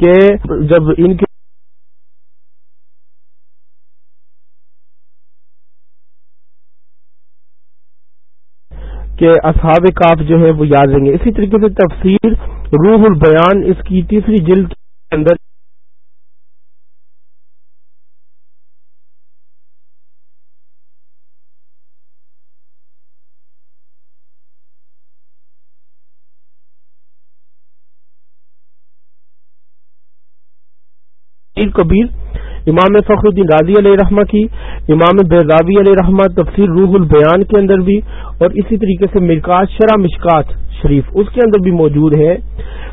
کہ جب ان کے کہ اصحاب کاف جو ہے وہ یاد رہیں گے۔ اسی طریقے سے تفسیر روح البیان اس کی تیسری جلد کے اندر کبیر، امام فخر الدین راضی علیہ رحمہ کی، امام بیضاوی علیہ رحمہ، تفسیر روح البیان کے اندر بھی، اور اسی طریقے سے مرکات شرح مشکات شریف اس کے اندر بھی موجود ہے۔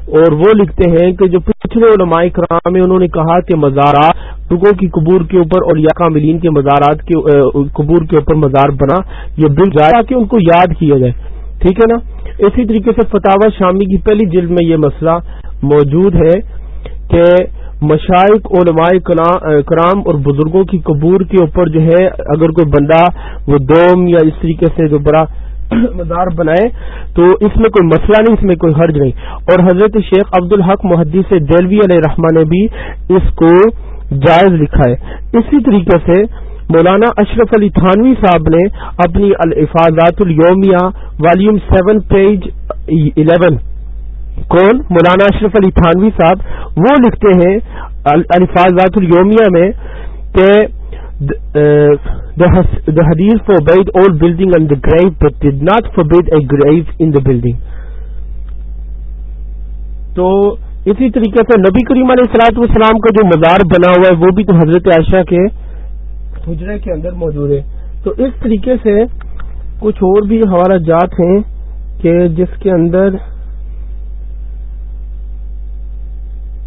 اور وہ لکھتے ہیں کہ جو پچھلے علماء کرام انہوں نے کہا کہ مزارات رکو کی قبور کے اوپر اور یا کاملین کے مزارات کے قبور کے اوپر مزار بنا، یہ بل جائے کہ ان کو یاد کیا جائے۔ ٹھیک ہے نا؟ اسی طریقے سے فتح شامی کی پہلی جلد میں یہ مسئلہ موجود ہے کہ مشائق علماء کرام اور بزرگوں کی قبور کے اوپر جو ہے، اگر کوئی بندہ وہ دوم یا اس طریقے سے جو بڑا مزار بنائے، تو اس میں کوئی مسئلہ نہیں، اس میں کوئی حرج نہیں۔ اور حضرت شیخ عبد الحق محدی سے دلوی علیہ رحمان نے بھی اس کو جائز لکھا ہے۔ اسی طریقے سے مولانا اشرف علی تھانوی صاحب نے اپنی الفاظات الومیہ والیوم سیون پیج الیون کون؟ مولانا اشرف علی تھانوی صاحب، وہ لکھتے ہیں الفاظات الومیہ میں کہ دا حدیث forbade old building and the grave but did not forbid a grave in the building تو اسی طریقے سے نبی کریم علیہ السلاط والسلام کا جو مزار بنا ہوا ہے، وہ بھی تو حضرت عائشہ کے حجرے کے اندر موجود ہے۔ تو اس طریقے سے کچھ اور بھی حوالہ جات ہیں کہ جس کے اندر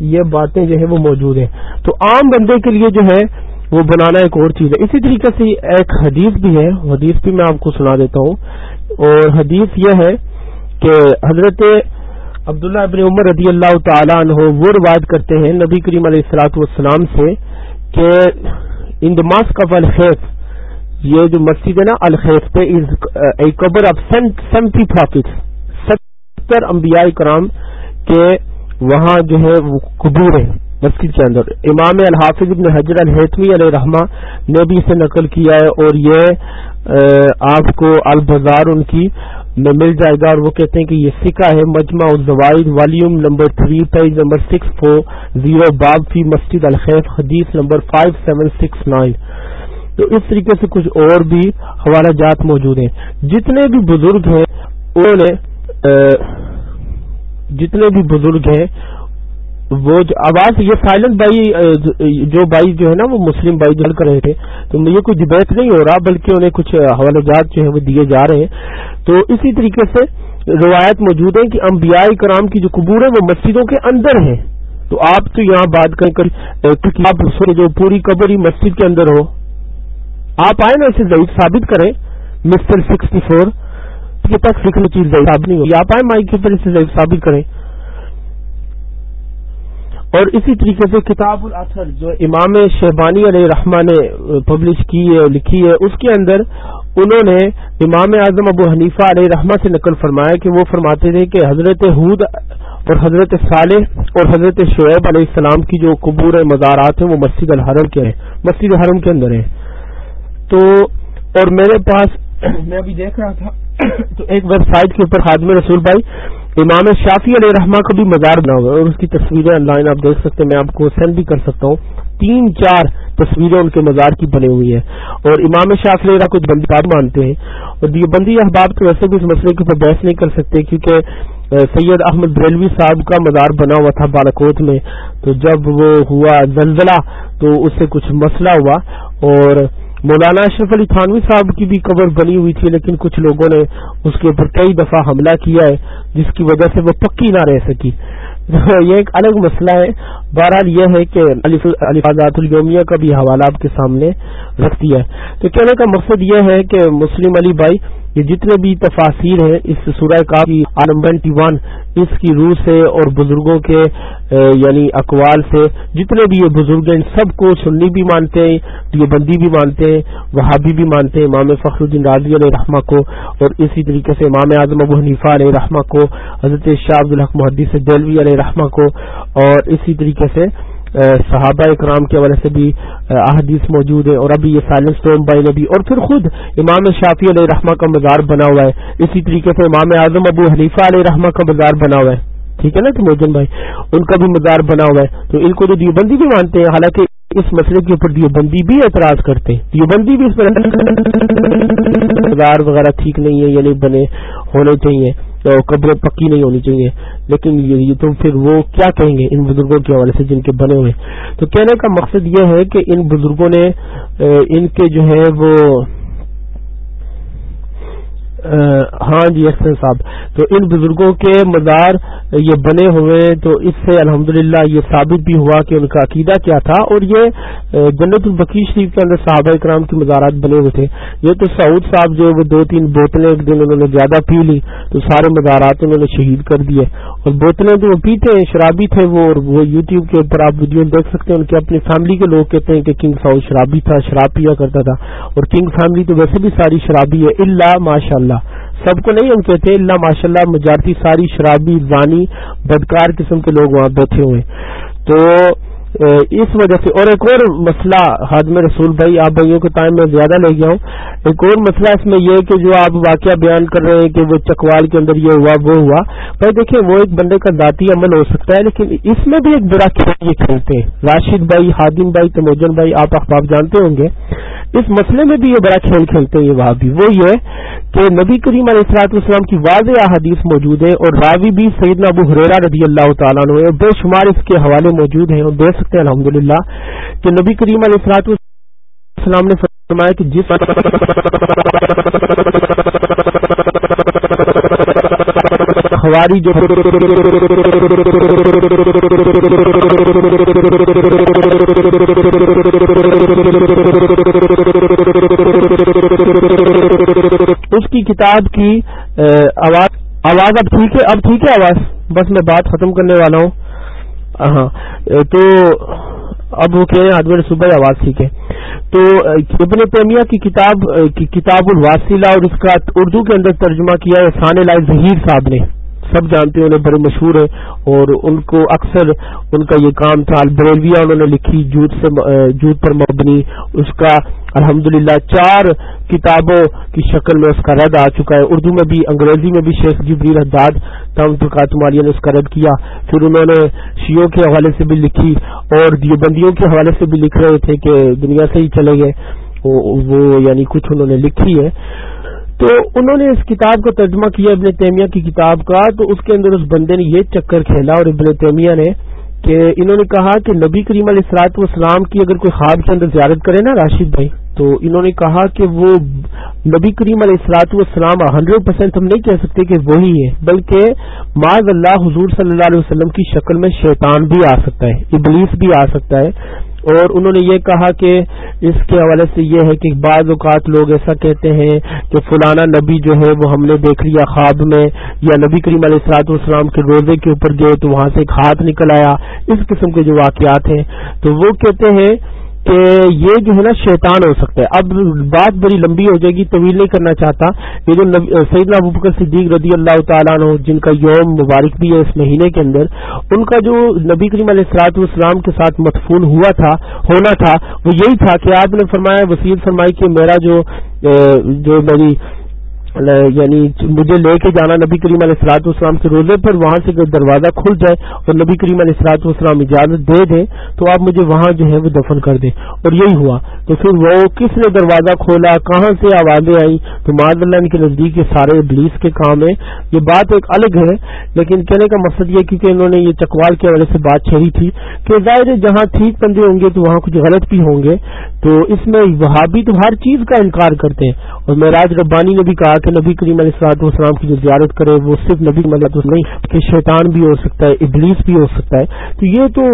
یہ باتیں جو ہے وہ موجود ہیں۔ تو عام بندے کے لیے جو ہے وہ بنانا ایک اور چیز ہے۔ اسی طریقے سے ایک حدیث بھی ہے۔ حدیث بھی میں آپ کو سنا دیتا ہوں۔ اور حدیث یہ ہے کہ حضرت عبداللہ ابن عمر رضی اللہ تعالیٰ عنہ وہ روایت کرتے ہیں نبی کریم علیہ السلاۃ والسلام سے کہ ان دا ماسک آف الخیف یہ جو مسجد ہے نا الخیف پہ قبر آف سیونٹی پروفٹ ستر انبیاء کرام کے وہاں جو ہے وہ قبور ہے مسجد کے اندر۔ امام الحافظ ابن حجر الحتمی علیہ رحمٰ نے بھی اسے نقل کیا ہے اور یہ آپ کو البزار ان کی میں مل جائے گا اور وہ کہتے ہیں کہ یہ سکہ ہے، مجمع الزوائد، volume number three, page number six four zero, باب فی مسجد الخیف، حدیث number five, seven, six, nine. تو اس طریقے سے کچھ اور بھی حوالہ جات موجود ہیں۔ جتنے بھی بزرگ ہیں، انہوں نے جتنے بھی بزرگ ہیں، وہ آواز یہ سائلنٹ بھائی جو بھائی جو ہے نا، وہ مسلم بھائی جل کر رہے تھے، تو یہ کوئی ڈبیٹ نہیں ہو رہا، بلکہ انہیں کچھ حوالہ جات جو ہے وہ دیے جا رہے ہیں۔ تو اسی طریقے سے روایت موجود ہے کہ انبیاء کرام کی جو قبور ہے وہ مسجدوں کے اندر ہیں۔ تو آپ تو یہاں بات کر آپ جو پوری قبر ہی مسجد کے اندر ہو۔ آپ آئے نا اسے ضعیف ثابت کریں مسٹر سکسٹی فور یہ تک فکر چیز ثابت نہیں ہوگی آپ آئے مائک کے پر اسے ضعیف ثابت کریں۔ اور اسی طریقے سے کتاب الاثر جو امام شہبانی علیہ رحمٰ نے پبلش کی ہے اور لکھی ہے، اس کے اندر انہوں نے امام اعظم ابو حنیفہ علیہ رحمٰ سے نقل فرمایا کہ وہ فرماتے تھے کہ حضرت حود اور حضرت صالح اور حضرت شعیب علیہ السلام کی جو قبور مزارات ہیں، وہ مسجد الحرم کے ہیں۔ مسجد الحرم کے اندر ہیں۔ تو، اور میرے پاس، میں ابھی دیکھ رہا تھا تو ایک ویب سائٹ کے اوپر خادم رسول بھائی، امام شافی علیہ رحمٰ کا بھی مزار بنا ہوا ہے اور اس کی تصویریں آن لائن آپ دیکھ سکتے ہیں، میں آپ کو سینڈ بھی کر سکتا ہوں۔ تین چار تصویریں ان کے مزار کی بنی ہوئی ہیں۔ اور امام شاف علیہ کچھ بندی باب مانتے ہیں۔ اور یہ بندی احباب تو ویسے بھی اس مسئلے کے اوپر بحث نہیں کر سکتے کیونکہ سید احمد بریلوی صاحب کا مزار بنا ہوا تھا بالاکوٹ میں۔ تو جب وہ ہوا زلزلہ، تو اس سے کچھ مسئلہ ہوا۔ اور مولانا اشرف علی تھانوی صاحب کی بھی قبر بنی ہوئی تھی، لیکن کچھ لوگوں نے اس کے اوپر کئی دفعہ حملہ کیا ہے، جس کی وجہ سے وہ پکی نہ رہ سکی۔ یہ ایک الگ مسئلہ ہے۔ بہرحال یہ ہے کہ الفاظات الومیہ کا بھی حوالہ آپ کے سامنے رکھ دیا ہے۔ تو کہنے کا مقصد یہ ہے کہ مسلم علی بھائی یہ جتنے بھی تفاصیر ہیں اس سورہ کا ٹوینٹی ون اس کی روح سے اور بزرگوں کے یعنی اقوال سے، جتنے بھی یہ بزرگ ہیں، سب کو سنی بھی مانتے ہیں یہ بندی بھی مانتے ہیں، وہابی بھی مانتے ہیں، امام فخر الدین راضی علیہ رحمہ کو، اور اسی طریقے سے امام اعظم حنیفہ علیہ رحمہ کو، حضرت شاہ عبد الحق محدی سے دلوی علیہ رحمہ کو، اور اسی طریقے سے صحابہ اکرام کے حوالے سے بھی احادیث موجود ہے اور ابھی یہ سائلنس ٹوم بائی نے بھی اور پھر خود امام شافی علیہ رحمہ کا مزار بنا ہوا ہے۔ اسی طریقے سے امام اعظم ابو حلیفہ علیہ رحمہ کا مزار بنا ہوا ہے۔ ٹھیک ہے نا تو موجن بھائی؟ ان کا بھی مزار بنا ہوا ہے۔ تو ان کو جو دیوبندی بھی مانتے ہیں، حالانکہ اس مسئلے کے اوپر دیوبندی بھی اعتراض کرتے ہیں۔ دیوبندی بھی اس پر مزار وغیرہ ٹھیک نہیں ہے یعنی بنے، ہونے چاہیے۔ تو قبریں پکی نہیں ہونی چاہیے۔ لیکن یہ تو پھر وہ کیا کہیں گے؟ ان بزرگوں کے حوالے سے جن کے بنے ہوئے۔ تو کہنے کا مقصد یہ ہے کہ ان بزرگوں نے ان کے جو ہے وہ ہاں جی احسن صاحب، تو ان بزرگوں کے مزار یہ بنے ہوئے، تو اس سے الحمدللہ یہ ثابت بھی ہوا کہ ان کا عقیدہ کیا تھا، اور یہ جنت البقی شریف کے اندر صحابہ اکرام کے مزارات بنے ہوئے تھے۔ یہ تو سعود صاحب جو وہ دو تین بوتلیں ایک دن انہوں نے زیادہ پی لی، تو سارے مزارات انہوں نے شہید کر دیے۔ اور بوتلیں جو وہ پیتے ہیں، شرابی تھے وہ، اور وہ یوٹیوب کے اوپر آپ ویڈیو دیکھ سکتے ہیں، ان کے اپنی فیملی کے لوگ کہتے ہیں کہ کنگ سعود شرابی تھا، شراب پیا کرتا تھا۔ اور کنگ فیملی تو ویسے بھی ساری شرابی ہے اللہ ماشاء اللہ سب کو نہیں ہم کہتے اللہ ماشاء اللہ مجارتی ساری شرابی، زانی، بدکار قسم کے لوگ وہاں بیٹھے ہوئے۔ تو اس وجہ سے، اور ایک اور مسئلہ حادم رسول بھائی، آپ بھائیوں کے ٹائم میں زیادہ لے گیا ہوں۔ ایک اور مسئلہ اس میں یہ ہے کہ جو آپ واقعہ بیان کر رہے ہیں کہ وہ چکوال کے اندر یہ ہوا، وہ ہوا۔ بھائی دیکھیں، وہ ایک بندے کا ذاتی عمل ہو سکتا ہے، لیکن اس میں بھی ایک بڑا کھیل یہ کھیلتے ہیں۔ راشد بھائی حادم بھائی، تموجن بھائی، آپ اخباب جانتے ہوں گے۔ اس مسئلے میں بھی یہ بڑا کھیل کھیلتے ہیں وہاں بھی وہ یہ کہ نبی کریم علیہ السلاط والسلام کی واضح احادیث موجود ہے اور راوی بھی سیدنا ابو حریرا رضی اللہ تعالیٰ عنہ بے شمار اس کے حوالے موجود ہیں اور دیکھ سکتے ہیں الحمد کہ نبی کریم علیہ السلاط والسلام نے فرمایا کہ جس خواری جو اس کی کتاب کی آواز آواز اب ٹھیک ہے، اب ٹھیک ہے آواز؟ بس میں بات ختم کرنے والا ہوں۔ ہاں۔ تو اب وہ کہہ رہے ہیں صبح آواز ٹھیک ہے۔ تو ابن تیمیہ کی کتاب کی کتاب الواسیلہ اور اس کا اردو کے اندر ترجمہ کیا ہے، سان لائے ظہیر صاحب نے۔ سب جانتے ہیں، انہیں بڑے مشہور ہیں اور ان کو اکثر ان کا یہ کام تھا البریلویا انہوں نے لکھی جوت سے جوت پر مبنی۔ اس کا الحمدللہ چار کتابوں کی شکل میں اس کا رد آ چکا ہے۔ اردو میں بھی، انگریزی میں بھی شیخ جبری حداد تم تماریہ نے اس کا رد کیا۔ پھر انہوں نے شیوں کے حوالے سے بھی لکھی اور دیوبندیوں کے حوالے سے بھی لکھ رہے تھے کہ دنیا سے ہی چلے گئے۔ وہ یعنی کچھ انہوں نے لکھی ہے۔ تو انہوں نے اس کتاب کا ترجمہ کیا ابن تیمیہ کی کتاب کا، تو اس کے اندر اس بندے نے یہ چکر کھیلا اور ابن تیمیہ نے کہ انہوں نے کہا کہ نبی کریم علیہ السلاط والسلام کی اگر کوئی خواب کے اندر زیارت کرے نا راشد بھائی، تو انہوں نے کہا کہ وہ نبی کریم علیہ السلاط والسلام ہنڈریڈ پرسینٹ ہم نہیں کہہ سکتے کہ وہی ہے بلکہ معذ اللہ حضور صلی اللہ علیہ وسلم کی شکل میں شیطان بھی آ سکتا ہے، ابلیس بھی آ سکتا ہے۔ اور انہوں نے یہ کہا کہ اس کے حوالے سے یہ ہے کہ بعض اوقات لوگ ایسا کہتے ہیں کہ فلانا نبی جو ہے وہ ہم نے دیکھ لیا خواب میں، یا نبی کریم علیہ السلاط والسلام کے روزے کے اوپر گئے تو وہاں سے ایک ہاتھ نکل آیا، اس قسم کے جو واقعات ہیں۔ تو وہ کہتے ہیں کہ یہ جو ہے نا شیطان ہو سکتا ہے۔ اب بات بڑی لمبی ہو جائے گی طویل نہیں کرنا چاہتا۔ یہ جو سیدنا نبوبکر صدیق رضی اللہ تعالیٰ عنہ، جن کا یوم مبارک بھی ہے اس مہینے کے اندر، ان کا جو نبی کریم علیہ السلاط والسلام کے ساتھ مدفون ہوا تھا، ہونا تھا، وہ یہی تھا کہ آپ نے فرمایا، وسیع فرمائی کہ میرا جو جو میری یعنی مجھے لے کے جانا نبی کریم علیہ السلاط والسلام کے روزے پر، وہاں سے دروازہ کھل جائے اور نبی کریم علیہ السلاط والسلام اجازت دے دیں تو آپ مجھے وہاں جو ہے وہ دفن کر دیں۔ اور یہی ہوا۔ تو پھر وہ کس نے دروازہ کھولا؟ کہاں سے آوازیں آئیں؟ تو معذ اللہ کے نزدیک یہ سارے ابلیس کے کام ہیں۔ یہ بات ایک الگ ہے، لیکن کہنے کا مقصد یہ کیونکہ انہوں نے یہ چکوال کے حوالے سے بات چھڑی تھی کہ ظاہر جہاں ٹھیک بندے ہوں گے تو وہاں کچھ غلط بھی ہوں گے۔ تو اس میں وہابی تو ہر چیز کا انکار کرتے ہیں۔ اور معراج ربانی نے بھی کہا کہ نبی کریم علیہ السلاط والسلام کی جو زیارت کرے وہ صرف نبی ملت نہیں، کہ شیطان بھی ہو سکتا ہے، ابلیس بھی ہو سکتا ہے۔ تو یہ تو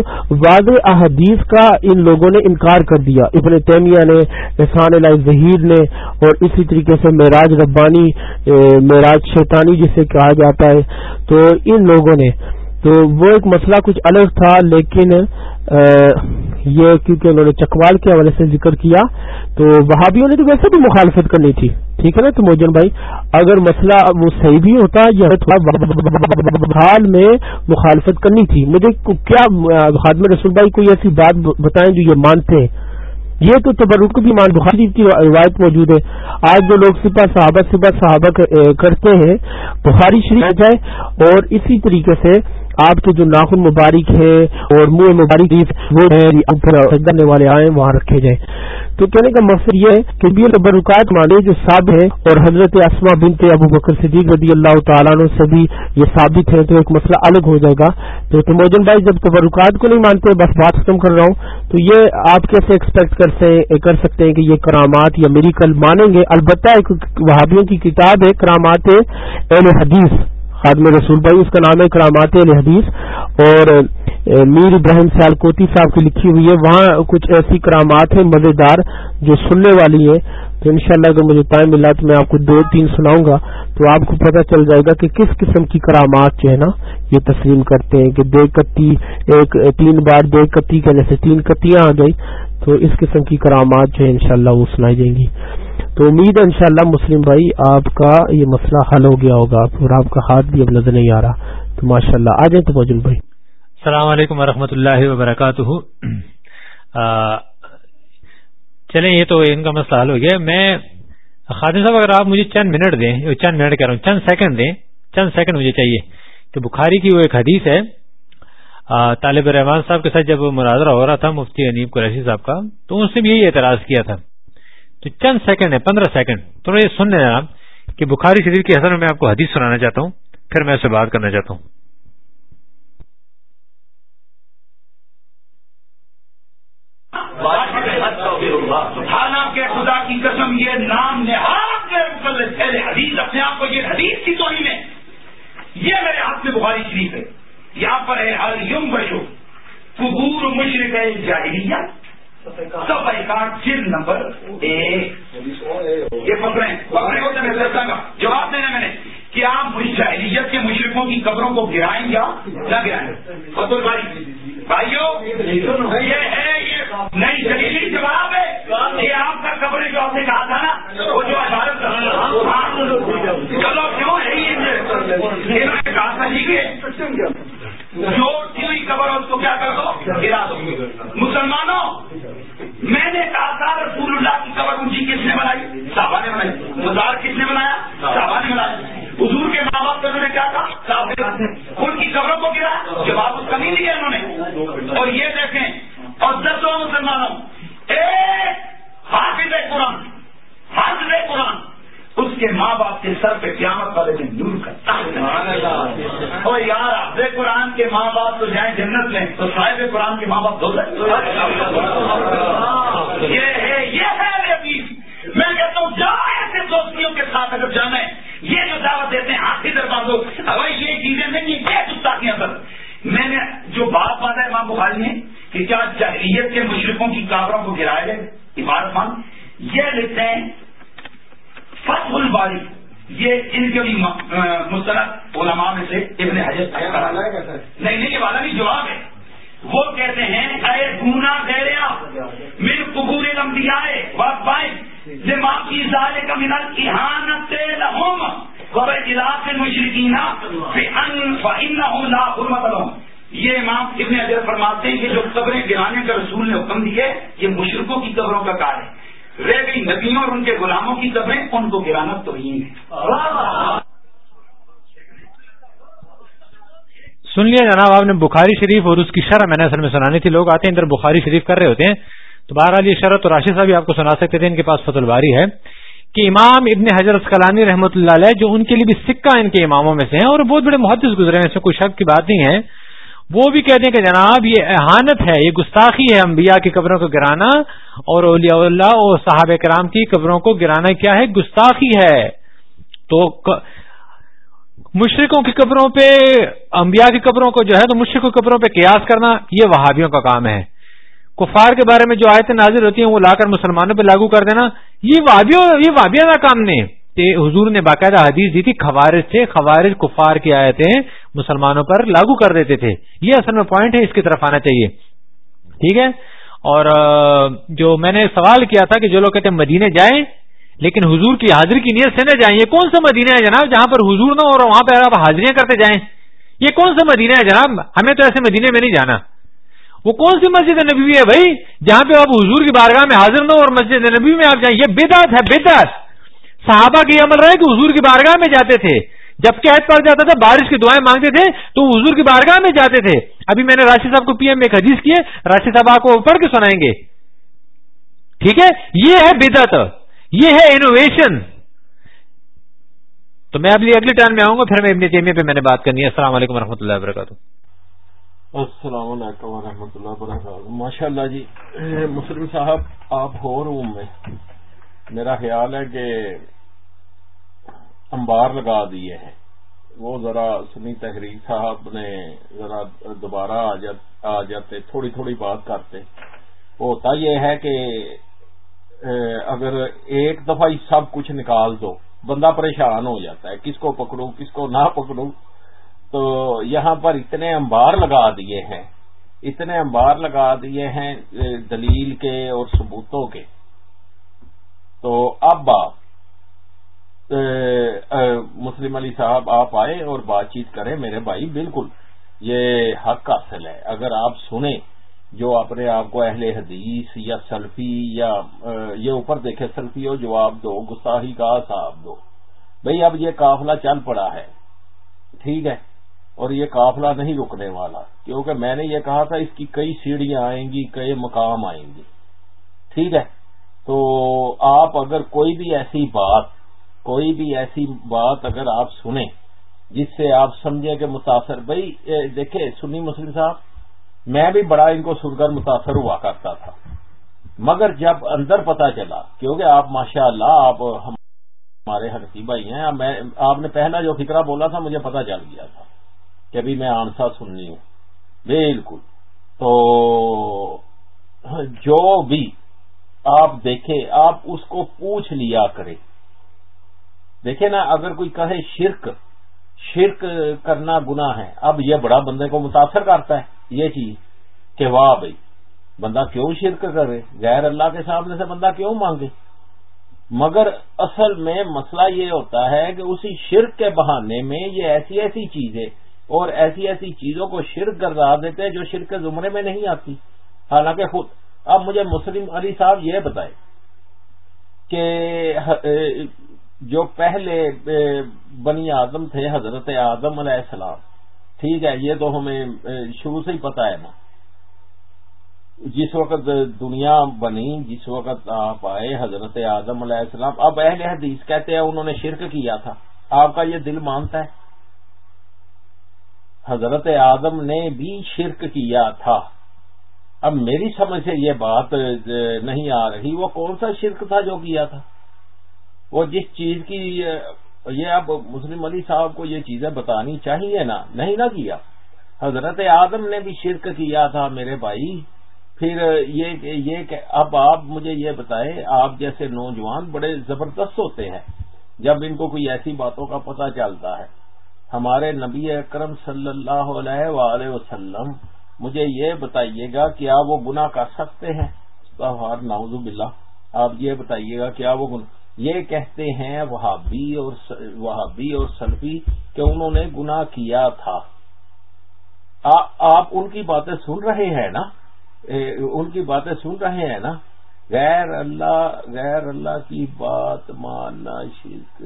واضح احادیث کا ان لوگوں نے انکار کر دیا۔ ابن تیمیہ نے، احسان علیہ ظہیر نے، اور اسی طریقے سے معراج ربانی معراج شیطانی جسے کہا جاتا ہے۔ تو ان لوگوں نے، تو وہ ایک مسئلہ کچھ الگ تھا، لیکن یہ کیونکہ انہوں نے چکوال کے حوالے سے ذکر کیا، تو وہابیوں نے تو ویسے بھی مخالفت کرنی تھی۔ ٹھیک ہے نا تو موجن بھائی، اگر مسئلہ وہ صحیح بھی ہوتا یا حال میں مخالفت کرنی تھی۔ مجھے کیا خادم رسول بھائی کوئی ایسی بات بتائیں جو یہ مانتے؟ ہیں یہ تو تبرک بھی مان بخاری کی روایت موجود ہے۔ آج جو لوگ سپا صحابہ سپا صحابہ کرتے ہیں، بخاری شریف جائے اور اسی طریقے سے آپ کے جو ناخن مبارک ہے اور منہ مبارک وہ کرنے والے آئے وہاں رکھے جائیں۔ تو کہنے کا مقصد یہ ہے کہ بھی برکات مانے جو ساب ہے اور حضرت اسما بنتے ابو بکر صدیق رضی اللہ تعالیٰ سے بھی یہ ثابت ہے، تو ایک مسئلہ الگ ہو جائے گا۔ تو موجن بھائی جب تبرکات کو نہیں مانتے، بس بات ختم کر رہا ہوں۔ تو یہ آپ کیسے ایکسپیکٹ کر سکتے ہیں کہ یہ کرامات یا میری کل مانیں گے؟ البتہ ایک وہابیوں کی کتاب ہے، کرامات اہل حدیث۔ خادم رسول بھائی، اس کا نام ہے کرامات الحدیث اور میر ابراہیم سیال کوتی صاحب کی لکھی ہوئی ہے۔ وہاں کچھ ایسی کرامات ہیں مزیدار جو سننے والی ہیں۔ تو انشاءاللہ اگر مجھے ٹائم ملا تو میں آپ کو دو تین سناؤں گا۔ تو آپ کو پتہ چل جائے گا کہ کس قسم کی کرامات جو ہے نا، یہ تسلیم کرتے ہیں کہ دے کتی، ایک، تین بار دے کتی کہنے سے تین کتیاں آ گئی تو اس قسم کی کرامات جو ہے انشاءاللہ وہ سنائی جائیں گی۔ تو امید ہے انشاءاللہ مسلم بھائی آپ کا یہ مسئلہ حل ہو گیا ہوگا اور آپ کا ہاتھ بھی اب نظر نہیں آ رہا۔ تو ماشاء اللہ آ جائیں تو موجود بھائی۔ السلام علیکم و اللہ وبرکاتہ چلیں یہ تو ان کا مسئلہ حل ہو گیا۔ میں خادم صاحب، اگر آپ مجھے چند منٹ دیں چند منٹ کہہ رہا ہوں، چند سیکنڈ دیں، چند سیکنڈ مجھے چاہیے۔ کہ بخاری کی وہ ایک حدیث ہے۔ طالب رحمان صاحب کے ساتھ جب مناظرہ ہو رہا تھا، مفتی انیب قریشی صاحب کا، تو اس نے بھی یہی اعتراض کیا تھا۔ تو چند سیکنڈ ہے، پندرہ سیکنڈ تو یہ سن لینا کہ بخاری شریف کے حسن میں آپ کو حدیث سنانا چاہتا ہوں، پھر میں اس سے بات کرنا چاہتا ہوں۔ کے خدا کی قسم، یہ نام حدیث، اپنے آپ کو یہ حدیث کی توہین ہے۔ یہ میرے ہاتھ میں بخاری شریف ہے۔ یہاں پر ہے الم بشو قبور مشرق جاہلیہ صفائی کارڈ جلد نمبر ایک۔ یہ پکڑے پکڑے ہوتے میں گا۔ جواب دینا میں نے کیا جاہلیت کے مشرقوں کی قبروں کو گرائیں یا نہ گرائیں؟ فتح بھائی بھائیو، یہ ہے، یہ نئی دلیلی جواب ہے یہ آپ کا قبر جو آپ نے کہا تھا نا، وہ جو عدالت چلو کیوں ہے یہ؟ کہا تھا جی کہ جو ہوئی قبر، اس کو کیا کر دو؟ گرا دو۔ مسلمانوں میں نے کہا تھا رسول اللہ کی قبر اونچی جی کس نے بنائی؟ صحابہ نے بنائی۔ مزار کس نے بنایا؟ صحابہ نے بنایا حضور کے ماں باپ کا کیا نے کیا نے ان کی قبروں کو گرا، جواب اس کا نہیں دیا انہوں نے۔ اور یہ دیکھیں، اور دسوں مسلمانوں، ایک حافظ قرآن حافظ قرآن اس کے ماں باپ کے سر پہ قیامت والے دن دور کرتا اور یار افز قرآن کے ماں باپ تو جائیں جنت میں تو صاحب قرآن کے ماں باپ دو یہ ہے یہ ہے میں کہتا ہوں جا ایسے دوستیوں کے ساتھ اگر جانا ہے یہ جو دعوت دیتے ہیں ہاتھی دروازوں اگر یہ چیزیں نہیں یہ گستاخیاں سر میں نے جو بات بات ہے ماں بخاری نے کہ کیا جہریت کے مشرقوں کی کابروں کو گرایا جائے؟ عبارت مان یہ لکھتے ہیں فتح الباری یہ ان کے بھی مسترد علماء میں سے ابن حجت نہیں نہیں، یہ والا بھی جواب ہے. وہ کہتے ہیں، اے گونا گہریا مل قبور الانبیاء وقبائیں دماغ کی ظاہر کا منل احانت لہم قبر علاق مشرقین لا حرمت لہم یہ امام ابن حجر فرماتے ہیں کہ جو قبریں گرانے کا رسول نے حکم دیے یہ مشرقوں کی قبروں کا کار ہے. رہ گئی ندیوں اور ان کے غلاموں کی قبریں ان کو گرانا تو ہی ہے۔ سن لیا جناب، آپ نے بخاری شریف اور اس کی شرح میں نے اصل میں سنانی تھی۔ لوگ آتے ہیں ادھر بخاری شریف کر رہے ہوتے ہیں۔ تو بہرحال یہ شرح تو راشد صاحب بھی آپ کو سنا سکتے تھے، ان کے پاس فت الباری ہے کہ امام ابن حضرت کلانی رحمۃ اللہ علیہ جو ان کے لیے بھی سکہ ان کے اماموں میں سے ہیں اور بہت بڑے محدث گزرے ہیں، اس میں کوئی شک کی بات نہیں ہے۔ وہ بھی کہتے ہیں کہ جناب یہ احانت ہے، یہ گستاخی ہے انبیاء کی قبروں کو گرانا اور اولیاء اللہ اور صحاب کرام کی قبروں کو گرانا کیا ہے؟ گستاخی ہے۔ تو مشرقوں کی قبروں پہ، انبیاء کی قبروں کو جو ہے تو مشرقوں کی قبروں پہ قیاس کرنا یہ وہابیوں کا کام ہے۔ کفار کے بارے میں جو آیتیں نازر ہوتی ہیں وہ لا کر مسلمانوں پہ لاگو کر دینا۔ یہ وابیوں یہ وابیوں کا کام نہیں۔ حضور نے باقاعدہ حدیث دی تھی، خوارج تھے، خوارج کفار کی آیتیں مسلمانوں پر لاگو کر دیتے تھے۔ یہ اصل میں پوائنٹ ہے، اس کی طرف آنا چاہیے۔ ٹھیک ہے؟ اور جو میں نے سوال کیا تھا کہ جو لوگ کہتے ہیں مدینے جائیں، لیکن حضور کی حاضری کی نیت سے نہ جائیں، یہ کون سا مدینہ ہے جناب جہاں پر حضور نہ ہو اور وہاں پہ آپ حاضریاں کرتے جائیں؟ یہ کون سا مدینہ ہے جناب؟ ہمیں تو ایسے مدینے میں نہیں جانا۔ وہ کون سی مسجد نبی ہے بھائی جہاں پہ آپ حضور کی بارگاہ میں حاضر نہ ہو اور مسجد نبی میں آپ جائیں؟ یہ بدعت ہے، بدعت۔ صحابہ کی عمل رہے کہ حضور کی بارگاہ میں جاتے تھے۔ جب قید پڑ جاتا تھا، بارش کی دعائیں مانگتے تھے، تو حضور کی بارگاہ میں جاتے تھے۔ ابھی میں نے راشد صاحب کو پی ایم میں ایک حدیث کی ہے، راشد صاحب آپ کو پڑھ کے سنائیں گے۔ ٹھیک ہے؟ یہ ہے بدعت، یہ ہے انوویشن تو میں ابھی اگلی ٹائم میں آؤں گا، پھر میں ابن تیمیہ پہ میں نے بات کرنی ہے۔ السلام علیکم و رحمۃ اللہ وبرکاتہ۔ السلام علیکم و رحمۃ اللہ وبرکاتہ۔ ماشاء اللہ جی مسلم صاحب، آپ ہو روم میں۔ میرا خیال ہے کہ انبار لگا دیے ہیں۔ وہ ذرا سنی تحریر صاحب نے ذرا دوبارہ آ جاتے، تھوڑی تھوڑی بات کرتے۔ ہوتا یہ ہے کہ اگر ایک دفعہ ہی سب کچھ نکال دو، بندہ پریشان ہو جاتا ہے، کس کو پکڑوں، کس کو نہ پکڑوں۔ تو یہاں پر اتنے انبار لگا دیے ہیں، اتنے انبار لگا دیے ہیں دلیل کے اور ثبوتوں کے۔ تو اب مسلم علی صاحب، آپ آئے اور بات چیت کریں میرے بھائی، بالکل، یہ حق حاصل ہے۔ اگر آپ سنیں جو اپنے آپ کو اہل حدیث یا سلفی یا یہ اوپر دیکھے سلفی ہو جواب دو گستاحی کا صاحب دو۔ بھئی اب یہ قافلہ چل پڑا ہے، ٹھیک ہے، اور یہ قافلہ نہیں رکنے والا، کیونکہ میں نے یہ کہا تھا اس کی کئی سیڑھیاں آئیں گی، کئی مقام آئیں گے ٹھیک ہے تو آپ اگر کوئی بھی ایسی بات، کوئی بھی ایسی بات اگر آپ سنیں، جس سے آپ سمجھیں کہ متاثر بھائی دیکھیں، سنی مسلم صاحب، میں بھی بڑا ان کو سن کر متاثر ہوا کرتا تھا۔ مگر جب اندر پتا چلا کیونکہ آپ ماشاء اللہ آپ ہمارے حقیقی بھائی ہیں آپ نے پہلا جو فکرہ بولا تھا، مجھے پتا چل گیا تھا کہ ابھی میں آنسا سننی ہوں۔ بالکل۔ تو جو بھی آپ دیکھیں آپ اس کو پوچھ لیا کریں دیکھیں نا، اگر کوئی کہے شرک شرک کرنا گنا ہے، اب یہ بڑا بندے کو متاثر کرتا ہے۔ یہ چیز کہ واہ بھائی، بندہ کیوں شرک کرے؟ غیر اللہ کے سامنے سے بندہ کیوں مانگے؟ مگر اصل میں مسئلہ یہ ہوتا ہے کہ اسی شرک کے بہانے میں یہ ایسی ایسی چیزیں اور ایسی ایسی چیزوں کو شرک کروا دیتے ہیں جو شرک کے زمرے میں نہیں آتی۔ حالانکہ خود اب مجھے مسلم علی صاحب یہ بتائے کہ جو پہلے بنی آدم تھے، حضرت آدم علیہ السلام، ٹھیک ہے، یہ تو ہمیں شروع سے ہی پتا ہے نا۔ جس وقت دنیا بنی، جس وقت آپ آئے، حضرت آدم علیہ السلام، اب اہل حدیث کہتے ہیں انہوں نے شرک کیا تھا۔ آپ کا یہ دل مانتا ہے۔ حضرت آدم نے بھی شرک کیا تھا۔ اب میری سمجھ سے یہ بات نہیں آ رہی، وہ کون سا شرک تھا جو کیا تھا؟ وہ جس چیز کی یہ اب مسلم علی صاحب کو یہ چیزیں بتانی چاہیے نا، نہیں نہ کیا۔ حضرت آدم نے بھی شرک کیا تھا میرے بھائی۔ پھر یہ کہ اب آپ مجھے یہ بتائیں، آپ جیسے نوجوان بڑے زبردست ہوتے ہیں، جب ان کو کوئی ایسی باتوں کا پتہ چلتا ہے۔ ہمارے نبی اکرم صلی اللہ علیہ وآلہ وسلم مجھے یہ بتائیے گا کیا وہ گناہ کر سکتے ہیں۔ ناوز باللہ۔ آپ یہ بتائیے گا کیا وہ گناہ یہ کہتے ہیں وہابی اور وہابی اور سلفی کہ انہوں نے گناہ کیا تھا۔ آپ ان کی باتیں سن رہے ہیں نا؟ ان کی باتیں سن رہے ہیں نا؟ غیر اللہ غیر اللہ کی بات ماننا شرک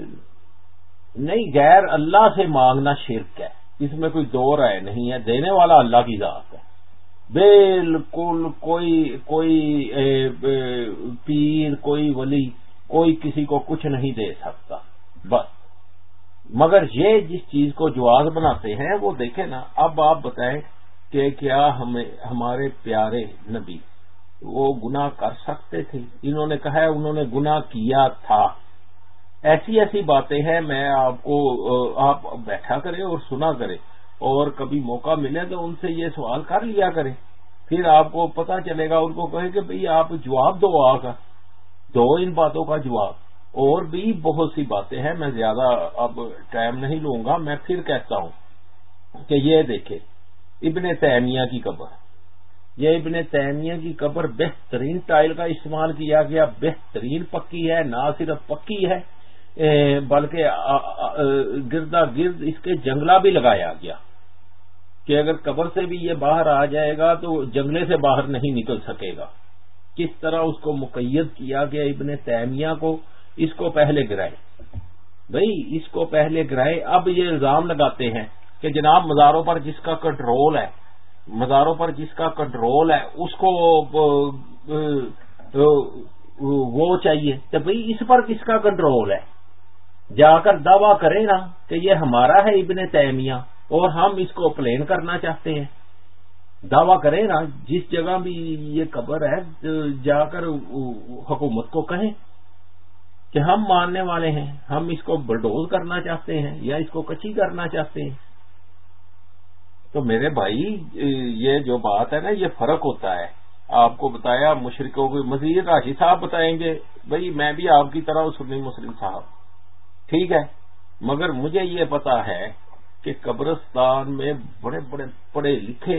نہیں۔ غیر اللہ سے مانگنا شرک ہے۔ اس میں کوئی دو رائے نہیں ہے۔ دینے والا اللہ کی ذات ہے۔ بالکل کوئی کوئی پیر، کوئی ولی، کوئی کسی کو کچھ نہیں دے سکتا، بس۔ مگر یہ جس چیز کو جواز بناتے ہیں، وہ دیکھیں نا، اب آپ بتائیں کہ کیا ہمیں، ہمارے پیارے نبی وہ گناہ کر سکتے تھے؟ انہوں نے کہا ہے، انہوں نے گناہ کیا تھا۔ ایسی ایسی باتیں ہیں، میں آپ کو آپ بیٹھا کرے اور سنا کرے اور کبھی موقع ملے تو ان سے یہ سوال کر لیا کرے پھر آپ کو پتا چلے گا، ان کو کہے کہ بھئی آپ جواب دو، آ کر۔ دو ان باتوں کا جواب۔ اور بھی بہت سی باتیں ہیں، میں زیادہ اب ٹائم نہیں لوں گا، میں پھر کہتا ہوں کہ یہ دیکھے ابن تیمیہ کی قبر۔ یہ ابن تیمیہ کی قبر بہترین ٹائل کا استعمال کیا گیا، بہترین پکی ہے، نہ صرف پکی ہے بلکہ گردا گرد اس کے جنگلہ بھی لگایا گیا۔ کہ اگر قبر سے بھی یہ باہر آ جائے گا تو جنگلے سے باہر نہیں نکل سکے گا۔ کس طرح اس کو مقید کیا گیا ابن تیمیہ کو، اس کو پہلے گرائے۔ بھائی، اس کو پہلے گرائے۔ اب یہ الزام لگاتے ہیں کہ جناب مزاروں پر جس کا کنٹرول ہے، مزاروں پر جس کا کنٹرول ہے، اس کو وہ چاہیے تو بھائی، اس پر کس کا کنٹرول ہے؟ جا کر دعویٰ کرے نا کہ یہ ہمارا ہے ابن تیمیہ۔ اور ہم اس کو پلین کرنا چاہتے ہیں۔ دعویٰ کرے نا، جس جگہ بھی یہ قبر ہے، جا کر حکومت کو کہیں کہ ہم ماننے والے ہیں، ہم اس کو بلڈوز کرنا چاہتے ہیں یا اس کو کچی کرنا چاہتے ہیں۔ تو میرے بھائی، یہ جو بات ہے نا، یہ فرق ہوتا ہے۔ آپ کو بتایا مشرقوں کو، مزید راشی صاحب بتائیں گے، بھائی میں بھی آپ کی طرح سنی مسلم صاحب۔ ٹھیک ہے، مگر مجھے یہ پتا ہے کہ قبرستان میں بڑے بڑے پڑھے لکھے،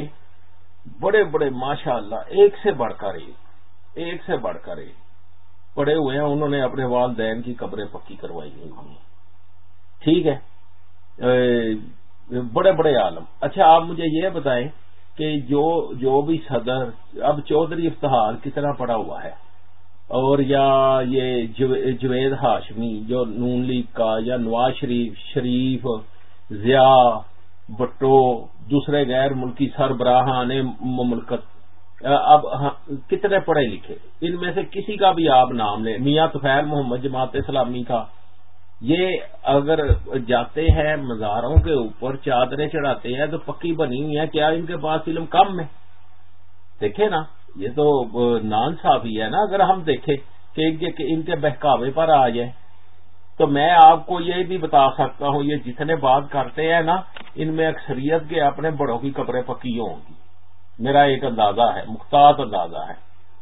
بڑے بڑے ماشاء اللہ ایک سے بڑھ کر ایک سے بڑھ کر پڑے ہوئے ہیں، انہوں نے اپنے والدین کی قبریں پکی کروائی ہوئی ہیں ٹھیک ہے؟ بڑے بڑے عالم۔ اچھا آپ مجھے یہ بتائیں کہ جو جو بھی صدر، اب چودھری افتہار کتنا پڑا ہوا ہے؟ اور یا یہ جوید ہاشمی، جو نون لیگ کا، یا نواز شریف شریف ضیاء بٹو، دوسرے غیر ملکی سربراہان مملکت۔ اب ہاں، کتنے پڑھے لکھے؟ ان میں سے کسی کا بھی آپ نام لیں۔ میاں طفیر محمد جماعت اسلامی کا۔ یہ اگر جاتے ہیں مزاروں کے اوپر، چادریں چڑھاتے ہیں، تو پکی بنی ہوئی ہیں۔ کیا ان کے پاس علم کم ہے؟ دیکھے نا، یہ تو نان صاف ہی ہے نا۔ اگر ہم دیکھیں کہ ان کے بہکاوے پر آ جائیں تو میں آپ کو یہ بھی بتا سکتا ہوں، یہ جتنے بات کرتے ہیں نا، ان میں اکثریت کے اپنے بڑوں کی قبریں پکی ہوں گی۔ میرا ایک اندازہ ہے مختار اندازہ ہے۔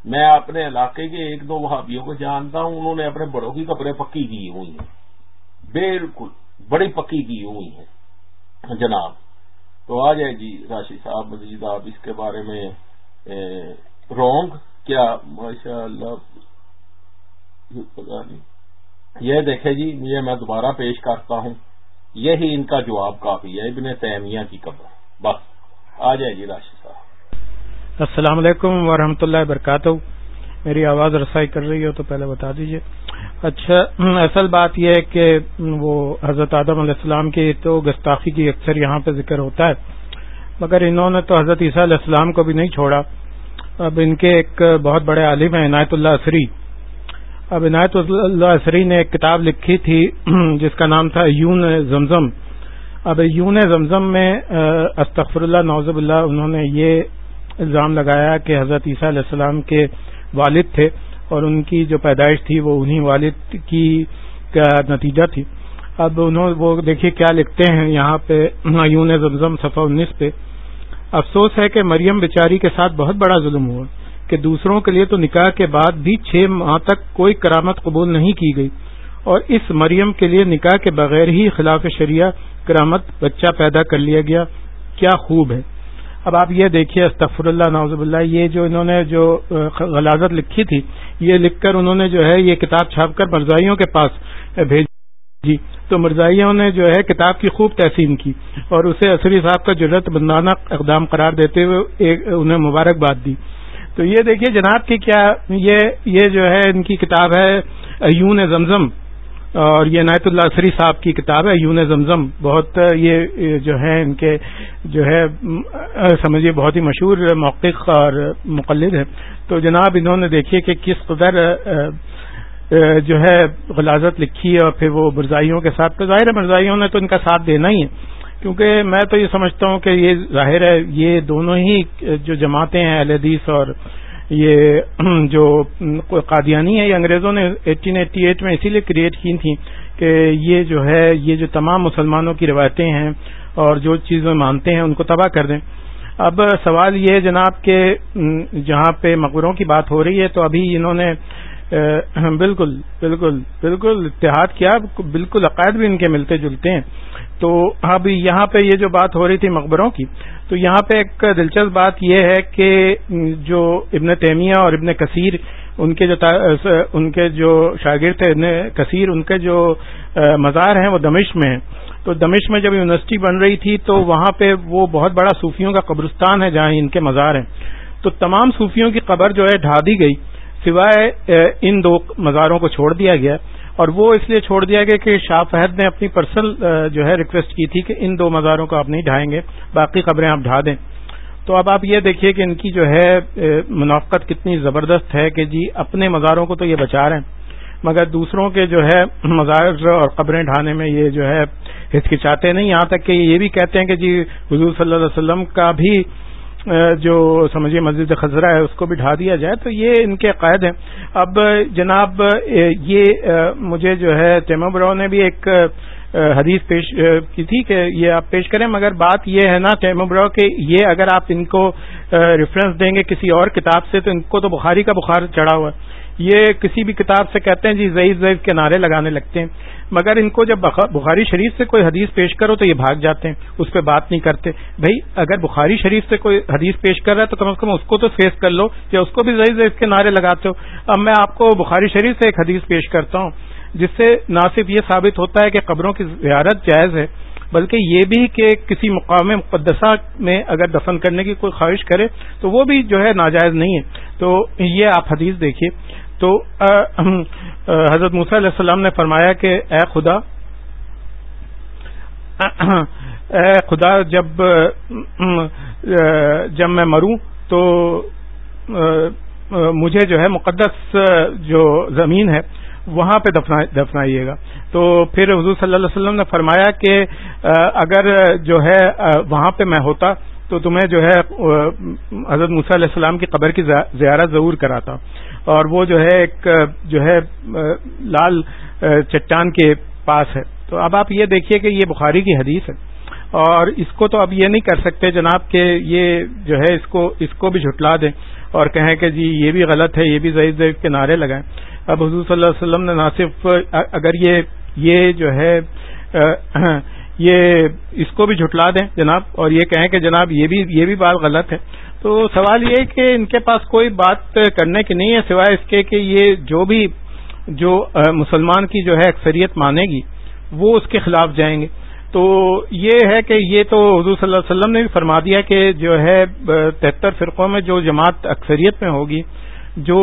میں اپنے علاقے کے ایک دو وہابیوں کو جانتا ہوں، انہوں نے اپنے بڑوں کی قبریں پکی کی ہوئی ہیں۔ بالکل بڑی پکی کی ہوئی ہیں۔ جناب، تو آ جائے جی راشد صاحب، مزید آپ اس کے بارے میں رونگ کیا ماشاء اللہ پتا نہیں۔ یہ دیکھے جی یہ میں دوبارہ پیش کرتا ہوں۔ یہی ان کا جواب کافی ہے، ابن تیمیہ کی قبر۔ بس، آ جائے جی راشد صاحب۔ السلام علیکم ورحمۃ اللہ وبرکاتہ۔ میری آواز رسائی کر رہی ہو تو پہلے بتا دیجیے اچھا اصل بات یہ ہے کہ وہ حضرت آدم علیہ السلام کی تو گستاخی کی اکثر یہاں پہ ذکر ہوتا ہے۔ مگر انہوں نے تو حضرت عیسیٰ علیہ السلام کو بھی نہیں چھوڑا۔ اب ان کے ایک بہت بڑے عالم ہیں، عنایت اللہ عصری اب عنایت اللہ عصری نے ایک کتاب لکھی تھی، جس کا نام تھا یون زمزم۔ اب یون زمزم میں استغفر اللہ نوزب اللہ انہوں نے یہ الزام لگایا کہ حضرت عیسیٰ علیہ السلام کے والد تھے اور ان کی جو پیدائش تھی، وہ انہی والد کی کا نتیجہ تھی۔ اب انہوں، وہ دیکھیے کیا لکھتے ہیں یہاں پہ، یون زمزم صفحہ انیس پہ۔ افسوس ہے کہ مریم بیچاری کے ساتھ بہت بڑا ظلم ہوا۔ کہ دوسروں کے لیے تو نکاح کے بعد بھی چھ ماہ تک کوئی کرامت قبول نہیں کی گئی۔ اور اس مریم کے لیے نکاح کے بغیر ہی خلاف شریعہ کرامت بچہ پیدا کر لیا گیا۔ کیا خوب ہے۔ اب آپ یہ دیکھیے استفر اللہ نوزب اللہ یہ جو انہوں نے جو غلازت لکھی تھی، یہ لکھ کر انہوں نے جو ہے یہ کتاب چھاپ کر مرزائیوں کے پاس بھیجی۔ تو مرزائیوں نے جو ہے کتاب کی خوب تحسین کی اور اسے عصری صاحب کا ضرورت بندانہ اقدام قرار دیتے ہوئے انہیں مبارکباد دی۔ تو یہ دیکھیے جناب کی کیا یہ جو ہے ان کی کتاب ہے یون زمزم، اور یہ نایت اللہ عصری صاحب کی کتاب ہے یون زمزم۔ بہت یہ جو ہے ان کے جو ہے، سمجھیے بہت ہی مشہور موقع اور مقلد ہے تو جناب انہوں نے دیکھیے کہ کس قدر جو ہے غلازت لکھی ہے اور پھر وہ مرزائیوں کے ساتھ، تو ظاہر ہے مرزائیوں نے تو ان کا ساتھ دینا ہی ہے۔ کیونکہ میں تو یہ سمجھتا ہوں کہ یہ ظاہر ہے، یہ دونوں ہی جو جماعتیں ہیں، اہل حدیث اور یہ جو قادیانی ہے یہ انگریزوں نے ایٹین ایٹی ایٹ میں اسی لیے کریٹ کی تھیں کہ یہ جو ہے، یہ جو تمام مسلمانوں کی روایتیں ہیں اور جو چیزیں مانتے ہیں، ان کو تباہ کر دیں۔ اب سوال یہ ہے جناب کہ جہاں پہ مقبروں کی بات ہو رہی ہے، تو ابھی انہوں نے بالکل بالکل بالکل، اتحاد کیا، بالکل عقائد بھی ان کے ملتے جلتے ہیں۔ تو اب یہاں پہ یہ جو بات ہو رہی تھی مقبروں کی، تو یہاں پہ ایک دلچسپ بات یہ ہے کہ جو ابن تیمیہ اور ابن کثیر، ان کے جو ان کے جو شاگرد تھے، ابن کثیر، ان کے جو مزار ہیں، وہ دمشق میں ہیں۔ تو دمشق میں جب یونیورسٹی بن رہی تھی، تو وہاں پہ وہ بہت بڑا صوفیوں کا قبرستان ہے جہاں ان کے مزار ہیں۔ تو تمام صوفیوں کی قبر جو ہے، ڈھا دی گئی۔ سوائے ان دو مزاروں کو چھوڑ دیا گیا اور وہ اس لیے چھوڑ دیا گیا کہ شاہ فہد نے اپنی پرسنل جو ہے ریکویسٹ کی تھی کہ ان دو مزاروں کو آپ نہیں ڈھائیں گے، باقی خبریں آپ ڈھا دیں۔ تو اب آپ یہ دیکھیے کہ ان کی جو ہے منافقت کتنی زبردست ہے کہ جی اپنے مزاروں کو تو یہ بچا رہے ہیں، مگر دوسروں کے جو ہے مزار اور قبریں ڈھانے میں یہ جو ہے ہچکچاتے نہیں، یہاں تک کہ یہ بھی کہتے ہیں کہ جی حضور صلی اللہ علیہ وسلم کا بھی جو سمجھیے مسجد خزرہ ہے، اس کو بھی ڈھا دیا جائے، تو یہ ان کے قائد ہیں۔ اب جناب یہ مجھے جو ہے تیمو براؤ نے بھی ایک حدیث پیش کی تھی کہ یہ آپ پیش کریں، مگر بات یہ ہے نا تیمو براؤ کہ یہ اگر آپ ان کو ریفرنس دیں گے کسی اور کتاب سے، تو ان کو تو بخاری کا بخار چڑھا ہوا ہے۔ یہ کسی بھی کتاب سے کہتے ہیں جی ضعیف ضعیف کے نعرے لگانے لگتے ہیں۔ مگر ان کو جب بخاری شریف سے کوئی حدیث پیش کرو تو یہ بھاگ جاتے ہیں، اس پہ بات نہیں کرتے۔ بھائی اگر بخاری شریف سے کوئی حدیث پیش کر رہا ہے تو کم از کم اس کو تو فیس کر لو، یا اس کو بھی ضعیف ضعیف کے نعرے لگاتے ہو۔ اب میں آپ کو بخاری شریف سے ایک حدیث پیش کرتا ہوں، جس سے نہ صرف یہ ثابت ہوتا ہے کہ قبروں کی زیارت جائز ہے، بلکہ یہ بھی کہ کسی مقام مقدسہ میں اگر دفن کرنے کی کوئی خواہش کرے تو وہ بھی جو ہے ناجائز نہیں ہے۔ تو یہ آپ حدیث دیکھیے۔ تو حضرت موسیٰ علیہ السلام نے فرمایا کہ اے خدا اے خدا، جب جب میں مروں تو مجھے جو ہے مقدس جو زمین ہے، وہاں پہ دفنائیے گا۔ تو پھر حضور صلی اللہ علیہ وسلم نے فرمایا کہ اگر جو ہے وہاں پہ میں ہوتا تو تمہیں جو ہے حضرت موسیٰ علیہ السلام کی قبر کی زیارت ضرور کراتا۔ اور وہ جو ہے ایک، جو ہے، لال، چٹان کے پاس ہے۔ تو اب آپ یہ دیکھیے کہ یہ بخاری کی حدیث ہے۔ اور اس کو تو اب یہ نہیں کر سکتے جناب کہ یہ جو ہے اس کو اس کو بھی جھٹلا دیں اور کہیں کہ جی یہ بھی غلط ہے، یہ بھی ضعیف ضعیف کے نعرے لگائیں۔ اب حضور صلی اللہ علیہ وسلم نے نہ صرف اگر یہ یہ جو ہے، یہ اس کو بھی جھٹلا دیں جناب اور یہ کہیں کہ جناب یہ بھی یہ بھی بات غلط ہے۔ تو سوال یہ کہ ان کے پاس کوئی بات کرنے کی نہیں ہے سوائے اس کے کہ یہ جو بھی جو مسلمان کی جو ہے اکثریت مانے گی، وہ اس کے خلاف جائیں گے۔ تو یہ ہے کہ یہ تو حضور صلی اللہ علیہ وسلم نے بھی فرما دیا کہ جو ہے تہتر فرقوں میں جو جماعت اکثریت میں ہوگی، جو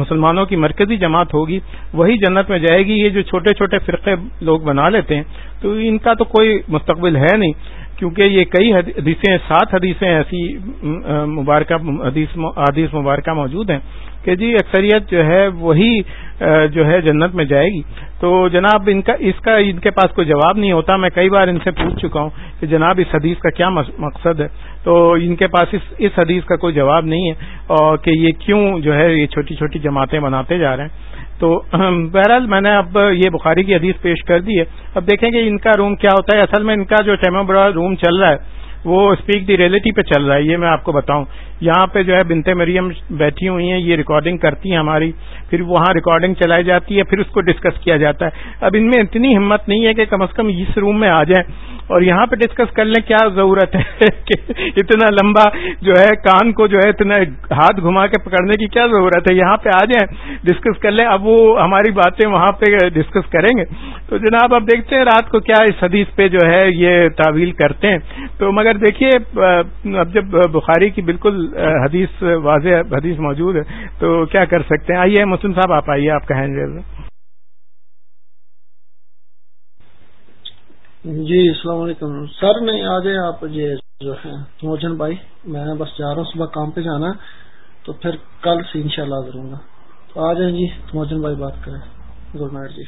مسلمانوں کی مرکزی جماعت ہوگی، وہی جنت میں جائے گی۔ یہ جو چھوٹے چھوٹے فرقے لوگ بنا لیتے ہیں، تو ان کا تو کوئی مستقبل ہے نہیں۔ کیونکہ یہ کئی حدیثیں سات حدیثیں ایسی مبارکہ حدیث مبارکہ موجود ہیں کہ جی اکثریت جو ہے وہی جو ہے جنت میں جائے گی۔ تو جناب، ان کا اس کا ان کے پاس کوئی جواب نہیں ہوتا۔ میں کئی بار ان سے پوچھ چکا ہوں کہ جناب، اس حدیث کا کیا مقصد ہے؟ تو ان کے پاس اس اس حدیث کا کوئی جواب نہیں ہے۔ اور کہ یہ کیوں جو ہے یہ چھوٹی چھوٹی جماعتیں بناتے جا رہے ہیں۔ تو بہرحال میں نے اب یہ بخاری کی حدیث پیش کر دی ہے۔ اب دیکھیں کہ ان کا روم کیا ہوتا ہے۔ اصل میں ان کا جو ٹیمو بڑا روم چل رہا ہے وہ اسپیک دی ریئلٹی پہ چل رہا ہے، یہ میں آپ کو بتاؤں۔ یہاں پہ جو ہے بنتے مریم بیٹھی ہوئی ہیں، یہ ریکارڈنگ کرتی ہیں ہماری۔ پھر وہاں ریکارڈنگ چلائی جاتی ہے، پھر اس کو ڈسکس کیا جاتا ہے۔ اب ان میں اتنی ہمت نہیں ہے کہ کم از کم اس روم میں آ جائیں۔ اور یہاں پہ ڈسکس کر لیں، کیا ضرورت ہے کہ اتنا لمبا جو ہے کان کو جو ہے اتنا ہاتھ گھما کے پکڑنے کی کیا ضرورت ہے؟ یہاں پہ آ جائیں ڈسکس کر لیں۔ اب وہ ہماری باتیں وہاں پہ ڈسکس کریں گے۔ تو جناب، اب دیکھتے ہیں رات کو کیا اس حدیث پہ جو ہے یہ تعویل کرتے ہیں۔ تو مگر دیکھیے، اب جب بخاری کی بالکل حدیث واضح، حدیث موجود ہے، تو کیا کر سکتے ہیں؟ آئیے، مسلم صاحب، آپ آئیے، آپ کہیں گے جی السلام علیکم۔ سر نہیں آ جائے آپ یہ جو ہے موجن بھائی، میں بس جا رہا ہوں، صبح کام پہ جانا تو پھر کل سے ان شاء اللہ کروں گا۔ تو آ جائیں جی موجن بھائی بات کریں گڈ نائٹ جی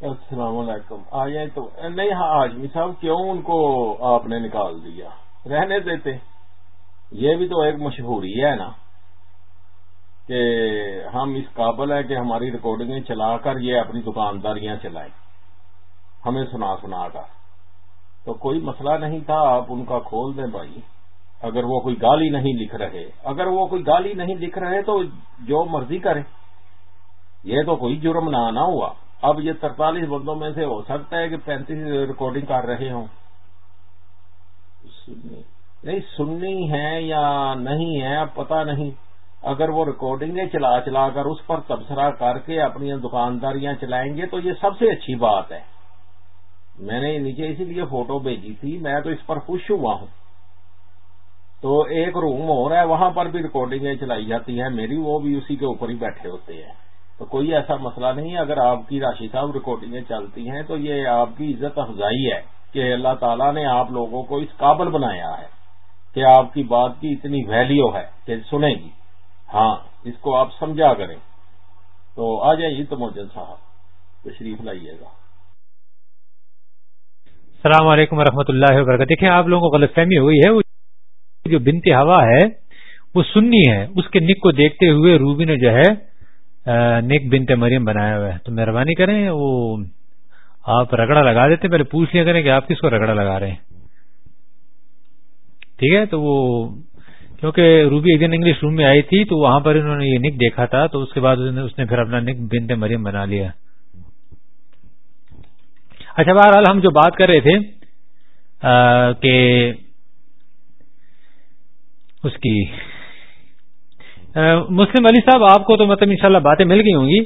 السلام علیکم۔ آ جائیں تو نہیں ہاں آجمی صاحب، کیوں ان کو آپ نے نکال دیا؟ رہنے دیتے۔ یہ بھی تو ایک مشہوری ہے نا کہ ہم اس قابل ہیں کہ ہماری ریکارڈنگیں چلا کر یہ اپنی دکانداریاں چلائیں۔ ہمیں سنا سنا کر۔ تو کوئی مسئلہ نہیں تھا، آپ ان کا کھول دیں بھائی۔ اگر وہ کوئی گالی نہیں لکھ رہے، اگر وہ کوئی گالی نہیں لکھ رہے تو جو مرضی کرے۔ یہ تو کوئی جرم نہ آنا ہوا۔ اب یہ ترتالیس بندوں میں سے ہو سکتا ہے کہ پینتیس ریکارڈنگ کر رہے ہوں۔ نہیں، سننی ہے یا نہیں ہے اب پتا نہیں۔ اگر وہ ریکارڈنگیں چلا چلا کر اس پر تبصرہ کر کے اپنی دکانداریاں چلائیں گے تو یہ سب سے اچھی بات ہے۔ میں نے نیچے اسی لیے فوٹو بھیجی تھی، میں تو اس پر خوش ہوا ہوں۔ تو ایک روم ہو رہا ہے، وہاں پر بھی ریکارڈنگیں چلائی جاتی ہیں، میری وہ بھی اسی کے اوپر ہی بیٹھے ہوتے ہیں۔ تو کوئی ایسا مسئلہ نہیں اگر آپ کی راشی صاحب ریکارڈنگیں چلتی ہیں تو یہ آپ کی عزت افزائی ہے کہ اللہ تعالیٰ نے آپ لوگوں کو اس قابل بنایا ہے کہ آپ کی بات کی اتنی ویلیو ہے کہ سنیں گی۔ ہاں اس کو آپ سمجھا کریں۔ تو آ جائیے جی تو موجن صاحب، تشریف لائیے گا۔ السلام علیکم ورحمۃ اللہ وبرکاتہ۔ دیکھیں، آپ لوگوں کو غلط فہمی ہوئی ہے۔ وہ جو بنتی ہوا ہے، وہ سننی ہے۔ اس کے نک کو دیکھتے ہوئے روبی نے جو ہے نک بنتے مریم بنایا ہوا ہے۔ تو مہربانی کریں، وہ آپ رگڑا لگا دیتے پہلے پوچھ لیا کریں کہ آپ کس کو رگڑا لگا رہے ہیں۔ ٹھیک ہے؟ تو وہ، کیونکہ روبی ایک دن انگلش روم میں آئی تھی، تو وہاں پر انہوں نے یہ نک دیکھا تھا۔ تو اس کے بعد اس نے پھر اپنا نک بنتے مریم بنا لیا۔ اچھا بہرحال ہم جو بات کر رہے تھے کہ اس کی مسلم علی صاحب، آپ کو تو مطلب انشاءاللہ باتیں مل گئی ہوں گی۔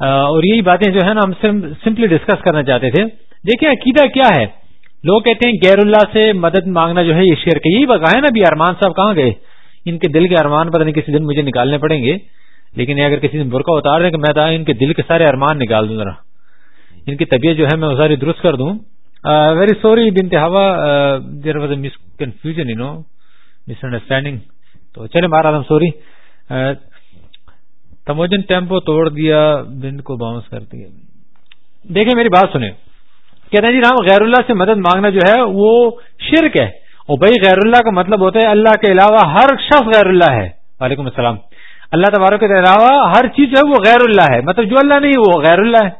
اور یہی باتیں جو ہے نا ہم سمپلی ڈسکس کرنا چاہتے تھے۔ دیکھیں، عقیدہ کیا ہے؟ لوگ کہتے ہیں غیر اللہ سے مدد مانگنا جو ہے یہ شیر کے یہی بگا ہے نا ابھی ارمان صاحب کہاں گئے؟ ان کے دل کے ارمان پتہ نہیں یعنی کسی دن مجھے نکالنے پڑیں گے۔ لیکن اگر کسی دن برقع اتار دیں کہ میں ان کے دل کے سارے ارمان نکال دوں ذرا۔ ان کی طبیعت جو ہے میں ساری درست کر دوں۔ ویری سوری بنتے there was a misconfusion you know misunderstanding تو چلے مہاراج سوری تموجن ٹیمپو توڑ دیا، بند کو باؤنس کر دیا۔ دیکھیں میری بات سنیں۔ کہتے ہیں جی رام غیر اللہ سے مدد مانگنا جو ہے، وہ شرک ہے۔ اور بھائی، غیر اللہ کا مطلب ہوتا ہے، اللہ کے علاوہ ہر شخص غیر اللہ ہے۔ وعلیکم السلام۔ اللہ تبارک کے علاوہ ہر چیز جو ہے، وہ غیر اللہ ہے۔ مطلب جو اللہ نہیں، وہ غیر اللہ ہے۔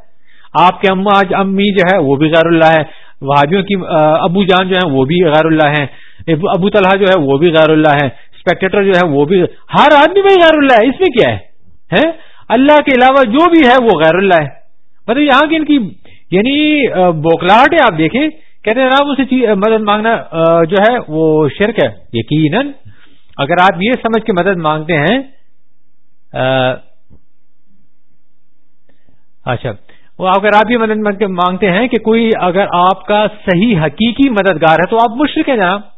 آپ کے اما امی جو ہے، وہ بھی غیر اللہ ہے۔ وہابیوں کی ابو جان جو ہے وہ بھی غیر اللہ ہے ابو طلحہ جو ہے، وہ بھی غیر اللہ ہے اسپیکٹیٹر جو ہے وہ بھی ہر آدمی بھائی غیر اللہ ہے، اس میں کیا ہے؟ اللہ کے علاوہ جو بھی ہے وہ غیر اللہ ہے۔ مطلب یہاں کی ان کی یعنی بوکلاہٹ ہے، آپ دیکھیں۔ کہتے ہیں، جناب، اسے مدد مانگنا جو ہے وہ شرک ہے، یقیناً۔ اگر آپ یہ سمجھ کے مدد مانگتے ہیں اچھا۔ وہ اگر آپ یہ مدد مانگتے ہیں کہ کوئی اگر آپ کا صحیح حقیقی مددگار ہے تو آپ مشرق ہیں، جناب۔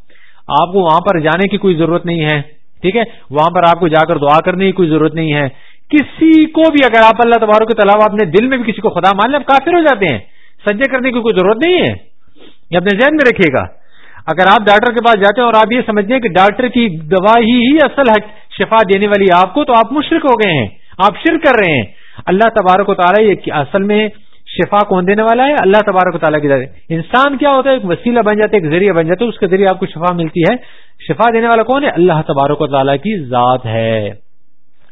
آپ کو وہاں پر جانے کی کوئی ضرورت نہیں ہے، ٹھیک ہے؟ وہاں پر آپ کو جا کر دعا کرنے کی کوئی ضرورت نہیں ہے۔ کسی کو بھی اگر آپ اللہ تبارک کے علاوہ اپنے دل میں بھی کسی کو خدا مان لیں، آپ کافر ہو جاتے ہیں۔ سجے کرنے کی کوئی ضرورت نہیں ہے۔ یہ اپنے ذہن میں رکھیے گا۔ اگر آپ ڈاکٹر کے پاس جاتے ہیں اور آپ یہ سمجھتے ہیں کہ ڈاکٹر کی دوا ہی ہی اصل شفا دینے والی آپ کو، تو آپ مشرق ہو گئے ہیں۔ آپ شرک کر رہے ہیں۔ اللہ تبارک و تعالیٰ یہ اصل میں شفا کون دینے والا ہے؟ اللہ تبارک و تعالیٰ کی ذریعے انسان کیا ہوتا ہے؟ ایک وسیلہ بن جاتا ہے، ایک ذریعہ بن جاتا ہے، اس کے ذریعے آپ کو شفا ملتی ہے۔ شفا دینے والا کون ہے؟ اللہ تبارک و تعالیٰ کی ذات ہے۔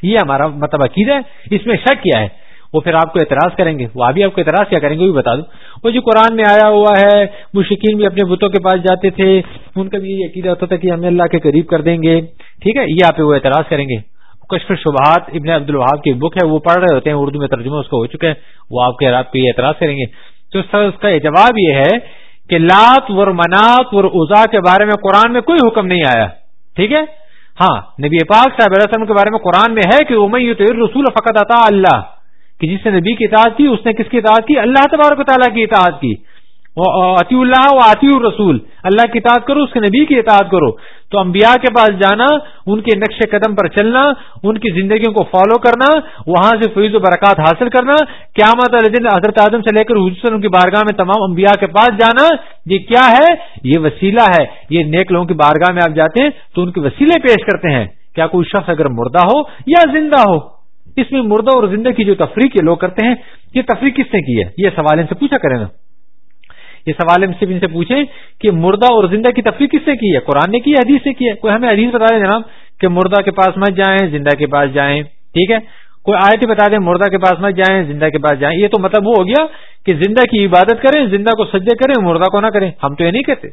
یہ ہمارا مطلب عقید ہے۔ اس میں شک کیا ہے؟ وہ پھر آپ کو اعتراض کریں گے۔ وہ ابھی آپ کو اعتراض کیا کریں گے، وہ بھی بتا دوں۔ وہ جو قرآن میں آیا ہوا ہے مشکین بھی اپنے بتوں کے پاس جاتے تھے۔ ان کا بھی یہ عقیدہ ہوتا تھا کہ ہمیں اللہ کے قریب کر دیں گے۔ ٹھیک ہے؟ یہ آپ وہ اعتراض کریں گے۔ کشف شبہات ابن عبد الوہاب کی بک ہے، وہ پڑھ رہے ہوتے ہیں، اردو میں ترجمہ اس کا ہو چکا ہے وہ آپ کے آپ کو یہ اعتراض کریں گے۔ تو سر اس کا جواب یہ ہے کہ لات ور منات ور ازا کے بارے میں قرآن میں کوئی حکم نہیں آیا۔ ٹھیک ہے؟ ہاں نبی پاک صاحب علیہ وسلم کے بارے میں قرآن میں ہے کہ امید رسول فقط عطا اللہ۔ کہ جس نے نبی کی اطاعت کی، اس نے کس کی اطاعت کی؟ اللہ تبارک تعالیٰ کی اطاعت کی۔ عطی اللہ و عطی الرسول، اللہ کی اطاعت کرو، اس کے نبی کی اطاعت کرو۔ تو انبیاء کے پاس جانا، ان کے نقش قدم پر چلنا، ان کی زندگیوں کو فالو کرنا، وہاں سے فیض و برکات حاصل کرنا، قیامت علیہ دن حضرت آدم سے لے کر حجر ان کی بارگاہ میں تمام انبیاء کے پاس جانا، یہ کیا ہے؟ یہ وسیلہ ہے۔ یہ نیک لوگوں کی بارگاہ میں آپ جاتے ہیں، تو ان کے وسیلے پیش کرتے ہیں۔ کیا کوئی شخص اگر مردہ ہو یا زندہ ہو؟ اس میں مردہ اور زندہ کی جو تفریح کے لوگ کرتے ہیں، یہ تفریح کس نے کی ہے؟ یہ سوال ان سے پوچھا کریں نا۔ یہ سوال ہم صرف ان سے پوچھیں کہ مردہ اور زندہ کی تفریح کس سے کی ہے؟ قرآن نے کی حدیث سے کی ہے؟ کوئی ہمیں حدیث بتا دیں جناب کہ مردہ کے پاس مت جائیں، زندہ کے پاس جائیں، ٹھیک ہے؟ کوئی آیت ہی بتا دیں، مردہ کے پاس مت جائیں، زندہ کے پاس جائیں۔ یہ تو مطلب وہ ہو گیا کہ زندہ کی عبادت کریں، زندہ کو سجے کریں، مردہ کو نہ کریں۔ ہم تو یہ نہیں کہتے۔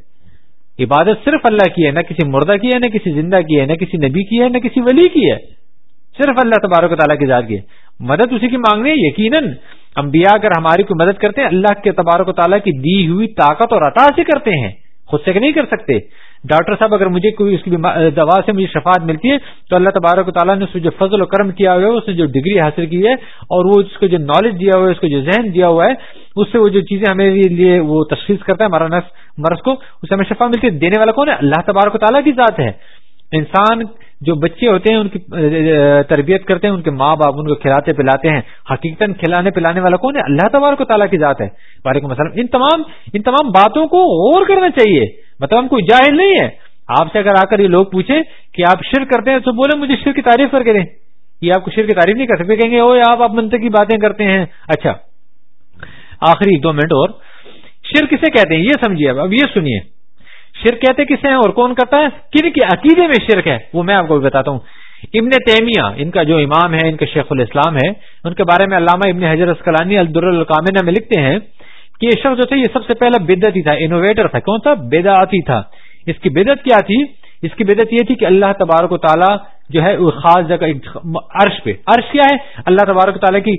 عبادت صرف اللہ کی ہے، نہ کسی مردہ کی ہے، نہ کسی زندہ کی ہے، نہ کسی نبی کی ہے، نہ کسی ولی کی ہے۔ صرف اللہ تبارک و تعالیٰ کی ذات کی ہے۔ مدد اسی کی مانگنی ہے، یقیناً۔ انبیاء اگر ہماری کوئی مدد کرتے ہیں، اللہ کے تبارک و تعالیٰ کی دی ہوئی طاقت اور عطا سے کرتے ہیں۔ خود سے نہیں کر سکتے۔ ڈاکٹر صاحب، اگر مجھے کوئی اس کی دوا سے مجھے شفاعت ملتی ہے، تو اللہ تبارک و تعالیٰ نے اس جو فضل و کرم کیا ہوا ہے، اس نے جو ڈگری حاصل کی ہے، اور وہ اس کو جو نالج دیا ہوا ہے، اس کو جو ذہن دیا ہوا ہے، اس سے وہ جو چیزیں ہمیں لیے وہ تشخیص کرتا ہے، ہمارا نفس، مرض کو، اس سے ہمیں شفا ملتی ہے۔ دینے والا کون ہے؟ اللہ تبارک و تعالیٰ کی ذات ہے۔ انسان جو بچے ہوتے ہیں، ان کی تربیت کرتے ہیں، ان کے ماں باپ ان کو کھلاتے پلاتے ہیں۔ حقیقت کھلانے پلانے والا کون ہے؟ اللہ تبارک و تعالیٰ کی ذات ہے۔ وعلیکم السلام۔ ان تمام ان تمام باتوں کو غور کرنا چاہیے۔ مطلب ہم کوئی جاہل نہیں ہے آپ سے اگر آ کر یہ لوگ پوچھیں کہ آپ شر کرتے ہیں، تو بولے مجھے شر کی تعریف کر کے دیں۔ یہ آپ کو شر کی تعریف نہیں کر سکتے، کہیں گے او آپ آپ منت باتیں کرتے ہیں۔ اچھا آخری دو منٹ اور۔ شر کسے کہتے ہیں؟ یہ سمجھیے اب اب یہ سنیے۔ شرک کہتے کسے ہیں اور کون کرتا ہے؟ کن کے عقیدے میں شرک ہے۔ وہ میں آپ کو بھی بتاتا ہوں۔ ابن تیمیہ، ان کا جو امام ہے، ان کے شیخ الاسلام ہے، ان کے بارے میں علامہ ابن حضر اسکلانی الدر القامنہ میں لکھتے ہیں کہ یہ شخص جو تھا یہ سب سے پہلا بدت ہی تھا انوویٹر تھا۔ کون تھا بدعتی تھا۔ اس کی بدت کیا تھی؟ اس کی بدت یہ تھی کہ اللہ تبارک و تعالیٰ جو ہے خاص جگہ عرش پہ۔ عرش کیا ہے؟ اللہ تبارک و تعالیٰ کی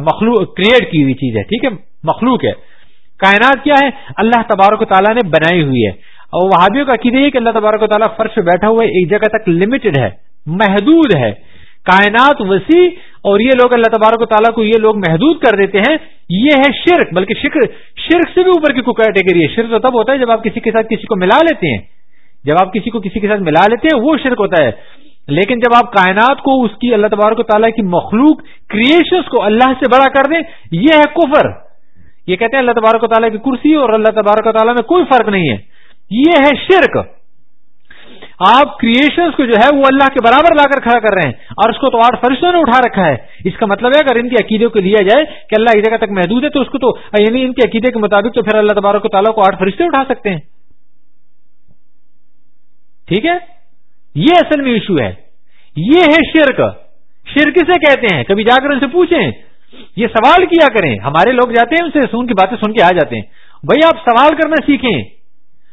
مخلوق کریٹ کی ہوئی چیز ہے۔ ٹھیک ہے؟ مخلوق ہے۔ کائنات کیا ہے؟ اللہ تبارک و تعالیٰ نے بنائی ہوئی ہے۔ اور وہابیوں کا عقیدہ یہ کہ اللہ تبارک و تعالیٰ فرش پہ بیٹھا ہوا ہے، ایک جگہ تک لمیٹڈ ہے، محدود ہے۔ کائنات وسیع، اور یہ لوگ اللہ تبارک و تعالیٰ کو یہ لوگ محدود کر دیتے ہیں۔ یہ ہے شرک، بلکہ شکر، شرک سے بھی اوپر کی کوئی کیٹیگری ہے۔ شرک تو تب ہوتا ہے جب آپ کسی کے ساتھ کسی کو ملا لیتے ہیں۔ جب آپ کسی کو کسی کے ساتھ ملا لیتے ہیں، وہ شرک ہوتا ہے۔ لیکن جب آپ کائنات کو، اس کی اللہ تبارک و تعالیٰ کی مخلوق کریشنس کو اللہ سے بڑا کر دیں، یہ ہے کفر۔ یہ کہتے ہیں اللہ تبارک و تعالیٰ کی کرسی اور اللہ تبارک و تعالیٰ میں کوئی فرق نہیں ہے۔ یہ ہے شرک۔ آپ کریشنز کو جو ہے وہ اللہ کے برابر لا کر کھڑا کر رہے ہیں اور اس کو تو آٹھ فرشتوں نے اٹھا رکھا ہے۔ اس کا مطلب ہے اگر ان کے عقیدے کو لیا جائے کہ اللہ ایک جگہ تک محدود ہے تو اس کو تو یعنی ان کے عقیدے کے مطابق تو پھر اللہ تبارک و تعالیٰ کو آٹھ فرشتے اٹھا سکتے ہیں۔ ٹھیک ہے؟ یہ اصل میں ایشو ہے۔ یہ ہے شرک۔ شرک سے کہتے ہیں؟ کبھی جا کر ان سے پوچھیں۔ یہ سوال کیا کریں؟ ہمارے لوگ جاتے ہیں ان سے سن کی باتیں سن کے آ جاتے ہیں۔ بھائی آپ سوال کرنا سیکھیں۔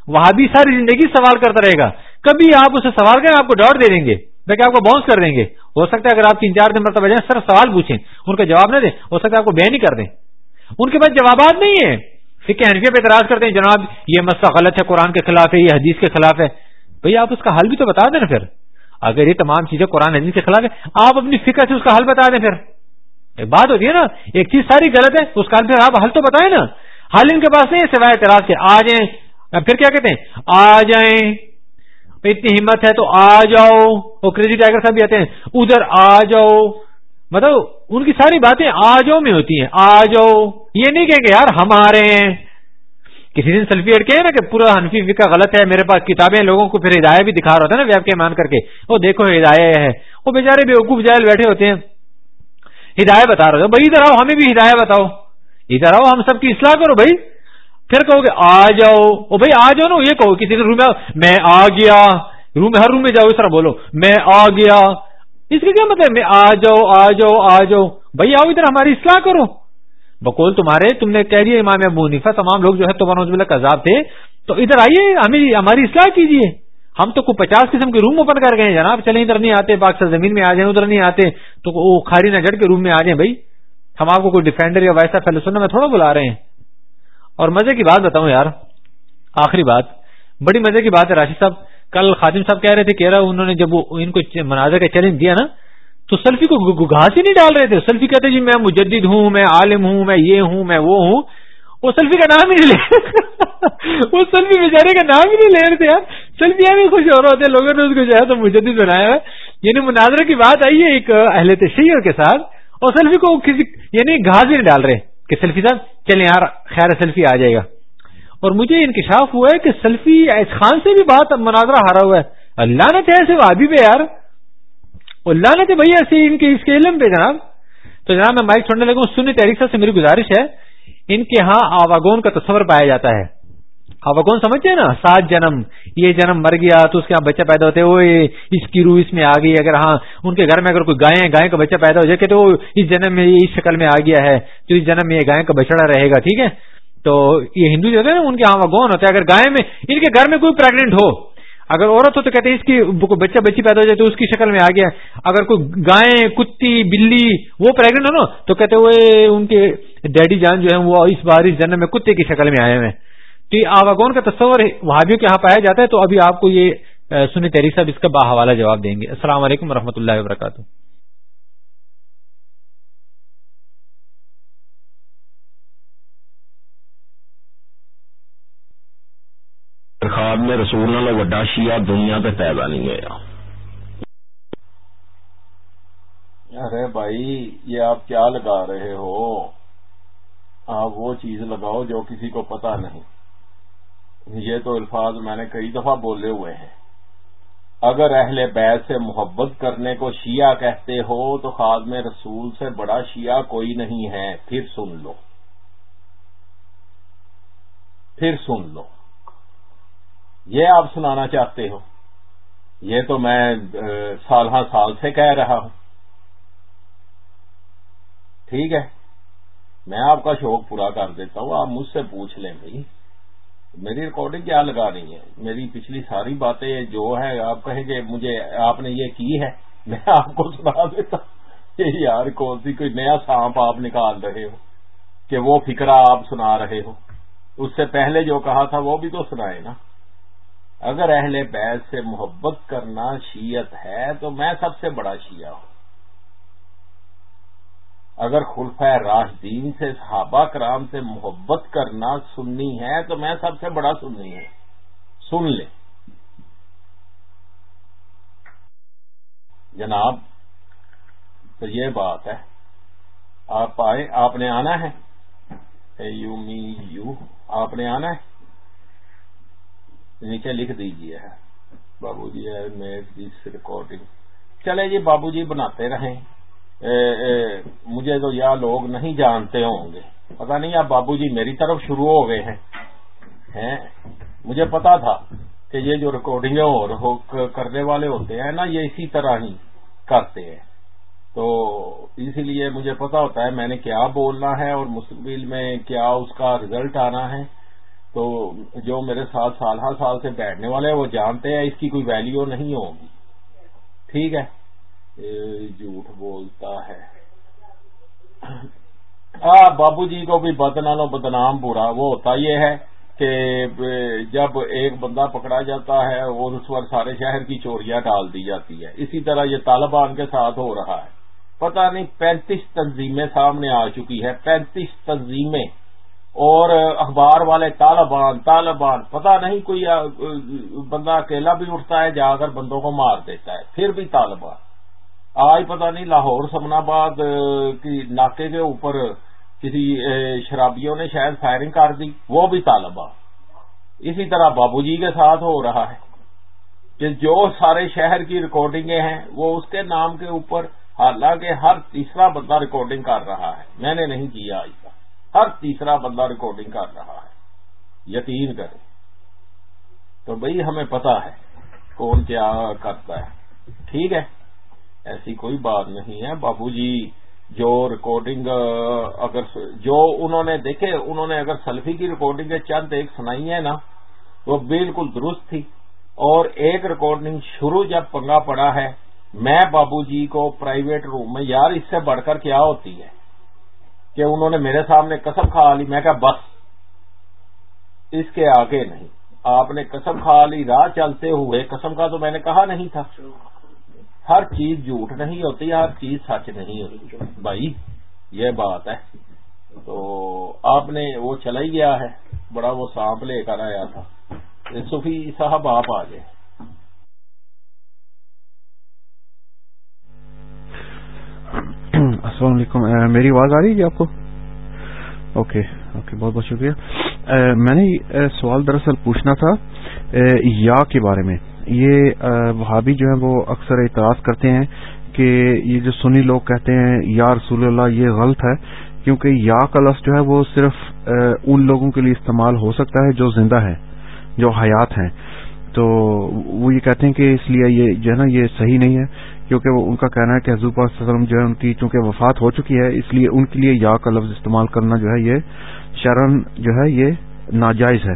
وہاں بھی ساری زندگی سوال کرتا رہے گا۔ کبھی آپ اسے سوال کریں، آپ کو ڈاٹ دے دیں گے، بلکہ آپ کو باؤنس کر دیں گے۔ ہو سکتا ہے اگر آپ تین چار دن مرتبہ جائیں سر سوال پوچھیں، ان کا جواب نہ دیں۔ ہو سکتا ہے آپ کو بے نہیں کر دیں۔ ان کے پاس جوابات نہیں ہیں۔ سکے حنفیہ پہ اعتراض کرتے ہیں، جناب، یہ مسئلہ غلط ہے، قرآن کے خلاف ہے، یہ حدیث کے خلاف ہے۔ بھائی آپ اس کا حل بھی تو بتا دیں نا پھر۔ اگر یہ تمام چیزیں قرآن حدیث کے خلاف ہے، آپ اپنی فکر سے اس کا حل بتا دیں پھر۔ ایک بات ہوتی ہے نا، ایک چیز ساری غلط ہے، اس کا پھر آپ حل تو بتائیں نا۔ حل ان کے پاس نہیں سوائے اعتراض کے۔ آ جائیں۔ پھر کیا کہتے ہیں؟ آ جائیں۔ اتنی ہمت ہے تو آ جاؤ۔ وہ کریزی ٹائگر صاحب بھی آتے ہیں۔ ادھر آ جاؤ۔ مطلب ان کی ساری باتیں آ جاؤ میں ہوتی ہیں۔ آ جاؤ۔ یہ نہیں کہیں گے یار ہم آ رہے ہیں۔ کسی دن سیلفی اڑ کے نا کہ پورا حنفی فکا غلط ہے، میرے پاس کتابیں لوگوں کو پھر ہدایت بھی دکھا رہا ہوتا ہے نا ویب کے مان کر کے۔ وہ دیکھو ہدایت ہے۔ وہ بےچارے بے وقوف جائل بیٹھے ہوتے ہیں۔ ہدایت بتا رہے ہو۔ بھائی ادھر آؤ، ہمیں بھی ہدایت بتاؤ۔ ادھر آؤ، ہم سب کی اصلاح کرو بھائی۔ پھر کہو گے آ جاؤ۔ او بھائی، آ جاؤ نا، یہ کہو، کسی روم میں میں آ گیا۔ روم میں، ہر روم میں جاؤ، اس طرح بولو۔ میں آ گیا۔ اس کا کیا مطلب میں آ جاؤ آ جاؤ آ جاؤ۔ بھائی، آؤ ادھر، ہماری اصلاح کرو۔ بکول تمہارے، تم نے کہہ دیا، امام ابو نیفا تمام لوگ جو ہے تو بنوز کا تھے۔ تو ادھر آئیے، ہمیں، ہماری اصلاح کیجیے ہم تو کوئی پچاس قسم کے روم اوپن کر گئے جناب، چلیں ادھر نہیں آتے پاکستان زمین میں آ جائیں، ادھر نہیں آتے۔ تو وہ کھاری نہ جڑ کے روم میں آ جائیں۔ بھائی، ہم آپ کو کوئی ڈیفینڈر یا ویسا پہلے سننا میں تھوڑا بلا رہے ہیں۔ اور مزے کی بات بتاؤں یار، آخری بات۔ بڑی مزے کی بات ہے، راشد صاحب، کل خادم صاحب کہہ رہے تھے کہہ رہا انہوں نے جب ان کو مناظر کا چیلنج دیا نا، تو سیلفی کو گھاس ہی نہیں ڈال رہے تھے۔ سیلفی کہتے جی میں مجدد ہوں، میں عالم ہوں، میں یہ ہوں، میں وہ ہوں۔ وہ سیلفی کا نام ہی نہیں لے وہ سیلفی بیچارے کا نام ہی نہیں لے رہے تھے یار۔ سیلفیاں بھی خوش ہو رہے ہوتے لوگوں نے اس کو جو ہے تو مجدد بنایا ہے۔ یعنی مناظرہ کی بات آئی ہے ایک اہل تشہیر کے ساتھ۔ اور سیلفی کو کسی یعنی گھاس ہی نہیں ڈال رہے کہ سیلفی صاحب، چلیں یار، خیر سیلفی آ جائے گا۔ اور مجھے انکشاف ہوا ہے کہ سیلفی ایس خان سے بھی بات مناظرہ ہارا ہوا ہے۔ اللہ نے تھے ایسے وادی پہ یار۔ اللہ نے تھے بھائی ایسے ان کے اس کے علم پہ جناب۔ تو جناب میں مائک چھوڑنے لگوں سنی تحریک سے میری گزارش ہے۔ ان کے ہاں آواگون کا تصور پایا جاتا ہے۔ ہوا کون سمجھتے ہیں نا؟ سات جنم، یہ جنم مر گیا تو اس کے یہاں بچہ پیدا ہوتے وہ اس کی روح اس میں آ گئی۔ اگر ہاں ان کے گھر میں اگر کوئی گائے گائے کا بچہ پیدا ہو جائے کہ تو اس جنم میں اس شکل میں آ گیا ہے، تو اس جنم میں یہ گائے کا بچڑا رہے گا، ٹھیک ہے؟ تو یہ ہندو جو ہے نا، ان کے یہاں گون ہوتا ہے اگر گائے میں ان کے گھر میں کوئی پریگنٹ ہو اگر عورت ہو تو کہتے ہیں اس کی بچہ بچی پیدا ہو جائے تو اس کی شکل میں آ گیا۔ اگر کوئی گائے کتی، بلی، وہ پریگنٹ ہو نا، تو کہتے ہوئے ان کے ڈیڈی جان جو ہے وہ اس بار اس جنم میں کتے کی شکل میں آئے ہوئے تو یہ آواگون کا تصور وہابیوں کے یہاں پایا جاتا ہے، تو ابھی آپ کو یہ سنی تحریر صاحب اس کا باحوالہ جواب دیں گے۔ السلام علیکم و اللہ وبرکاتہ۔ خواب میں رسول نال وڈا شیعہ، دنیا پہ پیدا نہیں ہوا ارے بھائی، یہ آپ کیا لگا رہے ہو؟ آپ وہ چیز لگاؤ جو کسی کو پتا نہیں۔ یہ تو الفاظ میں نے کئی دفعہ بولے ہوئے ہیں۔ اگر اہل بیت سے محبت کرنے کو شیعہ کہتے ہو، تو خادم رسول سے بڑا شیعہ کوئی نہیں ہے۔ پھر سن لو۔ پھر سن لو۔ یہ آپ سنانا چاہتے ہو۔ یہ تو میں سال ہاں سال سے کہہ رہا ہوں۔ ٹھیک ہے۔ میں آپ کا شوق پورا کر دیتا ہوں، آپ مجھ سے پوچھ لیں بھائی۔ میری ریکارڈنگ کیا لگا رہی ہے؟ میری پچھلی ساری باتیں جو ہے آپ کہیں گے مجھے، آپ نے یہ کی ہے، میں آپ کو سنا دیتا کہ یار، کون سی کوئی نیا سانپ آپ نکال رہے ہو؟ کہ وہ فکرہ آپ سنا رہے ہو۔ اس سے پہلے جو کہا تھا، وہ بھی تو سنائے نا۔ اگر اہل بیت سے محبت کرنا شیعت ہے تو میں سب سے بڑا شیعہ ہوں۔ اگر خلفہ راشدین سے، صحابہ کرام سے محبت کرنا سننی ہے تو میں سب سے بڑا سننی ہے۔ سن لے جناب، تو یہ بات ہے۔ آپ آئے، آپ نے آنا ہے؟ یو می یو، آپ نے آنا ہے؟ نیچے لکھ دیجیے بابو جی میڈ دس ریکارڈنگ چلے جی بابو جی بناتے رہیں۔ مجھے تو یا لوگ نہیں جانتے ہوں گے۔ پتا نہیں آپ بابو جی میری طرف شروع ہو گئے ہیں۔ مجھے پتا تھا کہ یہ جو ریکارڈنگ اور کرنے والے ہوتے ہیں نا، یہ اسی طرح ہی کرتے ہیں۔ تو اسی لیے مجھے پتا ہوتا ہے میں نے کیا بولنا ہے اور مستقبل میں کیا اس کا رزلٹ آنا ہے۔ تو جو میرے ساتھ سال ہر سال سے بیٹھنے والے ہیں، وہ جانتے ہیں اس کی کوئی ویلیو نہیں ہوگی۔ ٹھیک ہے؟ جھوٹ بولتا ہے۔ ہاں بابو جی کو بھی بدنالو بدنام برا وہ ہوتا یہ ہے کہ جب ایک بندہ پکڑا جاتا ہے، اور اس پر سارے شہر کی چوریاں ڈال دی جاتی ہے اسی طرح یہ طالبان کے ساتھ ہو رہا ہے۔ پتہ نہیں، پینتیس تنظیمیں سامنے آ چکی ہے پینتیس تنظیمیں۔ اور اخبار والے طالبان طالبان، پتہ نہیں کوئی بندہ اکیلا بھی اٹھتا ہے جا کر بندوں کو مار دیتا ہے، پھر بھی طالبان۔ آج پتہ نہیں لاہور سمن آباد کی ناکے کے اوپر کسی شرابیوں نے شاید فائرنگ کر دی، وہ بھی طالبان۔ اسی طرح بابو جی کے ساتھ ہو رہا ہے۔ کہ جو سارے شہر کی ریکارڈنگیں ہیں، وہ اس کے نام کے اوپر، حالانکہ ہر تیسرا بندہ ریکارڈنگ کر رہا ہے۔ میں نے نہیں کیا آج۔ تک ہر تیسرا بندہ ریکارڈنگ کر رہا ہے۔ یقین کرے تو بھئی ہمیں پتا ہے کون کیا کرتا ہے۔ ٹھیک ہے؟ ایسی کوئی بات نہیں ہے۔ بابو جی جو ریکارڈنگ اگر جو انہوں نے دیکھے، انہوں نے اگر سلفی کی ریکارڈنگ چند ایک سنائی ہے نا، وہ بالکل درست تھی۔ اور ایک ریکارڈنگ شروع جب پنگا پڑا ہے، میں بابو جی کو پرائیویٹ روم میں، یار اس سے بڑھ کر کیا ہوتی ہے؟ کہ انہوں نے میرے سامنے قسم کھا لی میں کہا، بس، اس کے آگے نہیں۔ آپ نے قسم کھا لی، راہ چلتے ہوئے قسم کا تو میں نے کہا نہیں تھا۔ ہر چیز جھوٹ نہیں ہوتی، ہر چیز سچ نہیں ہوتی۔ بھائی، یہ بات ہے۔ تو آپ نے، وہ چلا ہی گیا ہے۔ بڑا وہ سانپ لے کر آیا تھا۔ صفی صاحب آپ آ گئے۔ السلام علیکم میری آواز آ رہی ہے آپ کو؟ اوکے اوکے، بہت بہت شکریہ۔ میں نے سوال دراصل پوچھنا تھا یا کے بارے میں۔ یہ وہابی جو ہے وہ اکثر اعتراض کرتے ہیں کہ یہ جو سنی لوگ کہتے ہیں، یا رسول اللہ، یہ غلط ہے، کیونکہ یا کا لفظ جو ہے وہ صرف ان لوگوں کے لیے استعمال ہو سکتا ہے جو زندہ ہے جو حیات ہیں۔ تو وہ یہ کہتے ہیں کہ اس لیے یہ جو ہے نا، یہ صحیح نہیں ہے۔ کیونکہ وہ ان کا کہنا ہے کہ حضور پاک وسلم جو ہے ان کی چونکہ وفات ہو چکی ہے، اس لیے ان کے لیے یا کا لفظ استعمال کرنا جو ہے یہ شرن جو ہے یہ ناجائز ہے۔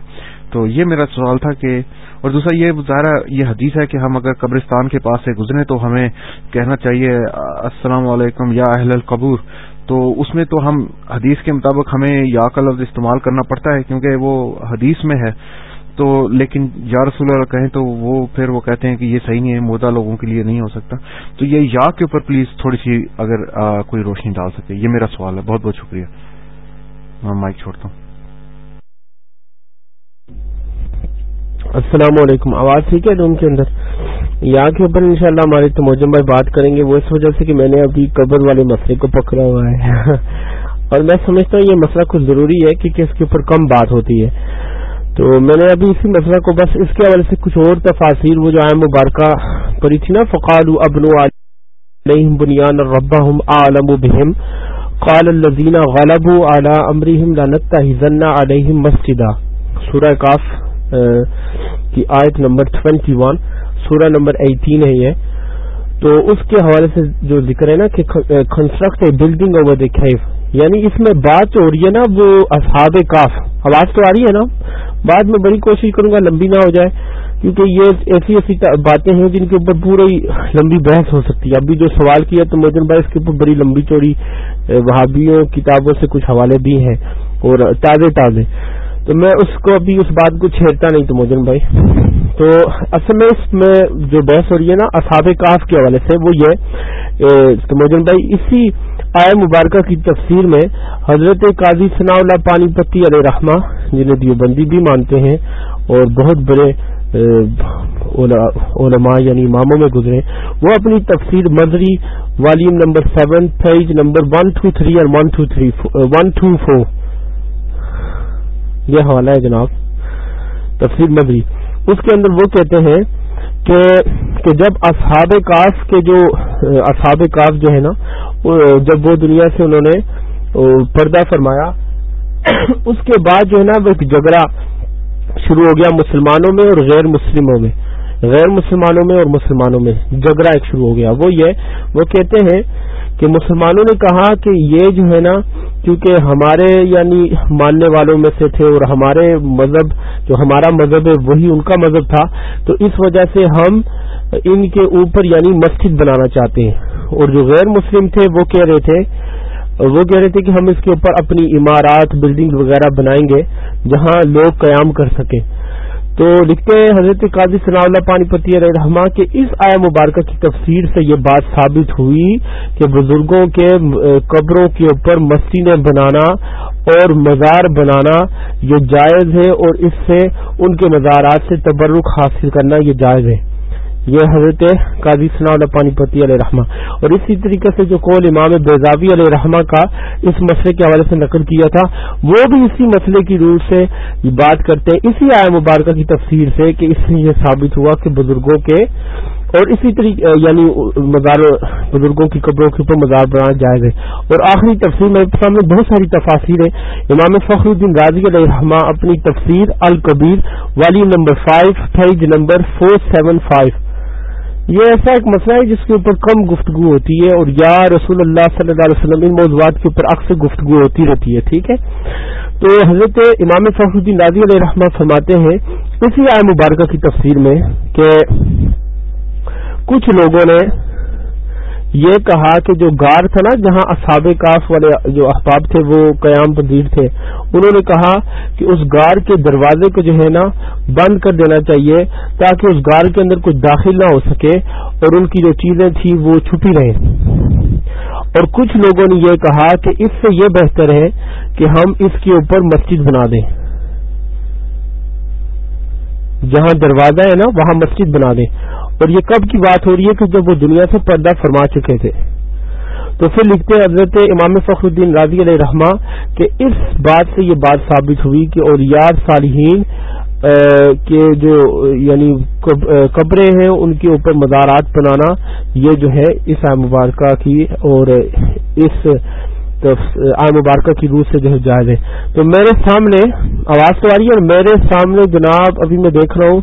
تو یہ میرا سوال تھا کہ، اور دوسرا یہ ظاہرہ یہ حدیث ہے کہ ہم اگر قبرستان کے پاس سے گزرے تو ہمیں کہنا چاہیے، السلام علیکم یا اہل القبور۔ تو اس میں تو ہم حدیث کے مطابق ہمیں یا کا لفظ استعمال کرنا پڑتا ہے کیونکہ وہ حدیث میں ہے۔ تو لیکن یا رسول اللہ کہیں تو وہ پھر وہ کہتے ہیں کہ یہ صحیح نہیں ہے مردہ لوگوں کے لیے نہیں ہو سکتا۔ تو یہ یا کے اوپر پلیز تھوڑی سی اگر کوئی روشنی ڈال سکے یہ میرا سوال ہے۔ بہت بہت شکریہ۔ میں مائک چھوڑتا ہوں۔ السلام علیکم۔ آواز ٹھیک ہے روم کے اندر؟ یہاں کے اوپر انشاءاللہ ہمارے تو بھائی بات کریں گے، وہ اس وجہ سے کہ میں نے ابھی قبر والے مسئلے کو پکڑا ہوا ہے۔ اور میں سمجھتا ہوں یہ مسئلہ کچھ ضروری ہے کہ اس کے اوپر کم بات ہوتی ہے۔ تو میں نے ابھی اسی مسئلہ کو بس اس کے حوالے سے کچھ اور تفاصیر وہ جو آئے مبارکہ پڑی تھی نا فقال ابن علیہم بنیان ربا عالم بہم قال الزین غالب اعلی امرحم لانتا علیہم مسجدہ سورہ کاف کی آیت نمبر 21 سورہ نمبر 18 ہے یہ۔ تو اس کے حوالے سے جو ذکر ہے نا کہ construct a building over the cave یعنی اس میں بات جو ہو رہی ہے نا وہ اصحاب کاف۔ آواز تو آ رہی ہے نا؟ بعد میں بڑی کوشش کروں گا لمبی نہ ہو جائے، کیونکہ یہ ایسی ایسی باتیں ہیں جن کے اوپر پوری لمبی بحث ہو سکتی ہے۔ ابھی جو سوال کیا تو موجن بھائی اس کے اوپر بڑی لمبی چوڑی وہابیوں کتابوں سے کچھ حوالے بھی ہیں اور تازے تازے۔ تو میں اس کو ابھی اس بات کو چھیڑتا نہیں تو موجن بھائی۔ تو اصل میں اس میں جو بحث ہو رہی ہے نا، اصحاب کاف کے حوالے سے، وہ یہ تو موجن بھائی، اسی آئے مبارکہ کی تفسیر میں حضرت قاضی ثناء اللہ پانی پتی علیہ رحمہ، جنہیں دیوبندی بھی مانتے ہیں، اور بہت بڑے علماء یعنی اماموں میں گزرے، وہ اپنی تفسیر مدری volume number seven, page number one two three اور one two three one two four یہ حوالہ ہے جناب تفصیل مدری اس کے اندر وہ کہتے ہیں کہ کہ جب اصحاب کاف کے جو، اصحاب کاف جو ہے نا جب وہ دنیا سے انہوں نے پردہ فرمایا، اس کے بعد جو ہے نا، وہ ایک جھگڑا شروع ہو گیا مسلمانوں میں اور غیر مسلموں میں۔ غیر مسلمانوں میں اور مسلمانوں میں جھگڑا ایک شروع ہو گیا۔ وہ یہ، وہ کہتے ہیں کہ مسلمانوں نے کہا کہ یہ جو ہے نا کیونکہ ہمارے یعنی ماننے والوں میں سے تھے اور ہمارے مذہب، جو ہمارا مذہب ہے، وہی ان کا مذہب تھا۔ تو اس وجہ سے ہم ان کے اوپر یعنی مسجد بنانا چاہتے ہیں۔ اور جو غیر مسلم تھے، وہ کہہ رہے تھے، وہ کہہ رہے تھے کہ ہم اس کے اوپر اپنی عمارات بلڈنگ وغیرہ بنائیں گے، جہاں لوگ قیام کر سکیں۔ تو لکھتے ہیں حضرت قاضی ثناء اللہ پانی پتی علیہ رحمٰ کے اس آیا مبارکہ کی تفسیر سے یہ بات ثابت ہوئی کہ بزرگوں کے قبروں کے اوپر مسجدیں بنانا اور مزار بنانا یہ جائز ہے اور اس سے ان کے مزارات سے تبرک حاصل کرنا یہ جائز ہے۔ یہ حضرت قاضی ثناء اللہ پانی پتی علیہ رحمٰ اور اسی طریقے سے جو قول امام بیزابی علیہ رحمٰ کا اس مسئلے کے حوالے سے نقل کیا تھا، وہ بھی اسی مسئلے کی روح سے بات کرتے ہیں۔ اسی آئے مبارکہ کی تفسیر سے کہ اس سے یہ ثابت ہوا کہ بزرگوں کے اور اسی طریقے یعنی مزار، بزرگوں کی قبروں کے اوپر مزار بنانا جائز ہے اور آخری تفسیر میں سامنے بہت ساری تفاصیر ہیں۔ امام فخر الدین راضی علیہ رحمٰ اپنی تفسیر الکبیر والی number five page number four seven five یہ ایسا ایک مسئلہ ہے جس کے اوپر کم گفتگو ہوتی ہے اور یا رسول اللہ صلی اللہ علیہ وسلم ان موضوعات کے اوپر اکثر گفتگو ہوتی رہتی ہے، ٹھیک ہے؟ تو حضرت امام فخر الدین نازی علیہ رحمٰ فرماتے ہیں اسی آئے مبارکہ کی تفسیر میں کہ کچھ لوگوں نے یہ کہا کہ جو گار تھا نا، جہاں اصحاب کاف والے جو احباب تھے، وہ قیام پذیر تھے۔ انہوں نے کہا کہ اس گار کے دروازے کو جو ہے نا، بند کر دینا چاہیے تاکہ اس گار کے اندر کچھ داخل نہ ہو سکے اور ان کی جو چیزیں تھیں وہ چھپی رہیں۔ اور کچھ لوگوں نے یہ کہا کہ اس سے یہ بہتر ہے کہ ہم اس کے اوپر مسجد بنا دیں۔ جہاں دروازہ ہے نا، وہاں مسجد بنا دیں۔ اور یہ کب کی بات ہو رہی ہے کہ جب وہ دنیا سے پردہ فرما چکے تھے؟ تو پھر لکھتے حضرت امام فخر الدین راضی علیہ رحمٰ کہ اس بات سے یہ بات ثابت ہوئی کہ اور یار صالحین کے جو یعنی قبریں ہیں، ان کے اوپر مزارات بنانا، یہ جو ہے اس مبارکہ کی اور اس آئے مبارکہ کی روح سے جو ہے جائز ہے۔ تو میرے سامنے آواز تو آ رہی ہے اور میرے سامنے جناب ابھی میں دیکھ رہا ہوں،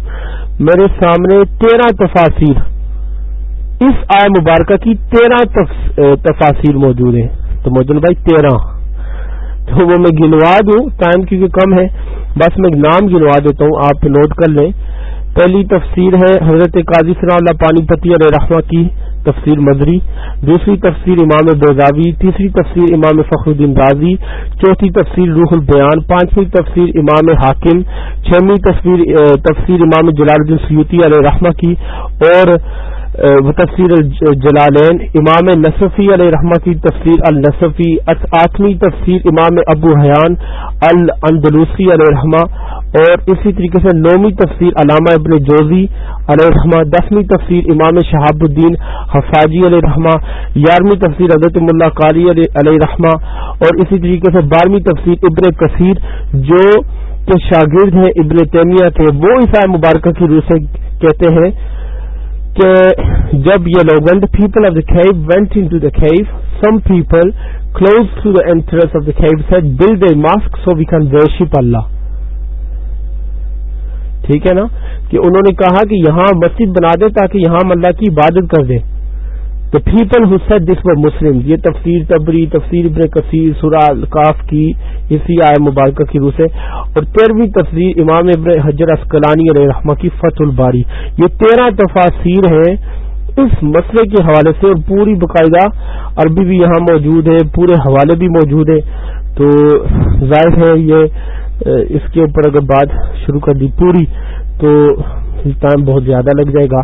میرے سامنے تیرہ تفاصیر اس آئے مبارکہ کی تیرہ تفاصیر موجود ہیں۔ تو موجود بھائی، تیرہ۔ تو وہ میں گنوا دوں ٹائم کیونکہ کم ہے۔ بس میں نام گنوا دیتا ہوں، آپ نوٹ کر لیں۔ پہلی تفسیر ہے حضرت قاضی صلاح اللہ پانی پتی علیہ رحمہ کی۔ تفسیر مدری، دوسری تفسیر امام بیزاوی تیسری تفسیر امام فخر الدین رازی، چوتھی تفسیر روح البیان، پانچویں تفسیر امام حاکم، چھویں تفسیر امام جلال الدین سیوتی علیہ رحمہ کی اور تفسیر جلالین، امام نصفی علیہ رحمہ کی تفسیر النصفی آٹھویں تفسیر امام ابو حیان الدلوسی علیہ رحمہ اور اسی طریقے سے نویں تفسیر علامہ ابن جوزی علیہ رحمہ دسویں تفسیر امام شہاب الدین حفاظی علیہ رحمہ گیارہویں تفسیر حضرت اللہ قاری علیہ رحمہ اور اسی طریقے سے بارہویں تفسیر ابن کثیر، جو کہ شاگرد ہیں ابن تیمیہ کے، وہ عیسائی مبارکہ کی روح سے کہتے ہیں کہ جب یہ لوگ people of the cave went into the cave some people close to the entrance of the cave set build a mosque so we can worship اللہ ٹھیک ہے نا؟ کہ انہوں نے کہا کہ یہاں مسجد بنا دے تاکہ یہاں اللہ کی عبادت کر دیں دا پیپل ہو سیٹ دس مسلم یہ تفسیر تبری، تفسیر ابن کثیر سورا کاف کی، اسی آئے مبارکہ کی روح سے۔ اور تیرہویں تفسیر امام ابن حجر اسکلانی علیہ رحمہ کی فتح الباری۔ یہ تیرہ تفاصیر ہیں اس مسئلے کے حوالے سے اور پوری باقاعدہ عربی بھی یہاں موجود ہے، پورے حوالے بھی موجود ہیں تو ظاہر ہے یہ اس کے اوپر اگر بات شروع کر دی پوری تو ٹائم بہت زیادہ لگ جائے گا۔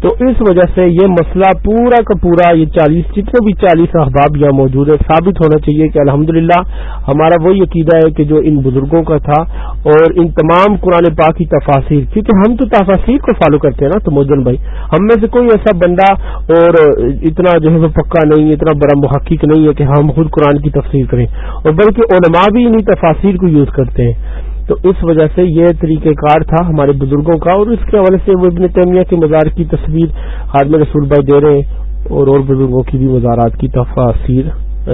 تو اس وجہ سے یہ مسئلہ پورا کا پورا یہ چالیس جتنے بھی چالیس احباب یہاں موجود ہے ثابت ہونا چاہیے کہ الحمدللہ ہمارا وہی عقیدہ ہے کہ جو ان بزرگوں کا تھا اور ان تمام قرآن پاک کی تفاصیر کیونکہ ہم تو تفاصیر کو فالو کرتے ہیں نا تو موجن بھائی۔ ہم میں سے کوئی ایسا بندہ اور اتنا جو ہے وہ پکا نہیں، اتنا بڑا محقق نہیں ہے کہ ہم خود قرآن کی تفسیر کریں۔ اور بلکہ علماء بھی انہیں تفاصیر کو یوز کرتے ہیں۔ تو اس وجہ سے یہ طریقہ کار تھا ہمارے بزرگوں کا اور اس کے حوالے سے وہ ابن تیمیہ کے مزار کی تصویر حادم رسول بھائی دے رہے ہیں اور اور بزرگوں کی بھی مزارات کی تفاصیر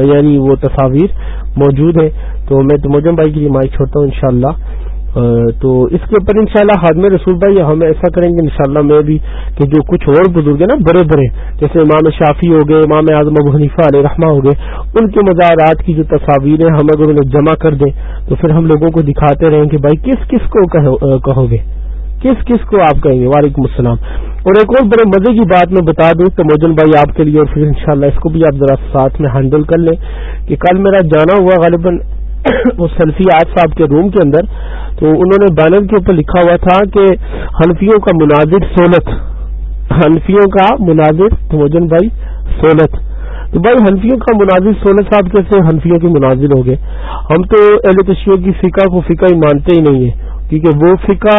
یعنی وہ تصاویر موجود ہیں۔ تو میں تو موجم بھائی کی مائک چھوڑتا ہوں، انشاءاللہ۔ تو اس کے اوپر انشاءاللہ شاء اللہ رسول بھائی، ہم ایسا کریں گے انشاءاللہ میں بھی کہ جو کچھ اور بزرگ ہیں نا، بڑے بڑے، جیسے امام شافی ہو گئے، امام اعظم ابو حنیفہ علیہ رحمٰ ہو گئے، ان کے مزارات کی جو تصاویر ہیں، ہم اگر انہیں جمع کر دیں، تو پھر ہم لوگوں کو دکھاتے رہیں کہ بھائی کس کس کو کہو گے؟ کس کس کو آپ کہیں گے؟ وعلیکم السلام۔ اور ایک اور بڑے مزے کی بات میں بتا دوں تو موجن بھائی آپ کے لیے، اور پھر انشاءاللہ اس کو بھی آپ ذرا ساتھ میں ہینڈل کر لیں کہ کل میرا جانا ہوا غالباً وہ سلفی آج صاحب کے روم کے اندر تو انہوں نے بینر کے اوپر لکھا ہوا تھا کہ حنفیوں کا مناظر سولت حنفیوں کا مناظر موجن بھائی سولت تو بھائی حنفیوں کا مناظر سولت صاحب کیسے حنفیوں کے مناظر ہو گئے ہم تو اہل تشیوں کی فقہ کو فقہ ہی مانتے ہی نہیں ہیں، کیونکہ وہ فقہ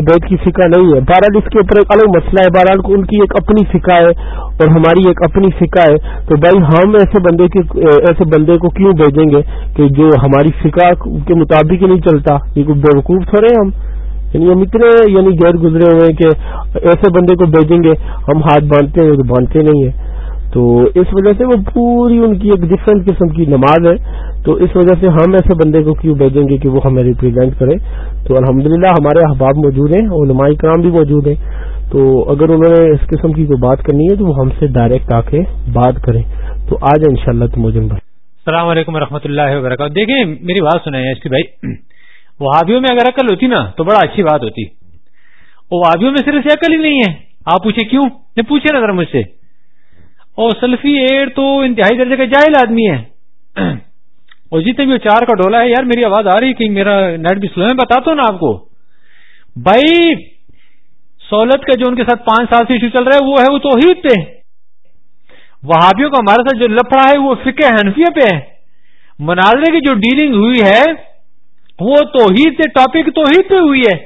بیت کی فقہ نہیں ہے۔ بہرحال اس کے اوپر ایک الگ مسئلہ ہے۔ بہرحال ان کی ایک اپنی فقہ ہے اور ہماری ایک اپنی فقہ ہے۔ تو بھائی، ہم ایسے بندے کے، ایسے بندے کو کیوں بھیجیں گے کہ جو ہماری فقہ کے مطابق ہی نہیں چلتا؟ یہ کوئی بیوقوف تھوڑے ہم؟ یعنی ہم اتنے یعنی غیر گزرے ہوئے کہ ایسے بندے کو بھیجیں گے، ہم ہاتھ باندھتے ہیں تو باندھتے نہیں ہیں۔ تو اس وجہ سے وہ پوری ان کی ایک ڈفرینٹ قسم کی نماز ہے۔ تو اس وجہ سے ہم ایسے بندے کو کیوں بھیجیں گے کہ وہ ہمیں ریپرزینٹ کرے؟ تو الحمدللہ ہمارے احباب موجود ہیں اور نمائی کرام بھی موجود ہیں۔ تو اگر انہوں نے اس قسم کی کوئی بات کرنی ہے تو وہ ہم سے ڈائریکٹ آ کے بات کریں۔ تو آج ان شاء اللہ بھائی السلام علیکم و اللہ وبرکاتہ۔ دیکھیں، میری بات سنیں اس بھائی۔ وہابیوں میں اگر عقل ہوتی نا تو بڑا اچھی بات ہوتی۔ وہابیوں میں صرف عقل ہی نہیں ہے۔ آپ پوچھے کیوں؟ پوچھے نا ذرا مجھ سے۔ اور سلفی ایئر تو انتہائی درجے کا جاہل آدمی ہے۔ اور جتنے بھی چار کا ڈولا ہے۔ یار، میری آواز آ رہی کہ میرا نیٹ بھی سلو میں بتاتا ہوں نا آپ کو۔ بھائی، سہولت کا جو ان کے ساتھ پانچ سال سے ایشو چل رہا ہے، وہ ہے وہ توحید پہ۔ وہابیوں کا ہمارے ساتھ جو لفڑا ہے، وہ فکر حنفیہ پہ ہے۔ مناظرے کی جو ڈیلنگ ہوئی ہے، وہ توحید سے ٹاپک توحید پہ ہوئی ہے۔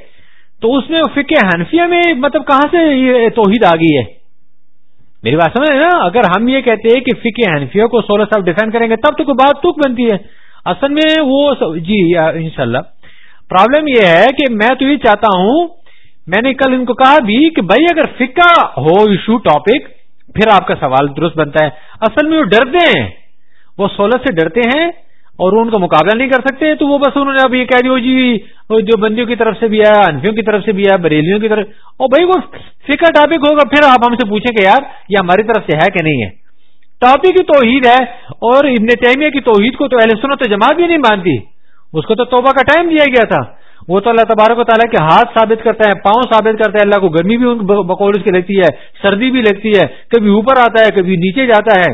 تو اس میں فکر حنفیہ میں مطلب کہاں سے یہ توحید آ گئی ہے؟ میری بات سمجھ نا؟ اگر ہم یہ کہتے ہیں کہ فکے حنفیوں کو سولہ سال ڈیفینڈ کریں گے، تب تو کوئی بات تک بنتی ہے۔ اصل میں وہ جی انشاءاللہ۔ پرابلم یہ ہے کہ میں تو یہ چاہتا ہوں، میں نے کل ان کو کہا بھی کہ بھائی اگر فکا ہو ایشو ٹاپک پھر آپ کا سوال درست بنتا ہے۔ اصل میں وہ ڈرتے ہیں۔ وہ سولہ سے ڈرتے ہیں۔ اور ان کا مقابلہ نہیں کر سکتے، تو وہ بس انہوں نے اب یہ کہہ دیا جی جو بندیوں کی طرف سے بھی آیا، انفیوں کی طرف سے بھی آیا، بریلیوں کی طرف، اور بھائی وہ فکر ٹاپک ہوگا، پھر آپ ہم سے پوچھیں کہ یار، یہ ہماری طرف سے ہے کہ نہیں ہے؟ ٹاپک کی توحید ہے، اور ابن تیمیہ کی توحید کو تو اہل سنت تو جماعت بھی نہیں مانتی۔ اس کو تو توبہ کا ٹائم دیا گیا تھا۔ وہ تو اللہ تبارک و تعالیٰ کے ہاتھ ثابت کرتا ہے، پاؤں ثابت کرتا ہے، اللہ کو گرمی بھی بقول اس کی لگتی ہے، سردی بھی لگتی ہے، کبھی اوپر آتا ہے، کبھی نیچے جاتا ہے۔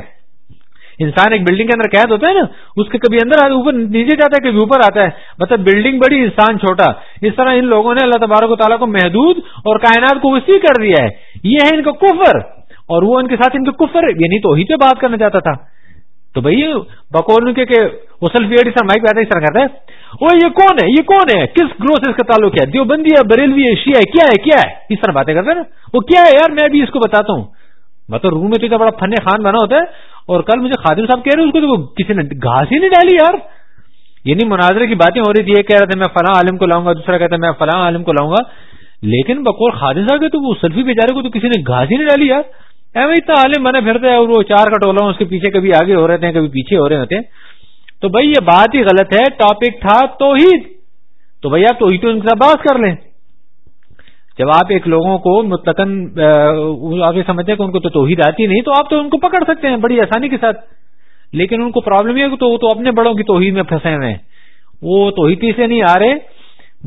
انسان ایک بلڈنگ کے اندر قید ہوتا ہے نا، اس کے کبھی اندر اوپر نیچے جاتا ہے، کبھی اوپر آتا ہے۔ مطلب بلڈنگ بڑی انسان چھوٹا۔ اس طرح ان لوگوں نے اللہ تبارک و تعالیٰ کو محدود اور کائنات کو وسیع کر دیا ہے۔ یہ ہے ان کا کفر۔ اور وہ ان کے ساتھ ان کے کفر یعنی تو ہی پہ بات کرنا چاہتا تھا۔ تو بھائی بقول کے کہ اسل فیئر اس مائک پہ اس طرح کرتا ہے۔ وہ یہ کون ہے؟ یہ کون ہے؟ کس گروہ سے اس کا تعلق ہے؟ دیوبندی ہے، بریلوی ہے، شیعہ ہے، کیا ہے کیا ہے؟ اس طرح باتیں کرتے ہیں نا۔ وہ کیا ہے یار؟ میں بھی اس کو بتاتا ہوں۔ مطلب روم میں تو اتنا بڑا فن خان بنا ہوتا ہے اور کل مجھے خادم صاحب کہہ رہے اس کو تو کسی نے گھاس ہی نہیں ڈالی یار۔ یعنی مناظرے کی باتیں ہو رہی تھی، یہ کہہ رہے تھے، میں فلاں عالم کو لاؤں گا، دوسرا کہتا ہے میں فلاں عالم کو لاؤں گا۔ لیکن بکور خادم صاحب کے تو وہ سلفی بیچارے کو تو کسی نے گھاس ہی نہیں ڈالی یار۔ ایویں اتنا عالم بنے پھرتے ہیں اور وہ چار کا ٹولا اس کے پیچھے کبھی آگے ہو رہے تھے، کبھی پیچھے ہو رہے ہوتے۔ ہیں تو بھائی، یہ بات ہی غلط ہے ٹاپک تھا توحید۔ تو بھائی آپ توحید تو ان کے ساتھ بات کر لیں۔ جب آپ ایک لوگوں کو متقن آپ یہ سمجھتے ہیں کہ ان کو تو توحید آتی نہیں، تو آپ تو ان کو پکڑ سکتے ہیں بڑی آسانی کے ساتھ۔ لیکن ان کو پرابلم یہ ہے کہ تو اپنے بڑوں کی توحید میں پھنسے ہوئے ہیں۔ وہ توحیدی سے نہیں آ رہے،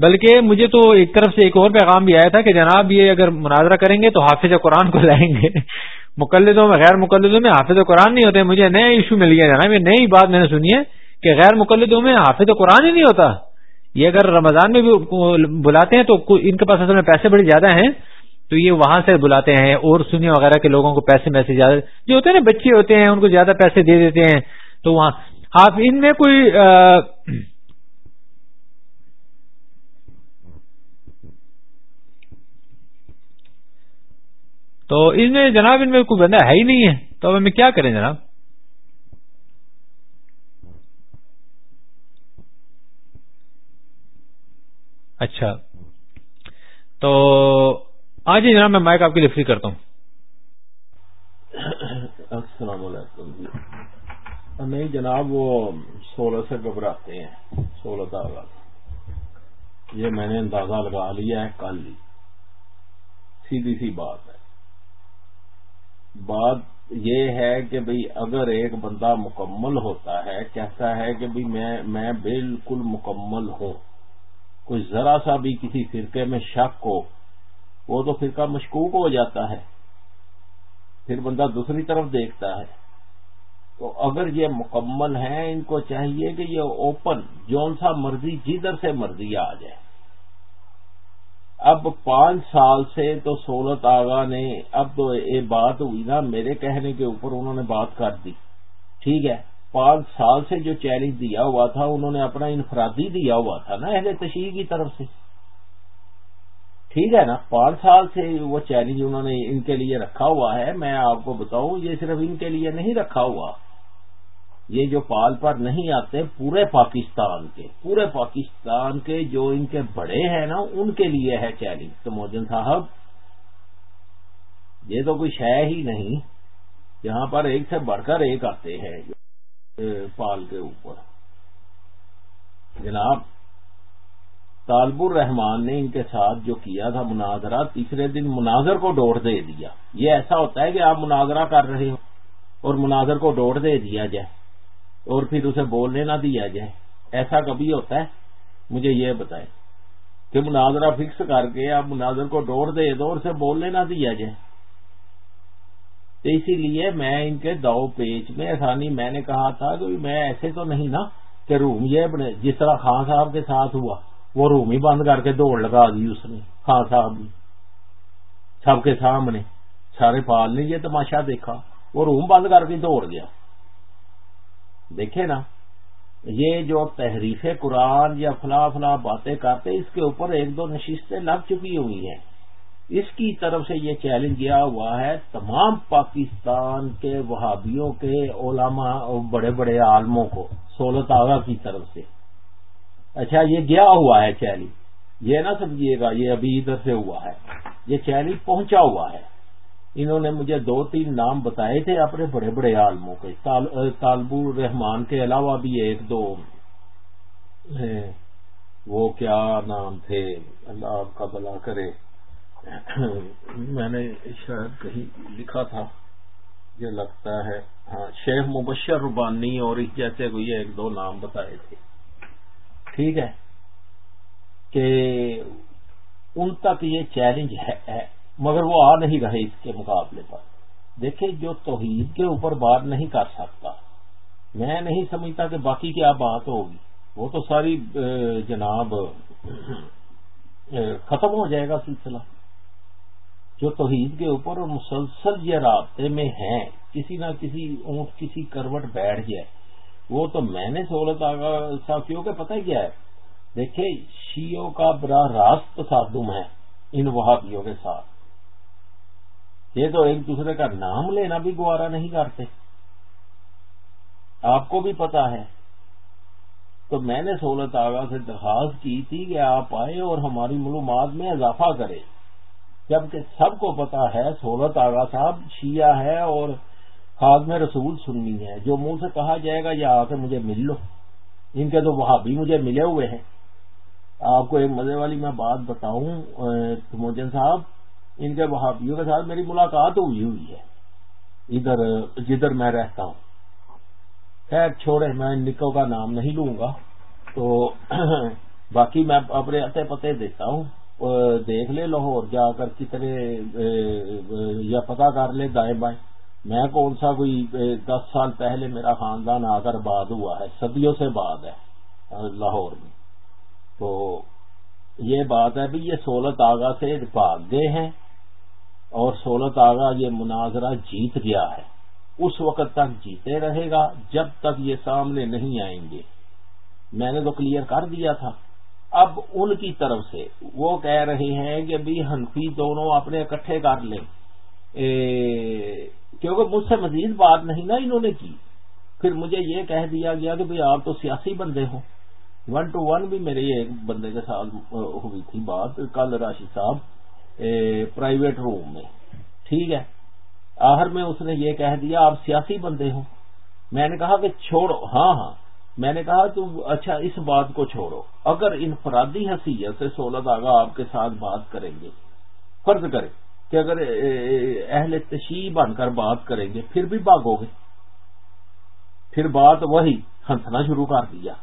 بلکہ مجھے تو ایک طرف سے ایک اور پیغام بھی آیا تھا کہ جناب یہ اگر مناظرہ کریں گے تو حافظ قرآن کو لائیں گے۔ مقلدوں میں، غیر مقلدوں میں حافظ قرآن نہیں ہوتے، مجھے نئے ایشو مل گیا جناب، یہ نئی بات میں نے سنی ہے کہ غیر مقلدوں میں حافظ قرآن ہی نہیں ہوتا۔ یہ اگر رمضان میں بھی بلاتے ہیں تو ان کے پاس اصل میں پیسے بڑے زیادہ ہیں، تو یہ وہاں سے بلاتے ہیں اور سنی وغیرہ کے لوگوں کو پیسے میں سے زیادہ جو ہوتے ہیں نا، بچے ہوتے ہیں، ان کو زیادہ پیسے دے دیتے ہیں، تو وہاں آپ ان میں کوئی تو ان میں جناب ان میں کوئی بندہ ہے ہی نہیں ہے، تو اب ہمیں کیا کریں جناب؟ اچھا۔ تو آج ہی جناب میں مائک آپ کے لیے فری کرتا ہوں۔ السلام علیکم۔ جی نہیں جناب، وہ سولہ سے گھبراتے ہیں۔ سولہ تازہ یہ میں نے اندازہ لگا لیا ہے کل۔ ہی سیدھی سی بات ہے۔ بات یہ ہے کہ بھئی اگر ایک بندہ مکمل ہوتا ہے، کہتا ہے کہ بھئی میں بالکل مکمل ہوں۔ کوئی ذرا سا بھی کسی فرقے میں شک ہو، وہ تو فرقہ مشکوک ہو جاتا ہے۔ پھر بندہ دوسری طرف دیکھتا ہے۔ تو اگر یہ مکمل ہیں، ان کو چاہیے کہ یہ اوپن جون سا مرضی جدھر سے مرضی آ جائے۔ اب پانچ سال سے تو سولت آغا نے، اب تو یہ بات ہوئی نا، میرے کہنے کے اوپر انہوں نے بات کر دی۔ ٹھیک ہے۔ پانچ سال سے جو چیلنج دیا ہوا تھا، انہوں نے اپنا انفرادی دیا ہوا تھا نا اہل تشریح کی طرف سے۔ ٹھیک ہے نا؟ پانچ سال سے وہ چیلنج انہوں نے ان کے لیے رکھا ہوا ہے۔ میں آپ کو بتاؤں، یہ صرف ان کے لیے نہیں رکھا ہوا۔ یہ جو پال پر نہیں آتے، پورے پاکستان کے، پورے پاکستان کے جو ان کے بڑے ہیں نا، ان کے لیے ہے چیلنج تو موجن صاحب، یہ تو کوئی شے ہی نہیں۔ جہاں پر ایک سے بڑھ کر ایک آتے ہیں۔ پال کے اوپر۔ جناب، طالب الرحمان نے ان کے ساتھ جو کیا تھا مناظرہ، تیسرے دن مناظر کو ڈوڑ دے دیا۔ یہ ایسا ہوتا ہے کہ آپ مناظرہ کر رہے ہو اور مناظر کو ڈوڑ دے دیا جائے اور پھر اسے بولنے نہ دیا جائے۔ ایسا کبھی ہوتا ہے؟ مجھے یہ بتائیں کہ مناظرہ فکس کر کے آپ مناظر کو ڈوڑ دے دو اور اسے بولنے نہ دیا جائے۔ تو اسی لیے میں ان کے دو پیج میں آسانی میں نے کہا تھا کہ میں ایسے تو نہیں نا کہ روم یہ بنے جس طرح خان صاحب کے ساتھ ہوا، وہ روم ہی بند کر کے دوڑ لگا دی اس نے، خان صاحب نے۔ سب کے سامنے سارے پال نے یہ تماشا دیکھا، وہ روم بند کر کے دوڑ گیا۔ دیکھے نا، یہ جو تحریف قرآن یا فلاں فلاں باتیں کرتے، اس کے اوپر ایک دو نشستیں لگ چکی ہوئی ہیں۔ اس کی طرف سے یہ چیلنج کیا ہوا ہے، تمام پاکستان کے وہابیوں کے علماء اور بڑے بڑے عالموں کو سولت آغا کی طرف سے۔ اچھا یہ گیا ہوا ہے چیلنج یہ نہ سمجھیے گا، یہ ابھی ادھر سے ہوا ہے۔ یہ چیلنج پہنچا ہوا ہے۔ انہوں نے مجھے دو تین نام بتائے تھے اپنے بڑے بڑے عالموں کے۔ طالب الرحمان کے علاوہ بھی ایک دو۔ وہ کیا نام تھے؟ اللہ آپ کا بلا کرے۔ میں نے شاید کہیں لکھا تھا، یہ لگتا ہے ہاں شیخ مبشر ربانی اور اس جیسے کوئی ایک دو نام بتائے تھے۔ ٹھیک ہے کہ ان تک یہ چیلنج ہے مگر وہ آ نہیں رہے اس کے مقابلے پر۔ دیکھیں، جو توحید کے اوپر بات نہیں کر سکتا، میں نہیں سمجھتا کہ باقی کیا بات ہوگی۔ وہ تو ساری جناب ختم ہو جائے گا سلسلہ۔ جو توحید کے اوپر اور مسلسل یہ رابطے میں ہیں، کسی نہ کسی اونٹ، کسی کروٹ بیٹھ جائے وہ تو میں نے سہولت آگا صاحب کیونکہ پتہ کیا ہے۔ دیکھیں شیوں کا براہ راست تصادم ہے ان وہابیوں کے ساتھ۔ یہ تو ایک دوسرے کا نام لینا بھی گوارا نہیں کرتے۔ آپ کو بھی پتا ہے۔ تو میں نے سہولت آگا سے درخواست کی تھی کہ آپ آئے اور ہماری معلومات میں اضافہ کرے جبکہ سب کو پتا ہے سہولت آگا صاحب شیعہ ہے اور خاص میں رسول سننی ہے۔ جو منہ سے کہا جائے گا، یا آ کے مجھے مل لو۔ ان کے تو وہاں بھی مجھے ملے ہوئے ہیں۔ آپ کو ایک مزے والی میں بات بتاؤں موجن صاحب، ان کے وہابیوں کے ساتھ میری ملاقات ہوئی ہوئی ہے۔ ادھر، جدھر میں رہتا ہوں۔ خیر، چھوڑے، میں نکو کا نام نہیں لوں گا۔ تو باقی میں اپنے اتے پتے دیتا ہوں۔ دیکھ لے لاہور جا کر کتنے یا پتا کر لے دائیں بائیں۔ میں کون سا کوئی دس سال پہلے میرا خاندان آ کر بعد ہوا ہے، صدیوں سے بعد ہے لاہور میں۔ تو یہ بات ہے بھی یہ سولت آگا سے بھاگ گئے ہیں اور سولت آگا یہ مناظرہ جیت گیا ہے۔ اس وقت تک جیتے رہے گا، جب تک یہ سامنے نہیں آئیں گے۔ میں نے تو کلیئر کر دیا تھا۔ اب ان کی طرف سے وہ کہہ رہے ہیں کہ بھی ہنفی دونوں اپنے اکٹھے کر لیں۔ کیونکہ مجھ سے مزید بات نہیں نا انہوں نے کی۔ پھر مجھے یہ کہہ دیا گیا کہ بھئی آپ تو سیاسی بندے ہوں۔ ون ٹو ون بھی میرے ایک بندے کے ساتھ ہوئی تھی بات کل راشد صاحب پرائیویٹ روم میں۔ ٹھیک ہے۔ آخر میں اس نے یہ کہہ دیا، آپ سیاسی بندے ہوں۔ میں نے کہا کہ چھوڑو۔ ہاں ہاں۔ میں نے کہا تو اچھا اس بات کو چھوڑو۔ اگر انفرادی حیثیت سے سولت آگا آپ کے ساتھ بات کریں گے، فرض کریں کہ اگر اہل تشیح بن کر بات کریں گے، پھر بھی باغو گے۔ پھر بات وہی ہنسنا شروع کر دیا۔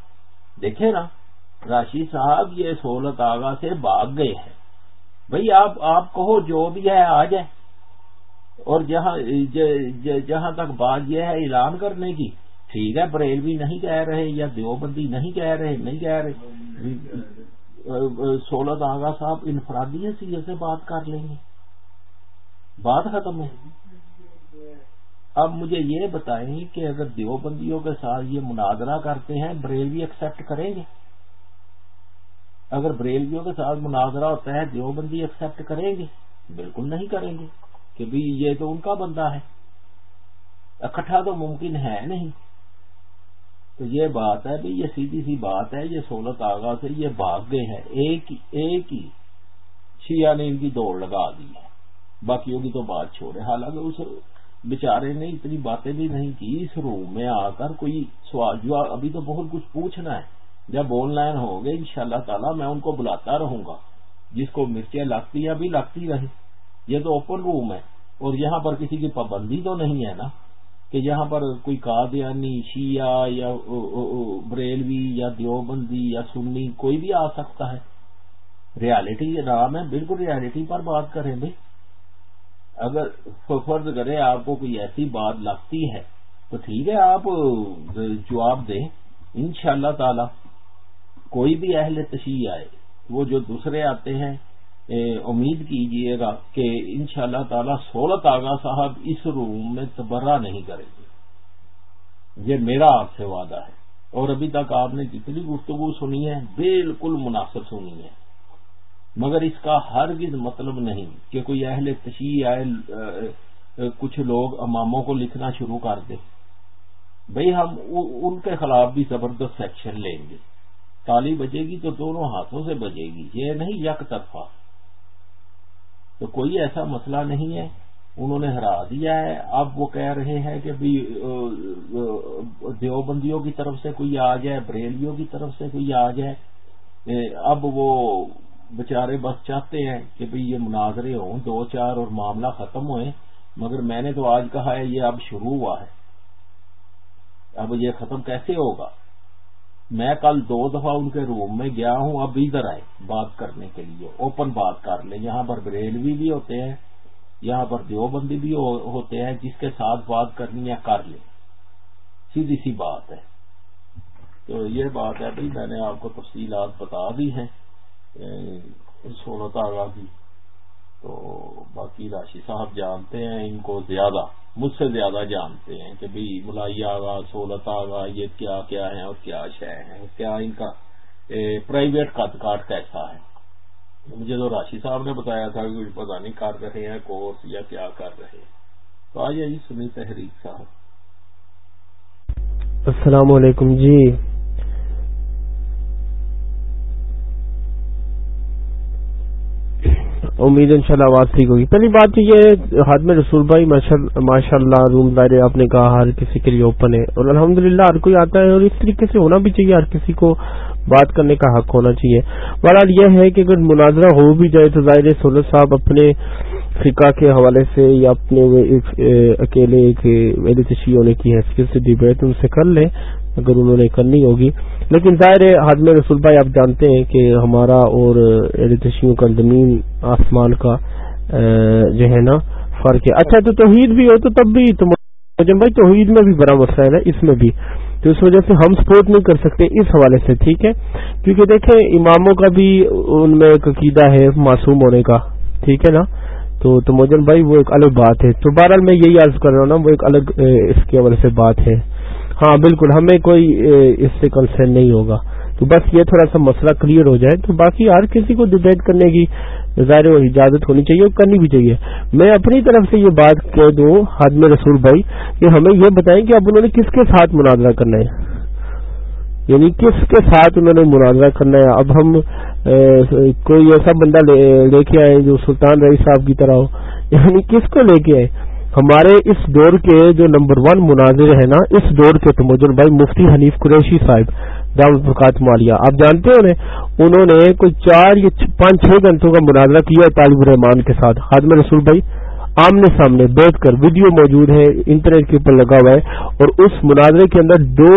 دیکھے نا، راشی صاحب یہ سہولت آگا سے بھاگ گئے ہیں۔ بھئی آپ آپ کہو جو بھی ہے، آ جائے۔ اور جہاں جہاں تک بات یہ ہے، اعلان کرنے کی۔ ٹھیک ہے، بریلوی نہیں کہہ رہے یا دیوبندی نہیں کہہ رہے، نہیں کہہ رہے۔ سولت آگا صاحب انفرادی حیثیت سے بات کر لیں گے۔ بات ختم ہے۔ اب مجھے یہ بتائیں کہ اگر دیوبندیوں کے ساتھ یہ مناظرہ کرتے ہیں، بریلوی ایکسپٹ کریں گے؟ اگر بریلویوں کے ساتھ مناظرہ ہوتا ہے، دیوبندی ایکسپٹ کریں گے؟ بالکل نہیں کریں گے کہ بھی یہ تو ان کا بندہ ہے۔ اکٹھا تو ممکن ہے نہیں۔ تو یہ بات ہے یہ سیدھی سی بات ہے، یہ سولت آگا سے یہ بھاگ گئے ہیں۔ ایک ایک ہی شیعہ نے ان کی دوڑ لگا دی ہے۔ باقیوں کی تو بات چھوڑے۔ حالانکہ اس بیچارے نے اتنی باتیں بھی نہیں کی۔ اس روم میں آ کر کوئی سوال جو ابھی تو بہت کچھ پوچھنا ہے۔ جب آن لائن ہوں گے ان شاء اللہ تعالی میں ان کو بلاتا رہوں گا۔ جس کو مرچیں لگتی ہیں ابھی لگتی رہے یہ تو اوپن روم ہے اور یہاں پر کسی کی پابندی تو نہیں ہے نا؟ کہ یہاں پر کوئی قادیانی، شیعہ یا بریلوی یا دیوبندی یا سنی کوئی بھی آ سکتا ہے۔ ریالٹی نام ہے، بالکل ریالٹی پر بات کریں بھائی۔ اگر فرض کرے آپ کو کوئی ایسی بات لگتی ہے، تو ٹھیک ہے، آپ جواب دیں۔ ان شاء اللہ تعالی، کوئی بھی اہل تشیح آئے، وہ جو دوسرے آتے ہیں امید کیجیے گا کہ ان شاء اللہ تعالی سولت آگا صاحب اس روم میں تبرہ نہیں کریں گے۔ یہ میرا آپ سے وعدہ ہے۔ اور ابھی تک آپ نے جتنی گفتگو سنی ہے، بالکل مناسب سنی ہے۔ مگر اس کا ہرگز مطلب نہیں کہ کوئی اہل تشیح آئے کچھ لوگ اماموں کو لکھنا شروع کر دے بھئی ہم ان کے خلاف بھی زبردست سیکشن لیں گے۔ تالی بجے گی تو دونوں ہاتھوں سے بجے گی۔ یہ نہیں یک طرفہ۔ تو کوئی ایسا مسئلہ نہیں ہے، انہوں نے ہرا دیا ہے۔ اب وہ کہہ رہے ہیں کہ دیوبندیوں کی طرف سے کوئی آ جائے، بریلیوں کی طرف سے کوئی آ جائے۔ اب وہ بچارے بس چاہتے ہیں کہ بھئی یہ مناظرے ہوں، دو چار اور معاملہ ختم ہوئے، مگر میں نے تو آج کہا ہے یہ اب شروع ہوا ہے۔ اب یہ ختم کیسے ہوگا؟ میں کل دو دفعہ ان کے روم میں گیا ہوں، اب ادھر آئے بات کرنے کے لیے اوپن بات کر لیں۔ یہاں پر بریلوی بھی ہوتے ہیں، یہاں پر دیوبندی بھی ہوتے ہیں، جس کے ساتھ بات کرنی ہے کر لیں۔ سیدھی سی بات ہے۔ تو یہ بات ہے بھائی میں نے آپ کو تفصیلات بتا دی ہیں سہولت آگاہ کی۔ تو باقی راشی صاحب جانتے ہیں، ان کو زیادہ، مجھ سے زیادہ جانتے ہیں کہ بھائی ملائی آگا سہولت آگا یہ کیا کیا ہے اور کیا شے ہیں، کیا ان کا پرائیویٹ کٹ کاٹ کیسا ہے؟ مجھے تو راشی صاحب نے بتایا تھا کہ پتا نہیں کر رہے ہیں کورس یا کیا کر رہے ہیں۔ تو آئیے جی سنی تحریک صاحب۔ السلام علیکم جی۔ امید ان شاء اللہ آواز ٹھیک ہوگی۔ پہلی بات تو یہ ہاتھ میں رسول بھائی، ماشاء اللہ روم دائرے آپ نے کہا ہر کسی کے لیے اوپن ہے۔ اور الحمد ہر کوئی آتا ہے اور اس طریقے سے ہونا بھی چاہیے، ہر کسی کو بات کرنے کا حق ہونا چاہیے۔ بہرحال یہ ہے کہ اگر مناظرہ ہو بھی جائے تو ظاہر سولت صاحب اپنے فقہ کے حوالے سے یا اپنے اکیلے ایک تشیع ہونے کی حیثیت سے ڈبیٹ ان سے کر لیں۔ اگر انہوں نے کرنی ہوگی۔ لیکن ظاہر حاضم رسول بھائی آپ جانتے ہیں کہ ہمارا اور تشیوں کا زمین، آسمان کا جو ہے نا، فرق ہے۔ اچھا تو توحید بھی ہو تو تب بھی تو بھائی، توحید میں بھی بڑا مسئلہ ہے اس میں بھی۔ تو اس وجہ سے ہم سپورٹ نہیں کر سکتے اس حوالے سے، ٹھیک ہے؟ کیونکہ دیکھیں، اماموں کا بھی ان میں ایک عقیدہ ہے معصوم ہونے کا، ٹھیک ہے نا؟ تو تو موجن بھائی، وہ ایک الگ بات ہے۔ تو بہرحال میں یہی عرض کر رہا ہوں نا، وہ ایک الگ اس کے حوالے سے بات ہے۔ ہاں بالکل، ہمیں کوئی اس سے کنسرن نہیں ہوگا۔ تو بس یہ تھوڑا سا مسئلہ کلیئر ہو جائے، تو باقی ہر کسی کو ڈبیٹ کرنے کی ظاہر و اجازت ہونی چاہیے اور کرنی بھی چاہیے۔ میں اپنی طرف سے یہ بات کہہ دوں، حادم رسول بھائی، کہ ہمیں یہ بتائیں کہ اب انہوں نے کس کے ساتھ مناظرہ کرنا ہے۔ یعنی کس کے ساتھ انہوں نے مناظرہ کرنا ہے؟ اب ہم کوئی ایسا بندہ لے کے آئے جو سلطان رئی صاحب کی طرح ہو۔ یعنی کس کو لے کے آئے؟ ہمارے اس دور کے جو نمبر ون مناظر ہیں نا، اس دور کے تو بھائی مفتی حنیف قریشی صاحب دام الفقات مالیہ، آپ جانتے ہو انہوں نے کوئی چار یا پانچ چھ گھنٹوں کا مناظرہ کیا طالب الرحمان کے ساتھ۔ خادم رسول بھائی، آمنے سامنے بیٹھ کر ویڈیو موجود ہے، انٹرنیٹ کے اوپر لگا ہوا ہے، اور اس مناظرے کے اندر دو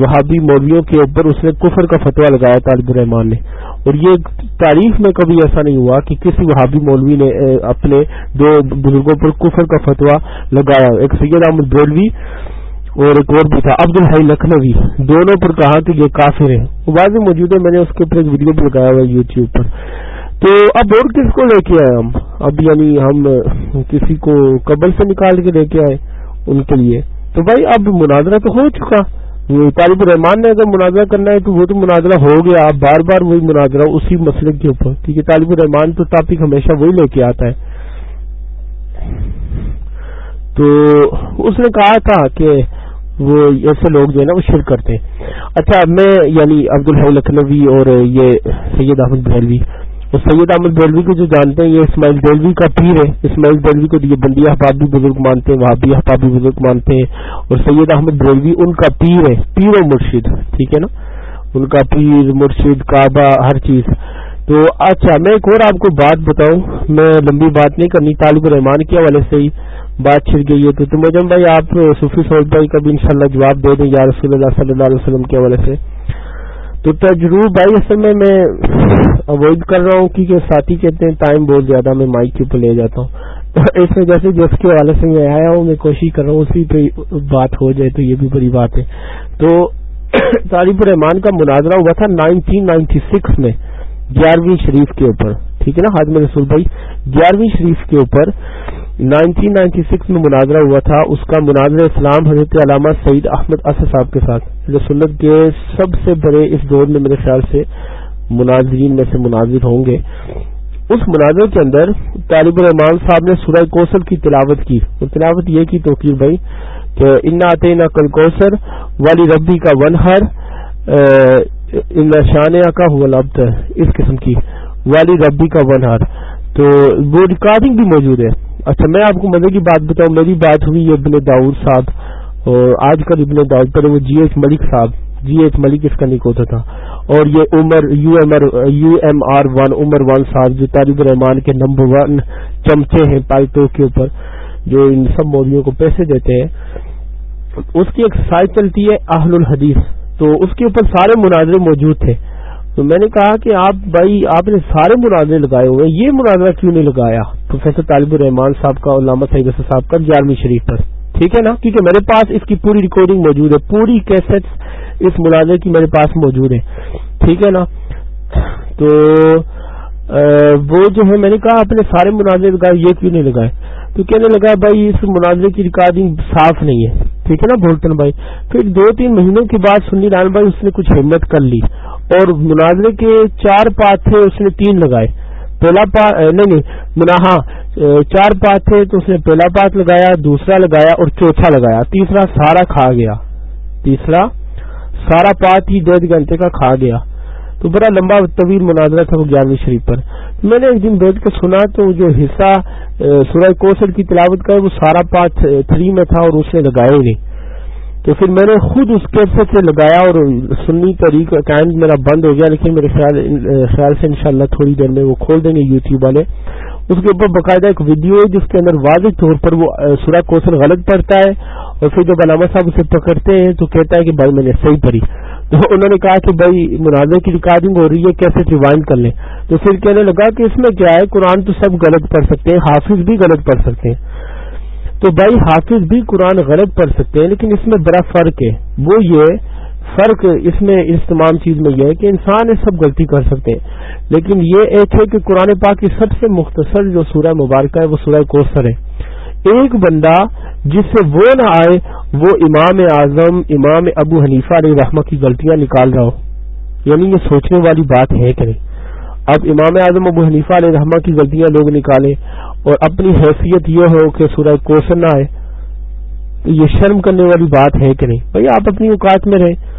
وہابی مولویوں کے اوپر اس نے کفر کا فتویٰ لگایا طالب الرحمان نے۔ اور یہ تاریخ میں کبھی ایسا نہیں ہوا کہ کسی وہابی مولوی نے اپنے دو بزرگوں پر کفر کا فتویٰ لگایا۔ ایک سید احمد بریلوی اور ایک اور بھی تھا عبد الحائی لکھنوی۔ دونوں پر کہا کہ یہ کافر ہے وہ واضح موجود ہے، میں نے اس کے اوپر ایک ویڈیو بھی لگایا ہوا یو ٹیوب پر۔ تو اب اور کس کو لے کے آئے ہم؟ اب یعنی ہم کسی کو قبل سے نکال کے لے کے آئے ان کے لیے۔ تو بھائی اب مناظرہ تو ہو چکا۔ طالب الرحمان نے اگر مناظرہ کرنا ہے تو وہ تو مناظرہ ہو گیا، آپ بار بار وہی مناظرہ اسی مسئلے کے اوپر۔ کیونکہ طالب الرحمان تو ٹاپک ہمیشہ وہی لے کے آتا ہے۔ تو اس نے کہا تھا کہ وہ ایسے لوگ جو ہے نا وہ شرک کرتے ہیں۔ اچھا میں یعنی عبد الحی لکھنوی اور یہ سید احمد بہلوی سید احمد بیلوی کو جو جانتے ہیں، یہ اسماعیل بیلوی کا پیر ہے۔ اسماعیل بیلوی کو یہ بندی احبابی بزرگ مانتے ہیں، وہابی احبابی بزرگ مانتے ہیں۔ اور سید احمد بیلوی ان کا پیر ہے، پیر و مرشد، ٹھیک ہے نا؟ ان کا پیر، مرشد، کعبہ، ہر چیز۔ تو اچھا میں ایک اور آپ کو بات بتاؤں۔ میں لمبی بات نہیں کرنی طالب الرحمان کے حوالے سے ہی بات چھڑ گئی ہے۔ تو تمجم بھائی، آپ صوفی سعود بھائی کا بھی ان جواب دے دیں، یا رسول اللہ صلی اللہ علیہ وسلم کے حوالے سے۔ تو تجربہ بھائی، اصل میں میں اوائڈ کر رہا ہوں کیونکہ ساتھی کہتے ہیں ٹائم بہت زیادہ میں مائک کے اوپر لے جاتا ہوں۔ اس وجہ سے جس کے حوالے سے میں آیا ہوں، میں کوشش کر رہا ہوں اسی پہ بات ہو جائے تو یہ بھی بڑی بات ہے۔ تو طالب الرحمان کا مناظرہ ہوا تھا نائنٹین نائنٹی سکس میں، گیارہویں شریف کے اوپر، ٹھیک ہے نا حاضم رسول بھائی؟ گیارہویں شریف کے اوپر نائنٹین نائنٹی سکس میں مناظرہ ہوا تھا۔ اس کا مناظر اسلام حضرت علامہ سعید احمد اسد صاحب کے ساتھ۔ جو سنت کے سب سے بڑے اس دور میں میرے خیال سے مناظرین میں سے مناظر ہوں گے۔ اس مناظر کے اندر طالب الرحمان صاحب نے سورہ کوسل کی تلاوت کی۔ اور تلاوت یہ کی توقیر بھائی کہ ان آتے نہ کل کوسر والی ربی کا ون ہر ان شانیہ کا ہوا اس قسم کی۔ والی ربی کا ون ہر تو وہ ریکارڈنگ بھی موجود ہے۔ اچھا میں آپ کو مزے کی بات بتاؤں، میری بات ہوئی ابن داؤد صاحب، اور آج کل ابن داؤد پر وہ جی ایچ ملک صاحب جی ایچ ملک اس کا نک ہوتا تھا۔ اور یہ عمر، U M R, U M R one, عمر ون صاحب جو طالب الرحمان کے نمبر ون چمچے ہیں پائٹوں کے اوپر، جو ان سب مودیوں کو پیسے دیتے ہیں۔ اس کی ایک سائٹ چلتی ہے اہل الحدیث، تو اس کے اوپر سارے مناظرے موجود تھے۔ تو میں نے کہا کہ آپ بھائی آپ نے سارے مناظرے لگائے ہوئے یہ مناظرہ کیوں نہیں لگایا؟ پروفیسر طالب الرحمان صاحب کا علامہ سعید صاحب کا گیارہویں شریف پر۔ ٹھیک ہے نا؟ کیونکہ میرے پاس اس کی پوری ریکارڈنگ موجود ہے، پوری کیسٹ اس مناظرے کی میرے پاس موجود ہے ٹھیک ہے نا؟ تو وہ جو ہے، میں نے کہا اپنے سارے مناظرے لگائے، یہ کیوں نہیں لگائے؟ تو کہنے لگا بھائی اس مناظرے کی ریکارڈنگ صاف نہیں ہے۔ ٹھیک ہے نا بولتن بھائی؟ پھر دو تین مہینوں کے بعد سنی لال بھائی اس نے کچھ ہمت کر لی اور مناظرے کے چار پات تھے اس نے تین لگائے۔ پہلا پات نہیں نہیں، مناہا چار پات تھے تو اس نے پہلا پات لگایا، دوسرا لگایا اور چوتھا لگایا۔ تیسرا سارا کھا گیا۔ تیسرا سارا پات ہی ڈیڑھ گھنٹے کا کھا گیا۔ تو بڑا لمبا طویل مناظرہ تھا وہ گیارہویں شریف پر۔ میں نے ایک دن بیٹھ کے سنا تو جو حصہ سورہ کوسل کی تلاوت کا وہ سارا پارٹ تھری میں تھا اور اس نے لگایا ہی نہیں تو پھر میں نے خود اس کیسٹ سے لگایا اور سنی طریق اکاؤنٹ میرا بند ہو گیا، لیکن میرے خیال خیال سے انشاءاللہ تھوڑی دیر میں وہ کھول دیں گے یوٹیوب والے۔ اس کے اوپر باقاعدہ ایک ویڈیو ہے، جس کے اندر واضح طور پر وہ سورا کوشل غلط پڑتا ہے اور پھر جب علامہ صاحب اسے پکڑتے ہیں تو کہتا ہے کہ بھائی میں نے صحیح پڑھی۔ تو انہوں نے کہا کہ بھائی مناظر کی ریکارڈنگ ہو رہی ہے، کیسے ریوائنڈ کر لیں؟ تو پھر کہنے لگا کہ اس میں کیا ہے، قرآن تو سب غلط پڑھ سکتے ہیں، حافظ بھی غلط پڑھ سکتے ہیں۔ تو بھائی حافظ بھی قرآن غلط پڑھ سکتے ہیں، لیکن اس میں بڑا فرق ہے۔ وہ یہ فرق اس میں اس تمام چیز میں یہ ہے کہ انسان یہ سب غلطی کر سکتے ہیں۔ لیکن یہ ایک ہے کہ قرآن پاک کی سب سے مختصر جو سورہ مبارکہ ہے، وہ سورہ کوثر ہے۔ ایک بندہ جس سے وہ نہ آئے، وہ امام اعظم، امام ابو حنیفہ علیہ رحمہ کی غلطیاں نکال رہا ہو۔ یعنی یہ سوچنے والی بات ہے کہ نہیں۔ اب امام اعظم ابو حنیفہ علیہ رحمہ کی غلطیاں لوگ نکالیں اور اپنی حیثیت یہ ہو کہ سورہ کوشن نہ آئے۔ تو یہ شرم کرنے والی بات ہے کہ نہیں۔ بھائی آپ اپنی اوقات میں رہیں۔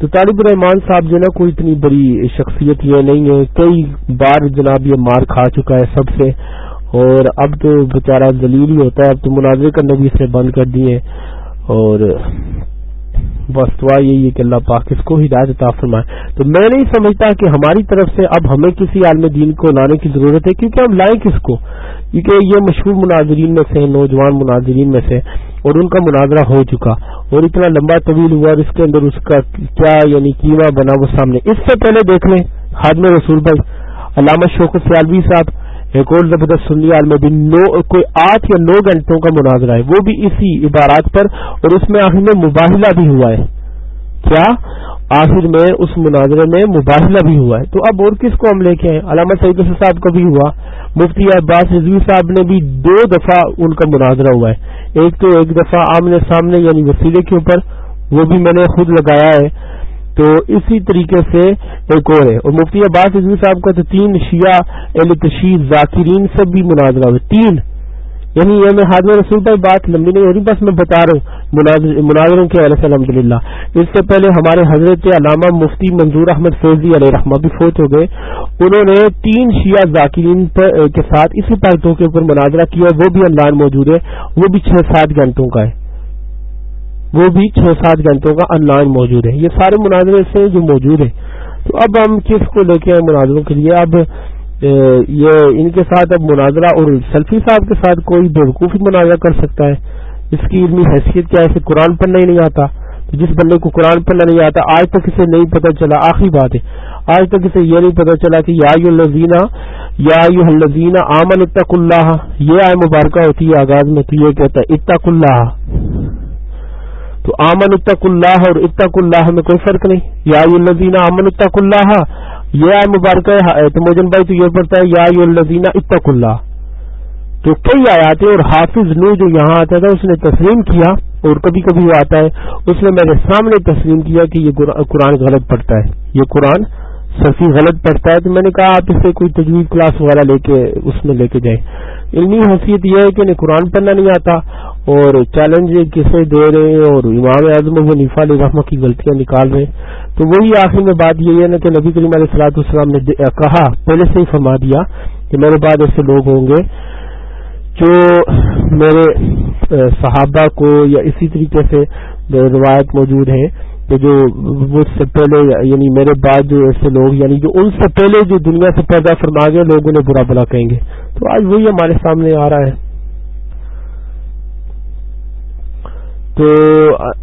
تو طالب الرحمان صاحب جو نا، کوئی اتنی بڑی شخصیت یہ نہیں ہے۔ کئی بار جناب یہ مار کھا چکا ہے سب سے۔ اور اب تو بیچارہ دلیل ہی ہوتا ہے، اب تو مناظر کرنے بھی اس نے بند کر دیے۔ اور بس دعا یہی ہے کہ اللہ پاک اس کو ہدایت عطا فرمائے۔ تو میں نہیں سمجھتا کہ ہماری طرف سے اب ہمیں کسی عالم دین کو لانے کی ضرورت ہے، کیونکہ ہم لائیں کس کو؟ کیونکہ یہ مشہور مناظرین میں سے، نوجوان مناظرین میں سے، اور ان کا مناظرہ ہو چکا۔ اور اتنا لمبا طویل ہوا اور اس کے اندر اس کا کیا یعنی کیما بنا وہ سامنے۔ اس سے پہلے دیکھ لیں، خادم رسول بھائی، علامہ شوکت سیالوی صاحب ایک اور زبردست سنی عالم دن نو، کوئی آٹھ یا نو گھنٹوں کا مناظرہ ہے۔ وہ بھی اسی عبارات پر اور اس میں آخر میں مباحلہ بھی ہوا ہے۔ کیا؟ آخر میں اس مناظرے میں مباحلہ بھی ہوا ہے۔ تو اب اور کس کو ہم لے کے ہیں علامہ سعید صاحب کا بھی ہوا۔ مفتی عباس رضوی صاحب نے بھی دو دفعہ ان کا مناظرہ ہوا ہے۔ ایک تو ایک دفعہ آمنے سامنے یعنی وسیلے کے اوپر، وہ بھی میں نے خود لگایا ہے۔ تو اسی طریقے سے ایک اور ہے۔ اور مفتی عباس عزمی صاحب کا تو تین شیعہ تشیر ذاکرین سے بھی مناظرہ ہوئے۔ تین۔ یعنی یہ میں حاضر رسول بھائی بات لمبی نہیں ہو رہی، بس میں بتا رہا ہوں۔ مناظروں کے علیہ الحمد للہ اس سے پہلے ہمارے حضرت علامہ مفتی منظور احمد فیضی علیہ رحمہ بھی فوت ہو گئے۔ انہوں نے تین شیعہ ذاکرین کے ساتھ اسی پائٹوں کے اوپر مناظرہ کیا، وہ بھی اللہ موجود ہے، وہ بھی چھ سات گھنٹوں کا ہے۔ وہ بھی چھ سات گھنٹوں کا آن لائن موجود ہے۔ یہ سارے مناظرے سے جو موجود ہیں۔ تو اب ہم کس کو لے کے آئے مناظروں کے لیے؟ اب یہ ان کے ساتھ اب مناظرہ اور سیلفی صاحب کے ساتھ کوئی بیوقوفی مناظرہ کر سکتا ہے؟ اس کی علمی حیثیت کیا ہے؟ قرآن پڑھنا ہی نہیں آتا۔ جس بندے کو قرآن پڑھنا نہیں آتا، آج تک اسے نہیں پتہ چلا۔ آخری بات ہے، آج تک اسے یہ نہیں پتہ چلا کہ یا الزینہ یا یو الزینہ آمن اتق اللہ۔ یہ آئے مبارکہ ہوتی ہے آغاز میں تو یہ کہتا ہے اتق اللہ۔ تو آمن اتق اللہ اور اتق اللہ میں کوئی فرق نہیں۔ یا الزین امن اتق اللہ۔ یہ آئے مبارکہ تو موجن بھائی تو یہ پڑھتا ہے، یا الزین اتق اللہ۔ تو کئی آیات اور حافظ نو جو یہاں آتا تھا، اس نے تسلیم کیا اور کبھی کبھی وہ آتا ہے۔ اس نے میرے سامنے تسلیم کیا کہ یہ قرآن غلط پڑھتا ہے۔ یہ قرآن سرفی غلط پڑھتا ہے تو میں نے کہا آپ اسے کوئی تجویز کلاس وغیرہ لے کے اس میں لے کے جائیں۔ علمی حیثیت یہ ہے کہ انہیں قرآن پڑھنا نہیں آتا اور چیلنج کسے دے رہے ہیں اور امام اعظم و نفا علیہ رحمہ کی غلطیاں نکال رہے ہیں۔ تو وہی آخر میں بات یہ ہے نا کہ نبی کریم علیہ السلاۃ السلام نے کہا، پہلے سے ہی فرما دیا کہ میرے بعد ایسے لوگ ہوں گے جو میرے صحابہ کو یا اسی طریقے سے روایت موجود ہیں کہ جو مجھ سے پہلے یعنی میرے بعد جو ایسے لوگ یعنی جو ان سے پہلے جو دنیا سے پیدا فرما گئے لوگ انہیں برا بلا کہیں گے۔ تو آج وہی ہمارے سامنے آ رہا ہے۔ تو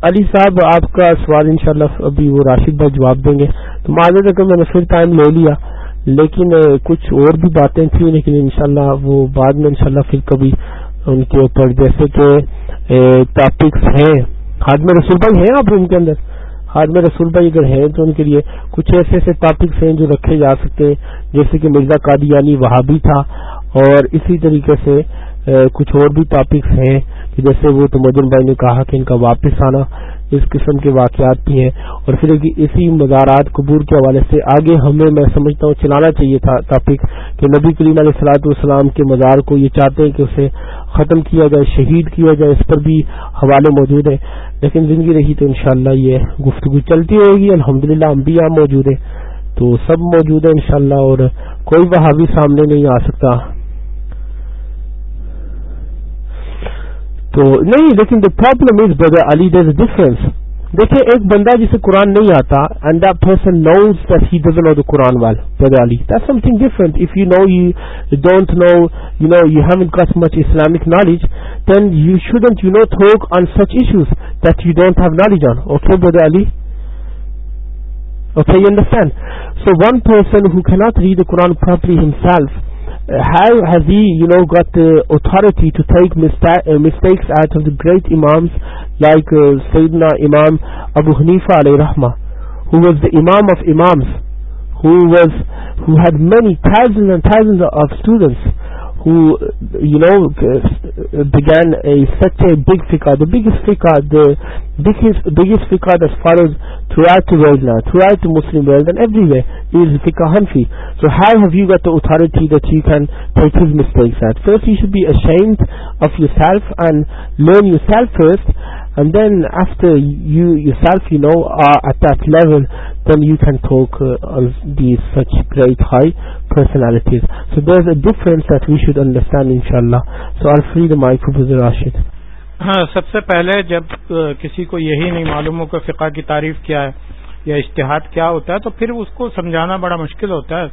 علی صاحب، آپ کا سوال انشاءاللہ ابھی وہ راشد بھائی جواب دیں گے۔ تو معذرت تک میں نے پھر ٹائم لے لیا، لیکن کچھ اور بھی باتیں تھیں، لیکن انشاءاللہ وہ بعد میں انشاءاللہ پھر کبھی ان کے اوپر، جیسے کہ ٹاپکس ہیں۔ ہاتھ میں رسول بھائی ہیں آپ ان کے اندر؟ ہاتھ میں رسول بھائی اگر ہیں تو ان کے لیے کچھ ایسے ایسے ٹاپکس ہیں جو رکھے جا سکتے ہیں، جیسے کہ مرزا قادیانی یعنی وہابی تھا، اور اسی طریقے سے کچھ اور بھی ٹاپکس ہیں کہ جیسے وہ تو بھائی نے کہا کہ ان کا واپس آنا اس قسم کے واقعات بھی ہیں۔ اور پھر اسی مزارات قبور کے حوالے سے آگے ہمیں میں سمجھتا ہوں چلانا چاہیے تھا ٹاپک کہ نبی کریم علیہ السلاط والسلام کے مزار کو یہ چاہتے ہیں کہ اسے ختم کیا جائے، شہید کیا جائے، اس پر بھی حوالے موجود ہیں۔ لیکن زندگی رہی تو انشاءاللہ یہ گفتگو چلتی رہے گی۔ الحمد للہ ہم بھی یہاں موجود ہیں تو سب موجود ہیں انشاءاللہ اور کوئی وہابی سامنے نہیں آ سکتا۔ تو نہیں، لیکن the problem is brother Ali there difference دیکھیں ایک بندہ جسے قرآن نہیں آتا and the person knows that he doesn't know the Quran well brother that something different if you know you don't know you know you have got much Islamic knowledge then you shouldn't you know talk on such issues that you don't have knowledge on okay brother Ali Okay, you understand? So one person who cannot read the Quran properly himself how has he, you know, got the authority to take mista uh, mistakes out of the great imams like uh, Sayyidina Imam Abu Hanifa alayhi rahmah, who was the imam of imams, who had many thousands and thousands of students, who, you know, began a, such a big fiqh, the biggest fiqh, the biggest fiqh that follows throughout the world now, throughout the Muslim world and everywhere, is fiqh Hanfi. So how have you got the authority that you can take his mistakes at? First you should be ashamed of yourself and learn yourself first, and then after you yourself, you know, are at that level, then you can talk uh, on these such great high personalities. So there's a difference that we should understand, inshallah. So I'll free the mic for Brother Rashid. ہاں سب سے پہلے جب کسی کو یہی نہیں معلوم ہو کہ فقہ کی تعریف کیا ہے یا اشتہاد کیا ہوتا ہے تو پھر اس کو سمجھانا بڑا مشکل ہوتا ہے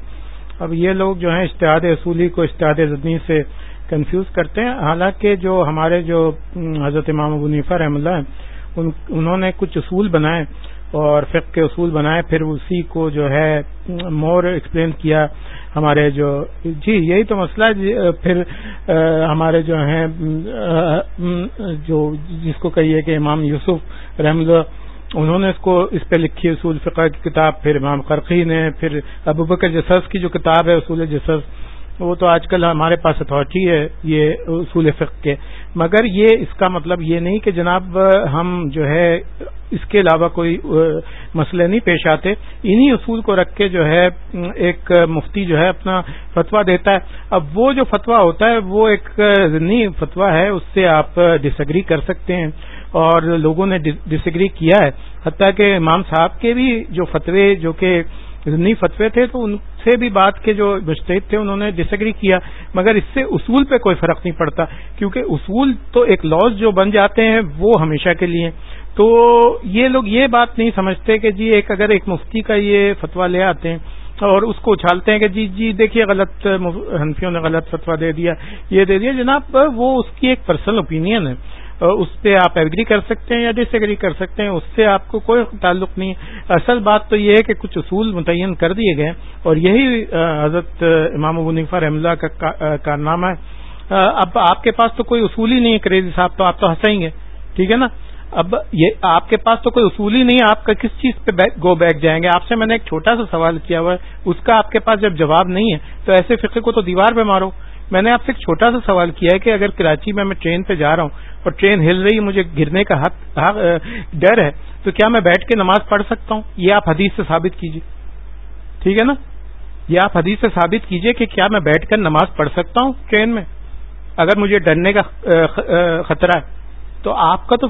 اب یہ لوگ جو ہیں اشتہاد اصولی کو اشتہاد زدنی سے کنفیوز کرتے ہیں۔ حالانکہ جو ہمارے جو حضرت امام ابو نیفا رحم اللہ انہوں نے کچھ اصول بنائے اور فقہ کے اصول بنائے، پھر اسی کو جو ہے مور ایکسپلین کیا ہمارے جو جی یہی تو مسئلہ ہے جی، پھر ہمارے جو ہیں جو جس کو کہیے کہ امام یوسف رحم اللہ، انہوں نے اس کو، اس پہ لکھی اصول فقہ کی کتاب، پھر امام قرقی نے، پھر ابو بکر جسس کی جو کتاب ہے، اصول جسس وہ تو آج کل ہمارے پاس اتھارٹی ہے، یہ اصول فقہ کے۔ مگر یہ اس کا مطلب یہ نہیں کہ جناب ہم جو ہے اس کے علاوہ کوئی مسئلے نہیں پیش آتے۔ انہی اصول کو رکھ کے جو ہے ایک مفتی جو ہے اپنا فتویٰ دیتا ہے۔ اب وہ جو فتویٰ ہوتا ہے، وہ ایک ضمنی فتویٰ ہے، اس سے آپ ڈس ایگری کر سکتے ہیں۔ اور لوگوں نے ڈس ایگری کیا ہے۔ حتیٰ کہ امام صاحب کے بھی جو فتوے، جو کہ ضمنی فتوے تھے تو ان سے بھی بات کے جو مشتحد تھے انہوں نے ڈس ایگری کیا، مگر اس سے اصول پہ کوئی فرق نہیں پڑتا، کیونکہ اصول تو ایک لاس جو بن جاتے ہیں وہ ہمیشہ کے لیے۔ تو یہ لوگ یہ بات نہیں سمجھتے کہ جی ایک اگر ایک مفتی کا یہ فتویٰ لے آتے ہیں اور اس کو اچھالتے ہیں کہ جی جی دیکھیے غلط ہنفیوں نے غلط فتویٰ دے دیا، یہ دے دیا۔ جناب، وہ اس کی ایک پرسنل اوپینین ہے۔ اس پہ آپ ایگری کر سکتے ہیں یا ڈس ایگری کر سکتے ہیں، اس سے آپ کو کوئی تعلق نہیں۔ اصل بات تو یہ ہے کہ کچھ اصول متعین کر دیے گئے اور یہی حضرت امام ابو نفا رحم اللہ کا کارنامہ ہے۔ اب آپ کے پاس تو کوئی اصول ہی نہیں ہے کریزی صاحب تو آپ تو ہنسیں گے، ٹھیک ہے نا؟ اب یہ آپ کے پاس تو کوئی اصول ہی نہیں، آپ کا کس چیز پہ گو بیک جائیں گے؟ آپ سے میں نے ایک چھوٹا سا سوال کیا ہوا ہے، اس کا آپ کے پاس جب جواب نہیں ہے تو ایسے فقے کو تو دیوار پہ مارو۔ میں نے آپ سے ایک چھوٹا سا سوال کیا ہے کہ اگر کراچی میں میں ٹرین پہ جا رہا ہوں اور ٹرین ہل رہی مجھے گرنے کا حق ڈر ہے، تو کیا میں بیٹھ کے نماز پڑھ سکتا ہوں؟ یہ آپ حدیث سے ثابت کیجیے۔ ٹھیک ہے نا؟ یہ آپ حدیث سے ثابت کیجیے کہ کیا میں بیٹھ کر نماز پڑھ سکتا ہوں ٹرین میں؟ اگر مجھے ڈرنے کا خطرہ ہے۔ تو آپ کا تو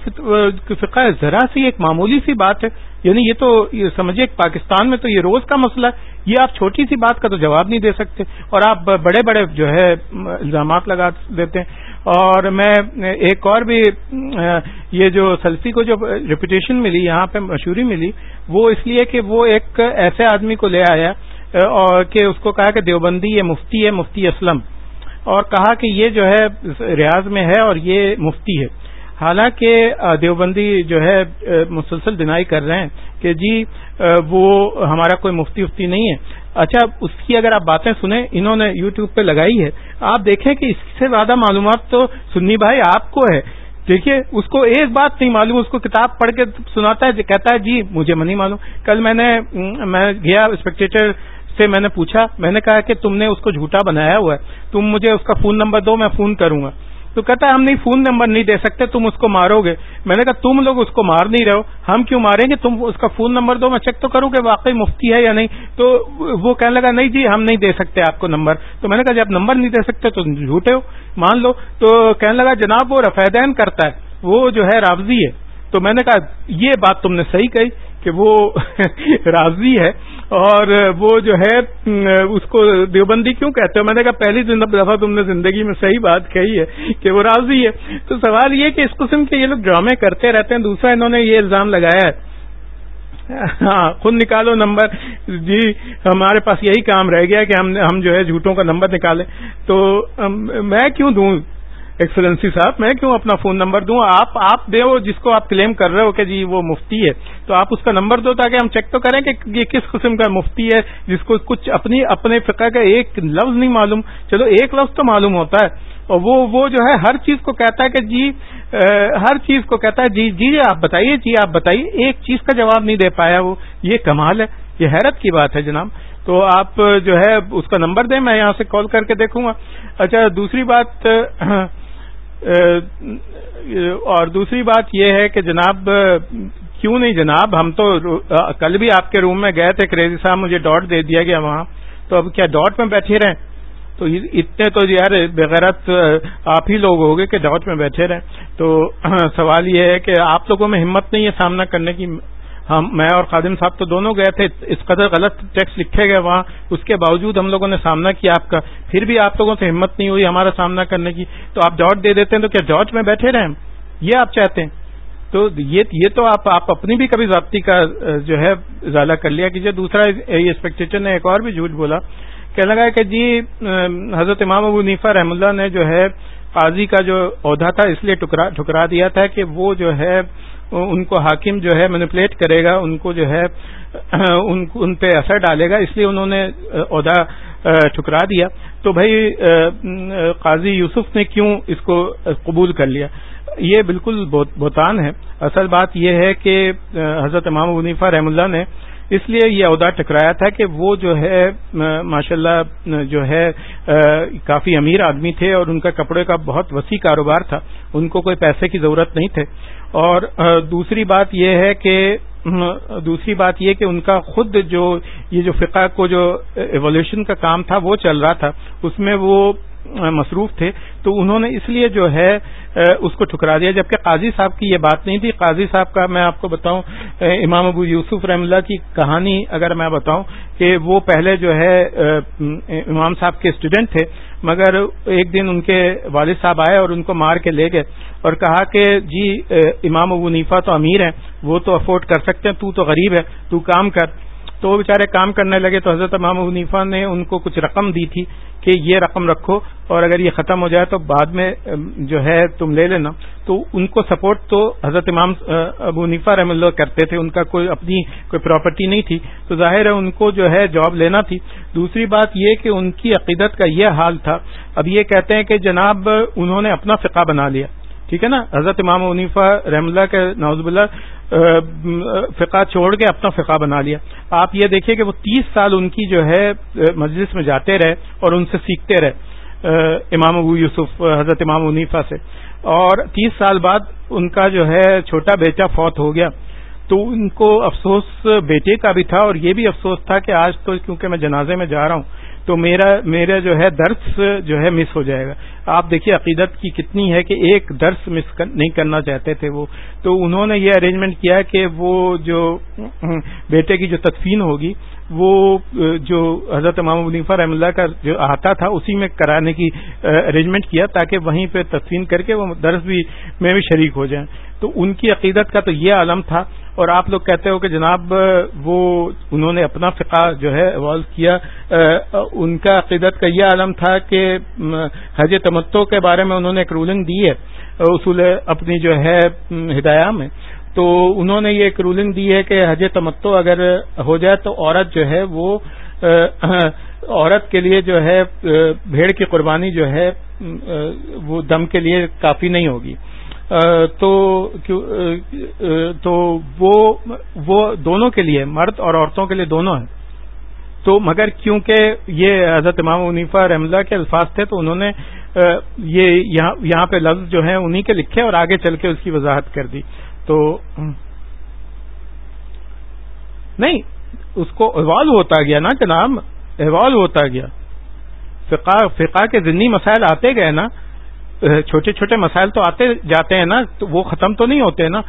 فقہ ذرا سی ایک معمولی سی بات ہے۔ یعنی یہ تو سمجھیے پاکستان میں تو یہ روز کا مسئلہ ہے۔ یہ آپ چھوٹی سی بات کا تو جواب نہیں دے سکتے۔ اور آپ بڑے بڑے جو ہے الزامات لگا دیتے ہیں۔ اور میں ایک اور بھی یہ جو سلفی کو جو ریپوٹیشن ملی، یہاں پہ مشہوری ملی، وہ اس لیے کہ وہ ایک ایسے آدمی کو لے آیا اور کہ اس کو کہا کہ دیوبندی یہ مفتی ہے، مفتی اسلم۔ اور کہا کہ یہ جو ہے ریاض میں ہے اور یہ مفتی ہے۔ حالانکہ دیوبندی جو ہے مسلسل دنائی کر رہے ہیں کہ جی وہ ہمارا کوئی مفتی افتی نہیں ہے۔ اچھا اس کی اگر آپ باتیں سنیں، انہوں نے یو ٹیوب پہ لگائی ہے، آپ دیکھیں کہ اس سے زیادہ معلومات تو سنی بھائی آپ کو ہے۔ دیکھیے، اس کو ایک بات نہیں معلوم، اس کو کتاب پڑھ کے سناتا ہے، کہتا ہے جی مجھے نہیں معلوم۔ کل میں نے میں گیا اسپیکٹیٹر سے میں نے پوچھا، میں نے کہا کہ تم نے اس کو جھوٹا بنایا ہوا ہے، تم مجھے اس کا فون نمبر دو، میں فون کروں گا۔ تو کہتا ہے، ہم نہیں، فون نمبر نہیں دے سکتے، تم اس کو مارو گے۔ میں نے کہا، تم لوگ اس کو مار نہیں رہے ہو، ہم کیوں ماریں گے؟ تم اس کا فون نمبر دو، میں چیک تو کروں کہ واقعی مفتی ہے یا نہیں۔ تو وہ کہنے لگا، نہیں جی ہم نہیں دے سکتے آپ کو نمبر۔ تو میں نے کہا، جب نمبر نہیں دے سکتے تو جھوٹے ہو، مان لو۔ تو کہنے لگا، جناب، وہ رفیدین کرتا ہے، وہ جو ہے رابضی ہے۔ تو میں نے کہا، یہ بات تم نے صحیح کہی۔ کہ وہ راضی ہے اور وہ جو ہے، اس کو دیوبندی کیوں کہتے ہو میں نے کہا، پہلی دفعہ تم نے زندگی میں صحیح بات کہی ہے کہ وہ راضی ہے۔ تو سوال یہ کہ اس قسم کے یہ لوگ ڈرامے کرتے رہتے ہیں۔ دوسرا انہوں نے یہ الزام لگایا ہے۔ ہاں خود نکالو نمبر۔ جی ہمارے پاس یہی کام رہ گیا کہ ہم جو ہے جھوٹوں کا نمبر نکالیں۔ تو میں کیوں دوں؟ ایکسلنسی صاحب، میں کیوں اپنا فون نمبر دوں؟ آپ آپ دے جس کو آپ کلیم کر رہے ہو کہ جی وہ مفتی ہے۔ تو آپ اس کا نمبر دو تاکہ ہم چیک تو کریں کہ یہ کس قسم کا مفتی ہے، جس کو کچھ اپنی، اپنے فقہ کا ایک لفظ نہیں معلوم۔ چلو ایک لفظ تو معلوم ہوتا ہے۔ اور وہ وہ جو ہے ہر چیز کو کہتا ہے کہ جی ہر چیز کو کہتا ہے جی جی آپ بتائیے جی آپ بتائیے۔ ایک چیز کا جواب نہیں دے پایا وہ۔ یہ کمال ہے، یہ حیرت کی بات ہے جناب۔ تو آپ جو ہے اس کا نمبر دیں، میں یہاں سے کال کر کے دیکھوں گا۔ اچھا دوسری بات اور دوسری بات یہ ہے کہ جناب، کیوں نہیں جناب؟ ہم تو کل بھی آپ کے روم میں گئے تھے، کریزی صاحب مجھے ڈاٹ دے دیا گیا وہاں۔ تو اب کیا ڈاٹ میں بیٹھے رہیں؟ تو اتنے تو یار بغیرت آپ ہی لوگ ہوگے کہ ڈاٹ میں بیٹھے رہیں۔ تو سوال یہ ہے کہ آپ لوگوں میں ہمت نہیں ہے سامنا کرنے کی؟ ہم میں اور خادم صاحب تو دونوں گئے تھے، اس قدر غلط ٹیکس لکھے گئے وہاں، اس کے باوجود ہم لوگوں نے سامنا کیا آپ کا۔ پھر بھی آپ لوگوں سے ہمت نہیں ہوئی ہمارا سامنا کرنے کی۔ تو آپ ڈاٹ دے دیتے ہیں تو کیا ڈاٹ میں بیٹھے رہیں یہ آپ چاہتے ہیں۔ تو یہ تو آپ آپ اپنی بھی کبھی ضابطی کا جو ہے، ازالہ کر لیا۔ کیجیے، دوسرا اسپیکٹیٹر نے ایک اور بھی جھوٹ بولا۔ کہنے لگا کہ جی حضرت امام ابو نیفا رحم اللہ نے جو ہے، قاضی کا جو عہدہ تھا، اس لیے ٹھکرا دیا تھا کہ وہ جو ہے ان کو حاکم جو ہے مینپولیٹ کرے گا، ان کو جو ہے، ان پہ اثر ڈالے گا، اس لیے انہوں نے عہدہ ٹھکرا دیا۔ تو بھائی قاضی یوسف نے کیوں اس کو قبول کر لیا؟ یہ بالکل بہتان ہے۔ اصل بات یہ ہے کہ حضرت امام منیفا رحم اللہ نے اس لیے یہ عہدہ ٹکرایا تھا کہ وہ جو ہے ماشاء اللہ جو ہے کافی امیر آدمی تھے اور ان کا کپڑے کا بہت وسیع کاروبار تھا۔ ان کو کوئی پیسے کی ضرورت نہیں تھے۔ اور دوسری بات یہ ہے کہ دوسری بات یہ کہ ان کا خود جو، یہ جو فقہ کو جو ایولیوشن کا کام تھا، وہ چل رہا تھا۔ اس میں وہ مصروف تھے، تو انہوں نے اس لیے جو ہے اس کو ٹھکرا دیا۔ جبکہ قاضی صاحب کی یہ بات نہیں تھی، قاضی صاحب کا میں آپ کو بتاؤں امام ابو یوسف رحم اللہ کی کہانی اگر میں بتاؤں کہ وہ پہلے جو ہے امام صاحب کے اسٹوڈنٹ تھے، مگر ایک دن ان کے والد صاحب آئے اور ان کو مار کے لے گئے اور کہا کہ جی امام ابو نیفا تو امیر ہیں، وہ تو افورڈ کر سکتے ہیں، تو تو غریب ہے، تو کام کر۔ تو وہ بےچارے کام کرنے لگے تو حضرت امام حنیفہ نے ان کو کچھ رقم دی تھی کہ یہ رقم رکھو اور اگر یہ ختم ہو جائے تو بعد میں جو ہے تم لے لینا۔ تو ان کو سپورٹ تو حضرت امام ابو حنیفہ رحم اللہ کرتے تھے، ان کا کوئی اپنی کوئی پراپرٹی نہیں تھی۔ تو ظاہر ہے ان کو جو ہے جاب لینا تھی۔ دوسری بات یہ کہ ان کی عقیدت کا یہ حال تھا۔ اب یہ کہتے ہیں کہ جناب انہوں نے اپنا فقہ بنا لیا۔ ٹھیک ہے نا؟ حضرت امام عنیفا رحم اللہ کے نوزب اللہ فقہ چھوڑ کے اپنا فقہ بنا لیا۔ آپ یہ دیکھیے کہ وہ تیس سال ان کی جو ہے مجلس میں جاتے رہے اور ان سے سیکھتے رہے امام ابو یوسف حضرت امام عنیفا سے۔ اور تیس سال بعد ان کا جو ہے، چھوٹا بیٹا فوت ہو گیا۔ تو ان کو افسوس بیٹے کا بھی تھا اور یہ بھی افسوس تھا کہ آج تو کیونکہ میں جنازے میں جا رہا ہوں تو میرا میرا جو ہے درس جو ہے مس ہو جائے گا۔ آپ دیکھیے عقیدت کی کتنی ہے کہ ایک درس مس نہیں کرنا چاہتے تھے وہ۔ تو انہوں نے یہ ارینجمنٹ کیا کہ وہ جو، بیٹے کی جو تدفین ہوگی، وہ جو حضرت امام منیفا رحم اللہ کا جو احاطہ تھا، اسی میں کرانے کی ارینجمنٹ کیا تاکہ وہیں پہ تدفین کر کے وہ درس بھی میں بھی شریک ہو جائیں۔ تو ان کی عقیدت کا تو یہ عالم تھا۔ اور آپ لوگ کہتے ہو کہ جناب، وہ انہوں نے اپنا فقہ جو ہے ایوالو کیا ان کا عقیدت کا یہ عالم تھا کہ حج تمتو کے بارے میں انہوں نے ایک رولنگ دی ہے، اصول اپنی جو ہے ہدایہ میں۔ تو انہوں نے یہ ایک رولنگ دی ہے کہ حج تمتو اگر ہو جائے تو عورت جو ہے وہ عورت کے لیے جو ہے بھیڑ کی قربانی جو ہے وہ دم کے لیے کافی نہیں ہوگی۔ تو تو وہ وہ دونوں کے لیے، مرد اور عورتوں کے لیے دونوں ہیں۔ تو مگر کیونکہ یہ حضرت امام عنیفا رحم اللہ کے الفاظ تھے تو انہوں نے یہ یہاں پہ لفظ جو ہیں انہی کے لکھے اور آگے چل کے اس کی وضاحت کر دی۔ تو نہیں، اس کو ایوالو ہوتا گیا نا جناب ایوالو ہوتا گیا۔ فقہ فقہ کے ضمنی مسائل آتے گئے نا چھوٹے چھوٹے مسائل تو آتے جاتے ہیں نا، تو وہ ختم تو نہیں ہوتے نا۔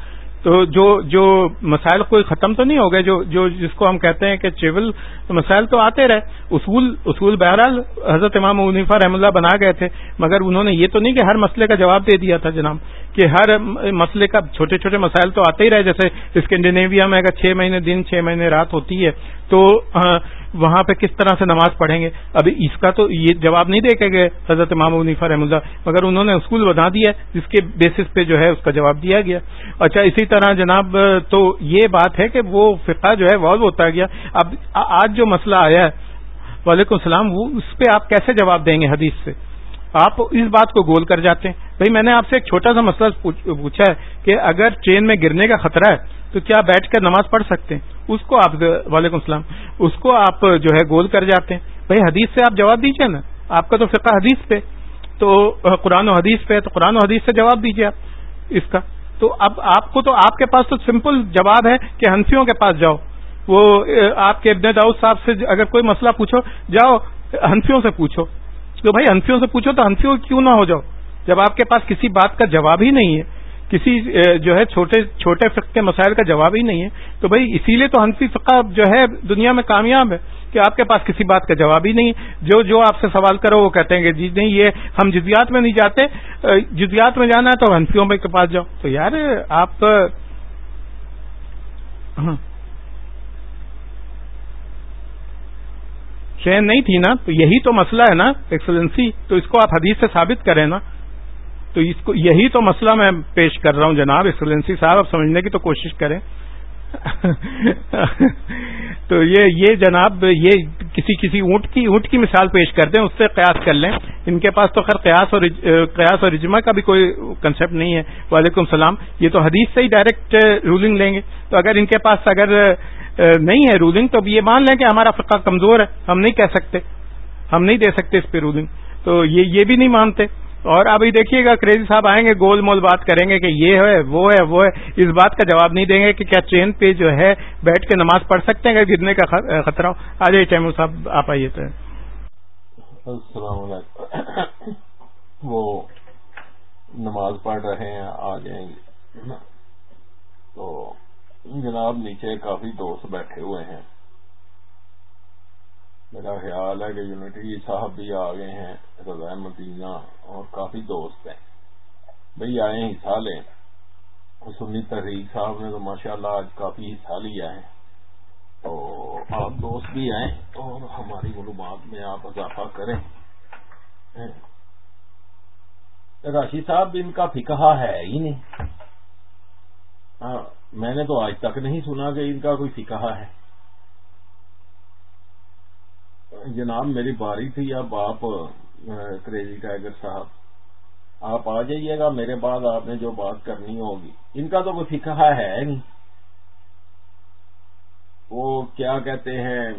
تو جو جو مسائل کوئی ختم تو نہیں ہو گئے، جو جو جس کو ہم کہتے ہیں کہ چیول مسائل تو آتے رہے۔ اصول اصول بہرحال حضرت امام منیفا رحم اللہ بنا گئے تھے، مگر انہوں نے یہ تو نہیں کہ ہر مسئلے کا جواب دے دیا تھا جناب، کہ ہر مسئلے کا چھوٹے چھوٹے مسائل تو آتے ہی رہے، جیسے اسکینڈینیویا میں اگر چھ مہینے دن، چھ مہینے رات ہوتی ہے۔ تو ہاں، وہاں پہ کس طرح سے نماز پڑھیں گے؟ ابھی اس کا تو یہ جواب نہیں دے کے گئے حضرت امام منیفا رحم اللہ، مگر انہوں نے اسکول بنا دیا جس کے بیسس پہ جو ہے اس کا جواب دیا گیا۔ اچھا اسی طرح جناب، تو یہ بات ہے کہ وہ فقہ جو ہے والو ہوتا گیا۔ اب آج جو مسئلہ آیا ہے، وعلیکم السلام، وہ اس پہ آپ کیسے جواب دیں گے حدیث سے؟ آپ اس بات کو گول کر جاتے ہیں۔ بھائی، میں نے آپ سے ایک چھوٹا سا مسئلہ پوچھا ہے کہ اگر ٹرین میں گرنے کا خطرہ ہے، تو کیا بیٹھ کر نماز پڑھ سکتے ہیں؟ اس کو آپ، وعلیکم السلام، اس کو آپ جو ہے گول کر جاتے ہیں۔ بھائی حدیث سے آپ جواب دیجیے نا۔ آپ کا تو فقہ حدیث پہ، تو قرآن و حدیث پہ، تو قرآن و حدیث سے جواب دیجیے آپ اس کا۔ تو اب آپ کو تو آپ کے پاس تو سمپل جواب ہے کہ ہنسیوں کے پاس جاؤ۔ وہ، آپ کے ابن داؤد صاحب سے اگر کوئی مسئلہ پوچھو، جاؤ ہنسیوں سے پوچھو۔ تو بھائی ہنسیوں سے پوچھو تو ہنسیوں کیوں نہ ہو جاؤ؟ جب آپ کے پاس کسی بات کا جواب ہی نہیں ہے۔ کسی جو ہے چھوٹے چھوٹے فقہ کے مسائل کا جواب ہی نہیں ہے۔ تو بھائی، اسی لیے تو ہنسی فقہ جو ہے دنیا میں کامیاب ہے کہ آپ کے پاس کسی بات کا جواب ہی نہیں جو جو آپ سے سوال کرو، وہ کہتے ہیں کہ جی نہیں، یہ ہم جزیات میں نہیں جاتے۔ جزیات میں جانا ہے تو ہنسیوں کے پاس جاؤ۔ تو یار، آپ ہاں۔ چین نہیں تھی نا؟ تو یہی تو مسئلہ ہے نا، ایکسلنسی۔ تو اس کو آپ حدیث سے ثابت کریں نا۔ تو اس کو یہی تو مسئلہ میں پیش کر رہا ہوں جناب ایکسلنسی صاحب، آپ سمجھنے کی تو کوشش کریں۔ تو یہ یہ جناب، یہ کسی کسی اونٹ کی اونٹ کی مثال پیش کر دیں، اس سے قیاس کر لیں۔ ان کے پاس تو خیر قیاس اور قیاس اور اجماع کا بھی کوئی کنسپٹ نہیں ہے۔ وعلیکم السلام، یہ تو حدیث سے ہی ڈائریکٹ رولنگ لیں گے۔ تو اگر ان کے پاس اگر نہیں ہے رولنگ تو یہ مان لیں کہ ہمارا فقہ کمزور ہے۔ ہم نہیں کہہ سکتے۔ ہم نہیں دے سکتے اس پہ رولنگ تو یہ بھی نہیں مانتے۔ اور ابھی دیکھیے گا کریزی صاحب آئیں گے، گول مول بات کریں گے کہ یہ ہے، وہ ہے وہ ہے۔ اس بات کا جواب نہیں دیں گے کہ کیا چین پہ جو ہے بیٹھ کے نماز پڑھ سکتے ہیں گرنے کا خطرہ ہو۔ آ جائیے ٹیمور صاحب، آپ آئیے تو۔ السلام علیکم۔ وہ نماز پڑھ رہے ہیں، آ جائیں گے تو جناب نیچے کافی دوست بیٹھے ہوئے ہیں۔ میرا خیال ہے کہ یونٹی صاحب بھی آ گئے ہیں رضا مدینہ اور کافی دوست ہیں۔ بھائی آئے حصہ لیں۔ سنی تحریک صاحب نے تو ماشاء اللہ آج کافی حصہ لیا ہے۔ تو آپ دوست بھی آئیں اور ہماری معلومات میں آپ اضافہ کریں۔ راشی صاحب، ان کا فکہ ہے ہی نہیں۔ ہاں، میں نے تو آج تک نہیں سنا کہ ان کا کوئی فکہ ہے۔ جناب میری باری تھی، اب آپ کریزی ٹائیگر صاحب، آپ آ جائیے گا، میرے بعد آپ نے جو بات کرنی ہوگی۔ ان کا تو کوئی فکہ ہے نہیں۔ وہ کیا کہتے ہیں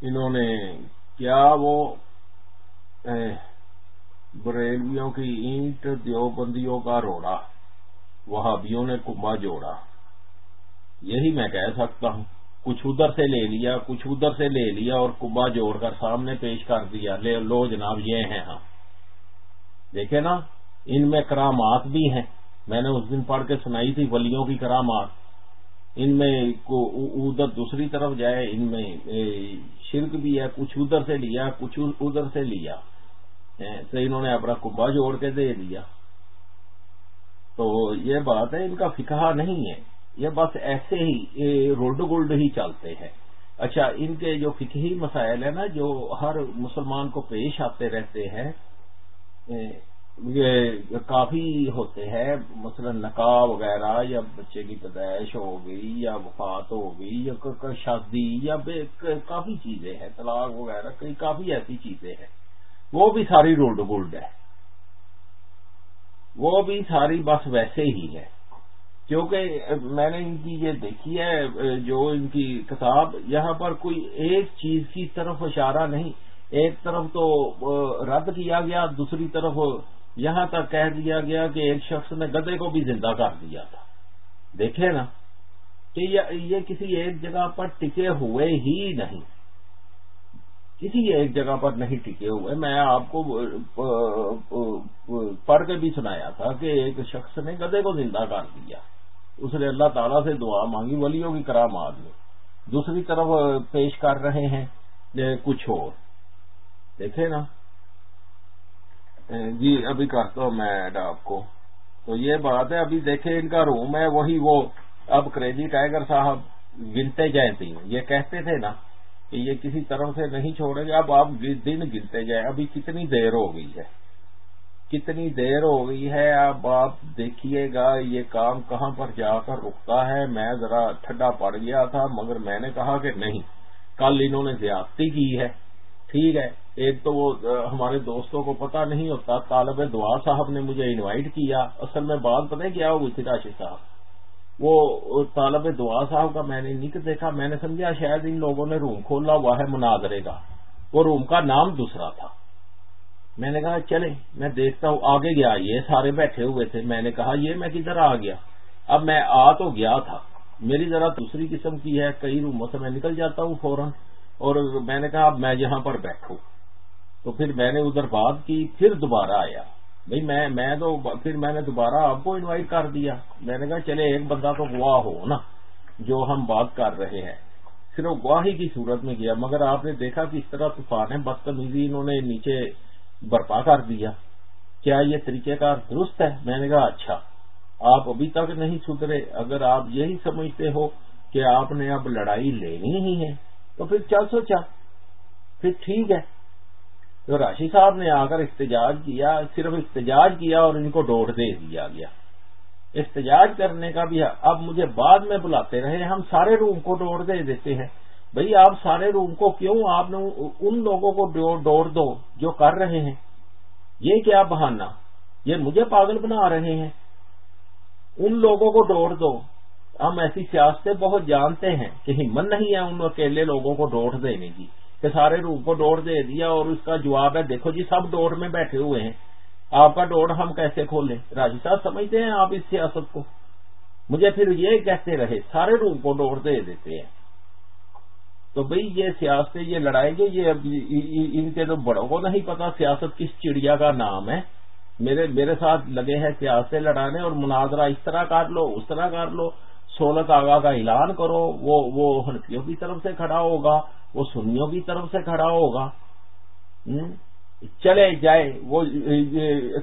انہوں نے کیا وہ بریلویوں کی اینٹ دیوبندیوں کا روڑا، وہابیوں نے کنبا جوڑا۔ یہی میں کہہ سکتا ہوں۔ کچھ ادھر سے لے لیا، کچھ ادھر سے لے لیا اور کبا جوڑ کر سامنے پیش کر دیا۔ لے لو جناب، یہ ہیں ہاں۔ دیکھیں نا، ان میں کرامات بھی ہیں۔ میں نے اس دن پڑھ کے سنائی تھی ولیوں کی کرامات۔ ان میں ادھر دوسری طرف جائے، ان میں شرک بھی ہے۔ کچھ ادھر سے لیا، کچھ ادھر سے لیا۔ تو انہوں نے اپنا کبا جوڑ کے دے دیا۔ تو یہ بات ہے، ان کا فکہ نہیں ہے۔ یہ بس ایسے ہی رولڈ گولڈ ہی چلتے ہیں۔ اچھا ان کے جو فکہی مسائل ہیں نا، جو ہر مسلمان کو پیش آتے رہتے ہیں، یہ کافی ہوتے ہیں۔ مثلا نکاح وغیرہ، یا بچے کی پیدائش ہو گئی، یا وفات ہو گئی، یا شادی، یا کافی چیزیں ہیں۔ طلاق وغیرہ، کئی کافی ایسی چیزیں ہیں۔ وہ بھی ساری رولڈ گولڈ ہے۔ وہ بھی ساری بس ویسے ہی ہے کیونکہ میں نے ان کی یہ دیکھی ہے، جو ان کی کتاب، یہاں پر کوئی ایک چیز کی طرف اشارہ نہیں۔ ایک طرف تو رد کیا گیا، دوسری طرف یہاں تک کہہ دیا گیا کہ ایک شخص نے گدے کو بھی زندہ کر دیا تھا۔ دیکھے نا، کہ یہ کسی ایک جگہ پر ٹکے ہوئے ہی نہیں۔ کسی ایک جگہ پر نہیں ٹکے ہوئے۔ میں آپ کو پڑھ کے بھی سنایا تھا کہ ایک شخص نے گدے کو زندہ کر دیا۔ اس نے اللہ تعالیٰ سے دعا مانگی ولیوں کی کرام آدمی۔ دوسری طرف پیش کر رہے ہیں کچھ اور۔ دیکھے نا۔ جی ابھی کرتا ہوں میں ایڈ آپ کو۔ تو یہ بات ہے، ابھی دیکھیں ان کا روم ہے، وہی وہ اب کریزی ٹائیگر صاحب گنتے جائیں تھی یہ کہتے تھے نا کہ یہ کسی طرف سے نہیں چھوڑیں گے، اب آپ دن گنتے جائیں۔ ابھی کتنی دیر ہو گئی ہے؟ کتنی دیر ہو گئی ہے، اب آپ دیکھیے گا یہ کام کہاں پر جا کر رکتا ہے۔ میں ذرا ٹھنڈا پڑ گیا تھا، مگر میں نے کہا کہ نہیں، کل انہوں نے زیادتی کی ہے۔ ٹھیک ہے، ایک تو وہ ہمارے دوستوں کو پتا نہیں ہوتا، طالب دعا صاحب نے مجھے انوائٹ کیا۔ اصل میں بات پتہ کیا ہوئی تھی راشد صاحب؟ وہ طالب دعا صاحب کا میں نے نک دیکھا، میں نے سمجھا شاید ان لوگوں نے روم کھولا ہوا ہے مناظرے کا۔ وہ روم کا نام دوسرا تھا۔ میں نے کہا چلے میں دیکھتا ہوں، آگے گیا، یہ سارے بیٹھے ہوئے تھے۔ میں نے کہا یہ میں کدھر آ گیا؟ اب میں آ تو گیا تھا۔ میری ذرا دوسری قسم کی ہے، کئی روموں سے میں نکل جاتا ہوں فوراً۔ اور میں نے کہا اب میں یہاں پر بیٹھوں۔ تو پھر میں نے ادھر بات کی، پھر دوبارہ آیا۔ بھائی میں میں تو پھر میں نے دوبارہ آپ کو انوائٹ کر دیا۔ میں نے کہا چلے ایک بندہ تو گواہ ہو نا، جو ہم بات کر رہے ہیں۔ صرف گواہی کی صورت میں گیا، مگر آپ نے دیکھا کہ اس طرح طوفان ہے بدتمیزی، انہوں نے نیچے برپا کر دیا۔ کیا یہ طریقہ کار درست ہے؟ میں نے کہا اچھا۔ آپ ابھی تک نہیں سدھرے۔ اگر آپ یہی سمجھتے ہو کہ آپ نے اب لڑائی لینی ہی ہے، تو پھر چل سوچا۔ پھر ٹھیک ہے۔ تو راشی صاحب نے آ کر احتجاج کیا، صرف احتجاج کیا اور ان کو ڈوڑ دے دیا گیا۔ احتجاج کرنے کا بھی اب مجھے بعد میں بلاتے رہے۔ ہم سارے روم کو ڈوڑ دے دیتے ہیں۔ بھئی آپ سارے روم کو کیوں آپ نے ان لوگوں کو ڈوڑ دو جو کر رہے ہیں؟ یہ کیا بہانا یہ مجھے پاگل بنا رہے ہیں۔ ان لوگوں کو ڈوڑ دو۔ ہم ایسی سیاستیں بہت جانتے ہیں کہ ہمت نہیں ہے ان اکیلے لوگوں کو ڈوڑ دینے کی، کہ سارے روم کو ڈوڑ دے دیا اور اس کا جواب ہے، دیکھو جی سب ڈوڑ میں بیٹھے ہوئے ہیں۔ آپ کا ڈوڑ ہم کیسے کھولیں؟ راجی صاحب سمجھتے ہیں آپ اس سیاست کو۔ مجھے پھر یہ کہتے رہے، سارے روم کو ڈوڑ دے دیتے ہیں۔ تو بھئی یہ سیاستیں یہ لڑائیں گے، یہ ان کے تو بڑوں کو نہیں پتا سیاست کس چڑیا کا نام ہے۔ میرے میرے ساتھ لگے ہیں سیاستیں لڑانے اور مناظرہ اس طرح کر لو، اس طرح کر لو۔ سولت آگاہ کا اعلان کرو، وہ وہ ہنفیوں کی طرف سے کھڑا ہوگا، وہ سنیوں کی طرف سے کھڑا ہوگا۔ چلے جائے وہ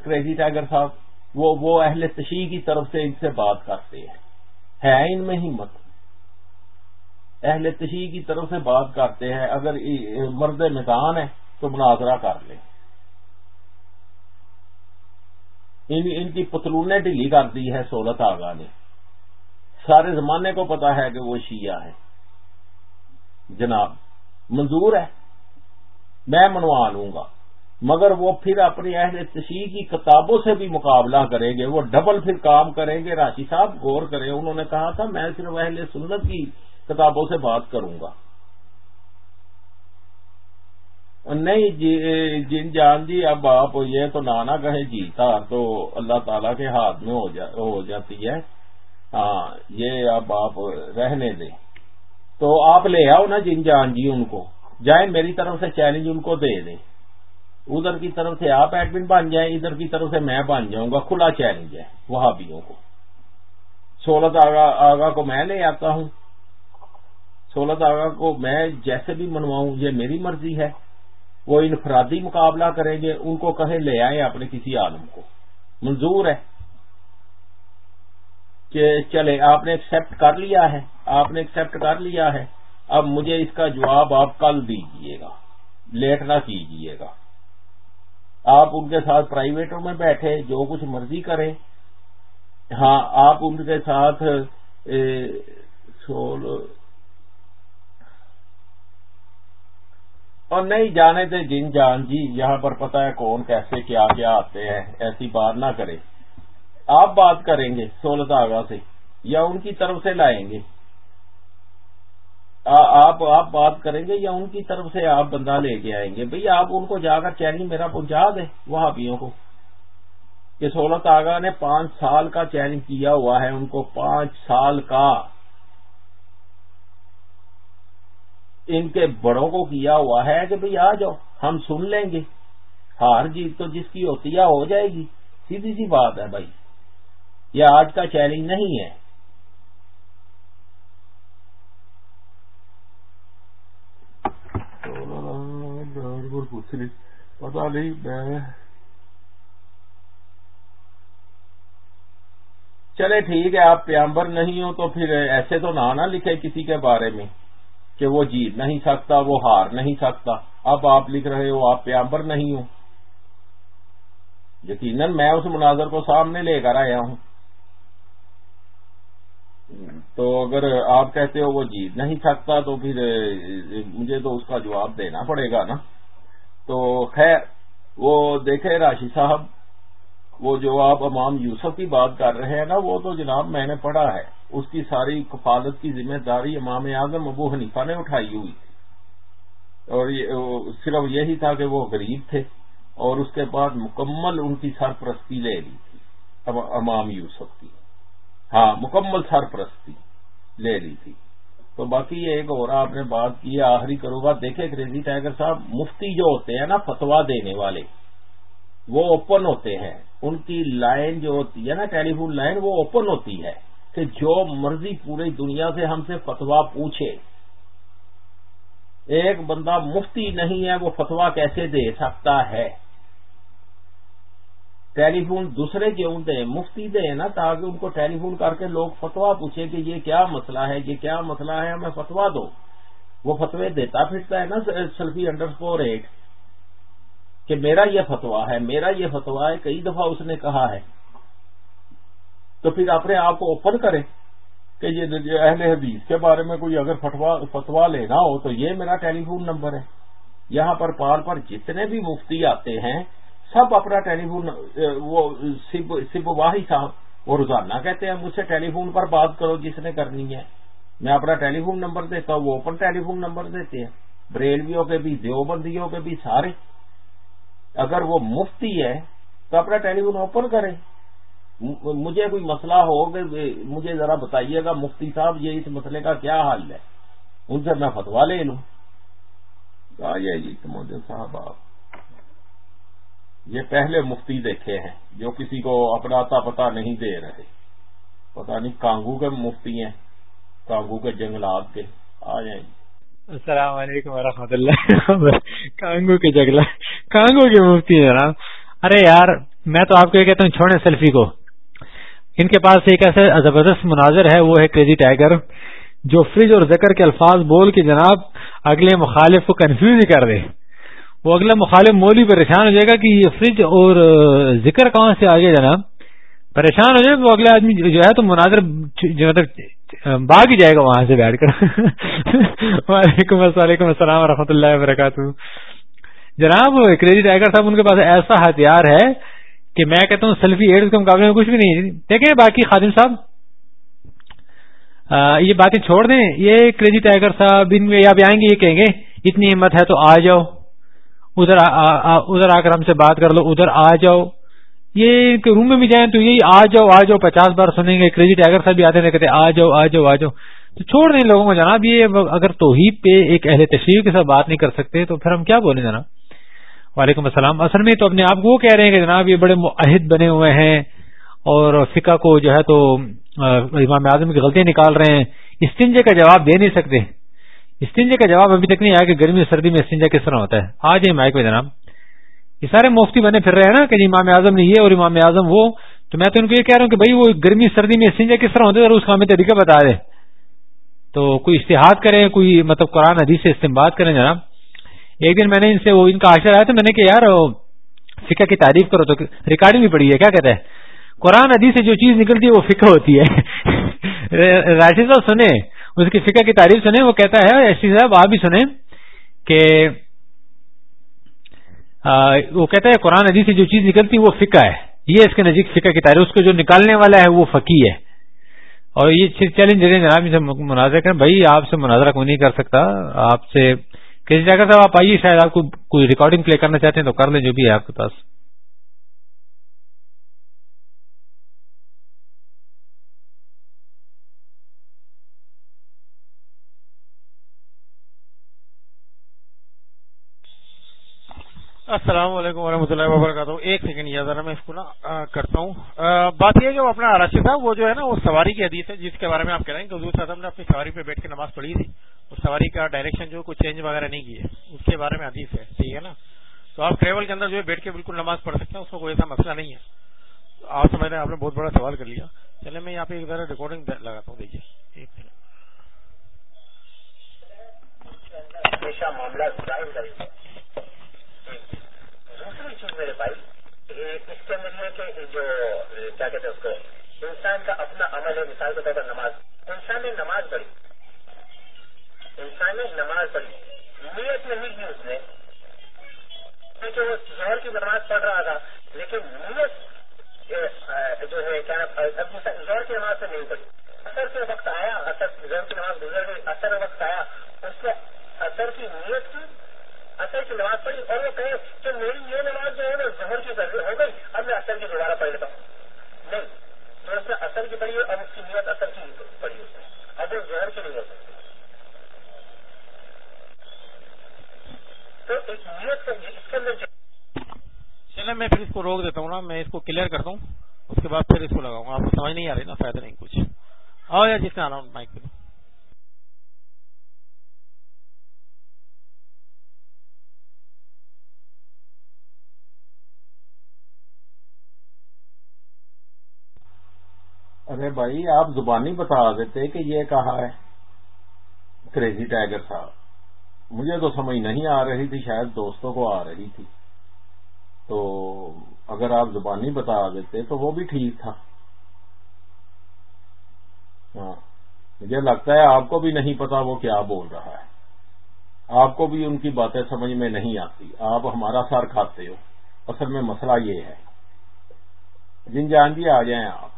کریزی ٹائگر صاحب، وہ وہ اہل تشیح کی طرف سے ان سے بات کرتے ہیں۔ ہے ان میں ہمت۔ اہل تشیح کی طرف سے بات کرتے ہیں، اگر مرد میدان ہے تو مناظرہ کر لیں۔ ان ان کی پتلونیں ڈھیلی کر دی ہے سولت آگا نے۔ سارے زمانے کو پتا ہے کہ وہ شیعہ ہے جناب، منظور ہے؟ میں منوا لوں گا، مگر وہ پھر اپنی اہل تشیح کی کتابوں سے بھی مقابلہ کریں گے، وہ ڈبل پھر کام کریں گے۔ راشی صاحب غور کریں، انہوں نے کہا تھا، میں صرف اہل سنت کی کتابوں سے بات کروں گا۔ نہیں جی جن جان جی اب آپ یہ تو نانا کہیں جیتا تو اللہ تعالی کے ہاتھ میں ہو جاتی ہے۔ ہاں یہ اب آپ رہنے دیں۔ تو آپ لے آؤ نا جن جان جی ان کو۔ جائیں میری طرف سے چیلنج ان کو دے دیں۔ ادھر کی طرف سے آپ ایڈمن بن جائیں، ادھر کی طرف سے میں بن جاؤں گا۔ کھلا چیلنج ہے وہابیوں کو۔ سولت آگا آگا کو میں لے آتا ہوں۔ سولت آگا کو میں جیسے بھی منواؤں، یہ میری مرضی ہے، وہ انفرادی مقابلہ کریں گے، ان کو کہیں لے آئیں اپنے کسی عالم کو۔ منظور ہے کہ چلے، آپ نے ایکسپٹ کر لیا ہے، آپ نے ایکسپٹ کر لیا ہے، اب مجھے اس کا جواب آپ کل دیجیے گا، لیٹ نہ کیجیے گا۔ آپ ان کے ساتھ پرائیویٹوں میں بیٹھے، جو کچھ مرضی کریں۔ ہاں آپ ان کے ساتھ اور نہیں جانے تھے جن جان جی یہاں پر پتا ہے کون کیسے کیا کیا آتے ہیں، ایسی بات نہ کرے۔ آپ بات کریں گے سولت آگا سے، یا ان کی طرف سے لائیں گے۔ آپ آپ بات کریں گے یا ان کی طرف سے آپ بندہ لے کے آئیں گے۔ بھئی آپ ان کو جا کر چیلنج میرا پہنچا دیں وہابیوں کو۔ کہ سولت آگا نے پانچ سال کا چیلنج کیا ہوا ہے، ان کو پانچ سال کا۔ ان کے بڑوں کو کیا ہوا ہے کہ بھئی آ جاؤ، ہم سن لیں گے۔ ہار جیت تو جس کی ہوتی ہے ہو جائے گی۔ سیدھی سی بات ہے بھائی۔ یہ آج کا چیلنج نہیں ہے۔ پتا نہیں میں چلے ٹھیک ہے، آپ پیامبر نہیں ہو تو پھر ایسے تو نہ نہ لکھے کسی کے بارے میں۔ کہ وہ جیت نہیں سکتا، وہ ہار نہیں سکتا۔ اب آپ لکھ رہے ہو، آپ پیامبر نہیں ہو یقیناً میں اس مناظر کو سامنے لے کر آیا ہوں۔ تو اگر آپ کہتے ہو وہ جیت نہیں سکتا، تو پھر مجھے تو اس کا جواب دینا پڑے گا نا۔ تو خیر، وہ دیکھے راشی صاحب وہ جو آپ امام یوسف کی بات کر رہے ہیں نا، وہ تو جناب میں نے پڑھا ہے۔ اس کی ساری کفالت کی ذمہ داری امام اعظم ابو حنیفہ نے اٹھائی ہوئی تھی۔ اور صرف یہی تھا کہ وہ غریب تھے۔ اور اس کے بعد مکمل ان کی سرپرستی لے لی تھی امام یوسف کی۔ ہاں مکمل سرپرستی لے لی تھی۔ تو باقی یہ ایک اور آپ نے بات کی آخری کرو گا دیکھے کریزی ٹائگر صاحب، مفتی جو ہوتے ہیں نا فتوا دینے والے، وہ اوپن ہوتے ہیں۔ ان کی لائن جو ہوتی ہے نا ٹیلی فون لائن وہ اوپن ہوتی ہے کہ جو مرضی پوری دنیا سے ہم سے فتوا پوچھے۔ ایک بندہ مفتی نہیں ہے وہ فتوا کیسے دے سکتا ہے؟ ٹیلی فون دوسرے کیوں دیں، مفتی دیں نا تاکہ ان کو ٹیلی فون کر کے لوگ فتوا پوچھے کہ یہ کیا مسئلہ ہے، یہ کیا مسئلہ ہے، ہمیں فتوا دو۔ وہ فتوے دیتا پھرتا ہے نا سیلفی انڈر فور ایٹ کہ میرا یہ فتوا ہے، میرا یہ فتوا ہے، کئی دفعہ اس نے کہا ہے۔ تو پھر اپنے آپ کو اوپن کرے کہ یہ اہل حدیث کے بارے میں کوئی اگر فتوا لینا ہو تو یہ میرا ٹیلی فون نمبر ہے۔ یہاں پر پار پر جتنے بھی مفتی آتے ہیں، سب اپنا ٹیلی فون، وہ سب واہی صاحب، وہ روزانہ کہتے ہیں، مجھ سے ٹیلی فون پر بات کرو جس نے کرنی ہے۔ میں اپنا ٹیلی فون نمبر دیتا ہوں، وہ اوپن ٹیلی فون نمبر دیتے ہیں۔ بریلویوں کے بھی، دیوبندیوں کے بھی سارے۔ اگر وہ مفتی ہے تو اپنا ٹیلی فون اوپن کرے مجھے کوئی مسئلہ ہو کہ مجھے ذرا بتائیے گا مفتی صاحب یہ اس مسئلے کا کیا حل ہے؟ ان سے میں فتوا لے لوں۔ جی صاحب آپ یہ پہلے مفتی دیکھے ہیں جو کسی کو اپنا پتا نہیں دے رہے۔ پتا نہیں کانگو کے مفتی ہیں کانگو کے جنگلات کے۔ آ جائیں السلام علیکم ورحمۃ اللہ کانگو کے جنگل کانگو کے مفتی جناب۔ ارے یار، میں تو آپ کو یہ کہتا ہوں، چھوڑیں سیلفی کو۔ ان کے پاس ایک ایسا زبردست مناظر ہے، وہ ہے کریزی ٹائیگر، جو فریج اور ذکر کے الفاظ بول کے جناب اگلے مخالف کو کنفیوز ہی کر دے۔ وہ اگلا مخالف مولی پریشان ہو جائے گا کہ یہ فریج اور ذکر کہاں سے آ گیا جناب؟ پریشان ہو جائے وہ اگلے آدمی جو ہے تو مناظر مطلب باغ ہی جائے گا وہاں سے بیٹھ کر۔ وعلیکم السلام السلام و رحمۃ اللہ وبرکاتہ۔ جناب کریزی ٹائیگر صاحب، ان کے پاس ایسا ہتھیار ہے کہ میں کہتا ہوں سیلفی ایڈ کے مقابلے میں کچھ بھی نہیں۔ دیکھیں باقی خادم صاحب۔ یہ باتیں چھوڑ دیں۔ یہ کریزی ٹائیگر صاحب، ان میں آپ آئیں گے، یہ کہیں گے، اتنی ہمت ہے تو آ جاؤ۔ ادھر ادھر آ کر ہم سے بات کر لو، ادھر آ جاؤ۔ یہ روم میں بھی جائیں تو یہی آ جاؤ آ جاؤ، پچاس بار سنیں گے، کریڈٹ اگر سب بھی آتے ہیں کہتے آ جاؤ آ جاؤ آ جاؤ۔ تو چھوڑ دیں لوگوں کو جناب، یہ اگر توحید پہ ایک اہل تشریح کے ساتھ بات نہیں کر سکتے، تو پھر ہم کیا بولیں جناب؟ وعلیکم السلام۔ اصل میں تو اپنے آپ کو وہ کہہ رہے ہیں کہ جناب یہ بڑے معاہد بنے ہوئے ہیں اور فقہ کو جو ہے تو امام اعظم کی غلطیاں نکال رہے ہیں۔ استنجے کا جواب دے نہیں سکتے۔ استنجے کا جواب ابھی تک نہیں آیا کہ گرمی سردی میں استنجا کس طرح ہوتا ہے۔ آ جائیں مائک میں جناب۔ یہ سارے مفتی بنے پھر رہے ہیں نا کہ جی امام اعظم نے یہ اور امام اعظم وہ۔ تو میں تو ان کو یہ کہہ رہا ہوں کہ بھائی وہ گرمی سردی میں استنجا کس طرح ہوتا ہے اس کا ہمیں طریقہ بتا دیں۔ تو کوئی اشتہاد کریں، کوئی مطلب قرآن حدیث سے استعمال کریں جناب۔ ایک دن میں نے ان سے وہ ان کا آشر آیا تو میں نے کہ یار، فقہ کی تعریف کرو تو ریکارڈنگ بھی پڑی ہے، کیا کہتا ہے قرآن حدیث سے جو چیز نکلتی ہے وہ فقہ ہوتی ہے۔ راشد صاحب سنیں، اس کی فقہ کی تعریف سنیں، وہ کہتا ہے صاحب، آپ بھی سنیں کہ وہ کہتا ہے قرآن حدیث سے جو چیز نکلتی ہے وہ فقہ ہے۔ یہ اس کے نزدیک فقہ کی تعریف اس کو جو نکالنے والا ہے وہ فقی ہے۔ اور یہ چیلنج دے جناب سے مناظرہ کریں۔ بھائی، آپ سے مناظرہ کوئی نہیں کر سکتا۔ آپ سے کسی جگہ صاحب آپ آئیے، شاید آپ کو کوئی ریکارڈنگ پلے کرنا چاہتے ہیں تو کر لیں جو بھی ہے آپ کے پاس۔ السلام علیکم ورحمۃ اللہ وبرکاتہ۔ ایک سیکنڈ یہ ذرا میں اس کو نا کرتا ہوں۔ بات یہ ہے کہ وہ اپنا راشد صاحب، وہ جو ہے نا، وہ سواری کی حدیث ہے، جس کے بارے میں آپ کہہ رہے ہیں کہ حضور صاحب نے اپنی سواری پہ بیٹھ کے نماز پڑھی تھی۔ اس سواری کا ڈائریکشن جو کچھ چینج وغیرہ نہیں کی ہے۔ اس کے بارے میں حدیث ہے، ٹھیک ہے نا؟ تو آپ ٹریول کے اندر جو ہے، بیٹھ کے بالکل نماز پڑھ سکتے ہیں، اس کو کوئی ایسا مسئلہ نہیں ہے۔ آپ سمجھ رہے ہیں، آپ نے بہت بڑا سوال کر لیا۔ چلے میں یہاں پہ ایک ذرا ریکارڈنگ لگاتا ہوں، دیکھیے۔ ایک معاملہ چیز میرے بھائی اس کے اندر یہ کہ جو، کیا کہتے ہیں اس کو، انسان کا اپنا عمل ہے، مثال کے طور پر نماز۔ انسان نے نماز پڑھی۔ انسان نے نماز پڑھی۔ نیت نہیں کی اس نے، کیونکہ وہ زہر کی نماز پڑھ رہا تھا، لیکن نیت جو ہے، کیا زہر کی نماز سے نہیں پڑھی۔ اثر کے وقت آیا اثر زہر کی نماز گزر گئی اثر وقت آیا، اس نے اثر کی نیت کی کی نماز پڑھی اور وہ کہے کہ میری یہ نماز جو ہے نا زہر کی ہو گئی، اب میں اثر کی دوبارہ پڑھ لیتا ہوں۔ نہیں تو اس نے اثر کی پڑھی اب اس کی نیت اثر کی پڑھی اس نے۔ اب وہ زہر کی نہیں ہو سکتی تو ایک نیت اس کے اندر چلے میں پھر اس کو روک دیتا ہوں نا، میں اس کو کلیئر کرتا ہوں، اس کے بعد پھر اس کو لگاؤں گا۔ آپ کو سمجھ نہیں آ رہی نا، فائدہ نہیں کچھ۔ آؤ یار، جس نے آنا مائک پہ۔ ارے بھائی، آپ زبانی بتا دیتے کہ یہ کہا ہے؟ کریزی ٹائگر صاحب۔ مجھے تو سمجھ نہیں آ رہی تھی، شاید دوستوں کو آ رہی تھی۔ تو اگر آپ زبانی بتا دیتے تو وہ بھی ٹھیک تھا۔ ہاں مجھے لگتا ہے آپ کو بھی نہیں پتا وہ کیا بول رہا ہے۔ آپ کو بھی ان کی باتیں سمجھ میں نہیں آتی۔ آپ ہمارا سر کھاتے ہو۔ اصل میں مسئلہ یہ ہے۔ جن جان جی آ جائیں آپ۔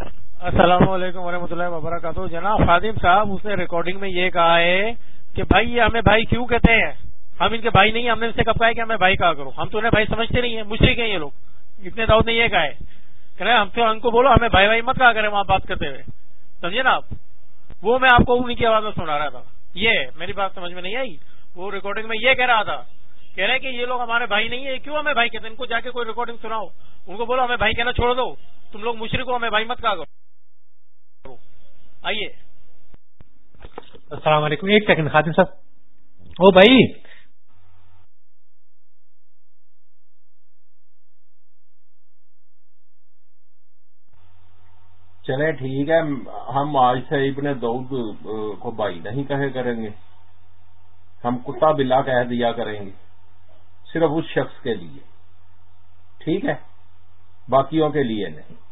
السلام علیکم ورحمۃ اللہ وبرکاتہ۔ جناب خادم صاحب، اس نے ریکارڈنگ میں یہ کہا ہے کہ بھائی، یہ ہمیں بھائی کیوں کہتے ہیں؟ ہم ان کے بھائی نہیں، ہم نے ان سے کب کہا ہے کہ ہمیں بھائی کہا کرو؟ ہم تو انہیں بھائی سمجھتے نہیں ہیں، مشرق ہیں یہ لوگ۔ اتنے داؤد نے یہ کہا ہے۔ کہ ہم تو ان کو بولو، ہمیں بھائی بھائی مت کہا کریں وہاں بات کرتے ہوئے۔ سمجھے نا آپ وہ میں آپ کو انہیں کی آواز میں سنا رہا تھا۔ یہ میری بات سمجھ میں نہیں آئی۔ وہ ریکارڈنگ میں یہ کہہ رہا تھا۔ کہہ رہے کہ یہ لوگ ہمارے بھائی نہیں ہے کیوں ہمیں بھائی کہتے ہیں؟ ان کو جا کے کوئی ریکارڈنگ سناؤ۔ ان کو بولو، ہمیں بھائی کہنا چھوڑ دو۔ تم لوگ مشرق ہو ہمیں بھائی مت کہا کرو۔ آئیے۔ السلام علیکم ایک سیکنڈ خاطر صاحب۔ او بھائی۔ چلے ٹھیک ہے ہم آج سے ابن دعود کو بھائی نہیں کہے کریں گے۔ ہم کتا بلا کہہ دیا کریں گے صرف اس شخص کے لیے۔ ٹھیک ہے باقیوں کے لیے نہیں۔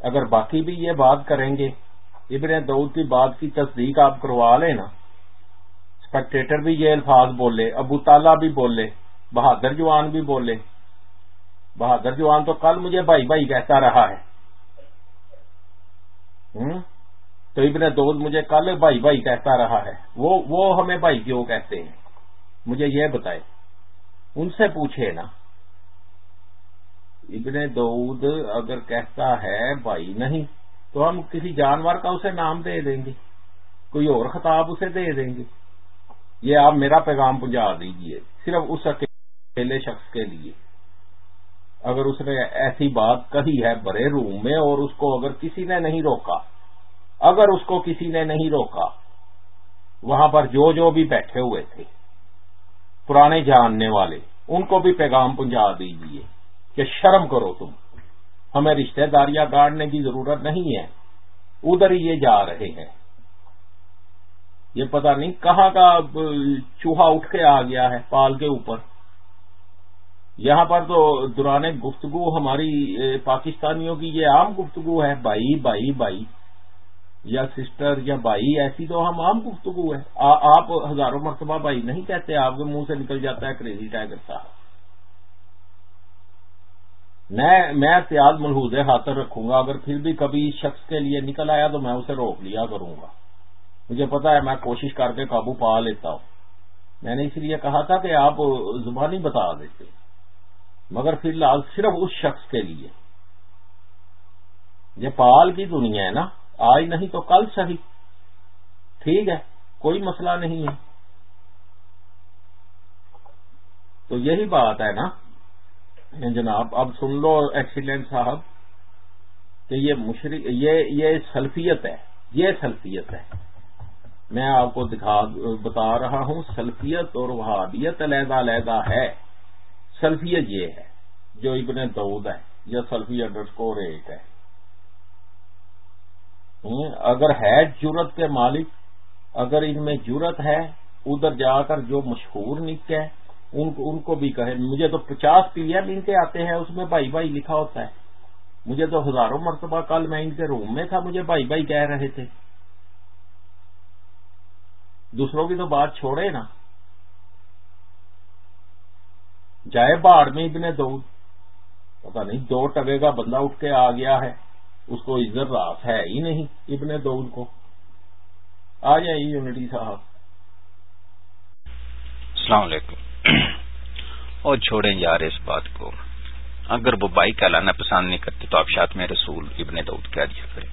اگر باقی بھی یہ بات کریں گے، ابن دعود کی بات کی تصدیق آپ کروا لیں نا۔ اسپیکٹیٹر بھی یہ الفاظ بولے، ابو تالا بھی بولے، بہادر جوان بھی بولے۔ بہادر جوان تو کل مجھے بھائی بھائی کہتا رہا ہے۔ تو ابن دود مجھے کل بھائی بھائی کہتا رہا ہے۔ وہ وہ ہمیں بھائی کیوں کہتے ہیں؟ مجھے یہ بتائے ان سے پوچھے نا۔ ابن دعود اگر کہتا ہے بھائی نہیں، تو ہم کسی جانور کا اسے نام دے دیں گے، کوئی اور خطاب اسے دے دیں گے۔ یہ آپ میرا پیغام پہنچا دیجیے، صرف اس اکیلے شخص کے لیے۔ اگر اس نے ایسی بات کہی ہے بڑے روم میں اور اس کو اگر کسی نے نہیں روکا، اگر اس کو کسی نے نہیں روکا، وہاں پر جو جو بھی بیٹھے ہوئے تھے، پرانے جاننے والے، ان کو بھی پیغام پہنچا دیجیے کہ شرم کرو تم۔ ہمیں رشتہ داریاں گاڑنے کی ضرورت نہیں ہے۔ ادھر ہی یہ جا رہے ہیں۔ یہ پتہ نہیں کہاں کا چوہا اٹھ کے آ گیا ہے پال کے اوپر۔ یہاں پر تو دوران گفتگو ہماری پاکستانیوں کی یہ عام گفتگو ہے۔ بھائی بھائی بھائی۔ یا سسٹر یا بھائی، ایسی تو ہم عام گفتگو ہے۔ آپ ہزاروں مرتبہ بھائی نہیں کہتے، آپ کے منہ سے نکل جاتا ہے، کریزی ٹائگر صاحب۔ میں میں احتیاط ملحوظ خاطر رکھوں گا۔ اگر پھر بھی کبھی شخص کے لیے نکل آیا تو میں اسے روک لیا کروں گا۔ مجھے پتا ہے، میں کوشش کر کے قابو پا لیتا ہوں۔ میں نے اس لیے کہا تھا کہ آپ زبانی بتا دیتے مگر فی الحال صرف اس شخص کے لیے۔ یہ پال کی دنیا ہے نا۔ آج نہیں تو کل صحیح۔ ٹھیک ہے، کوئی مسئلہ نہیں ہے۔ تو یہی بات ہے نا۔ جناب، اب سن لو ایکسیڈنٹ صاحب، کہ یہ مشرق، یہ یہ سلفیت ہے، یہ سلفیت ہے۔ میں آپ کو دکھا، بتا رہا ہوں، سلفیت اور وہابیت علیحدہ علیحدہ ہے۔ سلفیت یہ ہے، جو ابن دعود ہے، یا سلفی انڈر اسکور ایک ہے اگر ہے جرت کے مالک، اگر ان میں جرت ہے، ادھر جا کر جو مشہور نک ہے ان کو ان کو بھی کہے مجھے تو پچاس پی ایم ان کے آتے ہیں، اس میں بھائی بھائی لکھا ہوتا ہے۔ مجھے تو ہزاروں مرتبہ کل میں ان کے روم میں تھا، مجھے بھائی بھائی کہہ رہے تھے۔ دوسروں کی تو بات چھوڑے نا۔ جائے باڑ میں ابن دو پتا نہیں، دو ٹگے کا بندہ اٹھ کے آ گیا ہے۔ اس کو عزت راس ہے ہی نہیں ابن دعود کو۔ آ جائے یونٹی صاحب۔ السلام علیکم۔ اور چھوڑیں یار اس بات کو۔ اگر وہ بائی کہلانا پسند نہیں کرتے تو آپ شاید میں رسول ابن دعود کہہ دیا کریں۔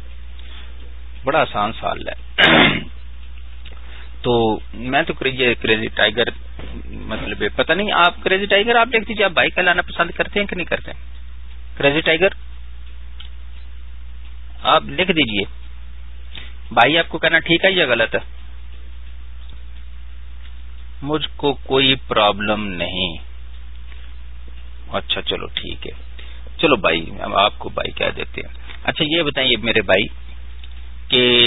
بڑا آسان سال ہے۔ تو میں تو کریزی ٹائگر مطلب پتہ نہیں آپ کریزی ٹائگر آپ دیکھ دیجیے آپ بائک لانا پسند کرتے ہیں کہ نہیں کرتے کریزی ٹائگر آپ لکھ دیجیے۔ بھائی آپ کو کہنا ٹھیک ہے یا غلط ہے؟ مجھ کو کوئی پرابلم نہیں۔ اچھا چلو ٹھیک ہے۔ چلو بھائی، ہم آپ کو بھائی کہہ دیتے ہیں۔ اچھا یہ بتائیے میرے بھائی کہ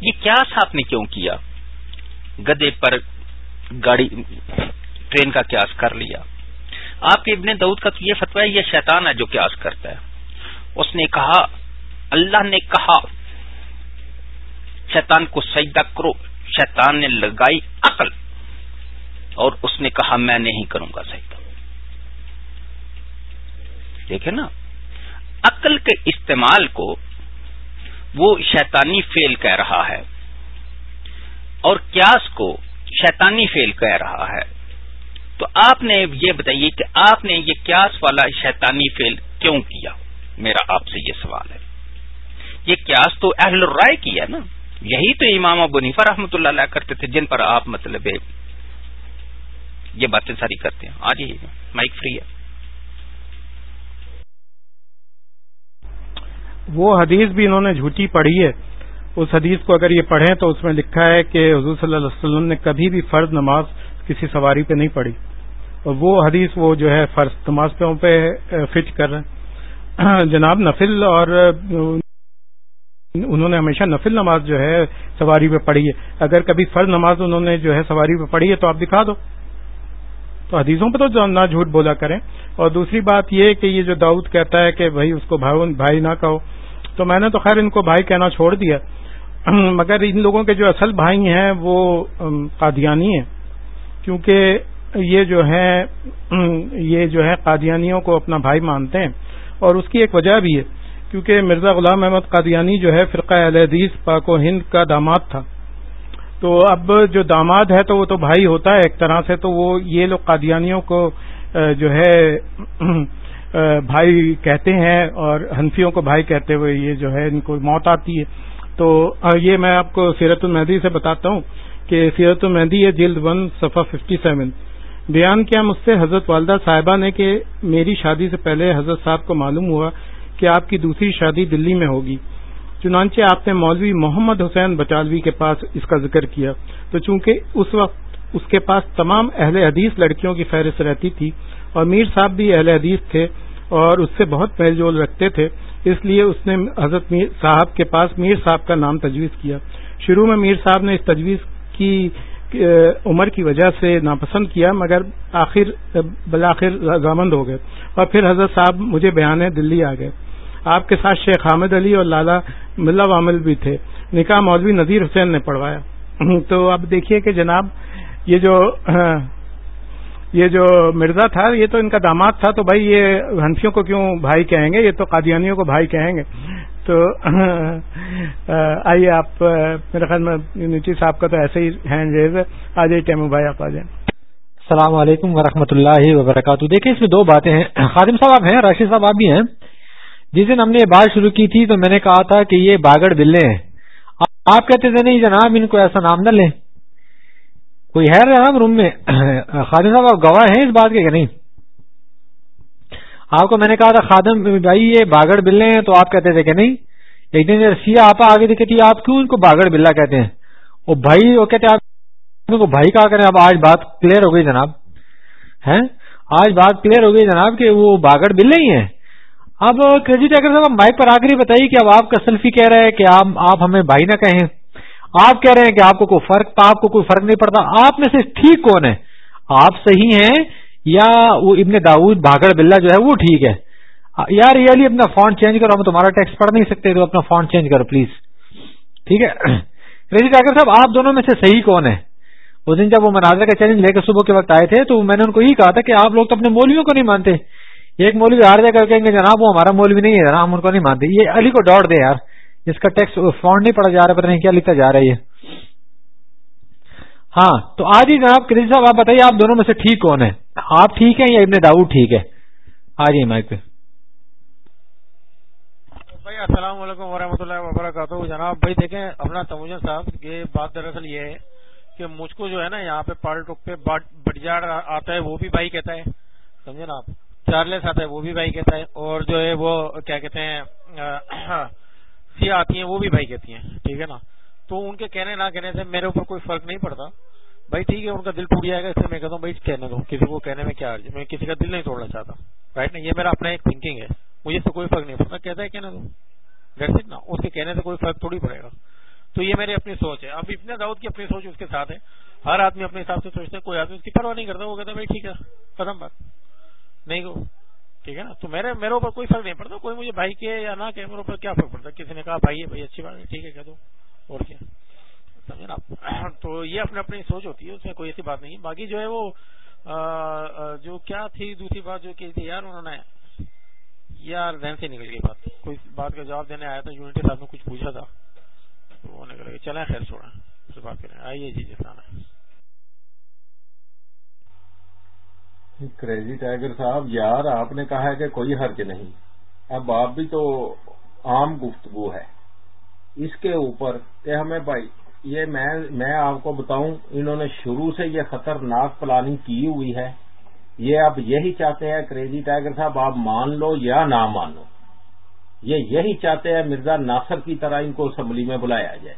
یہ کیا آپ نے کیوں کیا؟ گدے پر گاڑی، ٹرین کا قیاس کر لیا۔ آپ کے ابن دعود کا تو یہ فتوا ہے، یہ شیطان ہے جو قیاس کرتا ہے۔ اس نے کہا، اللہ نے کہا، شیطان کو سجدہ کرو، شیطان نے لگائی عقل۔ اور اس نے کہا، میں نہیں کروں گا سجدہ۔ دیکھیں نا؟ عقل کے استعمال کو وہ شیطانی فیل کہہ رہا ہے اور کیاس کو شیطانی فیل کہہ رہا ہے۔ تو آپ نے یہ بتائیے کہ آپ نے یہ کیاس والا شیطانی فیل کیوں کیا؟ میرا آپ سے یہ سوال ہے۔ یہ کیاس تو اہل الرائے کی ہے نا؟ یہی تو امام ابو نیفا رحمۃ اللہ علیہ کرتے تھے جن پر آپ مطلب یہ باتیں ساری کرتے ہیں۔ آ جائیے، مائک فری ہے۔ وہ حدیث بھی انہوں نے جھوٹی پڑھی ہے۔ اس حدیث کو اگر یہ پڑھیں تو اس میں لکھا ہے کہ حضور صلی اللہ علیہ وسلم نے کبھی بھی فرض نماز کسی سواری پہ نہیں پڑھی۔ اور وہ حدیث وہ جو ہے فرض نماز پہ پہ فٹ کر رہے ہیں۔ جناب نفل اور انہوں نے ہمیشہ نفل نماز جو ہے سواری پہ پڑھی ہے۔ اگر کبھی فرض نماز انہوں نے جو ہے سواری پہ پڑھی ہے تو آپ دکھا دو۔ تو حدیثوں پہ تو نہ جھوٹ بولا کریں۔ اور دوسری بات یہ کہ یہ جو داؤد کہتا ہے کہ بھائی اس کو بھائی نہ کہو۔ تو میں نے تو خیر ان کو بھائی کہنا چھوڑ دیا۔ مگر ان لوگوں کے جو اصل بھائی ہیں وہ قادیانی ہیں۔ کیونکہ یہ جو ہے یہ جو ہے قادیانیوں کو اپنا بھائی مانتے ہیں۔ اور اس کی ایک وجہ بھی ہے۔ کیونکہ مرزا غلام احمد قادیانی جو ہے، فرقہ حدیث، پاک و ہند کا داماد تھا۔ تو اب جو داماد ہے تو وہ تو بھائی ہوتا ہے ایک طرح سے، تو وہ یہ لوگ قادیانیوں کو جو ہے بھائی کہتے ہیں اور ہنفیوں کو بھائی کہتے ہوئے یہ جو ہے، ان کو موت آتی ہے۔ تو یہ میں آپ کو سیرت المہدی سے بتاتا ہوں کہ سیرت المہدی ہے جلد ون، صفحہ ففٹی سیون بیان کیا مجھ سے حضرت والدہ صاحبہ نے کہ میری شادی سے پہلے حضرت صاحب کو معلوم ہوا کہ آپ کی دوسری شادی دلی میں ہوگی۔ چنانچہ آپ نے مولوی محمد حسین بچالوی کے پاس اس کا ذکر کیا۔ تو چونکہ اس وقت اس کے پاس تمام اہل حدیث لڑکیوں کی فہرست رہتی تھی اور میر صاحب بھی اہل حدیث تھے اور اس سے بہت میل جول رکھتے تھے، اس لیے اس نے حضرت میر صاحب کے پاس میر صاحب کا نام تجویز کیا۔ شروع میں میر صاحب نے اس تجویز کی عمر کی وجہ سے ناپسند کیا، مگر آخر، بلاخر رضامند ہو گئے۔ اور پھر حضرت صاحب مجھے بیان دلی آ گئے۔ آپ کے ساتھ شیخ حامد علی اور لالا ملا وامل بھی تھے۔ نکاح مولوی نذیر حسین نے پڑھوایا۔ تو اب دیکھیے کہ جناب یہ جو یہ جو مرزا تھا، یہ تو ان کا داماد تھا، تو بھائی یہ ہنفیوں کو کیوں بھائی کہیں گے؟ یہ تو قادیانیوں کو بھائی کہیں گے۔ تو، آئیے آپ، میرے خیال میں یونیٹی صاحب کا تو ایسے ہی ہینڈ ریز ہے۔ آ جائیے ٹیم بھائی آپ آ جائیں السلام علیکم ورحمۃ اللہ وبرکاتہ۔ دیکھیں اس میں دو باتیں ہیں۔ خادم صاحب آپ ہیں، راشد صاحب آپ بھی ہیں۔ جس دن ہم نے یہ بات شروع کی تھی تو میں نے کہا تھا کہ یہ باگڑ بلے ہیں۔ آپ کہتے تھے نہیں جناب، ان کو ایسا نام نہ لیں۔ کوئی ہے جناب روم میں؟ خادم صاحب، آپ گواہ ہیں اس بات کے کہ نہیں؟ آپ کو میں نے کہا تھا، خادم بھائی، یہ باگڑ بلے ہیں تو آپ کہتے تھے کہ نہیں؟ ایک دن سیا آپا آگے دیکھے تھی آپ کیوں ان کو باگڑ بلا کہتے ہیں؟ وہ بھائی، وہ کہتے آپ کو بھائی کہا کریں؟ اب آج بات کلیئر ہو گئی جناب۔ ہے آج بات کلیئر ہو گئی جناب کہ وہ باگڑ بلے ہی ہیں۔ اب کریجی ٹیکر جی، صاحب مائک پر آخری بتائیے کہ اب آپ کا سیلفی کہہ رہے ہیں کہ آپ ہمیں بھائی نہ کہیں۔ آپ کہہ رہے ہیں کہ آپ کو کوئی فرق آپ کو کوئی فرق نہیں پڑتا۔ آپ میں سے ٹھیک کون ہے؟ آپ صحیح ہیں یا وہ ابن داود بھاگڑ بلّا جو ہے وہ ٹھیک ہے؟ یار یہ علی اپنا فونٹ چینج کرو، ہم تمہارا ٹیکس پڑھ نہیں سکتے، تو اپنا فونٹ چینج کرو پلیز ٹھیک ہے؟ کریجی ٹیکر صاحب، آپ دونوں میں سے صحیح کون ہے؟ اس دن جب وہ مناظر کا چیلنج لے کر صبح کے وقت آئے تھے، تو میں نے ان کو یہی کہا تھا کہ آپ لوگ تو اپنے مولویوں کو نہیں مانتے۔ ایک مولوی ہار دے کر کہیں گے، جناب، وہ ہمارا مولوی نہیں ہے، جناب، ہم ان کو نہیں مانتے۔ یہ علی کو ڈاٹ دے یار۔ اس کا ٹیکس فونڈ نہیں پڑا جا رہا، پتہ نہیں کیا لکھتا جا رہا ہے ہاں تو آج ہی جناب کریم صاحب، آپ بتائیے، آپ دونوں میں سے ٹھیک کون ہے آپ ٹھیک ہیں یا ابن داؤد ٹھیک ہے؟ آ جائیے مائک پہ۔ بھائی، السلام علیکم ورحمۃ اللہ وبرکاتہ۔ جناب، بھائی دیکھیں، اپنا تموجن صاحب، یہ بات دراصل یہ ہے کہ مجھ کو جو ہے نا، یہاں پہ پال ٹوک پہ بٹجاڑ آتا ہے، وہ بھی بھائی کہتا ہے۔ سمجھے نا آپ؟ چارلس آتا ہے، وہ بھی بھائی کہتا ہے۔ اور جو ہے وہ کیا کہتے ہیں سیاہ آتی ہیں، وہ بھی بھائی کہتی ہیں، ٹھیک ہے نا؟ تو ان کے کہنے نہ کہنے سے میرے اوپر کوئی فرق نہیں پڑتا۔ بھائی ٹھیک ہے، ان کا دل ٹوٹ جائے گا، اس لیے میں کہتا ہوں، بھائی کہنے دو، کسی کو کہنے میں کیا میں کسی کا دل نہیں توڑنا چاہتا۔ رائٹ نا یہ میرا اپنا ایک تھنکنگ ہے۔ مجھے تو کوئی فرق نہیں پڑتا۔ کہتا ہے کہنے دو۔ نا، اس کے کہنے سے کوئی فرق تھوڑی پڑے گا۔ تو یہ میری اپنی سوچ ہے۔ اب اتنے داؤد کی اپنی سوچ اس کے ساتھ ہے۔ ہر آدمی اپنے حساب سے سوچتا ہے، کوئی آدمی اس کی پرواہ نہیں کرتا، وہ کہتا ہے، بھائی ٹھیک ہے، ختم بات۔ نہیں کو۔ ٹھیک ہے نا؟ تو میرے میرے اوپر کوئی فرق نہیں پڑتا۔ کوئی مجھے بھائی کے یا نہ کہ میرے اوپر کیا فرق پڑتا؟ کسی نے کہا، بھائی ہے بھائی، اچھی بات ہے، ٹھیک ہے، کہہ دو۔ اور کیا؟ سمجھے نا تو یہ اپنی اپنی سوچ ہوتی ہے، اس میں کوئی ایسی بات نہیں۔ باقی جو ہے وہ جو کیا تھی دوسری بات جو کی تھی، یار، انہوں نے یار، ذہن سے نکل گئی بات۔ کوئی بات کا جواب دینے آیا تھا یونٹی صاحب نے کچھ پوچھا تھا۔ تو وہ نکل گئی چلیں خیر چھوڑا بات کریں آئیے جی, جی، جسانا کریزی ٹائیگر صاحب، یار، آپ نے کہا ہے کہ کوئی حرج نہیں۔ اب آپ بھی تو عام گفتگو ہے۔ اس کے اوپر کہ ہمیں بھائی، یہ میں آپ کو بتاؤں، انہوں نے شروع سے یہ خطرناک پلاننگ کی ہوئی ہے۔ یہ اب یہی چاہتے ہیں کریزی ٹائیگر صاحب، آپ مان لو یا نہ مانو۔ یہ یہی چاہتے ہیں مرزا ناصر کی طرح ان کو اسمبلی میں بلایا جائے۔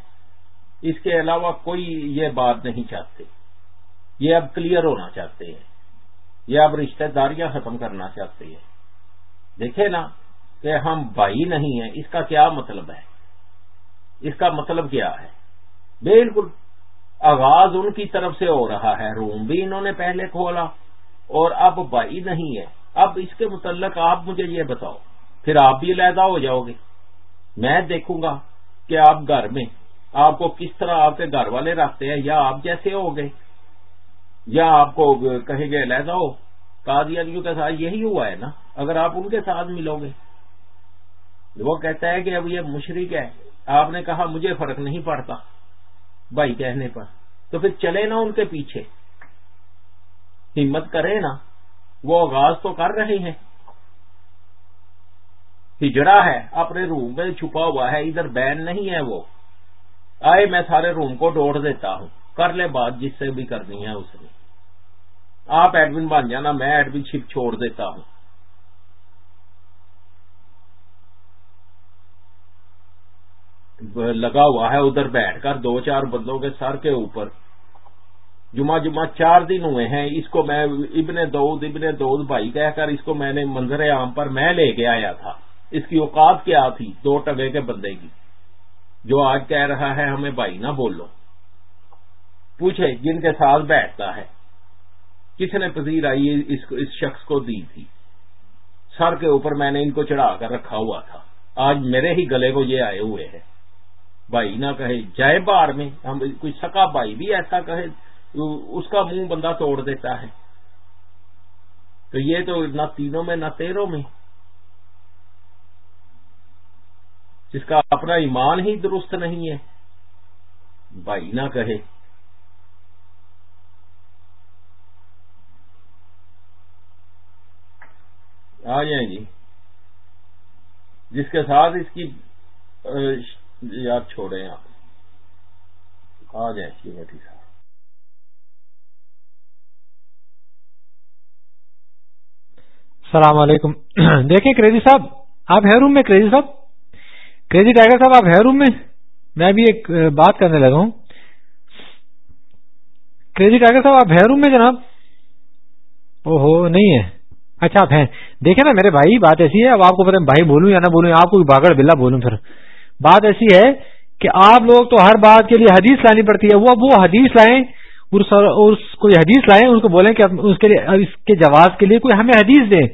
اس کے علاوہ کوئی یہ بات نہیں چاہتے۔ یہ اب کلیئر ہونا چاہتے ہیں۔ یہ اب رشتہ داریاں ختم کرنا چاہتے ہیں۔ دیکھے نا کہ ہم بھائی نہیں ہیں، اس کا کیا مطلب ہے؟ اس کا مطلب کیا ہے؟ بالکل۔ آغاز ان کی طرف سے ہو رہا ہے۔ روم بھی انہوں نے پہلے کھولا اور اب بھائی نہیں ہے۔ اب اس کے متعلق آپ مجھے یہ بتاؤ، پھر آپ بھی علیحدہ ہو جاؤ گے۔ میں دیکھوں گا کہ آپ گھر میں آپ کو کس طرح آپ کے گھر والے رکھتے ہیں یا آپ جیسے ہو گئے۔ یا آپ کو کہیں گے علیحدہ ہو قادیانیوں کے ساتھ یہی ہوا ہے نا، اگر آپ ان کے ساتھ ملو گے۔ وہ کہتا ہے کہ اب یہ مشرق ہے، آپ نے کہا مجھے فرق نہیں پڑتا بھائی کہنے پر۔ تو پھر چلے نا ان کے پیچھے۔ ہمت کرے نا، وہ آغاز تو کر رہے ہیں۔ ہجڑا ہے، اپنے روم میں چھپا ہوا ہے، ادھر بین نہیں ہے وہ۔ آئے، میں سارے روم کو ڈوڑ دیتا ہوں۔ کر لے بات جس سے بھی کرنی ہے اس نے۔ آپ ایڈمن بن جانا، میں ایڈمن شپ چھوڑ دیتا ہوں۔ لگا ہوا ہے ادھر بیٹھ کر، دو چار بندوں کے سر کے اوپر۔ جمعہ جمعہ چار دن ہوئے ہیں، اس کو میں ابن دود ابن دود بھائی کہہ کر اس کو میں نے منظر عام پر میں لے کے آیا تھا۔ اس کی اوقات کیا تھی؟ دو ٹگے کے بندے کی۔ جو آج کہہ رہا ہے، ہمیں بھائی نہ بولو۔ پوچھے جن کے ساتھ بیٹھتا ہے۔ کس نے پذیر آئی اس شخص کو دی تھی؟ سر کے اوپر میں نے ان کو چڑھا کر رکھا ہوا تھا۔ آج میرے ہی گلے کو یہ آئے ہوئے ہیں۔ بھائی نہ کہے، جائے بار میں۔ ہم کوئی سکا بھائی بھی ایسا کہے اس کا منہ بندہ توڑ دیتا ہے۔ تو یہ تو نہ تینوں میں، نہ تیروں میں۔ جس کا اپنا ایمان ہی درست نہیں ہے۔ بھائی نہ کہے آ جائیں جی جس کے ساتھ اس کی یاد چھوڑیں آپ۔ آ جائیں بیٹھی صاحب السلام علیکم۔ دیکھیں کریزی صاحب، آپ ہے روم میں کریزی صاحب؟ کریزی ٹائگر صاحب، آپ ہے روم میں؟ میں بھی ایک بات کرنے لگا ہوں۔ کریزی ٹائگر صاحب، آپ ہے روم میں جناب؟ او ہو نہیں ہے۔ اچھا آپ ہیں۔ دیکھیں نا، میرے بھائی، بات ایسی ہے، اب آپ کو پتا بھائی بولوں یا نہ بولوں، آپ کو باغڑ بلا بولوں پھر۔ بات ایسی ہے کہ آپ لوگ تو ہر بات کے لیے حدیث لانی پڑتی ہے۔ وہ وہ حدیث لائیں کوئی حدیث لائیں، ان کو بولیں کہ اس کے لیے اس کے جواز کے لیے کوئی ہمیں حدیث دیں۔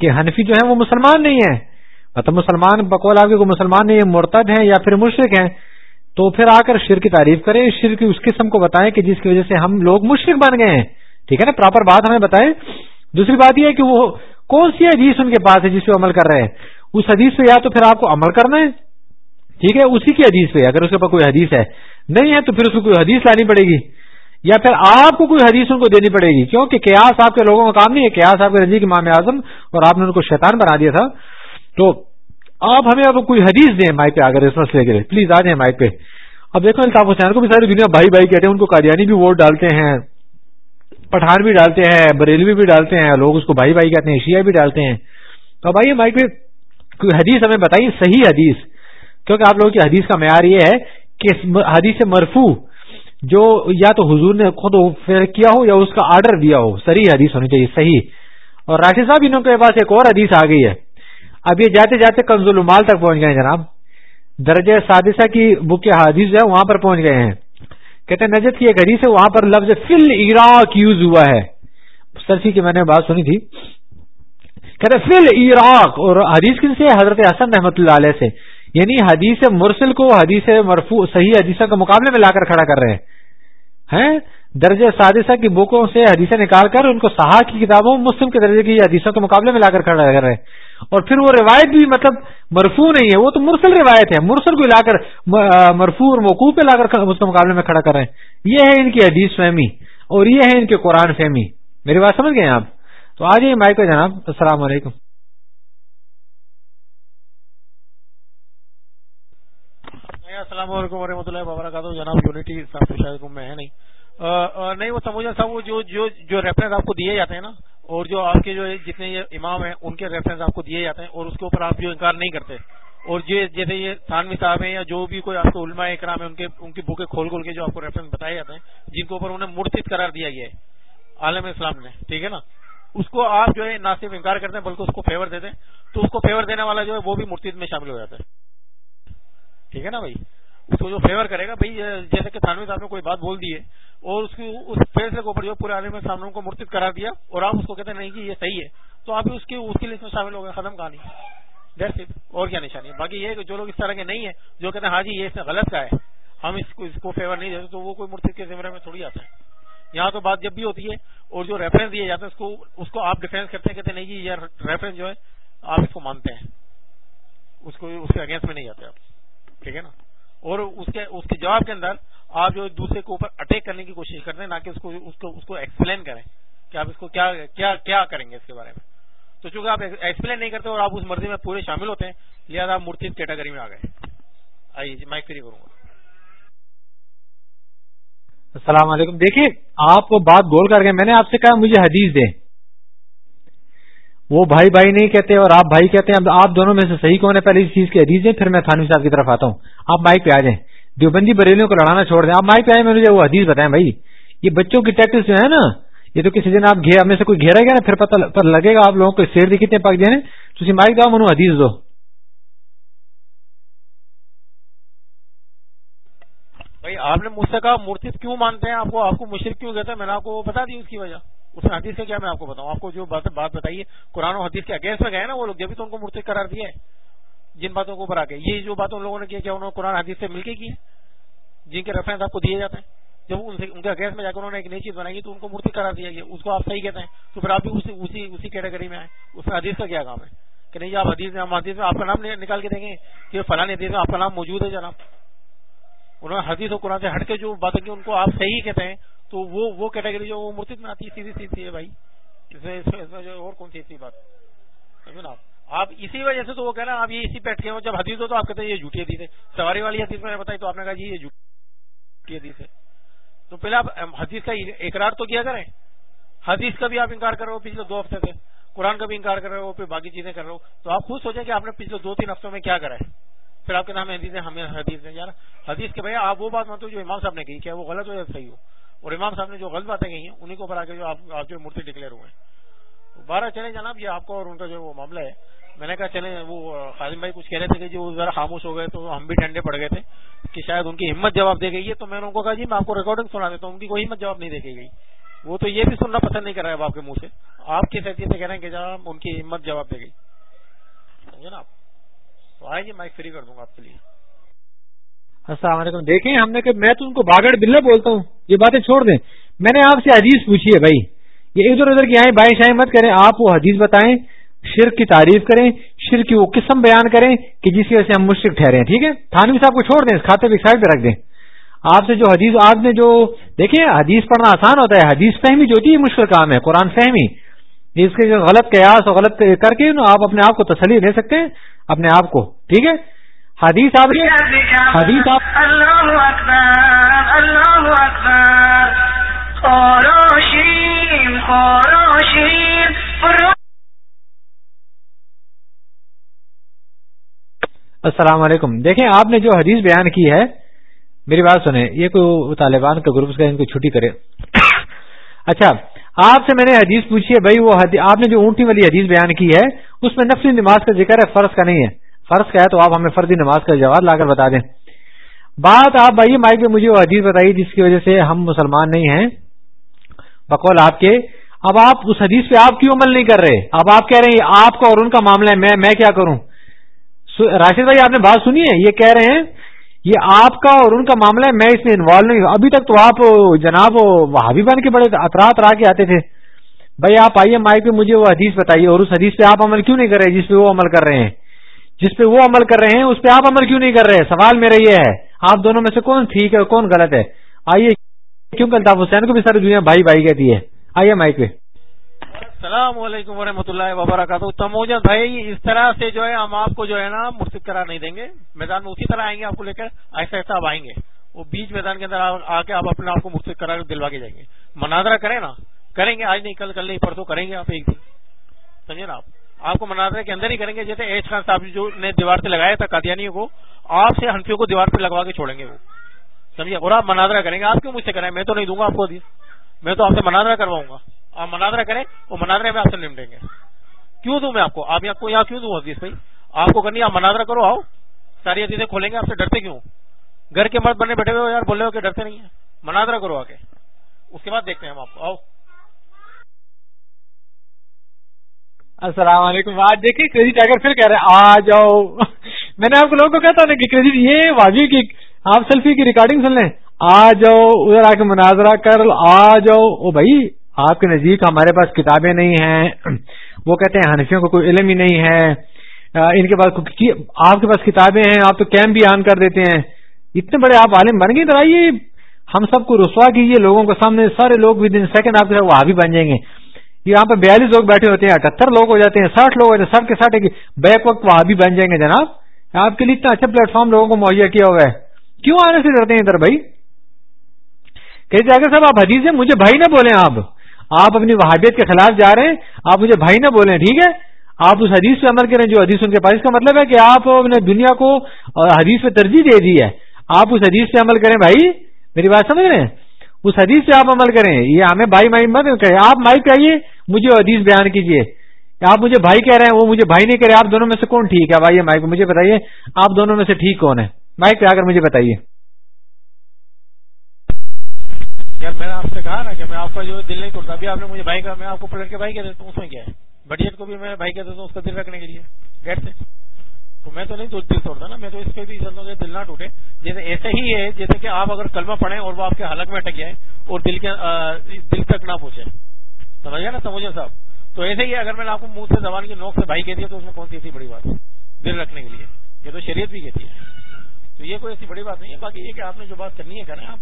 کہ حنفی جو ہے وہ مسلمان نہیں ہے مطلب مسلمان بقول آپ کے کوئی مسلمان نہیں ہے مرتد ہیں یا پھر مشرق ہیں، تو پھر آ کر شر کی تعریف کریں۔ شر کی اس قسم کو بتائیں کہ جس کی وجہ سے ہم لوگ مشرق بن گئے ہیں۔ ٹھیک ہے نا؟ پراپر بات ہمیں بتائیں۔ دوسری بات یہ ہے کہ وہ کون سی حدیث ان کے پاس ہے جس پہ عمل کر رہے ہیں؟ اس حدیث پہ یا تو پھر آپ کو عمل کرنا ہے؟ ٹھیک ہے، اسی کی حدیث پہ، اگر اس کے پاس کوئی حدیث ہے۔ نہیں ہے تو پھر اس کو کوئی حدیث لانی پڑے گی۔ یا پھر آپ کو کوئی حدیث ان کو دینی پڑے گی، کیونکہ قیاس آپ کے لوگوں کا کام نہیں ہے۔ قیاس آپ کے رضی امام اعظم اور آپ نے ان کو شیطان بنا دیا تھا۔ تو آپ ہمیں اب کوئی حدیث دیں مائک پہ اگر اس مسئلے کے لیے۔ پلیز آ جائیں مائک پہ۔ اب دیکھو الطاف حسین کو بھی ساری دنیا بھائی بھائی کہتے ہیں، ان کو قادیانی بھی ووٹ ڈالتے ہیں۔ پٹھان بھی ڈالتے ہیں، بریلوی بھی ڈالتے ہیں، لوگ اس کو بھائی بھائی کہتے ہیں، شیعہ بھی ڈالتے ہیں۔ تو اب آئیے مائک پہ کوئی حدیث ہمیں بتائیے صحیح حدیث۔ کیونکہ آپ لوگوں کی حدیث کا معیار یہ ہے کہ حدیث مرفو جو یا تو حضور نے خود کیا ہو یا اس کا آرڈر دیا ہو صحیح حدیث ہونی چاہیے، صحیح۔ اور راشد صاحب انہوں کے پاس ایک اور حدیث آ گئی ہے۔ اب یہ جاتے جاتے کنزول المال تک پہنچ گئے جناب۔ درجہ سادثہ کی بک حدیث ہے وہاں پر پہنچ گئے ہیں۔ کہتے ہیں نجد کی ایک حدیث ہے، وہاں پر لفظ فل عراق یوز ہوا ہے۔ سرسی جی کی میں نے بات سنی تھی۔ کہتے فل عراق، اور حدیث کن سے حضرت حسن رحمت اللہ علیہ سے۔ یعنی حدیث مرسل کو حدیث مرفو صحیح حدیثہ کے مقابلے میں لا کر کھڑا کر رہے ہیں۔ درجہ سادثہ کی بکوں سے حدیثیں نکال کر ان کو صحا کی کتابوں، مسلم کے درجے کی حدیثوں کے مقابلے میں لا کر کھڑا کر رہے ہیں۔ اور پھر وہ روایت بھی مطلب مرفو نہیں ہے، وہ تو مرسل روایت ہے۔ مرسل کو لا کر مرفو اور موقوف پہ لا کر اس کے مقابلے میں کھڑا کر رہے ہیں۔ یہ ہے ان کی حدیث فہمی اور یہ ہے ان کے قرآن فہمی۔ میری بات سمجھ گئے آپ؟ تو آ جائیے مائک جناب۔ السلام علیکم۔ جی، السلام علیکم و رحمۃ اللہ وبرکاتہ۔ جناب یونٹی صاحب شاید میں ہے، نہیں۔ نہیں، وہ سمجھا صاحب، وہ جو جو جو ریفرنس آپ کو دیے جاتے ہیں نا اور جو آپ کے جو جتنے یہ امام ہیں، ان کے ریفرنس آپ کو دیے جاتے ہیں اور اس کے اوپر آپ جو انکار نہیں کرتے۔ اور جو جیسے یہ تھانوی صاحب ہیں یا جو بھی کوئی آپ کو علماء اکرام ہے ان کے، ان کی بکیں کھول کھول کے جو آپ کو ریفرنس بتائے جاتے ہیں، جن کے اوپر انہیں مرتد قرار دیا گیا ہے۔ عالم اسلام نے، ٹھیک ہے نا؟ اس کو آپ جو ہے نہ صرف انکار کرتے ہیں، بلکہ اس کو فیور دیتے ہیں۔ تو اس کو فیور دینے والا جو ہے، وہ بھی مرتد میں شامل ہو جاتا ہے۔ ٹھیک ہے نا بھائی؟ اس کو جو فیور کرے گا، بھائی جیسے کہ تھانوی صاحب نے کوئی بات بول دی ہے، اور اس کی، اس فیصلے کے اوپر جو پورے عالم سامنے کو مرتب کرا دیا، اور آپ اس کو کہتے ہیں، نہیں کہ یہ صحیح ہے، تو آپ اس کی اس کی لسٹ میں شامل ہو گئے، ختم کہانی۔ ڈیٹ اور کیا نشانی ہے؟ باقی یہ کہ جو لوگ اس طرح کے نہیں ہیں، جو کہتے ہیں ہاں جی یہ اس نے غلط کا ہے، ہم اس کو اس کو فیور نہیں دیتے، تو وہ کوئی مرتب کے زمرے میں تھوڑی آتا ہے۔ یہاں تو بات جب بھی ہوتی ہے، اور جو ریفرنس دیے جاتے ہیں، اس کو اس کو آپ ڈیفینس کرتے ہیں، کہتے ہیں، نہیں جی یہ ریفرنس جو ہے، آپ اس کو مانتے ہیں۔ اس کو، اس کے اگینسٹ میں نہیں جاتے آپ۔ ٹھیک ہے نا؟ اور اس کے اس کے جواب کے اندر آپ جو دوسرے کے اوپر اٹیک کرنے کی کوشش کرتے ہیں، نہ کہ اس کو اس کو اس کو ایکسپلین کریں کہ آپ اس کو کیا کیا کیا کریں گے اس کے بارے میں۔ تو چونکہ آپ ایکسپلین نہیں کرتے اور آپ اس مرضی میں پورے شامل ہوتے ہیں، لہٰذا آپ مورتی کیٹاگری میں آ گئے۔ آئیے جی مائک فری کروں گا۔ السلام علیکم۔ دیکھیے، آپ وہ بات بول کر کے میں نے آپ سے کہا مجھے حدیث دیں۔ وہ بھائی بھائی نہیں کہتے اور آپ بھائی کہتے ہیں آپ دونوں میں سے صحیح کون ہے؟ پہلے اس چیز کی حدیث دیں پھر میں تھانوی صاحب کی طرف آتا ہوں۔ آپ مائک پہ آ جائیں۔ دیوبندی بریلیوں کو لڑانا چھوڑ دیں۔ آپ مائک پہ آئے مجھے وہ حدیث بتائیں بھائی۔ یہ بچوں کی ٹیکٹس جو ہے نا، یہ تو کسی دن آپ میں سے کوئی گھیرا گیا نا، پھر پتہ لگے گا آپ لوگوں کو سیر کتنے پک جائیں۔ تو مائک دو منو حدیث دو۔ بھائی، آپ نے مجھ سے کہا مورتی کیوں مانتے ہیں؟ آپ کو آپ کو مشرق کیوں کہتا ہے میں نے آپ کو بتا دی اس کی وجہ۔ اس حدیث سے کیا میں آپ کو بتاؤں؟ آپ کو جو بات بات بتائیے، قرآن و حدیث کے اگینسٹ میں گئے نا وہ لوگ، جبھی تو ان کو مرتب قرار دیا ہے، جن باتوں کو اوپر آ کے یہ جو بات ان لوگوں نے کیا کیا انہوں نے قرآن حدیث سے مل کے کی ہے؟ جن کے ریفرنس آپ کو دیے جاتے ہیں۔ جب ان سے ان کے اگینسٹ میں جا کر انہوں نے ایک نئی چیز بنائی تو ان کو مورتی قرار دیا گیا۔ اس کو آپ صحیح کہتے ہیں۔ تو پھر آپ بھی اسی اسی اسی کیٹیگری میں آئے۔ اس میں حدیث کا کیا کام ہے؟ کہ نہیں جی، آپ حدیث میں حدیث میں آپ کا نام نکال کے دیں گے کہ فلاں حدیث میں آپ کا نام موجود ہے جناب۔ انہوں نے حدیث و قرآن سے ہٹ کے جو باتیں کی، ان کو آپ صحیح کہتے ہیں تو وہ وہ کیٹیگری جو وہ مورتی میں آتی ہے، سیدھی سیدھی ہے بھائی۔ اس میں اس میں جو اور کون سی اتنی بات؟ سمجھو نا؟ آپ اسی وجہ سے تو وہ کہنا آپ یہ اسی بیٹھ کے جب حدیث ہو تو آپ کہتے ہیں یہ جھوٹی حدیث ہے۔ سواری والی حدیث میں نے بتائی تو آپ نے کہا جی یہ جھوٹی حدیث ہے۔ تو پہلے آپ حدیث کا اقرار تو کیا کریں؟ حدیث کا بھی آپ انکار کر رہے ہو، پچھلے دو ہفتے سے۔ قرآن کا بھی انکار کر رہے ہو، پھر باقی چیزیں کر رہے ہو۔ تو آپ خود سوچیں کہ آپ نے پچھلے دو تین ہفتوں میں کیا کرا ہے۔ پھر آپ کے نام حدیث ہے ہمیں حدیث ہے یار، حدیث کے بھیا آپ وہ بات مانتے جو امام صاحب نے کہی، کیا وہ غلط ہو یا صحیح ہو؟ اور امام صاحب نے جو غلط باتیں کہی ہیں انہیں کو اوپر آ کے جو آپ جو مورتی ڈکلیئر ہوئے ہیں۔ بارہ چلے جناب، یہ آپ کو اور ان کا جو وہ معاملہ ہے۔ میں نے کہا چلے وہ خاصم بھائی کچھ کہہ رہے تھے کہ جو ذرا خاموش ہو گئے تو ہم بھی ٹھنڈے پڑ گئے تھے کہ شاید ان کی ہمت جواب دے گئی ہے۔ تو میں نے ان کو کہا جی میں آپ کو ریکارڈنگ سنا دیتا ہوں، ان کی کوئی ہمت جواب نہیں دے گئی۔ وہ تو یہ بھی سننا پسند نہیں کر رہا ہے آپ کے منہ سے۔ آپ کی حیثیت سے کہہ رہے ہیں کہ جناب، ان کی ہمت جواب دے گئی۔ سمجھے نا آپ تو آئے جی مائک فری کر دوں گا آپ کے لیے۔ السلام علیکم۔ دیکھیں ہم نے کہ میں تو ان کو باغڑ بلے بولتا ہوں۔ یہ باتیں چھوڑ دیں۔ میں نے آپ سے حدیث پوچھی ہے بھائی۔ یہ ادھر ادھر کی آئیں، بائیں شائیں مت کریں۔ آپ وہ حدیث بتائیں، شرک کی تعریف کریں، شرک کی وہ قسم بیان کریں کہ جس کی وجہ سے ہم مشرق ٹھہرے ہیں۔ ٹھیک ہے؟ تھانوی صاحب کو چھوڑ دیں، اس کھاتے پہ سائڈ پہ رکھ دیں۔ آپ سے جو حدیث، آپ نے جو، دیکھیں، حدیث پڑھنا آسان ہوتا ہے۔ حدیث فہمی جو ہوتی ہے مشکل کام ہے۔ قرآن فہمی۔ اس کے جو غلط قیاس اور غلط کر کے آپ اپنے آپ کو تسلی دے سکتے ہیں، اپنے آپ کو۔ ٹھیک ہے؟ حدیث آپ حدیث آپ السلام علیکم۔ دیکھیں آپ نے جو حدیث بیان کی ہے میری بات سنیں یہ کوئی طالبان کا گروپ کا ان کو چھٹی کرے۔ اچھا آپ سے میں نے حدیث پوچھی ہے بھائی وہ آپ نے جو اونٹی والی حدیث بیان کی ہے اس میں نفلی نماز کا ذکر ہے فرض کا نہیں ہے۔ فرض کا ہے تو آپ ہمیں فرضی نماز کا جواب لا کر بتا دیں۔ بات آپ بھائی، مائک میں مجھے وہ حدیث بتائی جس کی وجہ سے ہم مسلمان نہیں ہیں۔ بقول آپ کے، اب آپ اس حدیث پہ آپ کیوں عمل نہیں کر رہے؟ اب آپ کہہ رہے ہیں آپ کا اور ان کا معاملہ ہے، میں کیا کروں؟ راشد بھائی، آپ نے بات سنی ہے، یہ کہہ رہے ہیں، یہ آپ کا اور ان کا معاملہ ہے، میں اس میں انوالو نہیں ہوں۔ ابھی تک تو آپ جناب وہابی بن کے بڑے اطرا اطرا کے آتے تھے۔ بھائی، آپ آئیے مائک پہ مجھے وہ حدیث بتائیے اور اس حدیث پہ آپ عمل کیوں نہیں کر رہے جس پہ وہ عمل کر رہے ہیں؟ جس پہ وہ عمل کر رہے ہیں، اس پہ آپ عمل کیوں نہیں کر رہے؟ سوال میرا یہ ہے، آپ دونوں میں سے کون ٹھیک ہے کون غلط ہے؟ آئیے، کیوں الطاف حسین کو بھی ساری دنیا بھائی بھائی کہتی ہے۔ آئیے مائک پہ۔ السلام علیکم ورحمۃ اللہ وبرکاتہ۔ تموجن بھائی، اس طرح سے جو ہے، ہم آپ کو جو ہے نا، مرتب کرا نہیں دیں گے۔ میدان میں اسی طرح آئیں گے آپ کو لے کر، ایسا ایسا آپ آئیں گے۔ وہ بیچ میدان کے اندر آ کے آپ اپنے آپ کو مرتب کرا کر دلوا کے جائیں گے۔ مناظرہ کریں نا۔ کریں گے، آج نہیں، کل کل نہیں، پرسوں کریں گے آپ ایک دن۔ سمجھے نا آپ؟ آپ کو مناظرے کے اندر ہی کریں گے، جیسے ایج خان صاحب جو نے دیوار سے لگایا تھا قادیانیوں کو، آپ سے ہنفیوں کو دیوار پہ لگوا کے چھوڑیں گے وہ۔ سمجھے؟ اور آپ مناظرہ کریں گے۔ آپ کیوں مجھ سے کریں؟ میں تو نہیں دوں گا آپ کو میں تو آپ سے مناظرہ کرواؤں گا۔ آپ مناظرہ کریں، وہ مناظرے میں آپ سے نمٹیں گے۔ کیوں دوں میں آپ کو؟ آپ کو یہاں کیوں دوں حدیث بھائی؟ آپ کو کرنی آپ مناظرہ کرو، آؤ۔ ساری حدیثیں کھولیں گے، آپ سے ڈرتے کیوں؟ گھر کے مرد بنے بیٹھے ہوئے یار بول رہے ہو کہ ڈرتے نہیں ہیں۔ مناظرہ کرو آ کے اس کے بعد دیکھتے ہیں ہم آپ کو۔ آؤ۔ السلام علیکم۔ آج دیکھیے کریڈٹ ٹائگر پھر کہہ رہے آ جاؤ۔ میں نے آپ کو لوگوں کو کہتا ہوں کہ کریڈٹ یہ واضح کی، آپ سیلفی کی ریکارڈنگ سن لیں۔ آ جاؤ، ادھر آ کے مناظرہ کر آ جاؤ۔ او بھائی، آپ کے نزدیک ہمارے پاس کتابیں نہیں ہیں۔ وہ کہتے ہیں حنفیوں کو کوئی علم ہی نہیں ہے۔ ان کے پاس آپ کے پاس کتابیں ہیں، آپ تو کیمپ بھی آن کر دیتے ہیں۔ اتنے بڑے آپ عالم بن گئے تو آئیے ہم سب کو رسوا کیجیے لوگوں کے سامنے۔ سارے لوگ بھی دن سیکنڈ آپ کے ساتھ وہ بھی بن جائیں گے۔ یہاں پہ بیالیس لوگ بیٹھے ہوتے ہیں اٹھہتر لوگ ہو جاتے ہیں، ساٹھ لوگ ہوتے ہیں، سب کے ساٹھ بیک وقت وہاں بھی بن جائیں گے جناب۔ آپ کے لیے اتنا اچھا پلیٹ فارم لوگوں کو مہیا کیا ہوا ہے۔ کیوں آنے سے ڈرتے ہیں ادھر بھائی؟ کہتے اگر صاحب آپ حدیث ہیں، مجھے بھائی نہ بولیں آپ۔ آپ اپنی وہابیت کے خلاف جا رہے ہیں، آپ مجھے بھائی نہ بولیں، ٹھیک ہے؟ آپ اس حدیث پہ عمل کریں، جو حدیث ان کے پاس اس کا مطلب ہے کہ آپ نے دنیا کو حدیث پہ ترجیح دے دی ہے۔ آپ اس حدیث پہ عمل کریں بھائی۔ میری بات سمجھ رہے ہیں؟ اس حدیث پہ آپ عمل کریں۔ یہ ہمیں بھائی مائی مت کریں آپ مائک پہ آئیے مجھے حدیث بیان کیجیے آپ مجھے بھائی کہہ رہے ہیں، وہ مجھے بھائی نہیں کہہ رہے۔ آپ دونوں میں سے کون ٹھیک ہے؟ بھائی مائک مجھے بتائیے، آپ دونوں میں سے ٹھیک کون ہے؟ مائک پہ آ کر مجھے بتائیے۔ یار، میں نے آپ سے کہا نا کہ میں آپ کا جو دل نہیں توڑتا ابھی آپ نے مجھے بھائی کا، میں آپ کو پلٹ کے بھائی کہہ دیتا ہوں، اس میں کیا ہے؟ بڑھیت کو بھی میں بھائی کہہ دیتا ہوں، اس کا دل رکھنے کے لیے۔ گیٹ سے تو میں تو نہیں دل توڑتا نا، میں تو اس پہ بھی چلتا ہوں دل نہ ٹوٹے۔ جیسے ایسے ہی ہے، جیسے کہ آپ اگر کلمہ پڑھیں اور وہ آپ کے حلق میں اٹک جائے اور دل کے دل تک نہ پہنچے۔ سمجھ گیا نا سمجھے صاحب؟ تو ایسے ہی اگر میں نے آپ کو منہ سے زبان کی نوک سے بھائی کہہ دیا تو اس میں کون سی ایسی بڑی بات ہے؟ دل رکھنے کے لیے۔ یہ تو شریعت بھی کہتی ہے۔ تو یہ کوئی ایسی بڑی بات نہیں ہے۔ باقی یہ کہ آپ نے جو بات کرنی ہے، کریں آپ۔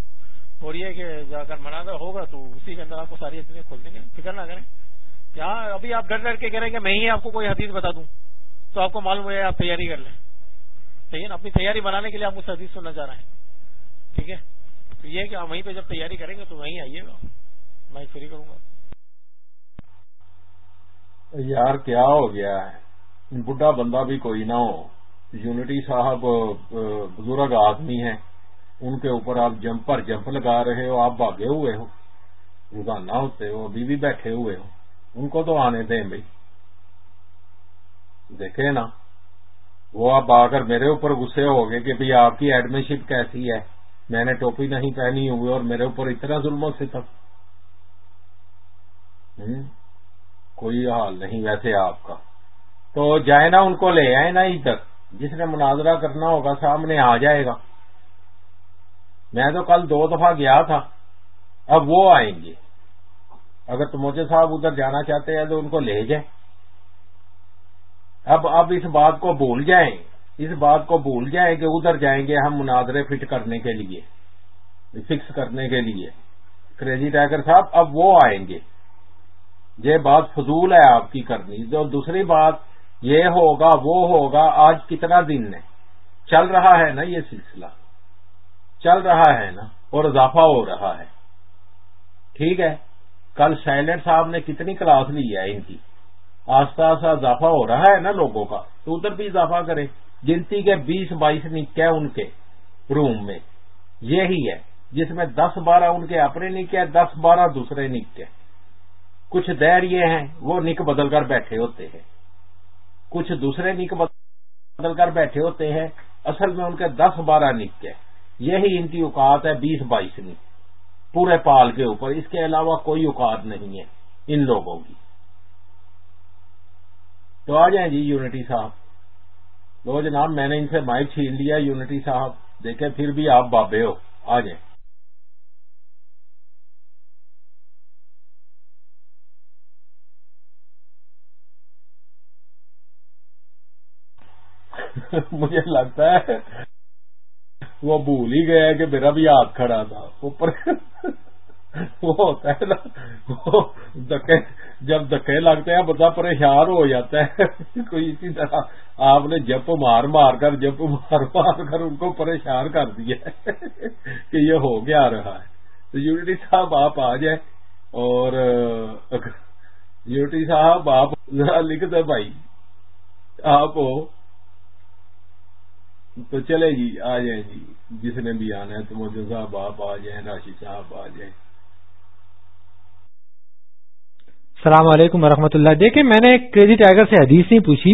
اور یہ کہ جا کر مناظر ہوگا تو اسی کے اندر آپ کو ساری چیزیں کھول دیں گے۔ فکر نہ کریں۔ کیا ابھی آپ ڈر ڈر کے کہہ رہے ہیں کہ میں ہی آپ کو کوئی حدیث بتا دوں؟ تو آپ کو معلوم ہو جائے آپ تیاری کر لیں۔ صحیح ہے نا اپنی تیاری بنانے کے لیے آپ مجھ سے حدیث سننا چاہ رہے ہیں۔ ٹھیک ہے؟ تو یہ کہ آپ وہیں پہ جب تیاری کریں گے تو وہیں آئیے گا۔ میں فری کروں گا۔ یار، کیا ہو گیا ہے؟ بڈھا بندہ بھی کوئی نہ ہو۔ یونٹی صاحب بزرگ آدمی ہیں۔ ان کے اوپر آپ جمپ پر جمپ لگا رہے ہو۔ آپ بھاگے ہوئے ہو۔ روزانہ ہوتے ہو، ابھی بھی بیٹھے ہوئے ہو۔ ان کو تو آنے دیں بھائی۔ دیکھے نا، وہ آپ آ کر میرے اوپر غصے ہو گئے کہ بھائی آپ کی ایڈمن شپ کیسی ہے؟ میں نے ٹوپی نہیں پہنی ہوئی اور میرے اوپر اتنا ظلم و ستم۔ کوئی حال نہیں ویسے آپ کا۔ تو جائے نا ان کو لے آئے نا ادھر۔ جس نے مناظرہ کرنا ہوگا سامنے آ جائے گا۔ میں تو کل دو دفعہ گیا تھا۔ اب وہ آئیں گے۔ اگر تو مجھے صاحب ادھر جانا چاہتے ہیں تو ان کو لے جائیں۔ اب اب اس بات کو بھول جائیں۔ اس بات کو بھول جائیں کہ ادھر جائیں گے ہم مناظرے فٹ کرنے کے لیے، فکس کرنے کے لیے۔ کریزی ٹائگر صاحب، اب وہ آئیں گے۔ یہ بات فضول ہے آپ کی کرنی۔ جو دوسری بات یہ ہوگا، وہ ہوگا، آج کتنا دن ہے؟ چل رہا ہے نا یہ سلسلہ۔ چل رہا ہے نا اور اضافہ ہو رہا ہے۔ ٹھیک ہے۔ کل سائلنٹ صاحب نے کتنی کلاس لی ہے ان کی؟ آستہ آستہ اضافہ ہو رہا ہے نا لوگوں کا، تو ادھر بھی اضافہ کرے گنتی کے بیس بائیس نکے ان کے روم میں؟ یہی ہے، جس میں دس بارہ ان کے، اپنے نکے دس بارہ دوسرے نکے کچھ دیر یہ ہیں، وہ نک بدل کر بیٹھے ہوتے ہیں۔ کچھ دوسرے نک بدل کر بیٹھے ہوتے ہیں، اصل میں ان کے دس بارہ نک ہے یہی ان کی اوقات ہے بیس بائیس نک پورے پال کے اوپر، اس کے علاوہ کوئی اوقات نہیں ہے ان لوگوں کی۔ تو آ جائیں جی یونٹی صاحب۔ دو جناب، میں نے ان سے مائک چھین لیا، یونٹی صاحب۔ دیکھیں، پھر بھی آپ بابے ہو۔ آ جائیں۔ مجھے لگتا ہے، وہ بھول ہی گیا کہ میرا بھی ہاتھ کھڑا تھا۔ اوپر۔ وہ ہوتا ہے نا دکے، جب دکے لگتے ہیں، بندہ پریشان ہو جاتا ہے۔ کوئی اسی طرح آپ نے جپ مار مار کر، جپ مار مار کر ان کو پریشان کر دیا کہ یہ ہو گیا رہا ہے۔ تو یونٹی صاحب آپ آ جائیں اور، یونٹی صاحب آپ ذرا لکھ دیں بھائی۔ آپ تو چلے جی آ جائیں جی جس نے بھی آنا ہے تو مجھے صاحب آپ آ جائیں، راشد صاحب آ جائیں۔ السلام علیکم ورحمۃ اللہ۔ دیکھیں، میں نے کریزی ٹائگر سے حدیث نہیں پوچھی۔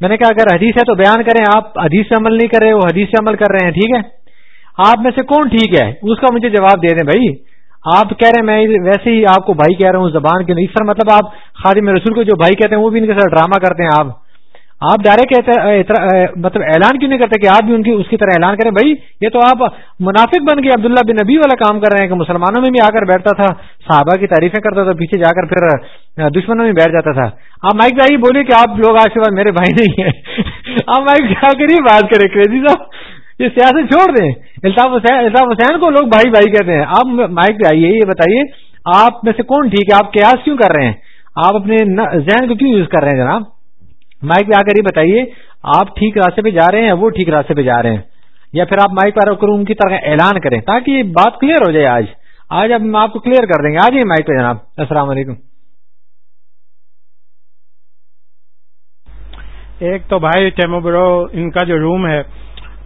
میں نے کہا، اگر حدیث ہے تو بیان کریں، آپ حدیث سے عمل نہیں کر رہے، وہ حدیث سے عمل کر رہے ہیں، ٹھیک ہے؟ آپ میں سے کون ٹھیک ہے؟ اس کا مجھے جواب دے دیں بھائی۔ آپ کہہ رہے ہیں، میں ویسے ہی آپ کو بھائی کہہ رہا ہوں زبان کے نہیں، سر مطلب آپ خادم رسول کو جو بھائی کہتے ہیں، وہ بھی ان کے ساتھ ڈرامہ کرتے ہیں آپ۔ آپ ڈائریکٹ مطلب اعلان کیوں نہیں کرتے کہ آپ بھی ان کی اس کی طرح اعلان کریں؟ بھائی، یہ تو آپ منافق بن کے عبداللہ بن نبی والا کام کر رہے ہیں کہ مسلمانوں میں بھی آ کر بیٹھتا تھا، صحابہ کی تعریفیں کرتا تھا، پیچھے جا کر پھر دشمنوں میں بیٹھ جاتا تھا۔ آپ مائک بھائی بولیے کہ آپ لوگ آج کے بعد میرے بھائی نہیں ہیں۔ آپ مائک جا کر ہی بات کریں کریزی صاحب۔ یہ سیاست چھوڑ دیں۔ الطاف حسین الطاف حسین کو لوگ بھائی بھائی کہتے ہیں۔ آپ مائک پہ آئیے، یہ بتائیے، آپ میں سے کون ٹھیک ہے؟ آپ قیاس کیوں کر رہے ہیں؟ آپ اپنے ذہن کو کیوں یوز کر رہے ہیں جناب؟ مائک پہ آ کر یہ بتائیے، آپ ٹھیک راستے پہ جا رہے ہیں، وہ ٹھیک راستے پہ جا رہے ہیں۔ یا پھر آپ مائک پر ان کی طرح اعلان کریں تاکہ یہ بات کلیئر ہو جائے آج۔ آج ہم آپ کو کلیئر کر دیں گے۔ آج ہی مائک پہ جناب۔ السلام علیکم۔ ایک تو بھائی ٹیمو برو، ان کا جو روم ہے،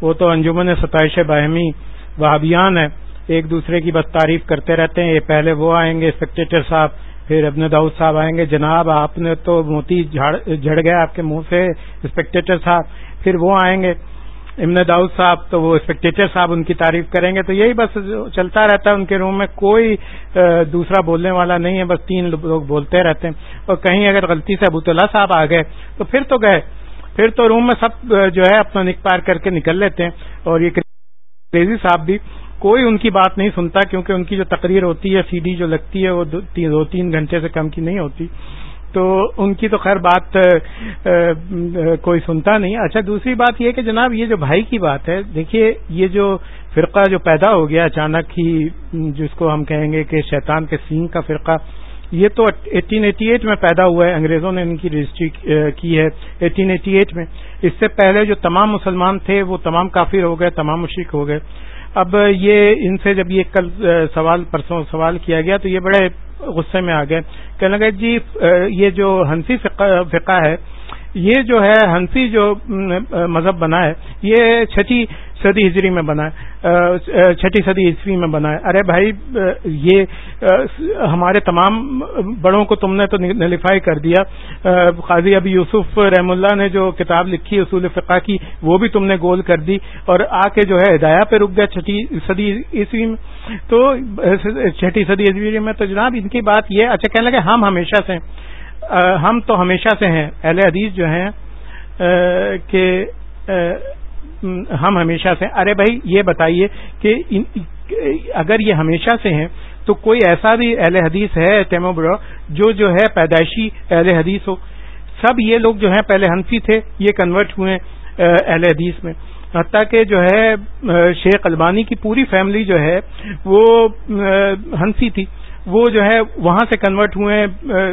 وہ تو انجمن ستائش باہمی وہابیان ہے۔ ایک دوسرے کی بس تعریف کرتے رہتے ہیں۔ یہ پہلے وہ آئیں گے اسپیکٹیٹر صاحب پھر ابن داؤد صاحب آئیں گے، جناب آپ نے تو موتی جھڑ گیا آپ کے منہ سے اسپیکٹیٹر صاحب۔ پھر وہ آئیں گے۔ امن داؤد صاحب تو وہ اسپیکٹیٹر صاحب ان کی تعریف کریں گے۔ تو یہی بس چلتا رہتا ہے ان کے روم میں، کوئی دوسرا بولنے والا نہیں ہے، بس تین لوگ بولتے رہتے ہیں۔ اور کہیں اگر غلطی سے ابوت اللہ صاحب آ گئے، تو پھر تو گئے۔ پھر تو روم میں سب جو ہے اپنا نک پار کر کے نکل لیتے ہیں۔ اور یہ کریزی صاحب بھی کوئی ان کی بات نہیں سنتا کیونکہ ان کی جو تقریر ہوتی ہے سی ڈی جو لگتی ہے، وہ دو تین گھنٹے سے کم کی نہیں ہوتی۔ تو ان کی تو خیر بات کوئی سنتا نہیں۔ اچھا دوسری بات یہ کہ جناب، یہ جو بھائی کی بات ہے، دیکھیے، یہ جو فرقہ جو پیدا ہو گیا، اچانک ہی جس کو ہم کہیں گے کہ شیطان کے سینگ کا فرقہ، یہ تو ایٹین ایٹی ایٹ میں پیدا ہوا ہے۔ انگریزوں نے ان کی رجسٹری کی ہے ایٹین ایٹی ایٹ میں۔ اس سے پہلے جو تمام مسلمان تھے، وہ تمام کافر ہو گئے، تمام مشرق ہو گئے۔ اب یہ ان سے جب یہ کل سوال پرسوں سوال کیا گیا تو یہ بڑے غصے میں آ گئے کہنے لگے جی یہ جو ہنسی فقہ ہے، یہ جو ہے ہنسی جو مذہب بنا ہے، یہ چھٹی صدی ہجری میں بنا ہے چھٹی صدی عیسوی میں بنا ہے ارے بھائی یہ ہمارے تمام بڑوں کو تم نے تو نلیفائی کر دیا۔ قاضی ابی یوسف رحم اللہ نے جو کتاب لکھی، اصول فقہ کی، وہ بھی تم نے گول کر دی۔ اور آ کے جو ہے، ہدایہ پہ رک گیا چھٹی صدی عیسوی میں۔ تو چھٹی صدی عیسوی میں تو جناب ان کی بات یہ اچھا کہنے لگے، ہم ہمیشہ سے ہم تو ہمیشہ سے ہیں۔ اہل حدیث جو ہیں کہ ہم ہمیشہ سے، ارے بھائی، یہ بتائیے کہ اگر یہ ہمیشہ سے ہیں، تو کوئی ایسا بھی اہل حدیث ہے تیمو برو جو جو ہے پیدائشی اہل حدیث ہو؟ سب یہ لوگ جو ہیں پہلے ہنسی تھے، یہ کنورٹ ہوئے اہل حدیث میں۔ حتیٰ کہ جو ہے شیخ البانی کی پوری فیملی جو ہے، وہ ہنسی تھی۔ وہ جو ہے وہاں سے کنورٹ ہوئے ہیں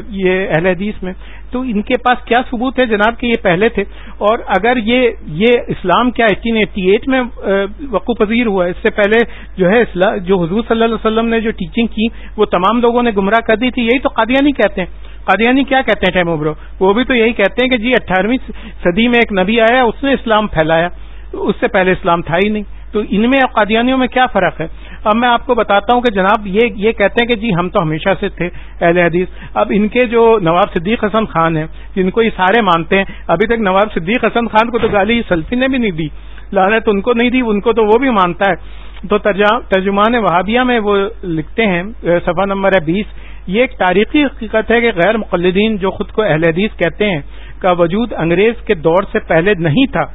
یہ اہل حدیث میں۔ تو ان کے پاس کیا ثبوت ہے جناب کہ یہ پہلے تھے؟ اور اگر یہ یہ اسلام کیا ایٹین ایٹی ایٹ میں وقوع پذیر ہوا، اس سے پہلے جو ہے جو حضور صلی اللہ علیہ وسلم نے جو ٹیچنگ کی، وہ تمام لوگوں نے گمراہ کر دی تھی۔ یہی تو قادیانی کہتے ہیں۔ قادیانی کیا کہتے ہیں ٹائم ابرو وہ بھی تو یہی کہتے ہیں کہ جی اٹھارہویں صدی میں ایک نبی آیا، اس نے اسلام پھیلایا۔ اس سے پہلے اسلام تھا ہی نہیں۔ تو ان میں قادیانیوں میں کیا فرق ہے؟ اب میں آپ کو بتاتا ہوں کہ جناب یہ یہ کہتے ہیں کہ جی ہم تو ہمیشہ سے تھے اہل حدیث۔ اب ان کے جو نواب صدیق حسن خان ہیں، جن کو یہ سارے مانتے ہیں، ابھی تک نواب صدیق حسن خان کو تو گالی سلفی نے بھی نہیں دی لالت ان کو نہیں دی، ان کو تو وہ بھی مانتا ہے۔ تو ترجمان وہابیہ میں وہ لکھتے ہیں، صفحہ نمبر ہے بیس۔ یہ ایک تاریخی حقیقت ہے کہ غیر مقلدین جو خود کو اہل حدیث کہتے ہیں، کا وجود انگریز کے دور سے پہلے نہیں تھا۔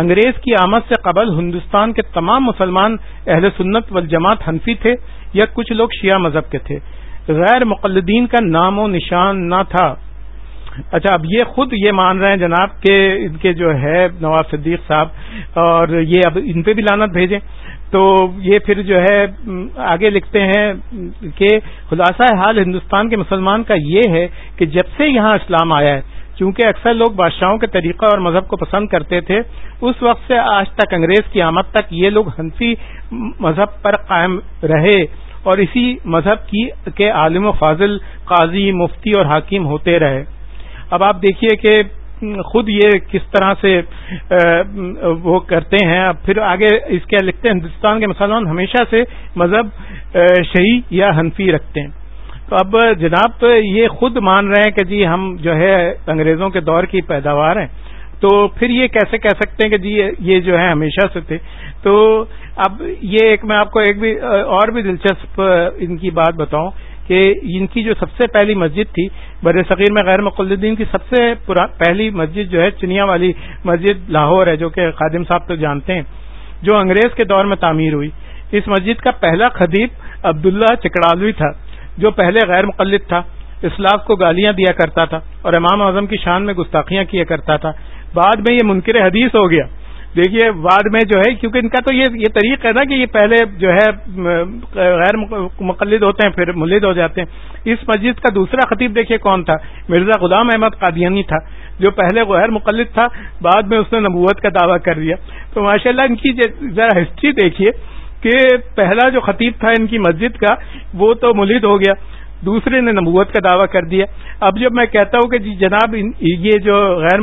انگریز کی آمد سے قبل ہندوستان کے تمام مسلمان اہل سنت والجماعت حنفی تھے یا کچھ لوگ شیعہ مذہب کے تھے۔ غیر مقلدین کا نام و نشان نہ تھا۔ اچھا اب یہ خود یہ مان رہے ہیں جناب کہ ان کے جو ہے نواز صدیق صاحب اور یہ اب ان پہ بھی لانت بھیجیں۔ تو یہ پھر جو ہے آگے لکھتے ہیں کہ خلاصہ حال ہندوستان کے مسلمان کا یہ ہے کہ جب سے یہاں اسلام آیا ہے چونکہ اکثر لوگ بادشاہوں کے طریقہ اور مذہب کو پسند کرتے تھے، اس وقت سے آج تک انگریز کی آمد تک یہ لوگ ہنسی مذہب پر قائم رہے اور اسی مذہب کی کے عالم و فاضل، قاضی، مفتی اور حاکم ہوتے رہے۔ اب آپ دیکھیے کہ خود یہ کس طرح سے وہ کرتے ہیں۔ اب پھر آگے اس کے لکھتے ہیں، ہندوستان کے مسلمان ہمیشہ سے مذہب شہی یا حنفی رکھتے ہیں۔ تو اب جناب تو یہ خود مان رہے ہیں کہ جی ہم جو ہے انگریزوں کے دور کی پیداوار ہیں۔ تو پھر یہ کیسے کہہ سکتے ہیں کہ جی یہ جو ہے ہمیشہ سے تھے۔ تو اب یہ ایک میں آپ کو ایک بھی اور بھی دلچسپ ان کی بات بتاؤں کہ ان کی جو سب سے پہلی مسجد تھی، بر صغیر میں غیر مقلدین کی سب سے پہلی مسجد جو ہے، چنیا والی مسجد لاہور ہے، جو کہ خادم صاحب تو جانتے ہیں، جو انگریز کے دور میں تعمیر ہوئی۔ اس مسجد کا پہلا خدیب عبداللہ چکڑالوی تھا۔ جو پہلے غیر مقلد تھا، اسلاف کو گالیاں دیا کرتا تھا اور امام اعظم کی شان میں گستاخیاں کیا کرتا تھا۔ بعد میں یہ منکر حدیث ہو گیا۔ دیکھیے، بعد میں جو ہے، کیونکہ ان کا تو یہ یہ طریقہ ہے نا کہ یہ پہلے جو ہے غیر مقلد ہوتے ہیں، پھر ملد ہو جاتے ہیں۔ اس مسجد کا دوسرا خطیب دیکھیے کون تھا؟ مرزا غلام احمد قادیانی تھا، جو پہلے غیر مقلد تھا، بعد میں اس نے نبوت کا دعویٰ کر دیا۔ تو ماشاء اللہ ان کی ذرا ہسٹری دیکھیے۔ کہ پہلا جو خطیب تھا ان کی مسجد کا، وہ تو ملد ہو گیا۔ دوسرے نے نبوت کا دعویٰ کر دیا۔ اب جب میں کہتا ہوں کہ جی جناب یہ جو غیر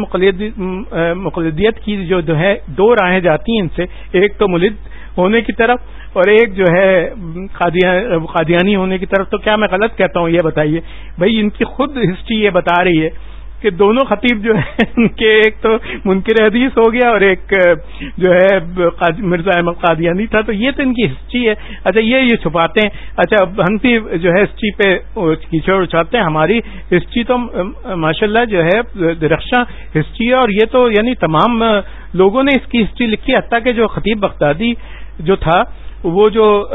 مقلدیت کی جو ہے دو راہیں جاتی ہیں ان سے۔ ایک تو ملد ہونے کی طرف اور ایک جو ہے قادیانی ہونے کی طرف۔ تو کیا میں غلط کہتا ہوں؟ یہ بتائیے۔ بھائی، ان کی خود ہسٹری یہ بتا رہی ہے کہ دونوں خطیب جو ہیں، ان کے ایک تو منکر حدیث ہو گیا اور ایک جو ہے مرزا احمد قادیانی تھا۔ تو یہ تو ان کی ہسٹری ہے۔ اچھا یہ یہ چھپاتے ہیں۔ اچھا ہنسی جو ہے ہسٹری پہ کیچڑ اچھاتے ہیں۔ ہماری ہسٹری تو ماشاء اللہ جو ہے رکشا ہسٹری ہے اور یہ تو یعنی تمام لوگوں نے اس کی ہسٹری لکھی۔ حتیٰ کہ جو خطیب بغدادی جو تھا وہ جو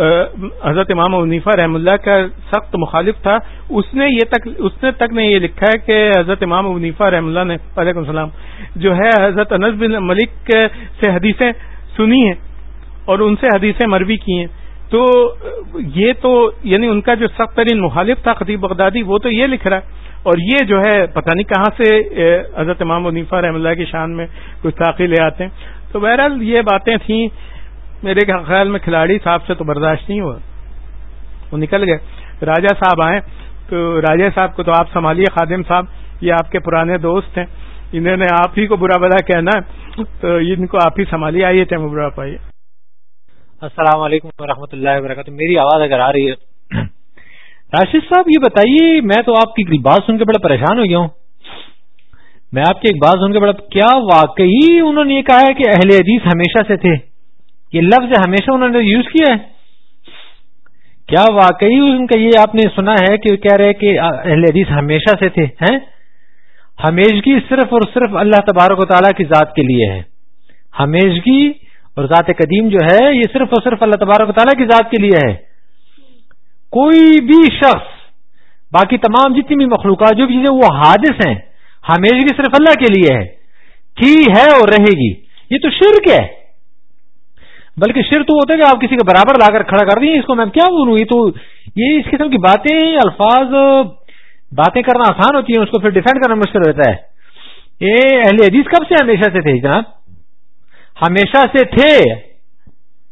حضرت امام عنیفا رحم اللہ کا سخت مخالف تھا، اس نے یہ تک، اس نے تک نے یہ لکھا ہے کہ حضرت امام عنیفا رحم اللہ نے وعلیکم السلام، جو ہے حضرت انس بن ملک سے حدیثیں سنی ہیں اور ان سے حدیثیں مروی کی ہیں۔ تو، یہ تو یعنی ان کا جو سخت ترین مخالف تھا خطیب بغدادی، وہ تو یہ لکھ رہا ہے۔ اور یہ جو ہے، پتہ نہیں کہاں سے حضرت امام عنیفا رحم اللہ کی شان میں کچھ تاخیر لے آتے ہیں۔ تو بہرحال یہ باتیں تھیں۔ میرے خیال میں کھلاڑی صاحب سے تو برداشت نہیں ہوا۔ وہ نکل گئے۔ راجا صاحب آئے۔ تو راجا صاحب کو تو آپ سنبھالیے، خادم صاحب، یہ آپ کے پرانے دوست ہیں۔ انہوں نے آپ ہی کو برا بلا کہنا ہے۔ تو ان کو آپ ہی سنبھالیے، آئیے تھے برا پائیے۔ السلام علیکم و اللہ وبرکاتہ۔ میری آواز اگر آ رہی ہے۔ راشد صاحب، یہ بتائیے، میں تو آپ کی بات سن کے بڑا پریشان ہو گیا ہوں۔ میں آپ کی ایک بات سن کے بڑا، کیا واقعی انہوں نے یہ کہا ہے کہ اہل حدیث ہمیشہ سے تھے؟ یہ لفظ ہمیشہ انہوں نے یوز کیا ہے۔ کیا واقعی ان کا یہ آپ نے سنا ہے کہ کہہ رہے کہ اہل حدیث ہمیشہ سے تھے، ہیں؟ ہمیشگی صرف اور صرف اللہ تبارک و تعالیٰ کی ذات کے لیے ہے۔ ہمیشگی اور ذات قدیم جو ہے، یہ صرف اور صرف اللہ تبارک و تعالیٰ کی ذات کے لیے ہے۔ کوئی بھی شخص، باقی تمام جتنی بھی مخلوقات، جو بھی چیزیں، وہ حادث ہیں۔ ہمیشگی صرف اللہ کے لیے ہے۔ تھی ہے اور رہے گی۔ یہ تو شرک ہے۔ بلکہ شر تو ہوتا ہے کہ آپ کسی کے برابر لا کر کھڑا کر دیں، اس کو میں کیا بولوں؟ یہ تو یہ اس قسم کی باتیں، الفاظ، باتیں کرنا آسان ہوتی ہیں، اس کو پھر ڈیفینڈ کرنا مشکل ہوتا ہے۔ یہ اہل حدیث، کب سے ہمیشہ سے تھے جناب؟ ہمیشہ سے تھے۔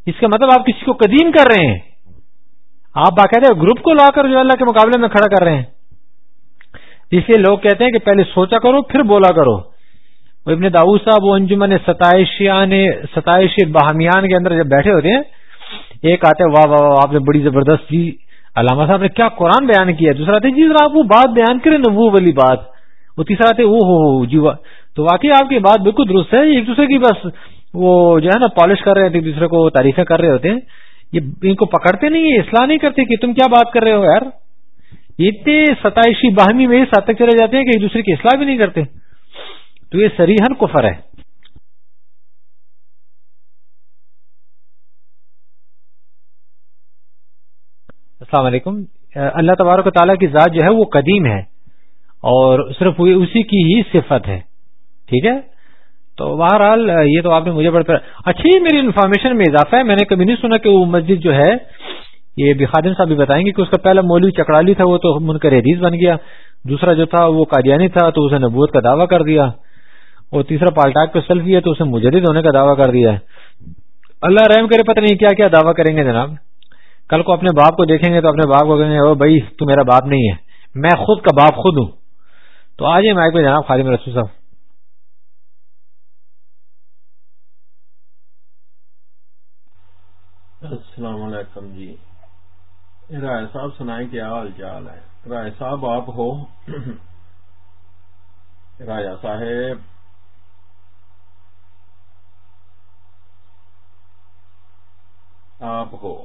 اس کا مطلب آپ کسی کو قدیم کر رہے ہیں۔ آپ باقاعدہ گروپ کو لا کر جو اللہ کے مقابلے میں کھڑا کر رہے ہیں۔ اس لیے لوگ کہتے ہیں کہ پہلے سوچا کرو، پھر بولا کرو۔ وہ ابن داؤ صاحب وہ انجمن ستائشیان ستائش باہمیان کے اندر جب بیٹھے ہوتے ہیں، ایک آتے واہ واہ واہ، آپ نے بڑی زبردست جی علامہ صاحب نے کیا قرآن بیان کیا؟ دوسرا آتے جی آپ وہ بات بیان کریں نا وہ والی بات۔ وہ تیسرا آتے وہ ہو جی تو واقعی آپ کی بات بالکل درست ہے، ایک دوسرے کی بس وہ جو ہے نا پالش کر رہے ہیں ایک دوسرے کو تعریفیں کر رہے ہوتے ہیں۔ یہ ان کو پکڑتے نہیں یہ اصلاح نہیں کرتے کہ تم کیا بات کر رہے ہو یار۔ اتنے ستائشی باہمی میں ساتھ تک چلے جاتے ہیں کہ ایک دوسرے کی اصلاح بھی نہیں کرتے۔ تو یہ سریحن کفر ہے۔ السلام علیکم۔ اللہ تبارک و تعالیٰ کی ذات جو ہے وہ قدیم ہے اور صرف اسی کی ہی صفت ہے۔ ٹھیک ہے؟ تو بہرحال یہ تو آپ نے مجھے بڑا اچھی میری انفارمیشن میں اضافہ ہے۔ میں نے کبھی نہیں سنا کہ وہ مسجد جو ہے، یہ بھی خادم صاحب بھی بتائیں گے کہ اس کا پہلا مولوی چکرالی تھا، وہ تو منکر حدیث بن گیا۔ دوسرا جو تھا، وہ قادیانی تھا، تو اسے نبوت کا دعویٰ کر دیا۔ اور تیسرا پالٹاک پہ سیلفی ہے تو اسے مجرد ہونے کا دعویٰ کر دیا ہے۔ اللہ رحم کرے، پتہ نہیں کیا کیا دعویٰ کریں گے جناب۔ کل کو اپنے باپ کو دیکھیں گے تو اپنے باپ کو کہیں گے بھائی، تو میرا باپ نہیں ہے۔ میں خود کا باپ خود ہوں۔ تو آج مائک میں جناب خالم رسول صاحب۔ السلام علیکم جی۔ رائے صاحب سنائیں کیا حال چال ہے؟ رائے صاحب، آپ ہو؟ راجا صاحب آپ ہو۔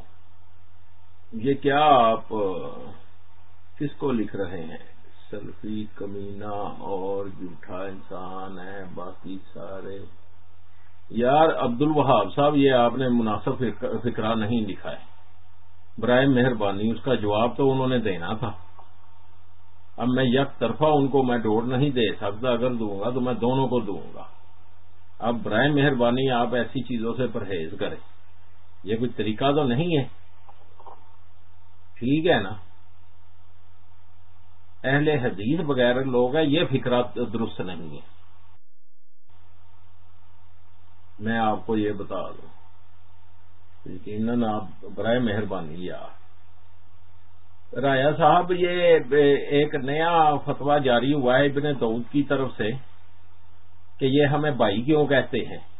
یہ کیا آپ، کس کو لکھ رہے ہیں؟ سلفی، کمینہ اور جھوٹا انسان ہے باقی سارے۔ یار عبد الوہاب صاحب، یہ آپ نے مناسب فکرہ نہیں لکھا ہے۔ برائے مہربانی، اس کا جواب تو انہوں نے دینا تھا۔ اب میں یک طرفہ ان کو میں ڈوڑ نہیں دے سکتا، اگر دوں گا تو میں دونوں کو دوں گا۔ اب برائے مہربانی، آپ ایسی چیزوں سے پرہیز کریں۔ یہ کوئی طریقہ تو نہیں ہے۔ ٹھیک ہے نا۔ اہل حدیث وغیرہ لوگ ہیں، یہ فکرہ درست نہیں ہے۔ میں آپ کو یہ بتا دوں۔ یقیناً آپ برائے مہربانی یا رایا صاحب، یہ ایک نیا فتوا جاری ہوا ہے ابن دعود کی طرف سے کہ یہ ہمیں بھائی کیوں کہتے ہیں؟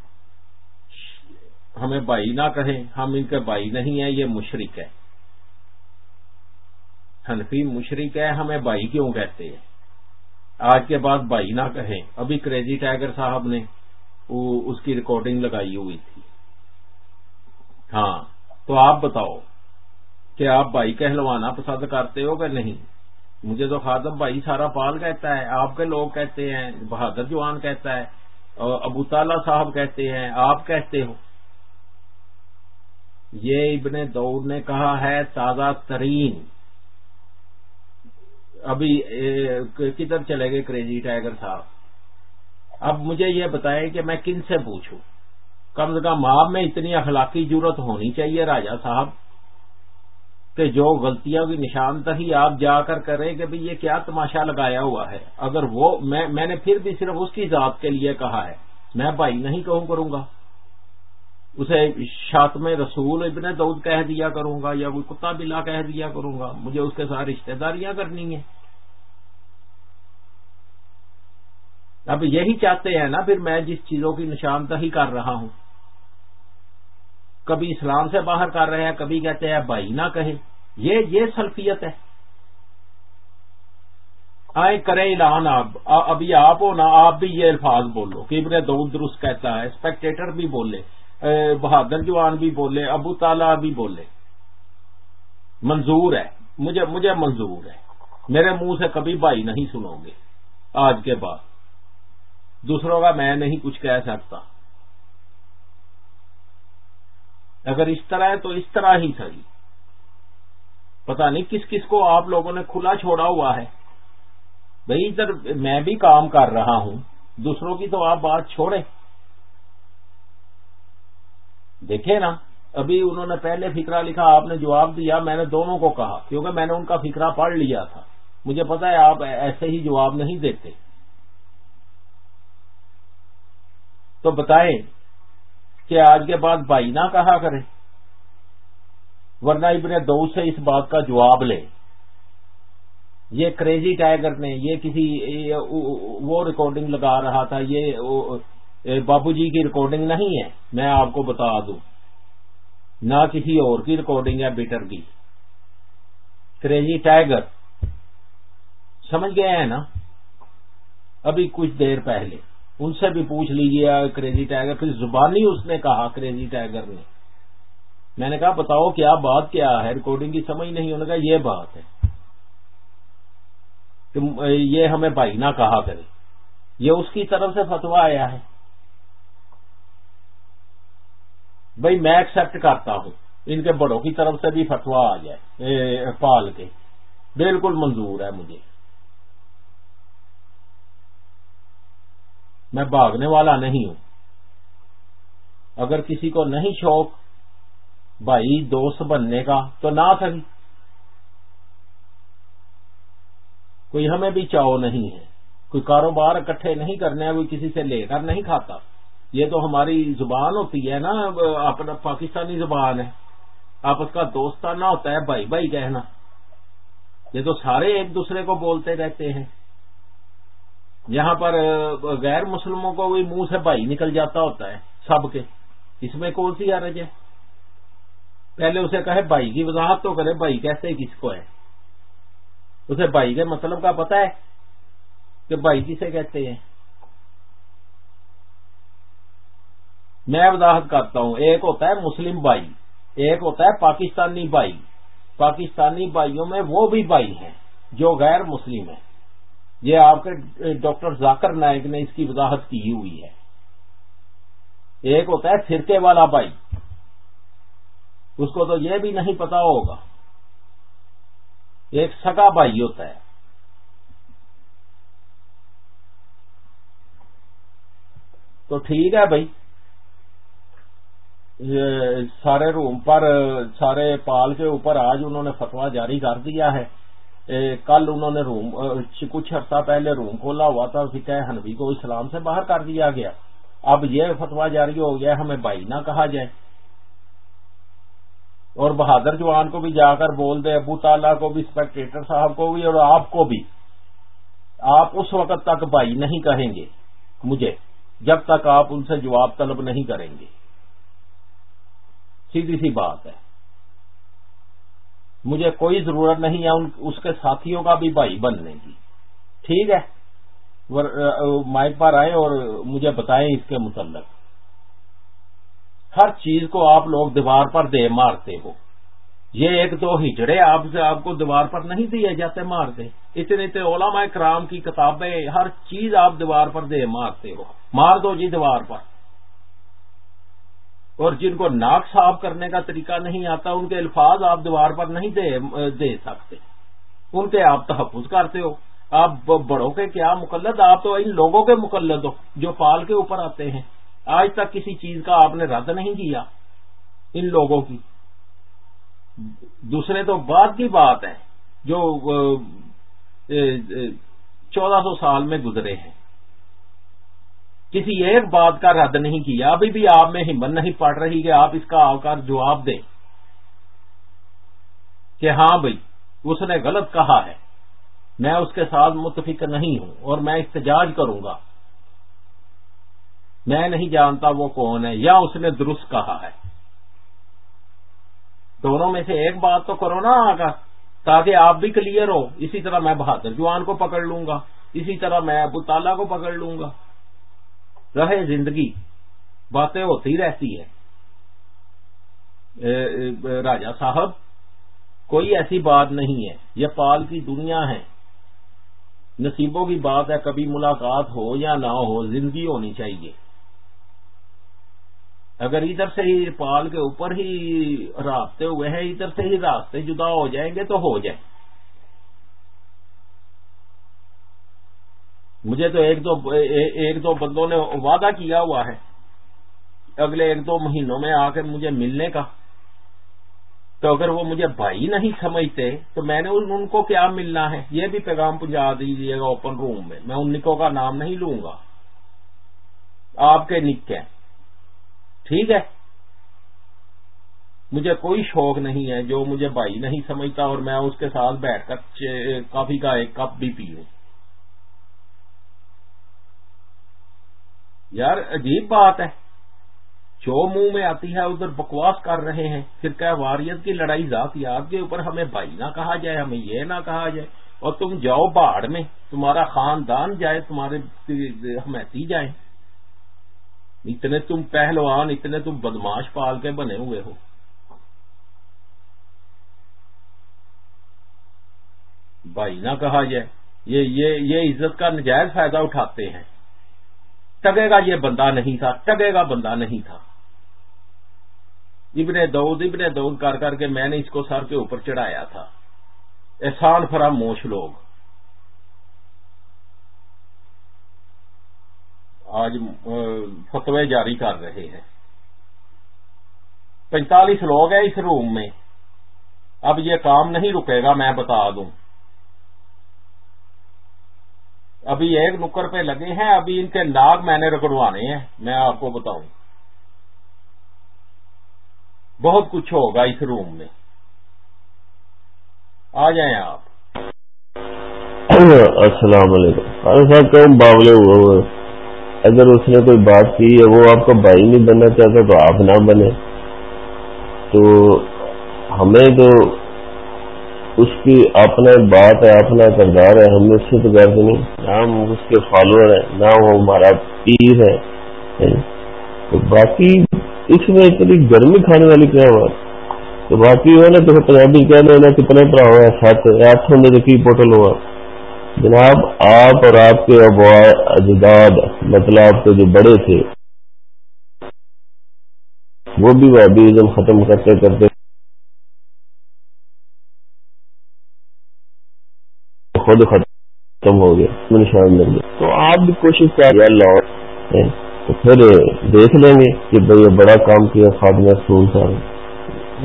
ہمیں بھائی نہ کہیں، ہم ان کے بھائی نہیں ہیں، یہ مشرق ہے حنفی مشرق ہے ہمیں بھائی کیوں کہتے ہیں؟ آج کے بعد بھائی نہ کہیں۔ ابھی کریزی ٹائگر صاحب نے اس کی ریکارڈنگ لگائی ہوئی تھی۔ ہاں تو آپ بتاؤ کہ آپ بھائی کہلوانا پسند کرتے ہو کہ نہیں؟ مجھے تو خادم بھائی سارا پال کہتا ہے، آپ کے لوگ کہتے ہیں، بہادر جوان کہتا ہے، اور ابو تعالی صاحب کہتے ہیں، آپ کہتے ہو۔ یہ ابن دور نے کہا ہے، تازہ ترین۔ ابھی کدھر چلے گئے کریزی ٹائگر صاحب؟ اب مجھے یہ بتائے کہ میں کن سے پوچھوں؟ کم از کم آپ میں اتنی اخلاقی ضرورت ہونی چاہیے راجا صاحب، کہ جو غلطیاں کی نشاندہی آپ جا کر کریں کہ بھئی یہ کیا تماشا لگایا ہوا ہے۔ اگر وہ میں نے پھر بھی صرف اس کی ذات کے لیے کہا ہے۔ میں بھائی نہیں کہوں، کروں گا۔ اسے شاطم رسول ابن دعود کہہ دیا کروں گا یا کوئی کتا بلا کہہ دیا کروں گا، مجھے اس کے ساتھ رشتہ داریاں کرنی ہیں۔ اب یہی چاہتے ہیں نا، پھر میں جس چیزوں کی نشاندہی کر رہا ہوں۔ کبھی اسلام سے باہر کر رہے ہیں، کبھی کہتے ہیں بھائی نہ کہیں۔ یہ یہ سلفیت ہے۔ آئے کرے اعلان آپ ابھی آپ ہو نا، آپ بھی یہ الفاظ بولو۔ کہ ابن دعود درست کہتا ہے، اسپیکٹیٹر بھی بولے۔ بہادر جوان بھی بولے، ابو تالا بھی بولے۔ منظور ہے، مجھے مجھے منظور ہے۔ میرے منہ سے کبھی بھائی نہیں سنو گے۔ آج کے بعد۔ دوسروں کا میں نہیں کچھ کہہ سکتا۔ اگر اس طرح ہے تو اس طرح ہی صحیح پتا نہیں کس کس کو آپ لوگوں نے کھلا چھوڑا ہوا ہے۔ بھائی ادھر میں بھی کام کر رہا ہوں۔ دوسروں کی تو آپ بات چھوڑیں۔ دیکھیں نا، ابھی انہوں نے پہلے فکرہ لکھا، آپ نے جواب دیا، میں نے دونوں کو کہا، کیونکہ میں نے ان کا فکرہ پڑھ لیا تھا۔ مجھے پتا ہے آپ ایسے ہی جواب نہیں دیتے۔ تو بتائیں کہ آج کے بعد بھائی نہ کہا کرے ورنہ ابن دو سے اس بات کا جواب لے یہ کریزی ٹائگر نے، یہ کسی وہ ریکارڈنگ لگا رہا تھا، یہ بابو جی کی ریکارڈنگ نہیں ہے، میں آپ کو بتا دوں۔ نہ کسی اور کی ریکارڈنگ ہے بیٹر کی۔ کریزی ٹائگر سمجھ گئے ہیں نا؟ ابھی کچھ دیر پہلے۔ ان سے بھی پوچھ لیجیے کریزی ٹائگر پھر زبانی اس نے کہا کریزی ٹائگر نے۔ میں نے کہا، بتاؤ کیا بات کیا ہے؟ ریکارڈنگ کی سمجھ نہیں۔ ہونے کا یہ بات ہے۔ کہ یہ ہمیں بھائی نہ کہا کرے یہ اس کی طرف سے فتوا آیا ہے۔ بھائی میں ایکسپٹ کرتا ہوں۔ ان کے بڑوں کی طرف سے بھی فتوا آ جائے پال کے۔ بالکل منظور ہے مجھے۔ میں بھاگنے والا نہیں ہوں۔ اگر کسی کو نہیں شوق، بھائی دوست بننے کا تو نہ تھا کوئی ہمیں بھی چاؤ نہیں ہے۔ کوئی کاروبار اکٹھے نہیں کرنے، کوئی کسی سے لے کر نہیں کھاتا۔ یہ تو ہماری زبان ہوتی ہے نا، اپنا پاکستانی زبان ہے۔ آپس کا دوستانہ ہوتا ہے، بھائی بھائی کہنا۔ یہ تو سارے ایک دوسرے کو بولتے رہتے ہیں۔ یہاں پر، غیر مسلموں کو بھی منہ سے بھائی نکل جاتا ہوتا ہے، سب کے۔ اس میں کون سی حرج ہے؟ پہلے اسے کہے بھائی کی وضاحت تو کرے، بھائی کیسے کس کو ہے؟ اسے بھائی کے مطلب کا پتا ہے کہ بھائی کسے کہتے ہیں۔ میں وضاحت کرتا ہوں، ایک ہوتا ہے مسلم بھائی، ایک ہوتا ہے پاکستانی بھائی۔ پاکستانی بھائیوں میں وہ بھی بھائی ہیں جو غیر مسلم ہیں۔ یہ آپ کے ڈاکٹر ذاکر نائک نے اس کی وضاحت کی ہوئی ہے۔ ایک ہوتا ہے فرقے والا بھائی۔ اس کو تو یہ بھی نہیں پتا ہوگا۔ ایک سگا بھائی ہوتا ہے۔ تو ٹھیک ہے بھائی۔ سارے روم پر، سارے پال کے اوپر آج انہوں نے فتوا جاری کر دیا ہے۔ کل انہوں نے روم کچھ عرصہ پہلے روم کھولا ہوا تھا فکا ہنوی کو اسلام سے باہر کر دیا گیا۔ اب یہ فتوا جاری ہو گیا ہمیں بھائی نہ کہا جائے۔ اور بہادر جوان کو بھی جا کر بول دے، ابو تعالیٰ کو بھی اسپیکٹریٹر صاحب کو بھی، اور آپ کو بھی۔ آپ اس وقت تک بھائی نہیں کہیں گے، مجھے، جب تک آپ ان سے جواب طلب نہیں کریں گے۔ سیدھی سی بات ہے۔ مجھے کوئی ضرورت نہیں ہے اس کے ساتھیوں کا بھی بھائی بننے کی۔ ٹھیک ہے۔ مائک پر آئے اور مجھے بتائیں اس کے متعلق۔ ہر چیز کو آپ لوگ دیوار پر دے مارتے ہو۔ یہ ایک دو ہجڑے آپ سے آپ کو دیوار پر نہیں دیے جاتے مارتے۔ اتنے اتنے علماء کرام کی کتابیں، ہر چیز آپ دیوار پر دے مارتے ہو۔ مار دو جی دیوار پر۔ اور جن کو ناک صاف کرنے کا طریقہ نہیں آتا، ان کے الفاظ آپ دیوار پر نہیں دے دے سکتے۔ ان کے آپ تحفظ کرتے ہو۔ آپ بڑوں کے کیا مقلد؟ آپ تو ان لوگوں کے مقلد ہو جو پال کے اوپر آتے ہیں۔ آج تک کسی چیز کا آپ نے رد نہیں کیا ان لوگوں کی۔ دوسرے تو بعد کی بات ہے جو چودہ سو سال میں گزرے ہیں۔ کسی ایک بات کا رد نہیں کیا۔ ابھی بھی آپ میں ہمت نہیں پڑ رہی کہ آپ اس کا آ کر جواب دیں۔ کہ ہاں بھائی، اس نے غلط کہا ہے۔ میں اس کے ساتھ متفق نہیں ہوں اور میں احتجاج کروں گا۔ میں نہیں جانتا وہ کون ہے یا اس نے درست کہا ہے۔ دونوں میں سے ایک بات تو کرو نا آگا، تاکہ آپ بھی کلیئر ہو اسی طرح میں بہادر جوان کو پکڑ لوں گا۔ اسی طرح میں ابو تالا کو پکڑ لوں گا۔ رہے زندگی باتیں ہوتی رہتی ہے راجا صاحب، کوئی ایسی بات نہیں ہے۔ یہ پال کی دنیا ہے۔ نصیبوں کی بات ہے، کبھی ملاقات ہو یا نہ ہو، زندگی ہونی چاہیے۔ اگر ادھر سے ہی پال کے اوپر ہی رابطے ہوئے ہیں، ادھر سے ہی راستے جدا ہو جائیں گے تو ہو جائیں۔ مجھے تو ایک دو ایک دو بندوں نے وعدہ کیا ہوا ہے۔ اگلے ایک دو مہینوں میں آ کر مجھے ملنے کا۔ تو اگر وہ مجھے بھائی نہیں سمجھتے، تو میں نے ان کو کیا ملنا ہے؟ یہ بھی پیغام پہنچا دیجیے گا اوپن روم میں۔ میں ان نکوں کا نام نہیں لوں گا۔ آپ کے نک ہیں۔ ٹھیک ہے۔ مجھے کوئی شوق نہیں ہے جو مجھے بھائی نہیں سمجھتا اور میں اس کے ساتھ بیٹھ کر کافی کا ایک کپ بھی پیوں یار، عجیب بات ہے۔ جو منہ میں آتی ہے، ادھر بکواس کر رہے ہیں۔ پھر کیا واریت کی لڑائی ذات یاد کے اوپر ہمیں بھائی نہ کہا جائے، ہمیں یہ نہ کہا جائے؟ اور تم جاؤ باڑ میں، تمہارا خاندان جائے، تمہارے ہمیتی جائیں۔ اتنے تم پہلوان، اتنے تم بدماش پال کے بنے ہوئے ہو۔ بھائی نہ کہا جائے۔ یہ یہ یہ عزت کا نجائز فائدہ اٹھاتے ہیں۔ ٹگے گا یہ بندہ نہیں تھا، ٹگے گا بندہ نہیں تھا۔ ابن دود ابن دود کر کر کے میں نے اس کو سر کے اوپر چڑھایا تھا۔ احسان فراموش لوگ۔ آج فتوے جاری کر رہے ہیں۔ پینتالیس لوگ ہیں اس روم میں۔ اب یہ کام نہیں رکے گا، میں بتا دوں۔ ابھی ایک نکر پہ لگے ہیں، ابھی ان کے ناگ میں نے رگڑوانے ہیں، میں آپ کو بتاؤں۔ بہت کچھ ہوگا اس روم میں۔ آ جائیں آپ۔ السلام علیکم۔ صاحب کون باولے ہوئے اگر اس نے کوئی بات کی ہے، وہ آپ کا بھائی نہیں بننا چاہتا تو آپ نہ بنے تو ہمیں تو اس کی اپنا بات ہے، اپنا کردار ہے، ہم اس سے تو نہیں، نہ ہم اس کے فالوور ہیں، نہ وہ ہمارا پیر ہے۔ تو باقی اس میں اتنی گرمی کھانے والی کیا بات؟ تو باقی وہ نا تو پنجابی کہہ دیں کتنے پڑا ہوا ہے سات، آٹھ سو کی پوٹل ہوا۔ جناب، آپ اور آپ کے اجداد مطلب آپ کے جو بڑے تھے، وہ بھی وہ ختم کرتے کرتے خود ختم ہو گیا نشان لگ گیا۔ تو آپ بھی کوشش کر اللہ تو پھر دیکھ لیں گے کہ بھائی یہ بڑا کام کیا خادم رسول صاحب۔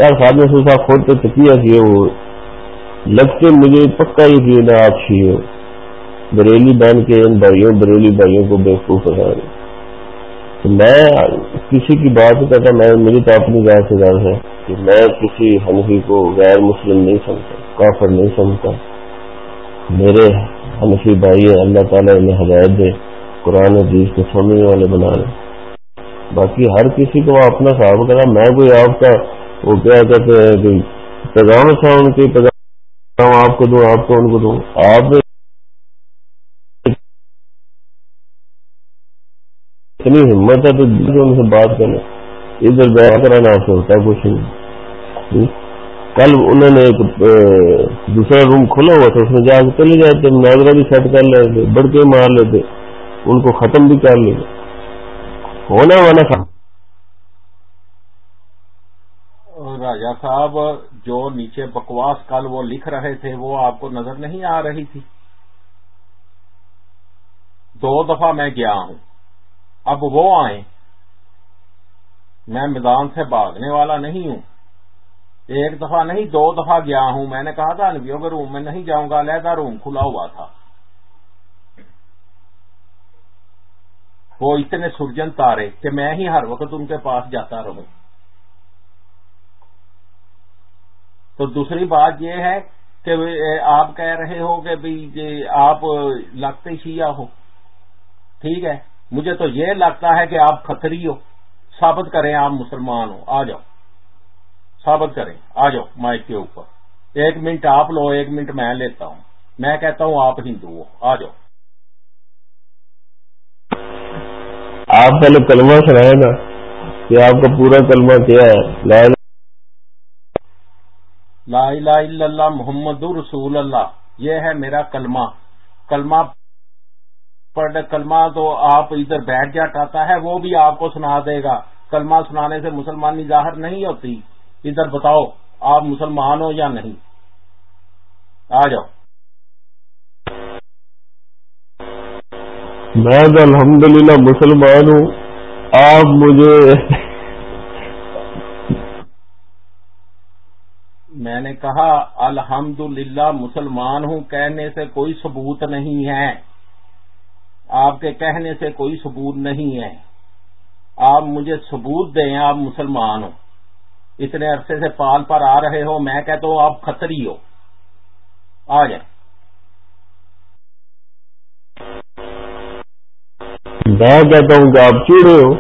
یار خادم رسول صاحب خود تو تکیہ کیے وہ لگتے مجھے پکا یقین ہے آپ ہو بریلی بہن کے ان بھائیوں بریلی بھائیوں کو بےخوف بتا تو میں کسی کی بات نہیں کرتا میں میری تو اپنی ذات سے غرض ہے کہ میں کسی حنفی کو غیر مسلم نہیں سمجھتا کافر نہیں سمجھتا۔ میرے حنفی بھائی اللہ تعالیٰ انہیں ہدایت دے، قرآن حدیث کو سمجھنے والے بنا لیں باقی ہر کسی کو اپنا صاحب کرا میں کوئی آپ کا وہ کیا کہتے ہیں کہ پیغام تھا ان کے پیغام آپ کو دوں، آپ کو ان کو دوں۔ آپ اتنی ہمت ہے تو ان سے بات کرنا ادھر بیٹھ کرانا آپ سے ہوتا کچھ نہیں۔ کل انہوں نے ایک دوسرا روم کھلا ہوا تھا، اس میں جا کے چلے جاتے مناظرہ بھی سیٹ کر لیتے بڑھ کے مار لیتے، ان کو ختم بھی کر لیتے۔ ہونا وانا راجا صاحب، جو نیچے بکواس کل وہ لکھ رہے تھے، وہ آپ کو نظر نہیں آ رہی تھی۔ دو دفعہ میں گیا ہوں۔ اب وہ آئیں۔ میں میدان سے بھاگنے والا نہیں ہوں۔ ایک دفعہ نہیں، دو دفعہ گیا ہوں۔ میں نے کہا تھا نبیوں کے روم میں نہیں جاؤں گا، علیحدہ روم کھلا ہوا تھا۔ وہ اتنے سرجن تارے کہ میں ہی ہر وقت ان کے پاس جاتا رہوں۔ تو دوسری بات یہ ہے کہ آپ کہہ رہے ہو کہ آپ لگتے شیعہ ہو۔ ٹھیک ہے، مجھے تو یہ لگتا ہے کہ آپ کھتری ہو۔ ثابت کریں آپ مسلمان ہو۔ آ جاؤ۔ ثابت کریں۔ آ جاؤ مائک کے اوپر۔ ایک منٹ آپ لو ایک منٹ میں لیتا ہوں۔ میں کہتا ہوں آپ ہندو ہو۔ آ جاؤ۔ آپ پہلے کلمہ سنائے نا کہ آپ کا پورا کلمہ کیا ہے؟ لا الہ الا اللہ محمد رسول اللہ۔ یہ ہے میرا کلمہ۔ کلمہ پڑھ کلمہ تو آپ ادھر بیٹھ جا کہتا ہے وہ بھی آپ کو سنا دے گا۔ کلمہ سنانے سے مسلمانی ظاہر نہیں ہوتی۔ ادھر بتاؤ آپ مسلمان ہو یا نہیں؟ آ جاؤ۔ میں الحمدللہ مسلمان ہوں۔ آپ مجھے میں نے کہا الحمدللہ مسلمان ہوں کہنے سے کوئی ثبوت نہیں ہے۔ آپ کے کہنے سے کوئی ثبوت نہیں ہے۔ آپ مجھے ثبوت دیں آپ مسلمان ہو اتنے عرصے سے پال پر آ رہے ہو میں کہتا ہوں آپ خطری ہو۔ آ جائیں۔ میں کہتا ہوں کہ آپ چوڑے ہو؟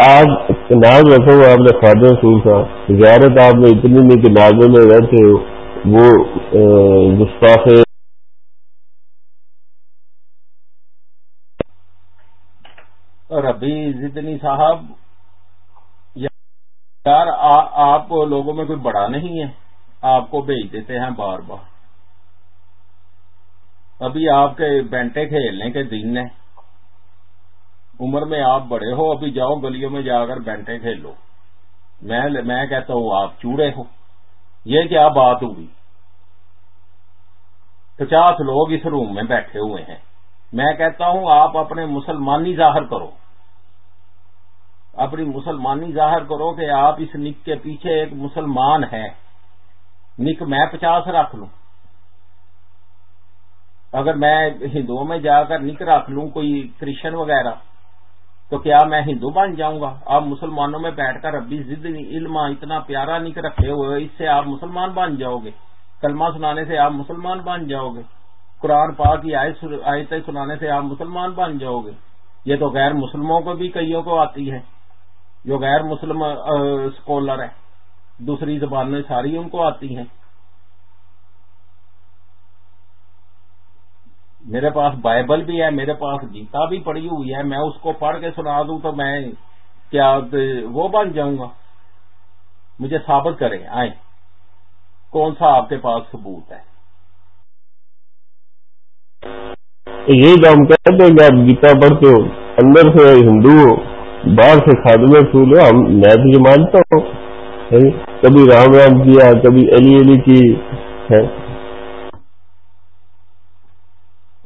آپ نام رکھو آپ نے خواجہ رسول تھا زیارت آپ نے اتنی نہیں کہ ناگوں میں رہتے ہو وہ گستاخ ربی زدنی صاحب یار آپ لوگوں میں کوئی بڑا نہیں ہے۔ آپ کو بھیج دیتے ہیں بار بار۔ ابھی آپ کے بینٹے کھیلنے کے دن ہیں۔ عمر میں آپ بڑے ہو، ابھی جاؤ گلیوں میں جا کر بینٹے کھیلو۔ میں میں کہتا ہوں، آپ چوڑے ہو۔ یہ کیا بات ہوئی پچاس لوگ اس روم میں بیٹھے ہوئے ہیں۔ میں کہتا ہوں، آپ اپنے مسلمانی ظاہر کرو۔ اپنی مسلمانی ظاہر کرو کہ آپ اس نک کے پیچھے ایک مسلمان ہے نک میں پچاس رکھ لوں۔ اگر میں ہندوؤں میں جا کر نک رکھ لوں کوئی کرشچن وغیرہ، تو کیا میں ہندو بن جاؤں گا؟ آپ مسلمانوں میں بیٹھ کر ابھی ضد علم اتنا پیارا نک رکھے ہوئے، اس سے آپ مسلمان بن جاؤ گے۔ کلمہ سنانے سے آپ مسلمان بن جاؤ گے۔ قرآن پاک کی آیتیں سنانے سے آپ مسلمان بن جاؤ گے۔ یہ تو غیر مسلموں کو بھی کئیوں کو آتی ہے جو غیر مسلم اسکالر ہے دوسری زبانیں ساری ان کو آتی ہیں۔ میرے پاس بائبل بھی ہے، میرے پاس گیتا بھی پڑی ہوئی ہے، میں اس کو پڑھ کے سنا دوں تو میں کیا وہ بن جاؤں گا۔ مجھے ثابت کریں، آئیں۔ کون سا آپ کے پاس ثبوت ہے؟ یہی تو ہم کہتے ہیں کہ آپ گیتا پڑھتے ہو، اندر سے ہندو ہو۔ باہر سے خادم رسول ہو ہم میں تو یہ مانتا ہوں۔ کبھی رام رام کیا، کبھی علی علی کی، ہے۔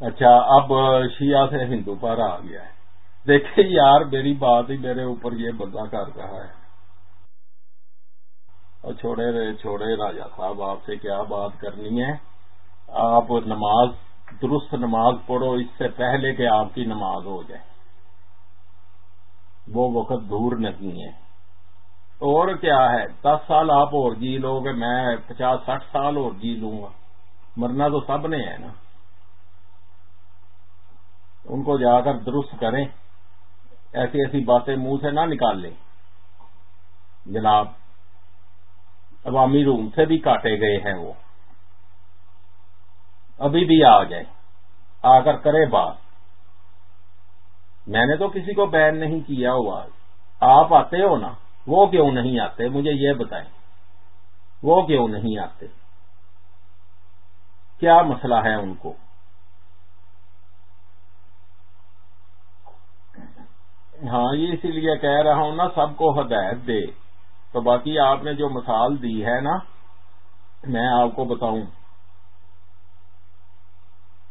اچھا اب شیعہ سے ہندو پر آ گیا ہے۔ دیکھیں یار، میری بات ہی میرے اوپر یہ بندہ کر رہا ہے۔ اور چھوڑے چھوڑے راجا صاحب، آپ سے کیا بات کرنی ہے؟ آپ نماز، درست نماز پڑھو، اس سے پہلے کہ آپ کی نماز ہو جائے۔ وہ وقت دور نہیں ہے۔ اور کیا ہے؟ دس سال آپ اور جی لو گے، میں پچاس ساٹھ سال اور جی لوں گا۔ مرنا تو سب نے ہے نا۔ ان کو جا کر درست کریں۔ ایسی ایسی باتیں منہ سے نہ نکال لیں۔ جناب عوامی روم سے بھی کاٹے گئے ہیں وہ۔ ابھی بھی آ جائے آ کر کرے بات۔ میں نے تو کسی کو بین نہیں کیا ہوا۔ آپ آتے ہو نا، وہ کیوں نہیں آتے؟ مجھے یہ بتائیں۔ وہ کیوں نہیں آتے؟ کیا مسئلہ ہے ان کو؟ ہاں یہ اسی لیے کہہ رہا ہوں نا، سب کو ہدایت دے۔ تو باقی آپ نے جو مثال دی ہے نا، میں آپ کو بتاؤں۔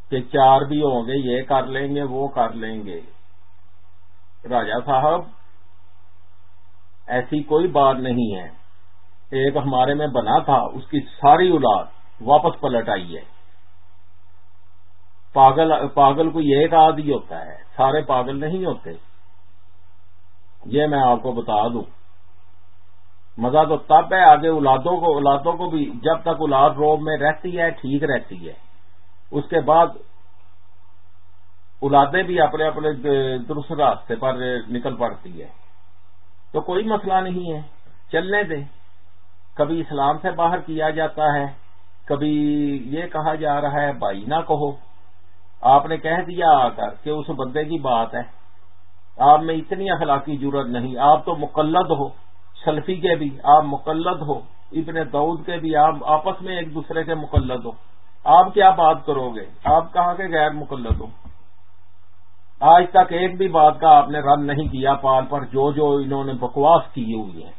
کہ چار بھی ہوں گے، یہ کر لیں گے، وہ کر لیں گے۔ راجا صاحب، ایسی کوئی بات نہیں ہے۔ ایک ہمارے میں بنا تھا، اس کی ساری اولاد واپس پلٹ آئی ہے۔ پاگل پاگل کو ایک آدھی ہوتا ہے، سارے پاگل نہیں ہوتے۔ یہ میں آپ کو بتا دوں۔ مزہ تو تب ہے آگے اولادوں کو اولادوں کو بھی جب تک اولاد روب میں رہتی ہے، ٹھیک رہتی ہے۔ اس کے بعد اولادیں بھی اپنے اپنے درست راستے پر نکل پڑتی ہے تو کوئی مسئلہ نہیں ہے۔ چلنے دیں۔ کبھی اسلام سے باہر کیا جاتا ہے۔ کبھی یہ کہا جا رہا ہے، بھائی نہ کہو۔ آپ نے کہہ دیا آ کر کہ اس بندے کی بات ہے۔ آپ میں اتنی اخلاقی ضرورت نہیں۔ آپ تو مقلد ہو۔ سلفی کے بھی آپ مقلد ہو۔ ابن دعود کے بھی آپ آپس میں ایک دوسرے کے مقلد ہو۔ آپ کیا بات کرو گے؟ آپ کہاں کے غیر مقلد ہو؟ آج تک ایک بھی بات کا آپ نے رد نہیں کیا، پال پر جو جو انہوں نے بکواس کی ہوئی ہے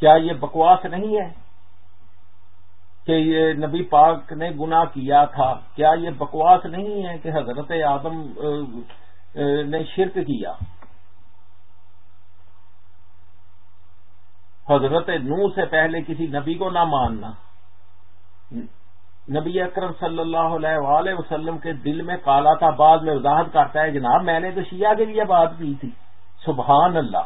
کیا یہ بکواس نہیں ہے کہ یہ نبی پاک نے گنا کیا تھا؟ کیا یہ بکواس نہیں ہے کہ حضرت آدم نے شرک کیا؟ حضرت نو سے پہلے کسی نبی کو نہ ماننا۔ نبی اکرم صلی اللہ علیہ وآلہ وسلم کے دل میں کالا تھا، بعد میں وضاحت کرتا ہے، جناب میں نے تو شیعہ کے لیے بات کی تھی۔ سبحان اللہ۔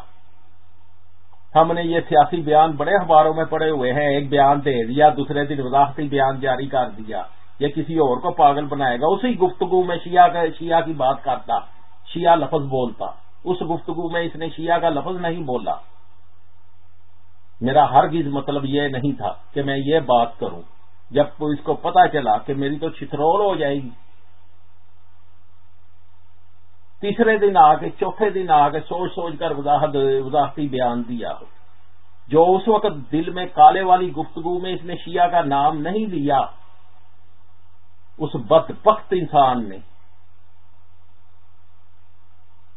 ہم نے یہ سیاسی بیان بڑے اخباروں میں پڑے ہوئے ہیں، ایک بیان دے دیا، دوسرے دن وضاحتی بیان جاری کر دیا۔ یہ کسی اور کو پاگل بنائے گا۔ اسی گفتگو میں شیعہ کا شیعہ کی بات کرتا، شیعہ لفظ بولتا۔ اس گفتگو میں اس نے شیعہ کا لفظ نہیں بولا۔ میرا ہرگز مطلب یہ نہیں تھا کہ میں یہ بات کروں۔ جب اس کو پتا چلا کہ میری تو چھترول ہو جائے گی۔ تیسرے دن آ کے، چوتھے دن آ کے سوچ سوچ کر وضاحت، وضاحتی بیان دیا۔ جو اس وقت دل میں کالے والی گفتگو میں اس نے شیعہ کا نام نہیں لیا، اس بد بخت انسان نے۔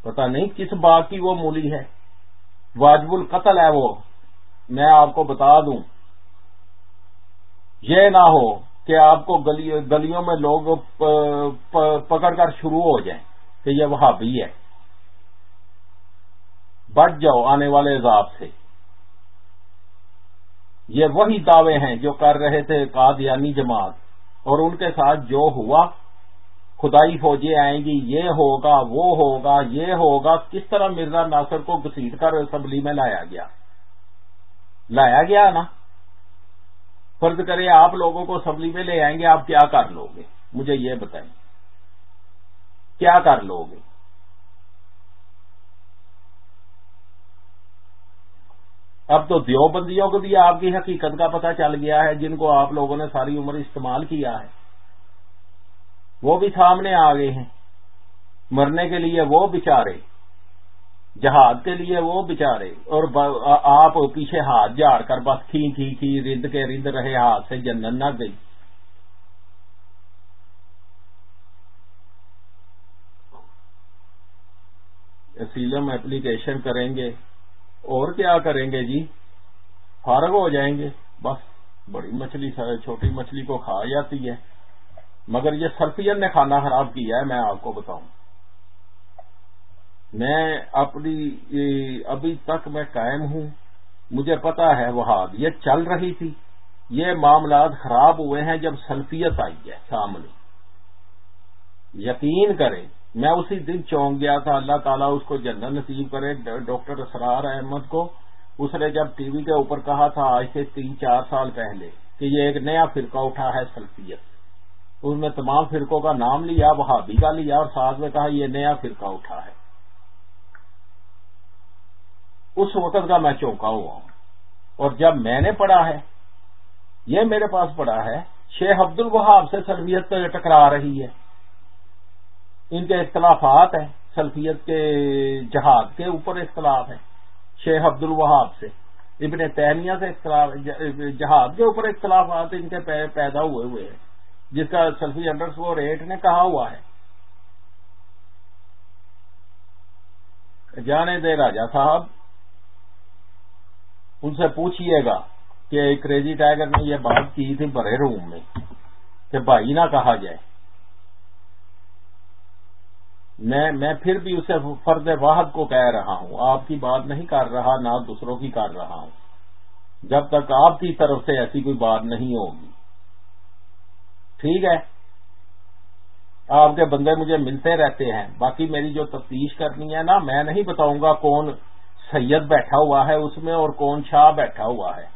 پتا نہیں کس بات کی وہ مولی ہے۔ واجب القتل ہے وہ۔ میں آپ کو بتا دوں۔ یہ نہ ہو کہ آپ کو گلیوں میں لوگ پکڑ کر شروع ہو جائیں کہ یہ وہاں بھی ہے۔ بچ جاؤ آنے والے عذاب سے۔ یہ وہی دعوے ہیں جو کر رہے تھے قادیانی جماعت، اور ان کے ساتھ جو ہوا، خدائی فوجیں آئیں گی، یہ ہوگا، وہ ہوگا، یہ ہوگا۔ کس طرح مرزا ناصر کو گسیٹ کر اسمبلی میں لایا گیا؟ لایا گیا نا؟ فرض کرے آپ لوگوں کو اسمبلی میں لے آئیں گے، آپ کیا کر لو گے؟ مجھے یہ بتائیں۔ کیا کر لو گے؟ اب تو دیوبندیوں کو بھی آپ کی حقیقت کا پتہ چل گیا ہے، جن کو آپ لوگوں نے ساری عمر استعمال کیا ہے۔ وہ بھی سامنے آ گئے ہیں۔ مرنے کے لیے وہ بچارے جہاد کے لیے وہ بچارے اور آپ پیچھے ہاتھ جاڑ کر بس کھی کھی کھی رند کے رند رہے ہاتھ سے جنن نہ گئی۔ اسیلم اپلیکیشن کریں گے۔ اور کیا کریں گے جی؟ فارغ ہو جائیں گے۔ بس بڑی مچھلی چھوٹی مچھلی کو کھا جاتی ہے۔ مگر یہ سلفیت نے کھانا خراب کیا ہے، میں آپ کو بتاؤں۔ میں اپنی ابھی تک میں قائم ہوں۔ مجھے پتا ہے وہ یہ چل رہی تھی۔ یہ معاملات خراب ہوئے ہیں جب سلفیت آئی ہے سامنے۔ یقین کریں، میں اسی دن چونک گیا تھا۔ اللہ تعالیٰ اس کو جنرل نصیب کرے۔ ڈاکٹر اسرار احمد کو اس نے جب ٹی وی کے اوپر کہا تھا، آج سے تین چار سال پہلے کہ یہ ایک نیا فرقہ اٹھا ہے سلفیت۔ اس میں تمام فرقوں کا نام لیا، وہابی کا لیا اور ساتھ میں کہا، یہ نیا فرقہ اٹھا ہے۔ اس وقت کا میں چونکا ہوا ہوں۔ اور جب میں نے پڑھا ہے، یہ میرے پاس پڑھا ہے، شیخ عبد الوہاب سے سلفیت تو ٹکرا رہی ہے۔ ان کے اختلافات ہیں، سلفیت کے جہاد کے اوپر اختلاف ہے شیخ عبد الوہاب سے، ابن تیمیہ سے اختلاف، جہاد کے اوپر اختلافات ان کے پیدا ہوئے ہوئے ہیں۔ جس کا سلفی انڈرس وہ ریٹ نے کہا ہوا ہے۔ جانے دے راجا صاحب ان سے پوچھئے گا کہ کریزی ٹائگر نے یہ بات کی تھی بڑے روم میں کہ بھائی نہ کہا جائے۔ میں میں پھر بھی اسے فرد واحد کو کہہ رہا ہوں۔ آپ کی بات نہیں کر رہا، نہ دوسروں کی کر رہا ہوں۔ جب تک آپ کی طرف سے ایسی کوئی بات نہیں ہوگی۔ ٹھیک ہے؟ آپ کے بندے مجھے ملتے رہتے ہیں۔ باقی میری جو تفتیش کرنی ہے نا، میں نہیں بتاؤں گا کون سید بیٹھا ہوا ہے اس میں اور کون شاہ بیٹھا ہوا ہے۔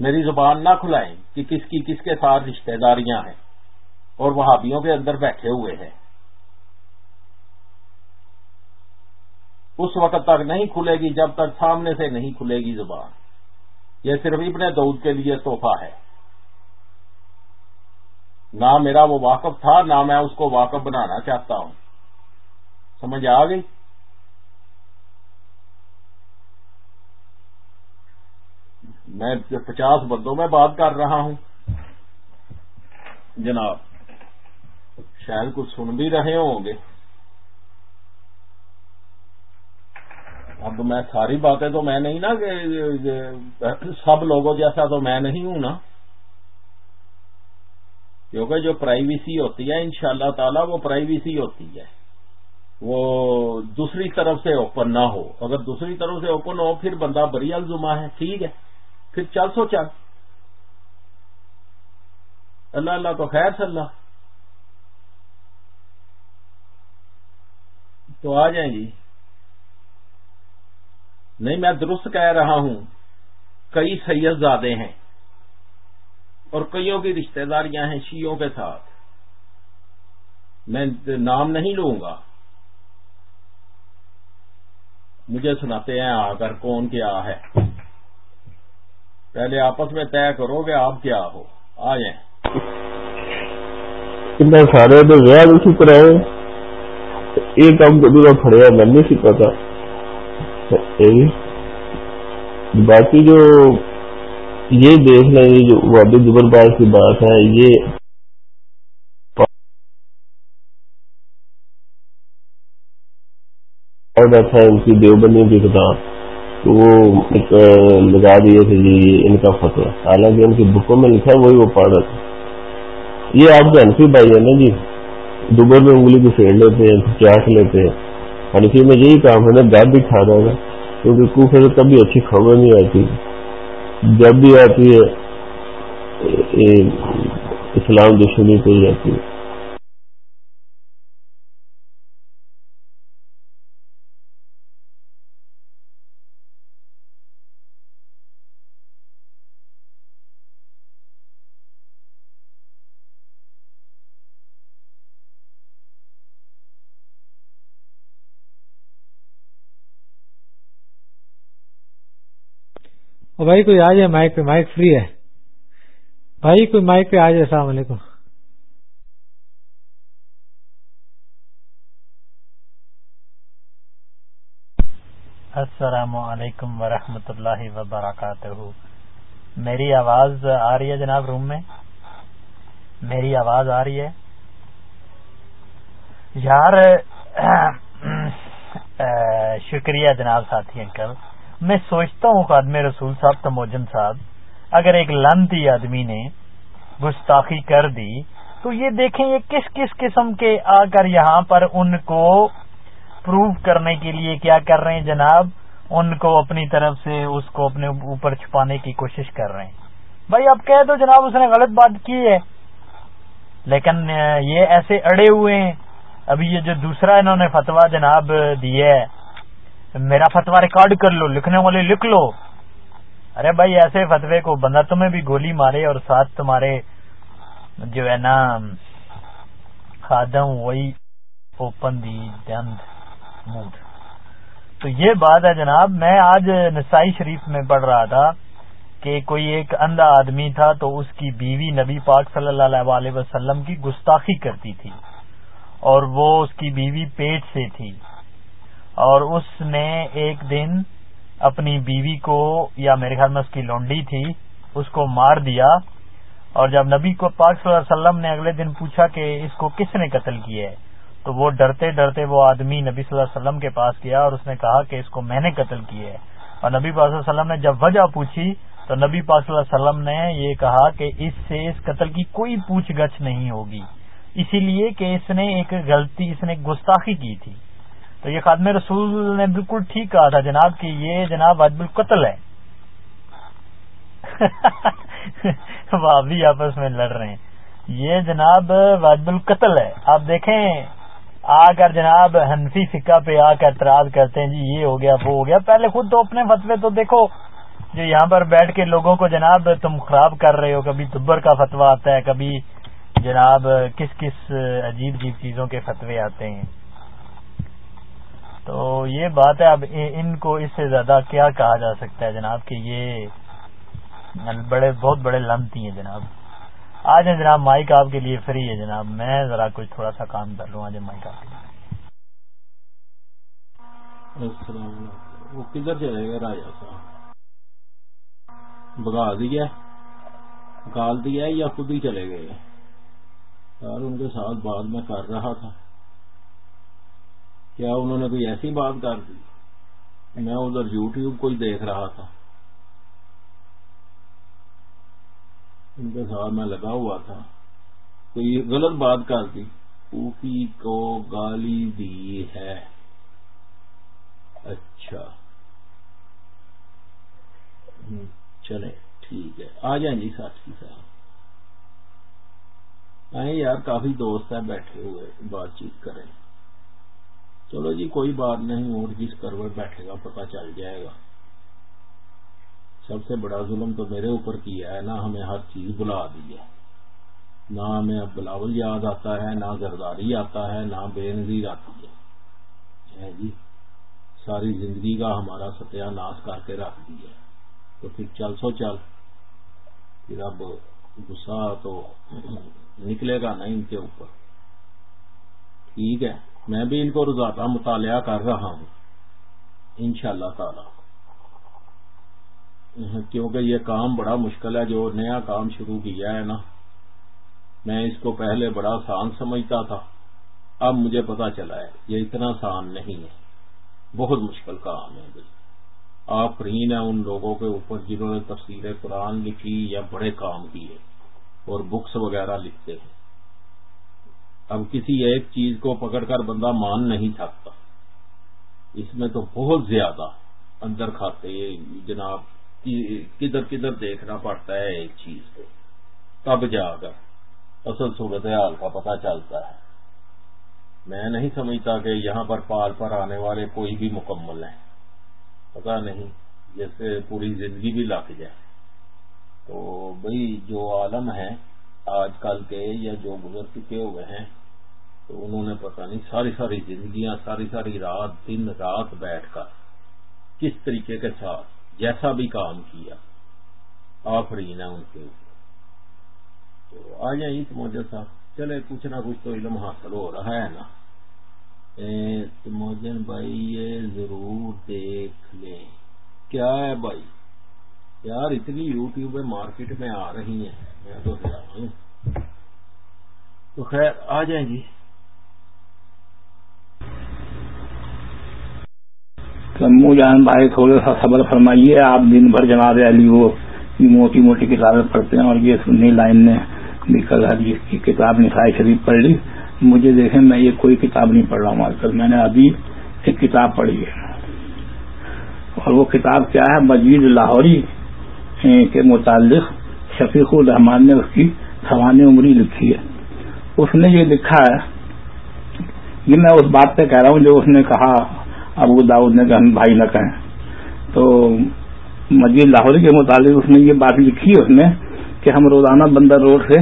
میری زبان نہ کھلائیں کہ کس کی کس کے ساتھ رشتہ داریاں ہیں اور وہابیوں کے اندر بیٹھے ہوئے ہیں۔ اس وقت تک نہیں کھلے گی جب تک سامنے سے نہیں کھلے گی زبان۔ یہ صرف ابن دعود کے لیے تحفہ ہے۔ نہ میرا وہ واقف تھا، نہ میں اس کو واقف بنانا چاہتا ہوں۔ سمجھ آ گئی؟ میں پچاس بندوں میں بات کر رہا ہوں۔ جناب شاید کچھ سن بھی رہے ہوں گے۔ اب میں ساری باتیں تو میں نہیں نا سب لوگوں جیسا تو میں نہیں ہوں نا۔ کیونکہ جو پرائیویسی ہوتی ہے ان شاء اللہ تعالی وہ پرائیویسی ہوتی ہے۔ وہ دوسری طرف سے اوپن نہ ہو۔ اگر دوسری طرف سے اوپن ہو پھر بندہ بری الزما ہے۔ ٹھیک ہے۔ پھر چل سو چل۔ اللہ اللہ تو خیر صلی اللہ۔ تو آ جائیں جی۔ نہیں، میں درست کہہ رہا ہوں۔ کئی سید زادے ہیں۔ اور کئیوں کی رشتہ داریاں ہیں شیوں کے ساتھ۔ میں نام نہیں لوں گا۔ مجھے سناتے ہیں آ کر کون کیا ہے۔ پہلے آپس میں طے کرو گے آپ کیا ہو۔ آ جائیں سارے تو اسی طرح ایک کام کبھی پڑے میں نہیں سی پتا باقی جو یہ دیکھ لیں یہ جو وادی زبر باز کی بات ہے، یہ تھا ان کی دیوبندیوں کی کتاب۔ تو وہ ایک لگا دیے تھے جی ان کا فتوا حالانکہ ان کی بکوں میں لکھا وہی وہ پڑھ رہا تھا یہ آپ جانتی بھائی ہے نا جی دوبر میں انگلی کو پھیڑ لیتے ہیں چاٹ لیتے ہیں۔ ہنفی میں یہی کام ہے نا داد بھی کھا رہا ہے کیونکہ کوفے سے کبھی اچھی خبر نہیں آتی۔ جب بھی آتی ہے اسلام دشمنی پہ ہی آتی ہے۔ بھائی کوئی آ جائے، مائک پہ، مائک فری ہے۔ بھائی کوئی مائک پہ آ جائے، السلام علیکم۔ السلام علیکم ورحمۃ اللہ وبرکاتہ۔ میری آواز آ رہی ہے جناب روم میں؟ میری آواز آ رہی ہے؟ یار شکریہ جناب ساتھی انکل میں سوچتا ہوں خادم رسول صاحب تموجن صاحب، اگر ایک لانتی آدمی نے گستاخی کر دی، تو یہ دیکھیں یہ کس کس قسم کے آ کر یہاں پر ان کو پروو کرنے کے لیے کیا کر رہے ہیں جناب؟ ان کو اپنی طرف سے، اس کو اپنے اوپر چھپانے کی کوشش کر رہے ہیں۔ بھائی اب کہہ دو جناب، اس نے غلط بات کی ہے۔ لیکن یہ ایسے اڑے ہوئے ہیں۔ ابھی یہ جو دوسرا انہوں نے فتوا جناب دیا ہے میرا فتوا ریکارڈ کر لو، لکھنے والے لکھ لو۔ ارے بھائی، ایسے فتوے کو بندہ تمہیں بھی گولی مارے اور ساتھ تمہارے جو ہے نا، خادم، وہی اوپن دی ڈند موڈ تو یہ بات ہے جناب، میں آج نسائی شریف میں پڑھ رہا تھا کہ کوئی ایک اندھا آدمی تھا تو اس کی بیوی نبی پاک صلی اللہ علیہ وسلم کی گستاخی کرتی تھی اور وہ اس کی بیوی پیٹ سے تھی۔ اور اس نے ایک دن اپنی بیوی کو یا میرے خیال میں اس کی لونڈی تھی، اس کو مار دیا۔ اور جب نبی کو پاک صلی اللہ علیہ وسلم نے اگلے دن پوچھا کہ اس کو کس نے قتل کیا ہے، تو وہ ڈرتے ڈرتے وہ آدمی نبی صلی اللہ علیہ وسلم کے پاس گیا اور اس نے کہا کہ اس کو میں نے قتل کیا ہے۔ اور نبی پاک صلی اللہ علیہ وسلم نے جب وجہ پوچھی، تو نبی پاک صلی اللہ علیہ وسلم نے یہ کہا کہ اس سے اس قتل کی کوئی پوچھ گچھ نہیں ہوگی۔ اسی لیے کہ اس نے ایک غلطی، اس نے گستاخی کی تھی۔ تو یہ خادم رسول نے بالکل ٹھیک کہا تھا جناب کہ یہ جناب واجب القتل ہے وہ بھی آپس میں لڑ رہے ہیں۔ یہ جناب واجب القتل ہے۔ آپ دیکھیں، آ کر جناب حنفی فکا پہ آ کر اعتراض کرتے ہیں جی یہ ہو گیا، وہ ہو گیا۔ پہلے خود تو اپنے فتوے تو دیکھو، جو یہاں پر بیٹھ کے لوگوں کو جناب تم خراب کر رہے ہو، کبھی دبر کا فتوا آتا ہے، کبھی جناب کس کس عجیب عجیب چیزوں کے فتوے آتے ہیں۔ تو یہ بات ہے، اب ان کو اس سے زیادہ کیا کہا جا سکتا ہے جناب کہ یہ بڑے بہت بڑے لمتی ہیں جناب۔ آج جناب مائک آپ کے لیے فری ہے جناب۔ میں ذرا کچھ تھوڑا سا کام کر لوں آج مائک آپ کے لیے۔ وہ کدھر چلے گا راجا صاحب۔ بگا دیا؟ نکال دیا یا خود ہی چلے گئے؟ یار ان کے ساتھ بات میں کر رہا تھا۔ کیا انہوں نے کوئی ایسی بات کر دی؟ میں ادھر یوٹیوب کو ہی دیکھ رہا تھا۔ ان کے ساتھ میں لگا ہوا تھا۔ کوئی غلط بات کر دی؟ پوفی کو گالی دی ہے۔ اچھا۔ چلے ٹھیک ہے۔ آ جائیں جی ساتھی صاحب آئیں یار، کافی دوست ہیں بیٹھے ہوئے، بات چیت کریں۔ چلو جی کوئی بات نہیں، اور جس کروٹ بیٹھے گا پتا چل جائے گا۔ سب سے بڑا ظلم تو میرے اوپر کیا ہے، نہ ہمیں ہر چیز بلا دی ہے۔ نہ ہمیں اب بلاول یاد آتا ہے، نہ زرداری آتا ہے، نہ بے نظیر آتی ہے۔ جی, جی، ساری زندگی کا ہمارا ستیہ ناش کر کے رکھ دیا تو پھر چل سو، چل۔ پھر اب غصہ تو نکلے گا نہیں ان کے اوپر۔ ٹھیک ہے۔ میں بھی ان کو روزانہ مطالعہ کر رہا ہوں۔ ان شاء اللہ تعالی۔ کیونکہ یہ کام بڑا مشکل ہے، جو نیا کام شروع کیا ہے نا، میں اس کو پہلے بڑا آسان سمجھتا تھا۔ اب مجھے پتا چلا ہے، یہ اتنا آسان نہیں ہے۔ بہت مشکل کام ہے۔ بھائی آفرین ہے ان لوگوں کے اوپر جنہوں نے تفصیل قرآن لکھی یا بڑے کام کیے اور بکس وغیرہ لکھتے ہیں۔ اب کسی ایک چیز کو پکڑ کر بندہ مان نہیں سکتا۔ اس میں تو بہت زیادہ اندر کھاتے جناب کدھر کدھر دیکھنا پڑتا ہے ایک چیز کو۔ تب جا کر؟ اصل صورت حال کا پتہ چلتا ہے۔ میں نہیں سمجھتا کہ یہاں پر پال پر آنے والے کوئی بھی مکمل ہیں۔ پتا نہیں جیسے پوری زندگی بھی لگ جائے۔ تو بھائی، جو عالم ہے آج کل کے یا جو گزر چکے ہوئے ہیں تو انہوں نے پتہ نہیں، ساری ساری زندگیاں، ساری ساری رات، دن، رات بیٹھ کر کس طریقے کے ساتھ جیسا بھی کام کیا آفرین ہے ان کے اوپر۔ تو آ جائیں موجود صاحب۔ چلے، کچھ نہ کچھ تو علم حاصل ہو رہا ہے نا۔ موجن بھائی، یہ ضرور دیکھ لیں۔ کیا ہے بھائی؟ یار، اتنی یوٹیوب مارکیٹ میں آ رہی ہیں۔ میں تو ہوں۔ تو خیر، آ جائیں جی۔ سمو جان بھائی تھوڑا سا صبر فرمائیے، آپ دن بھر جناب علی وہ موٹی موٹی کتابیں پڑھتے ہیں اور یہ سنی لائن نے کل حدیث کی کتاب نسائی شریف پڑھ لی۔ مجھے دیکھیں، میں یہ کوئی کتاب نہیں پڑھ رہا ہوں آج کل۔ میں نے ابھی ایک کتاب پڑھی ہے۔ اور وہ کتاب کیا ہے؟ مجید لاہوری کے متعلق شفیق الرحمان نے اس کی سوانح عمری لکھی ہے۔ اس نے یہ لکھا ہے یہ میں اس بات پہ کہہ رہا ہوں جو اس نے کہا، ابو داؤد نے کہ ہم بھائی نہ کہیں۔ تو مجید لاہوری کے متعلق اس نے یہ بات لکھی ہے اس نے کہ ہم روزانہ بندر روڈ سے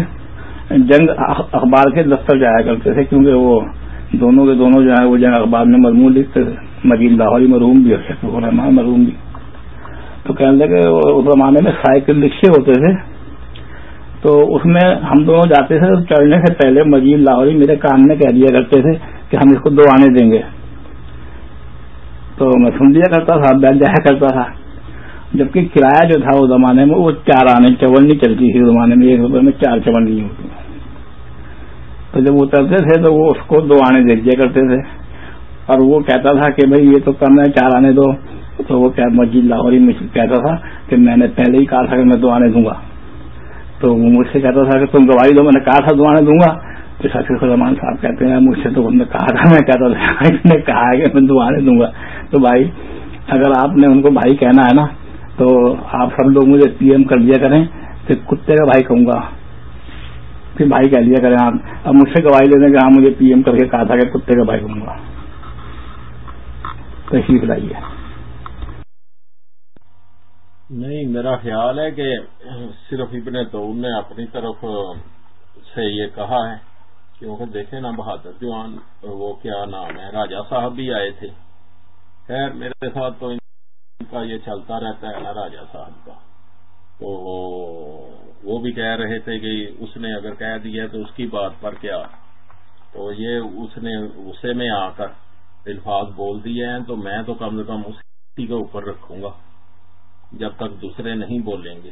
جنگ اخبار کے دفتر جایا کرتے تھے، کیونکہ وہ دونوں کے دونوں جو ہے وہ جنگ اخبار میں مضمون لکھتے تھے۔ مجید لاہوری مرحوم بھی اور الرحمان مرحوم بھی۔ تو کہنے لگے اس زمانے میں سائیکل رکشے ہوتے تھے۔ تو اس میں ہم دونوں جاتے تھے، چڑھنے سے پہلے مجید لاہوری میرے کان میں کہہ دیا کرتے تھے کہ ہم اس کو دو آنے دیں گے۔ تو میں سن لیا کرتا تھا بیٹھ جایا کرتا تھا۔ جبکہ کرایہ جو تھا اس زمانے میں، وہ چار آنے چونی چلتی تھی زمانے میں، ایک روپے میں چار چونی ہوتی۔ تو جب اترتے تھے، تو وہ اس کو دو آنے دے دیا کرتے تھے۔ اور وہ کہتا تھا کہ بھائی، یہ تو کم ہے، چار آنے دو۔ تو وہ مسجد لاہوری میں کہتا تھا کہ میں نے پہلے ہی کہا تھا کہ میں دو آنے دوں گا۔ تو وہ مجھ سے کہتا تھا کہ تم گواہی دو، میں نے کہا تھا دو آنے دوں گا۔ تو الرحمان صاحب کہتے ہیں، مجھ سے تو انہوں نے کہا تھا، میں کہتا تھا نے کہا کہ میں دو دوں گا۔ تو بھائی، اگر آپ نے ان کو بھائی کہنا ہے نا، تو آپ سب لوگ مجھے پی ایم کر دیا کریں کہ کتے کا بھائی کہوں گا۔ پھر بھائی کہہ لیا کریں آپ۔ اب مجھ سے گواہی دے دیں کہ ہاں مجھے پی ایم کر کے کہا تھا کہ کتے کا بھائی کہوں گا۔ تشریف لائیے نہیں، میرا خیال ہے کہ صرف ابن تو نے اپنی طرف سے یہ کہا ہے۔ کیونکہ دیکھیں نا بہادر جوان، وہ کیا نام ہے؟ راجا صاحب بھی آئے تھے۔ خیر، میرے ساتھ تو ان کا یہ چلتا رہتا ہے نا راجا صاحب کا۔ تو وہ بھی کہہ رہے تھے کہ اس نے اگر کہہ دیا تو اس کی بات پر کیا؟ تو یہ اس نے اسے میں آ کر الفاظ بول دیے ہیں، تو میں تو کم از کم اسی کے اوپر رکھوں گا، جب تک دوسرے نہیں بولیں گے۔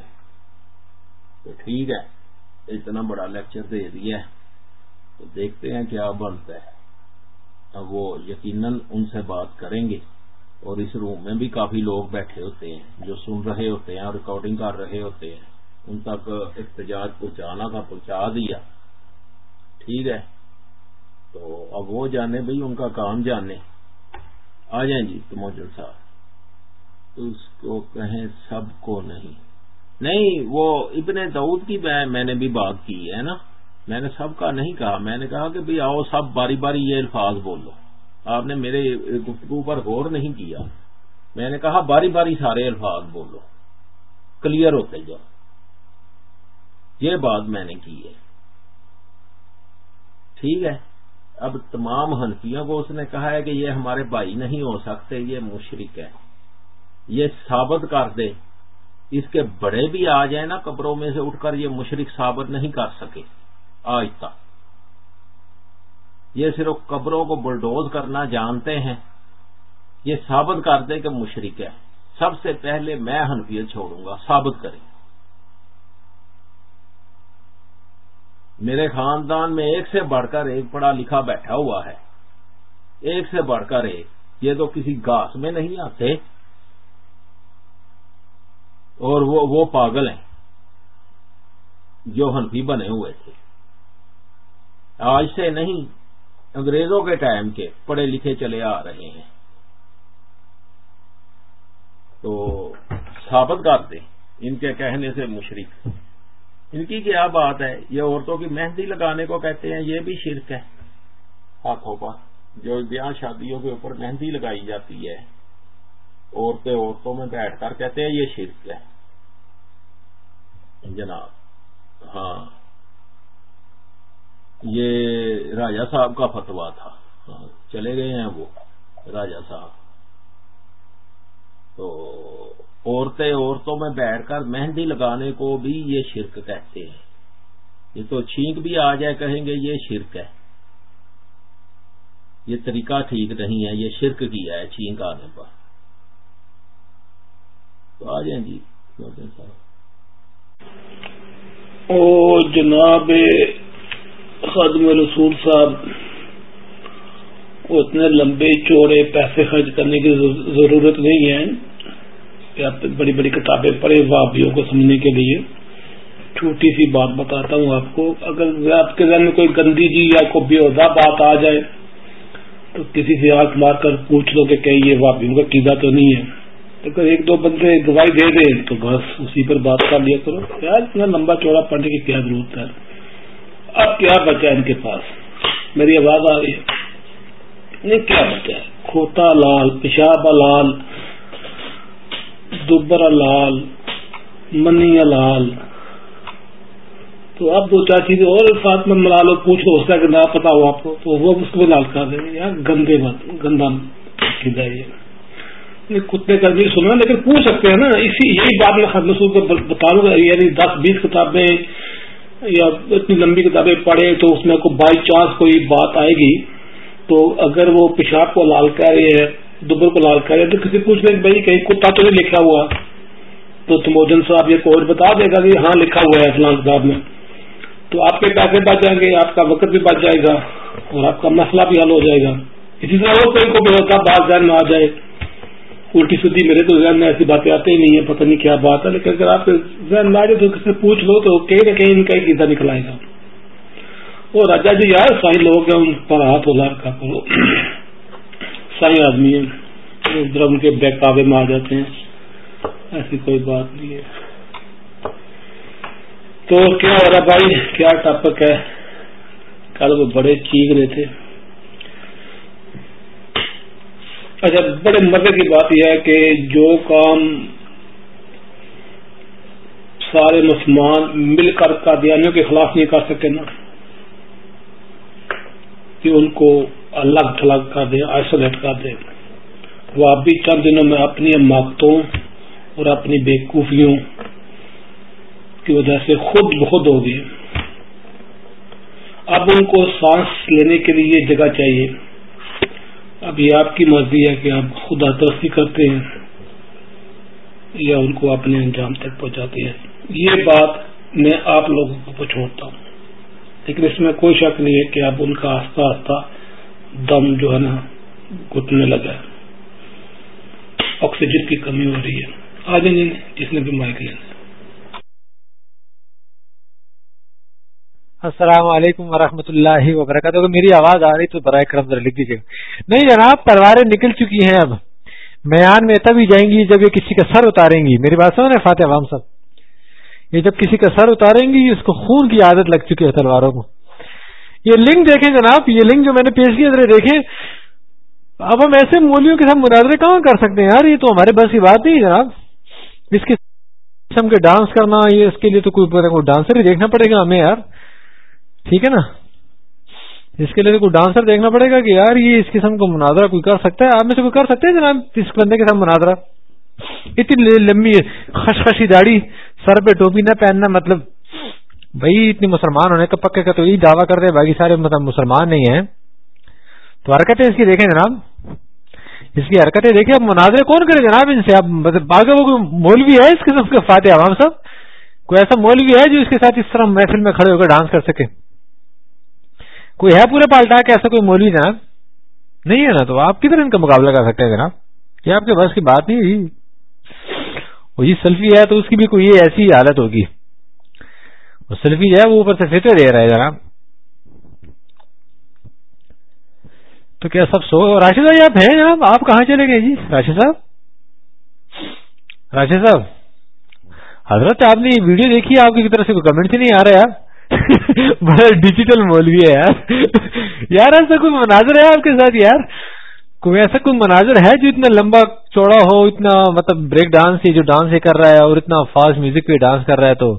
تو ٹھیک ہے، اتنا بڑا لیکچر دے دیا ہے۔ تو دیکھتے ہیں کیا بنتا ہے۔ اب وہ یقیناً ان سے بات کریں گے اور اس روم میں بھی کافی لوگ بیٹھے ہوتے ہیں جو سن رہے ہوتے ہیں اور ریکارڈنگ کر رہے ہوتے ہیں۔ ان تک احتجاج پہنچانا تھا پہنچا دیا۔ ٹھیک ہے۔ تو اب وہ جانے بھائی، ان کا کام جانے۔ آ جائیں جی تو موجود صاحب۔ اس کو کہیں سب کو نہیں۔ نہیں، وہ ابن دعود کی میں نے بھی بات کی ہے نا؟ میں نے سب کا نہیں کہا، میں نے کہا کہ بھائی آؤ سب باری باری یہ الفاظ بولو۔ آپ نے میرے گفتگو پر غور نہیں کیا۔ میں نے کہا باری باری سارے الفاظ بولو۔ کلیئر ہوتے جاؤ۔ یہ بات میں نے کی ہے۔ ٹھیک ہے۔ اب تمام ہنفیوں کو اس نے کہا ہے کہ یہ ہمارے بھائی نہیں ہو سکتے، یہ مشرق ہے یہ ثابت کر دے۔ اس کے بڑے بھی آ جائیں نا قبروں میں سے اٹھ کر یہ مشرق ثابت نہیں کر سکے۔ آج تک۔ یہ صرف قبروں کو بلڈوز کرنا جانتے ہیں۔ یہ ثابت کر کہ مشرق ہے سب سے پہلے میں حنفیت چھوڑوں گا، ثابت کریں۔ میرے خاندان میں ایک سے بڑھ کر ایک پڑھا لکھا بیٹھا ہوا ہے۔ ایک سے بڑھ کر ایک۔ یہ تو کسی گاس میں نہیں آتے۔ اور وہ وہ پاگل ہیں۔ جو ہنفی بنے ہوئے تھے۔ آج سے نہیں، انگریزوں کے ٹائم کے پڑھے لکھے چلے آ رہے ہیں۔ تو ثابت کر دیں، ان کے کہنے سے مشرق ان کی کیا بات ہے؟ یہ عورتوں کی مہندی لگانے کو کہتے ہیں، یہ بھی شرک ہے۔ ہاتھوں پر جو بیاہ شادیوں کے اوپر مہندی لگائی جاتی ہے، عورتیں عورتوں میں بیٹھ کر کہتے ہیں، یہ شرک ہے۔ جناب ہاں۔ یہ راجا صاحب کا فتوا تھا۔ چلے گئے ہیں وہ راجا صاحب۔ تو عورتیں عورتوں میں بیٹھ کر مہندی لگانے کو بھی یہ شرک کہتے ہیں۔ یہ تو چھینک بھی آ جائے کہیں گے، یہ شرک ہے۔ یہ طریقہ ٹھیک نہیں ہے، یہ شرک کیا ہے چھینک آنے پر۔ تو آ جائیں جی صاحب او جناب خادم رسول صاحب کو اتنے لمبے چوڑے پیسے خرچ کرنے کی ضرورت نہیں ہے۔ کہ آپ بڑی بڑی کتابیں پڑھے وابیوں کو سمجھنے کے لیے۔ چھوٹی سی بات بتاتا ہوں آپ کو۔ اگر آپ کے ذہن میں کوئی گندی جی یا کوئی بے عہدہ بات آ جائے، تو کسی سے آنکھ مار کر پوچھ لو کہ کہیں یہ واپیوں کا قیدا تو نہیں ہے۔ اگر ایک دو بندے گواہی دے دیں، تو بس اسی پر بات کر لیا کرو۔ یار، اتنا لمبا چوڑا پڑھنے کی کیا ضرورت ہے؟ اب کیا بچا ان کے پاس؟ میری آواز آ رہی ہے۔ نہیں، کیا بچا؟ ہے کھوتا لال، پیشاب لال دوبرا لال، منی لال۔ تو اب دو چار چیزیں اور ساتھ میں ملا لو پوچھ لو اس کا نہ پتا ہو آپ کو، تو وہ اس کو لال کر دیں گے۔ یار، گندے بات، گندا یہ۔ کتے کا بھی سنا لیکن پوچھ سکتے ہیں نا۔ اسی، یہی بات میں خط مسود بتا دوں گا یعنی دس بیس کتابیں یا اتنی لمبی کتابیں پڑھے تو اس میں کوئی بائی چانس کوئی بات آئے گی، تو اگر وہ پیشاب کو لال کہہ رہی ہے دوبر کو لال کہہ رہے تو کسی پوچھ لیں بھائی کہیں کتا تو نہیں لکھا ہوا؟ تو تموجن صاحب یہ کوئی بتا دے گا کہ ہاں لکھا ہوا ہے فلان کتاب میں۔ تو آپ کے پیسے بچ جائیں گے، آپ کا وقت بھی بچ جائے گا اور آپ کا مسئلہ بھی حل ہو جائے گا۔ اسی طرح وہ کوئی کو بھی ہوتا بات ذہن میں آ جائے۔ الٹی سدھی میرے تو ذہن میں ایسی باتیں آتی ہی نہیں ہے پتہ نہیں کیا بات ہے، لیکن اگر آپ ذہن میں آ جائے تو کسی سے پوچھ لو تو کہیں نہ کہیں ان کا ہی نکل آئے گا۔ وہ راجا جی یار سائی لوگ ہیں ان پر ہاتھ ازار کا کرو۔ سائی آدمی ہیں ادھر ان کے بہکاوے میں آ جاتے ہیں۔ ایسی کوئی بات نہیں ہے۔ تو کیا ہو رہا بھائی؟ کیا ٹاپک ہے؟ کل وہ بڑے چیخ رہے تھے۔ اچھا بڑے مزے کی بات یہ ہے کہ جو کام سارے مسلمان مل کر قادیانیوں کے خلاف نہیں کر سکے نا، کہ ان کو الگ تھلگ کر دے آئسولیٹ کر دے وہ اب بھی چند دنوں میں اپنی ماقتوں اور اپنی بےقوفیوں کی وجہ سے خود بخود ہو گئی۔ اب ان کو سانس لینے کے لیے جگہ چاہیے۔ اب یہ آپ کی مرضی ہے کہ آپ خدا ترسی کرتے ہیں یا ان کو اپنے انجام تک پہنچاتے ہیں۔ یہ بات میں آپ لوگوں کو چھوڑتا ہوں۔ لیکن اس میں کوئی شک نہیں ہے کہ اب ان کا آستہ آستہ دم جو ہے نا گھٹنے لگا ہے۔ آکسیجن کی کمی ہو رہی ہے۔ آج نہیں جس نے بھی مائک لینا السلام علیکم ورحمۃ اللہ وبرکاتہ۔ اگر میری آواز آ رہی تو برائے کرم ذرا لکھ دیجیے۔ نہیں جناب تلواریں نکل چکی ہیں اب۔ میان میں تبھی جائیں گی جب یہ کسی کا سر اتاریں گی۔ میری بات سو نا فاتح عوام صاحب؟ یہ جب کسی کا سر اتاریں گی، اس کو خون کی عادت لگ چکی ہے تلواروں کو۔ یہ لنک دیکھیں جناب، یہ لنک جو میں نے پیش کیا، ذرا دیکھیں۔ اب ہم ایسے مولیوں کے ساتھ مناظرے کہاں کر سکتے ہیں؟ یار، یہ تو ہمارے بس کی بات نہیں جناب۔ اس قسم کے ڈانس کرنا، یہ اس کے لیے تو کوئی ڈانسر ہی دیکھنا پڑے گا ہمیں یار۔ ٹھیک ہے نا؟ اس کے لیے کوئی ڈانسر دیکھنا پڑے گا کہ یار یہ اس قسم کو مناظرہ کوئی کر سکتا ہے؟ آپ میں سے کوئی کر سکتے ہیں جناب اس بندے کے ساتھ مناظرہ؟ اتنی لمبی خشخشی داڑھی، سر پہ ٹوپی نہ پہننا مطلب بھائی اتنی مسلمان ہونے کا پکے کا تو یہی دعویٰ کرتے باقی سارے مطلب مسلمان نہیں ہیں۔ تو حرکتیں اس کی دیکھیں جناب۔ اس کی حرکتیں دیکھیں، اب مناظرے کون کرے جناب ان سے؟ اب مطلب باغ وہ کوئی مولوی ہے اس قسم کا فاتح عوام صاحب؟ کوئی ایسا مولوی ہے جو اس کے ساتھ اس طرح محفل میں کھڑے ہو کر ڈانس کر سکے؟ کوئی ہے پورے پالٹا کہ ایسا کوئی مولوی جناب؟ نہیں ہے نا تو آپ کدھر ان کا مقابلہ کر سکتے ہیں جناب؟ یہ آپ کے بس کی بات نہیں ہوئی جی۔ وہی سیلفی ہے تو اس کی بھی کوئی ایسی حالت ہوگی۔ وہ سیلفی جو ہے وہ اوپر سے فطرے دے رہا ہے جناب۔ تو کیا سب سو راشد بھائی آپ ہیں جناب؟ آپ کہاں چلے گئے جی؟ راشد صاحب؟ راشد صاحب، حضرت آپ نے یہ ویڈیو دیکھی آپ کی طرف سے کوئی کمنٹ نہیں آ رہا یار بڑا ڈیجیٹل مولوی ہے یار۔ یار ایسا کوئی مناظر ہے آپ کے ساتھ یار؟ کوئی ایسا کوئی مناظر ہے جو اتنا لمبا چوڑا ہو، اتنا مطلب بریک ڈانس جو ڈانس ہی کر رہا ہے اور اتنا فاسٹ میوزک پہ ڈانس کر رہا ہے تو؟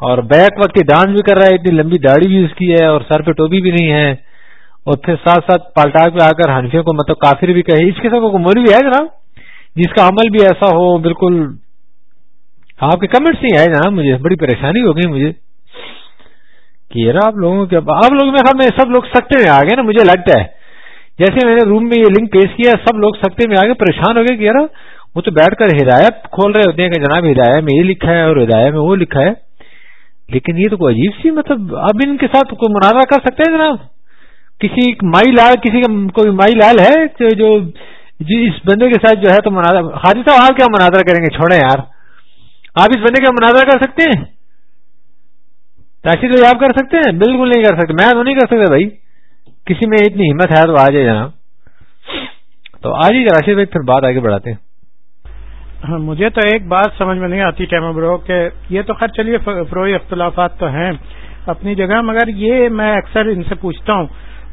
اور بیک وقت ڈانس بھی کر رہا ہے، اتنی لمبی داڑھی بھی اس کی ہے اور سر پہ ٹوپی بھی نہیں ہے۔ اور پھر ساتھ ساتھ پالٹاک پہ آ کر ہنفیوں کو مطلب کافر بھی کہے۔ اس قسم کو مولوی ہے جناب؟ جس کا عمل بھی ایسا ہو، بالکل۔ آپ کے کمنٹس نہیں آئے جناب، مجھے بڑی پریشانی ہو گئی مجھے۔ کہ یار آپ لوگوں کے آپ لوگ میں خیال میں سب لوگ سکتے میں آ گئے نا، مجھے لگتا ہے۔ جیسے میں نے روم میں یہ لنک پیش کیا، سب لوگ سکتے میں آ پریشان ہو گئے کہ یار، وہ تو بیٹھ کر ہدایت کھول رہے ہوتے ہیں کہ جناب ہدایت میں یہ لکھا ہے اور ہدایت میں وہ لکھا ہے۔ لیکن یہ تو کوئی عجیب سی مطلب اب ان کے ساتھ کوئی مناظرہ کر سکتے ہیں جناب؟ کسی مائی لال، کسی کا کوئی مائی لال ہے جو جی اس بندے کے ساتھ جو ہے تو مناظر حاجی صاحب، آپ کیا مناظرہ کریں گے؟ چھوڑیں یار۔ آپ اس بندے کا مناظرہ کر سکتے ہیں؟ راشد بھائی آپ کر سکتے ہیں، بالکل نہیں کر سکتے۔ میں تو نہیں کر سکتا بھائی۔ کسی میں اتنی ہمت ہے تو آ جائے جناب۔ تو آج ہی راشد بھائی، پھر بات آگے بڑھاتے ہیں۔ ہاں، مجھے تو ایک بات سمجھ میں نہیں آتی ٹیمو برو کہ یہ تو خیر چلیے فروئی اختلافات تو ہیں اپنی جگہ، مگر یہ میں اکثر ان سے پوچھتا ہوں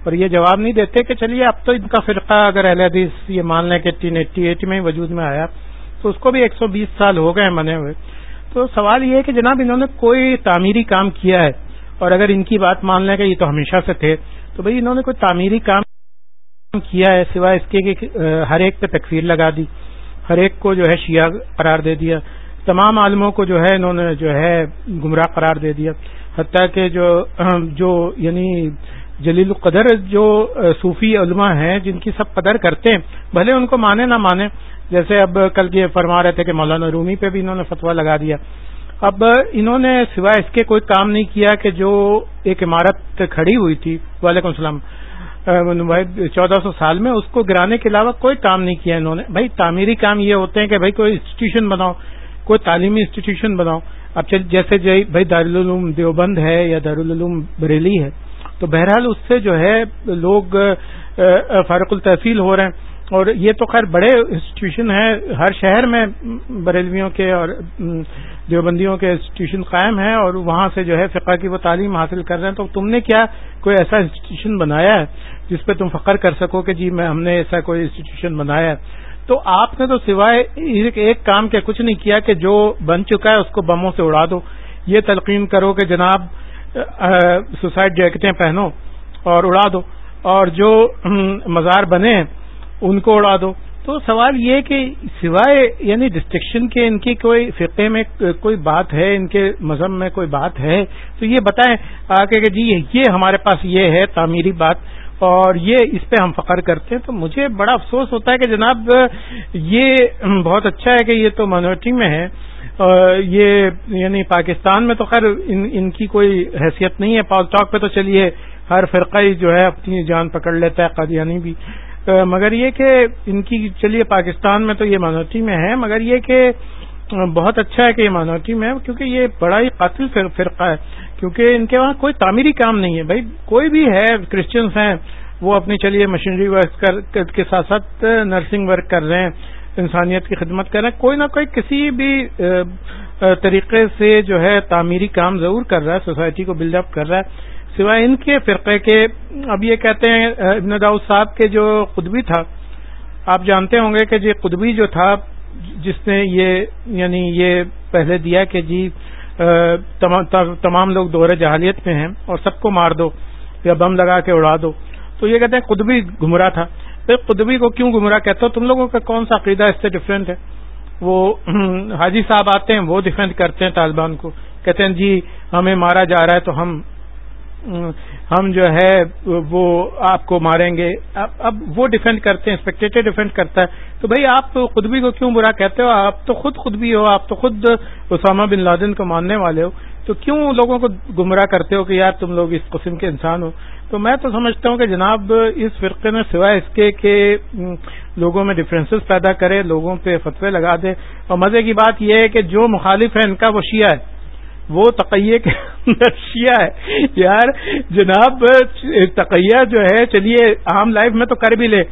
اور یہ جواب نہیں دیتے کہ چلیے، اب تو ان کا فرقہ اگر اہل حدیث یہ مان لیں کہ ایٹین ایٹی ایٹی میں وجود میں آیا، تو اس کو بھی ایک سو بیس سال ہو گئے بنے ہوئے۔ تو سوال یہ ہے کہ جناب انہوں نے کوئی تعمیری کام کیا ہے؟ اور اگر ان کی بات مان لیں کہ یہ تو ہمیشہ سے تھے، تو بھائی انہوں نے کوئی تعمیری کام کیا ہے سوائے اس کے کہ ہر ایک پہ تکفیر لگا دی، ہر ایک کو جو ہے شیعہ قرار دے دیا، تمام عالموں کو جو ہے انہوں نے جو ہے گمراہ قرار دے دیا، حتیٰ کہ جو جو یعنی جلیل القدر جو صوفی علماء ہیں جن کی سب قدر کرتے ہیں، بھلے ان کو مانے نہ مانے جیسے اب کل یہ فرما رہے تھے کہ مولانا رومی پہ بھی انہوں نے فتوا لگا دیا۔ اب انہوں نے سوائے اس کے کوئی کام نہیں کیا کہ جو ایک عمارت کھڑی ہوئی تھی، وعلیکم السلام چودہ سو سال میں، اس کو گرانے کے علاوہ کوئی کام نہیں کیا انہوں نے۔ بھائی، تعمیری کام یہ ہوتے ہیں کہ بھائی کوئی انسٹیٹیوشن بناؤ، کوئی تعلیمی انسٹیٹیوشن بناؤ۔ اب جیسے جی، بھائی دارالعلوم دیوبند ہے یا دارالعلوم بریلی ہے، تو بہرحال اس سے جو ہے لوگ فارق التحصیل ہو رہے ہیں۔ اور یہ تو خیر بڑے انسٹیٹیوشن ہیں، ہر شہر میں بریلویوں کے اور دیوبندیوں کے انسٹیٹیوشن قائم ہیں اور وہاں سے جو ہے فقہ کی وہ تعلیم حاصل کر رہے ہیں۔ تو تم نے کیا کوئی ایسا انسٹیٹیوشن بنایا ہے جس پہ تم فخر کر سکو کہ جی میں، ہم نے ایسا کوئی انسٹیٹیوشن بنایا ہے؟ تو آپ نے تو سوائے ایک کام کے کچھ نہیں کیا کہ جو بن چکا ہے اس کو بموں سے اڑا دو۔ یہ تلقین کرو کہ جناب سوسائڈ جیکٹیں پہنو اور اڑا دو۔ اور جو مزار بنے ان کو اڑا دو۔ تو سوال یہ کہ سوائے یعنی ڈسٹرکشن کے ان کی کوئی فقے میں کوئی بات ہے، ان کے مذہب میں کوئی بات ہے، تو یہ بتائیں آ کہ جی یہ ہمارے پاس یہ ہے تعمیری بات اور یہ اس پہ ہم فخر کرتے ہیں۔ تو مجھے بڑا افسوس ہوتا ہے کہ جناب یہ بہت اچھا ہے کہ یہ تو مائنورٹی میں ہے۔ یہ یعنی پاکستان میں تو خیر ان ان کی کوئی حیثیت نہیں ہے۔ پال ٹاک پہ تو چلیے، ہر فرقہ جو ہے اپنی جان پکڑ لیتا ہے، قادیانی بھی۔ مگر یہ کہ ان کی، چلیے، پاکستان میں تو یہ مانوٹی میں ہے، مگر یہ کہ بہت اچھا ہے کہ یہ مانوٹی میں ہے کیونکہ یہ بڑا ہی قاتل فرقہ ہے، کیونکہ ان کے وہاں کوئی تعمیری کام نہیں ہے۔ بھائی، کوئی بھی ہے کرسچنس ہیں، وہ اپنی، چلیے مشینری ورک کے ساتھ ساتھ نرسنگ ورک کر رہے ہیں، انسانیت کی خدمت کر رہے ہیں۔ کوئی نہ کوئی کسی بھی طریقے سے جو ہے تعمیری کام ضرور کر رہا ہے سوسائٹی کو بلڈ اپ کر رہا ہے۔ سوائے ان کے فرقے کے، اب یہ کہتے ہیں ابن داؤد صاحب کے جو قدبی تھا، آپ جانتے ہوں گے کہ جی یہ قدبی جو تھا، جس نے یہ یعنی یہ پہلے دیا کہ جی تمام لوگ دور جہالیت میں ہیں اور سب کو مار دو، یا بم لگا کے اڑا دو۔ تو یہ کہتے ہیں قدبی گمراہ تھا۔ قدبی کو کیوں گمراہ کہتے ہو؟ تم لوگوں کا کون سا عقیدہ اس سے ڈفرینٹ ہے؟ وہ حاجی صاحب آتے ہیں، وہ ڈیفینڈ کرتے ہیں طالبان کو۔ کہتے ہیں جی ہمیں مارا جا رہا ہے تو ہم ہم جو ہے وہ آپ کو ماریں گے۔ اب وہ ڈیفینڈ کرتے ہیں اسپیکٹیٹر ڈیفینڈ کرتا ہے۔ تو بھائی آپ خود بھی کو کیوں برا کہتے ہو؟ آپ تو خود خود بھی ہو، آپ تو خود اسامہ بن لادن کو ماننے والے ہو۔ تو کیوں لوگوں کو گمراہ کرتے ہو کہ یار تم لوگ اس قسم کے انسان ہو؟ تو میں تو سمجھتا ہوں کہ جناب اس فرقے میں سوائے اس کے کہ لوگوں میں ڈفرینسز پیدا کرے، لوگوں پہ فتوے لگا دے۔ اور مزے کی بات یہ ہے کہ جو مخالف ہے ان کا وہ شیعہ ہے۔ وہ تقیہ کے اندر شیعہ ہے۔ یار، جناب، تقیہ جو ہے، چلیے، عام لائف میں تو کر بھی لے۔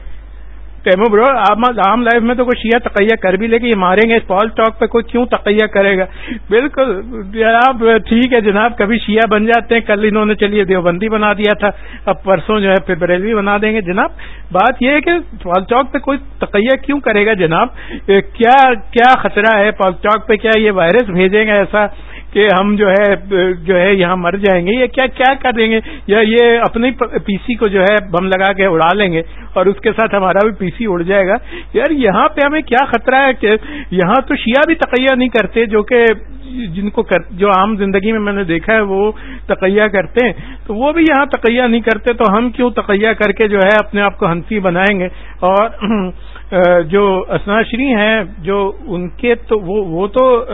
ٹیمو برو عام لائف میں تو کوئی شیعہ تقیہ کر بھی لے کہ یہ ماریں گے، اس پال ٹاک پہ کوئی کیوں تقیہ کرے گا؟ بالکل، جناب، ٹھیک ہے جناب، کبھی شیعہ بن جاتے ہیں، کل انہوں نے چلیے دیوبندی بنا دیا تھا، اب پرسوں جو ہے پھر بریلوی بنا دیں گے۔ جناب، بات یہ ہے کہ پال ٹاک پہ کوئی تقیہ کیوں کرے گا جناب؟ کیا کیا خطرہ ہے پال ٹاک پہ؟ کیا یہ وائرس بھیجیں گے ایسا؟ کہ ہم جو ہے جو ہے یہاں مر جائیں گے یا کیا کیا کر دیں گے؟ یا یہ اپنی پی سی کو جو ہے بم لگا کے اڑا لیں گے اور اس کے ساتھ ہمارا بھی پی سی اڑ جائے گا۔ یار، یہاں پہ ہمیں کیا خطرہ ہے کہ یہاں تو شیعہ بھی تقیہ نہیں کرتے جو کہ جن کو جو عام زندگی میں میں نے دیکھا ہے، وہ تقیہ کرتے ہیں۔ تو وہ بھی یہاں تقیہ نہیں کرتے، تو ہم کیوں تقیہ کر کے جو ہے اپنے آپ کو ہنسی بنائیں گے؟ اور جو اسنا شری ہیں، جو ان کے تو وہ تو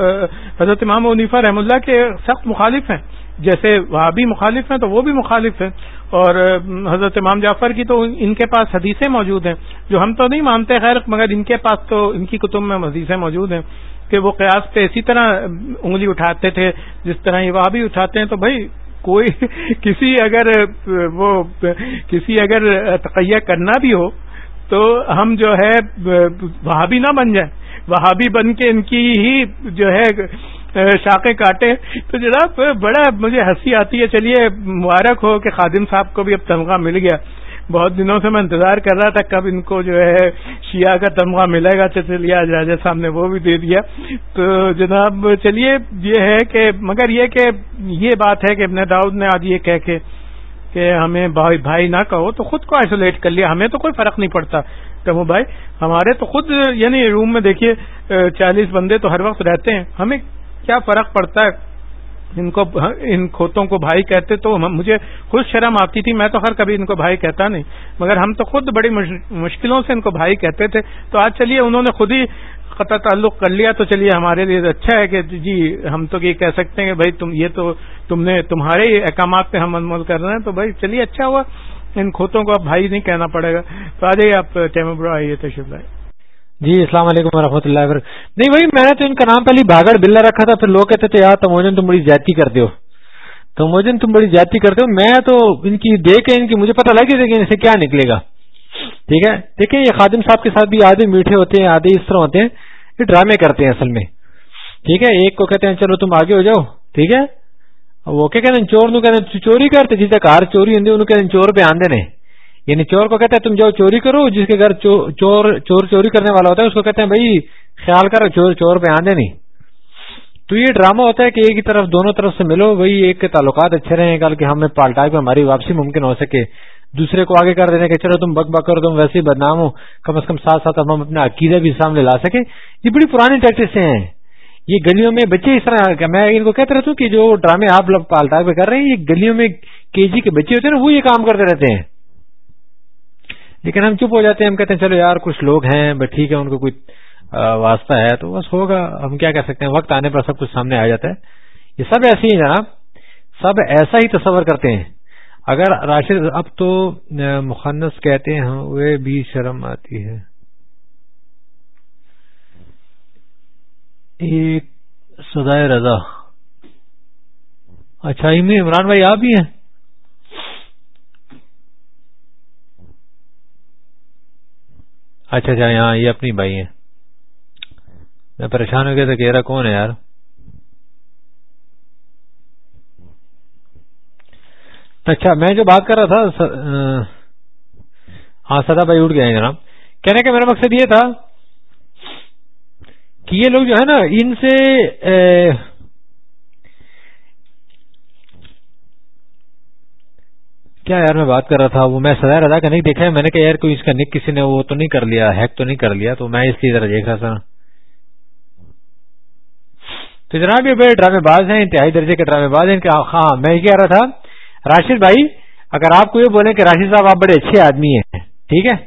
حضرت امام عنیفا رحم اللہ کے سخت مخالف ہیں۔ جیسے وہاں بھی مخالف ہیں تو وہ بھی مخالف ہیں۔ اور حضرت امام جعفر کی تو ان کے پاس حدیثیں موجود ہیں، جو ہم تو نہیں مانتے، خیر، مگر ان کے پاس تو، ان کی کتب میں حدیثیں موجود ہیں کہ وہ قیاس پہ اسی طرح انگلی اٹھاتے تھے، جس طرح یہ وہاں بھی اٹھاتے ہیں، تو بھائی، کوئی کسی اگر وہ، کسی اگر تقیہ کرنا بھی ہو تو ہم جو ہے وہاں بھی نہ بن جائیں۔ وہاں بھی بن کے ان کی ہی جو ہے، شاخیں کاٹے تو جناب، بڑا مجھے ہنسی آتی ہے۔ چلیے، مبارک ہو کہ خادم صاحب کو بھی اب تمغہ مل گیا۔ بہت دنوں سے میں انتظار کر رہا تھا کب ان کو جو ہے، شیعہ کا تمغہ ملے گا۔ چلیے آج راجا صاحب نے وہ بھی دے دیا۔ تو جناب، چلیے، یہ ہے کہ، مگر یہ کہ یہ بات ہے کہ ابن داؤد نے آج یہ کہہ کے کہ ہمیں بھائی بھائی نہ کہو تو خود کو آئسولیٹ کر لیا۔ ہمیں تو کوئی فرق نہیں پڑتا۔ تمو بھائی ہمارے تو خود یعنی روم میں دیکھیے چالیس بندے تو ہر وقت رہتے ہیں۔ ہمیں کیا فرق پڑتا ہے؟ ان کو، ان کھوتوں کو بھائی کہتے تو مجھے خود شرم آتی تھی۔ میں تو خیر کبھی ان کو بھائی کہتا نہیں۔ مگر ہم تو خود بڑی مشکلوں سے ان کو بھائی کہتے تھے۔ تو آج چلیے، انہوں نے خود ہی قطع تعلق کر لیا تو چلیے ہمارے لیے اچھا ہے کہ جی ہم تو یہ کہہ سکتے ہیں کہ بھائی تم یہ تو تم نے تمہارے احکامات پہ ہم عمل کر رہے ہیں، تو بھائی چلیے اچھا ہوا۔ ان کھوتوں کو اب بھائی نہیں کہنا پڑے گا۔ تو آ جائیے آپ ٹیمبرو آئیے تشریف بھائی جی السلام علیکم ورحمۃ اللہ وبرکاتہ۔ نہیں بھائی میں نے تو ان کا نام پہلی باغڑ بلا رکھا تھا، پھر لوگ کہتے تھے، یار، تموجن تم بڑی جاتی کرتے ہو۔ تموجن تم بڑی جاتی کرتے ہو۔ میں تو ان کی دیکھ ان کی مجھے پتا لگی کہ ان سے کیا نکلے گا۔ ٹھیک ہے؟ دیکھیں، یہ خادم صاحب کے ساتھ بھی آدھے میٹھے ہوتے ہیں، آدھے اس طرح ہوتے ہیں، یہ ڈرامے کرتے ہیں اصل میں۔ ٹھیک ہے؟ ایک کو کہتے ہیں، چلو تم آگے ہو جاؤ۔ ٹھیک ہے؟ وہ کیا کہتے ہیں، چور نو کہتے چوری کرتے، جس کار چوری ہوں انہوں کہتے چور پہ آندے نے۔ یعنی چور کو کہتے ہیں، تم جاؤ چوری کرو، جس کے گھر چور چور چوری کرنے والا ہوتا ہے، اس کو کہتے ہیں، بھائی، خیال کرو، چور چور پہ آندے نہیں۔ تو یہ ڈرامہ ہوتا ہے کہ ایک ہی طرف، دونوں طرف سے ملو وہی ایک کے تعلقات اچھے رہے کل کہ ہمیں پالٹا پہ ہماری واپسی ممکن ہو سکے۔ دوسرے کو آگے کر دینے کہ چلو تم بک بک کرو، تم ویسے ہی بدنام ہو۔ کم از کم ساتھ ساتھ ہم اپنا عقیدہ بھی سامنے لا سکے یہ بڑی پرانی ٹیکٹس ہیں۔ یہ گلیوں میں بچے اس طرح میں ان کو کہتے رہتا ہوں کہ جو ڈرامے آپ پالٹا پہ کر رہے ہیں، یہ گلیوں میں کے جی کے بچے ہوتے ہیں نا، وہ یہ کام کرتے رہتے ہیں۔ لیکن ہم چپ ہو جاتے ہیں، ہم کہتے ہیں، چلو یار، کچھ لوگ ہیں بٹ ٹھیک ہے، ان کو کوئی واسطہ ہے۔ تو بس ہوگا، ہم کیا کہہ سکتے ہیں؟ وقت آنے پر سب کچھ سامنے آ جاتا ہے۔ یہ سب ایسے ہی جناب۔ سب ایسا ہی تصور کرتے ہیں۔ اگر راشد اب تو مخنص کہتے ہیں وہ بھی شرم آتی ہے۔ ایک سدائے رضا۔ اچھا عمران بھائی، آپ بھی ہیں؟ اچھا اچھا یہاں یہ اپنی بھائی ہیں۔ میں پریشان ہو گیا تھا کہہ رہا کون ہے یار؟ اچھا میں جو بات کر رہا تھا ہاں سدا بھائی اٹھ گئے ہیں جناب۔ کہنے کا میرا مقصد یہ تھا کہ یہ لوگ جو ہے نا، ان سے کیا یار میں بات کر رہا تھا؟ وہ میں سزا رضا کا نہیں دیکھا ہے؟ میں نے کہا یار، کوئی اس کا نک کسی نے، وہ تو نہیں کر لیا ہیک تو نہیں کر لیا، تو میں اس کی طرح دیکھ رہا تھا۔ تو جناب، یہ بڑے ڈرامے باز ہیں، انتہائی درجے کے ڈرامے باز ہیں۔ ہاں میں یہ کہہ رہا تھا راشد بھائی، اگر آپ کو یہ بولیں کہ راشد صاحب آپ بڑے اچھے آدمی ہیں، ٹھیک ہے؟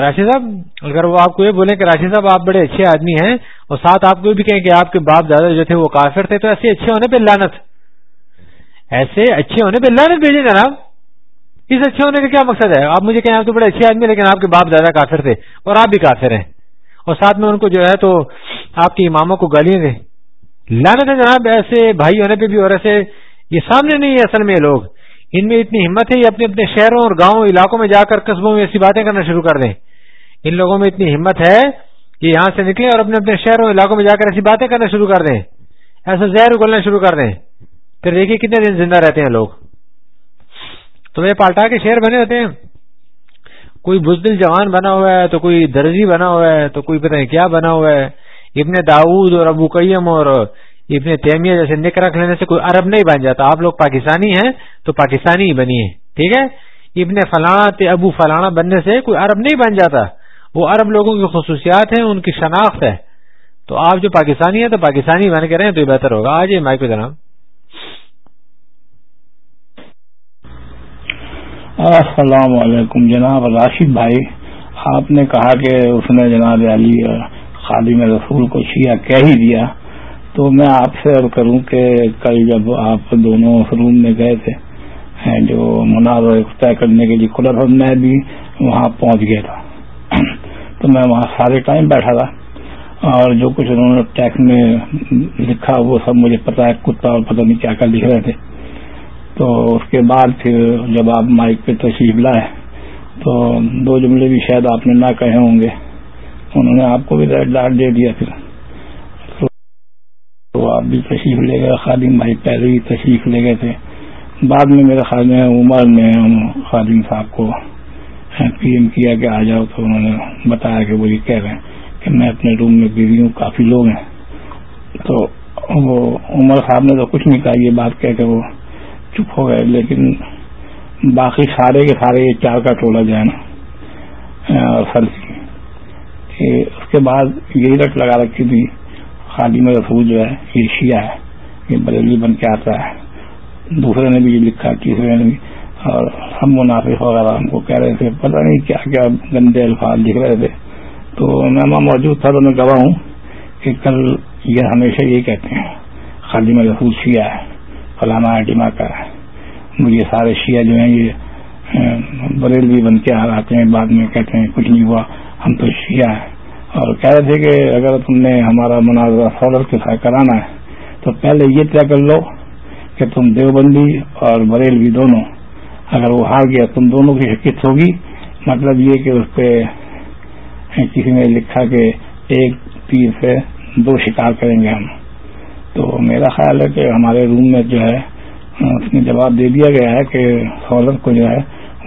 راشد صاحب، اگر وہ آپ کو یہ بولیں کہ راشد صاحب آپ بڑے اچھے آدمی ہیں اور ساتھ آپ کو بھی کہیں کہ آپ کے باپ دادا جو تھے وہ کافر تھے، تو ایسے اچھے ہونے پہ لانت ایسے اچھے ہونے پہ اللہ نے بھیجے جناب۔ اس اچھے ہونے کا کیا مقصد ہے؟ آپ مجھے کہیں آپ تو بڑے اچھے آدمی لیکن آپ کے باپ زیادہ کافر تھے اور آپ بھی کافر ہیں۔ اور ساتھ میں ان کو جو ہے تو آپ کے اماموں کو گالیاں دیں۔ لانا ہے جناب ایسے بھائی ہونے پہ بھی اور ایسے یہ سامنے نہیں ہے اصل میں لوگ۔ ان میں اتنی ہمت ہے یہ اپنے اپنے شہروں اور گاؤں، علاقوں میں جا کر قصبوں میں ایسی باتیں کرنا شروع کر دیں۔ ان لوگوں میں اتنی ہمت ہے کہ یہاں سے نکلیں اور اپنے اپنے شہروں علاقوں میں جا کر ایسی باتیں کرنا شروع کر دیں۔ ایسا زہر اگلنا شروع کر دیں۔ پھر دیکھیے کتنے دن زندہ رہتے ہیں لوگ۔ تو یہ پالٹا کے شہر بنے ہوتے ہیں۔ کوئی بزدل جوان بنا ہوا ہے، تو کوئی درجی بنا ہوا ہے، تو کوئی پتہ نہیں کیا بنا ہوا ہے۔ ابن داود اور ابو قیم اور ابن تیمیہ جیسے نک رکھ لینے سے کوئی عرب نہیں بن جاتا، آپ لوگ پاکستانی ہیں تو پاکستانی ہی بنی ہے، ٹھیک ہے؟ ابن فلاں ابو فلانا بننے سے کوئی عرب نہیں بن جاتا، وہ عرب لوگوں کی خصوصیات ہیں، ان کی شناخت ہے۔ تو آپ جو پاکستانی ہیں تو پاکستانی بن کے رہے تو یہ بہتر ہوگا۔ آج یہ مائک پہ جناب۔ السلام علیکم جناب، راشد بھائی، آپ نے کہا کہ اس نے جناب علی خادم رسول کو شیعہ کہہ ہی دیا۔ تو میں آپ سے عرض کروں کہ کل جب آپ دونوں روم میں گئے تھے جو مناظر طے کرنے کے لیے کھلا میں بھی وہاں پہنچ گیا تھا۔ تو میں وہاں سارے ٹائم بیٹھا تھا اور جو کچھ انہوں نے ٹیکس میں لکھا، وہ سب مجھے پتا ہے، کتا اور پتہ نہیں کیا کیا لکھ رہے تھے۔ تو اس کے بعد پھر جب آپ مائک پہ تشریف لائے، تو دو جملے بھی شاید آپ نے نہ کہے ہوں گے۔ انہوں نے آپ کو بھی ریڈ دے دیا پھر۔ تو آپ بھی تشریف لے گئے، خادم بھائی پہلے ہی تشریف لے گئے تھے۔ بعد میں میرے خیال میں عمر نے خادم صاحب کو پی ایم کیا کہ آ جاؤ تو انہوں نے بتایا کہ وہ یہ کہہ رہے ہیں کہ میں اپنے روم میں بیوی ہوں، کافی لوگ ہیں۔ تو وہ عمر صاحب نے تو کچھ نہیں کہا، یہ بات کہہ کے وہ چپ ہو گئے۔ لیکن باقی سارے کے سارے یہ چار کا ٹولہ جو ہے نا فرضی کہ اس کے بعد یہی رٹ لگا رکھی تھی۔ خادم رسول جو ہے، یہ شیعہ ہے، یہ بریلی بن کے آتا ہے۔ دوسرے نے بھی یہ لکھا، تیسرے نے بھی۔ اور ہم منافق وغیرہ ہم کو کہہ رہے تھے، پتہ نہیں کیا کیا گندے الفاظ لکھ رہے تھے۔ تو میں وہاں موجود تھا تو میں گواہ ہوں کہ کل یہ ہمیشہ یہی کہتے ہیں خادم رسول شیعہ ہے، فلانا ڈما کا ہے۔ یہ سارے شیعہ جو ہیں، یہ بریل بھی بن کے آتے ہیں، بعد میں کہتے ہیں کچھ نہیں ہوا، ہم تو شیعہ ہیں۔ اور کہہ رہے تھے کہ اگر تم نے ہمارا مناظرہ سولر کے ساتھ کرانا ہے، تو پہلے یہ طے کر لو کہ تم دیوبندی اور بریل بھی دونوں، اگر وہ ہار گیا تم دونوں کی شکست ہوگی۔ مطلب یہ کہ اس پہ کسی نے لکھا کہ ایک تیر سے دو شکار کریں گے ہم۔ تو میرا خیال ہے کہ ہمارے روم میں جو ہے، اس میں جواب دے دیا گیا ہے کہ سہولت کو جو ہے،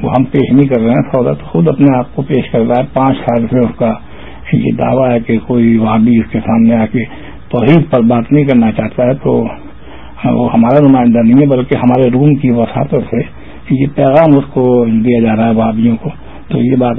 وہ ہم پیش نہیں کر رہے ہیں سہولت خود اپنے آپ کو پیش کر رہا ہے۔ پانچ سال سے اس کا یہ دعویٰ ہے کہ کوئی وہابی اس کے سامنے آ کے توحید پر بات نہیں کرنا چاہتا ہے، تو وہ ہمارا نمائندہ نہیں ہے، بلکہ ہمارے روم کی وساطت سے یہ پیغام اس کو دیا جا رہا ہے وہابیوں کو۔ تو یہ بات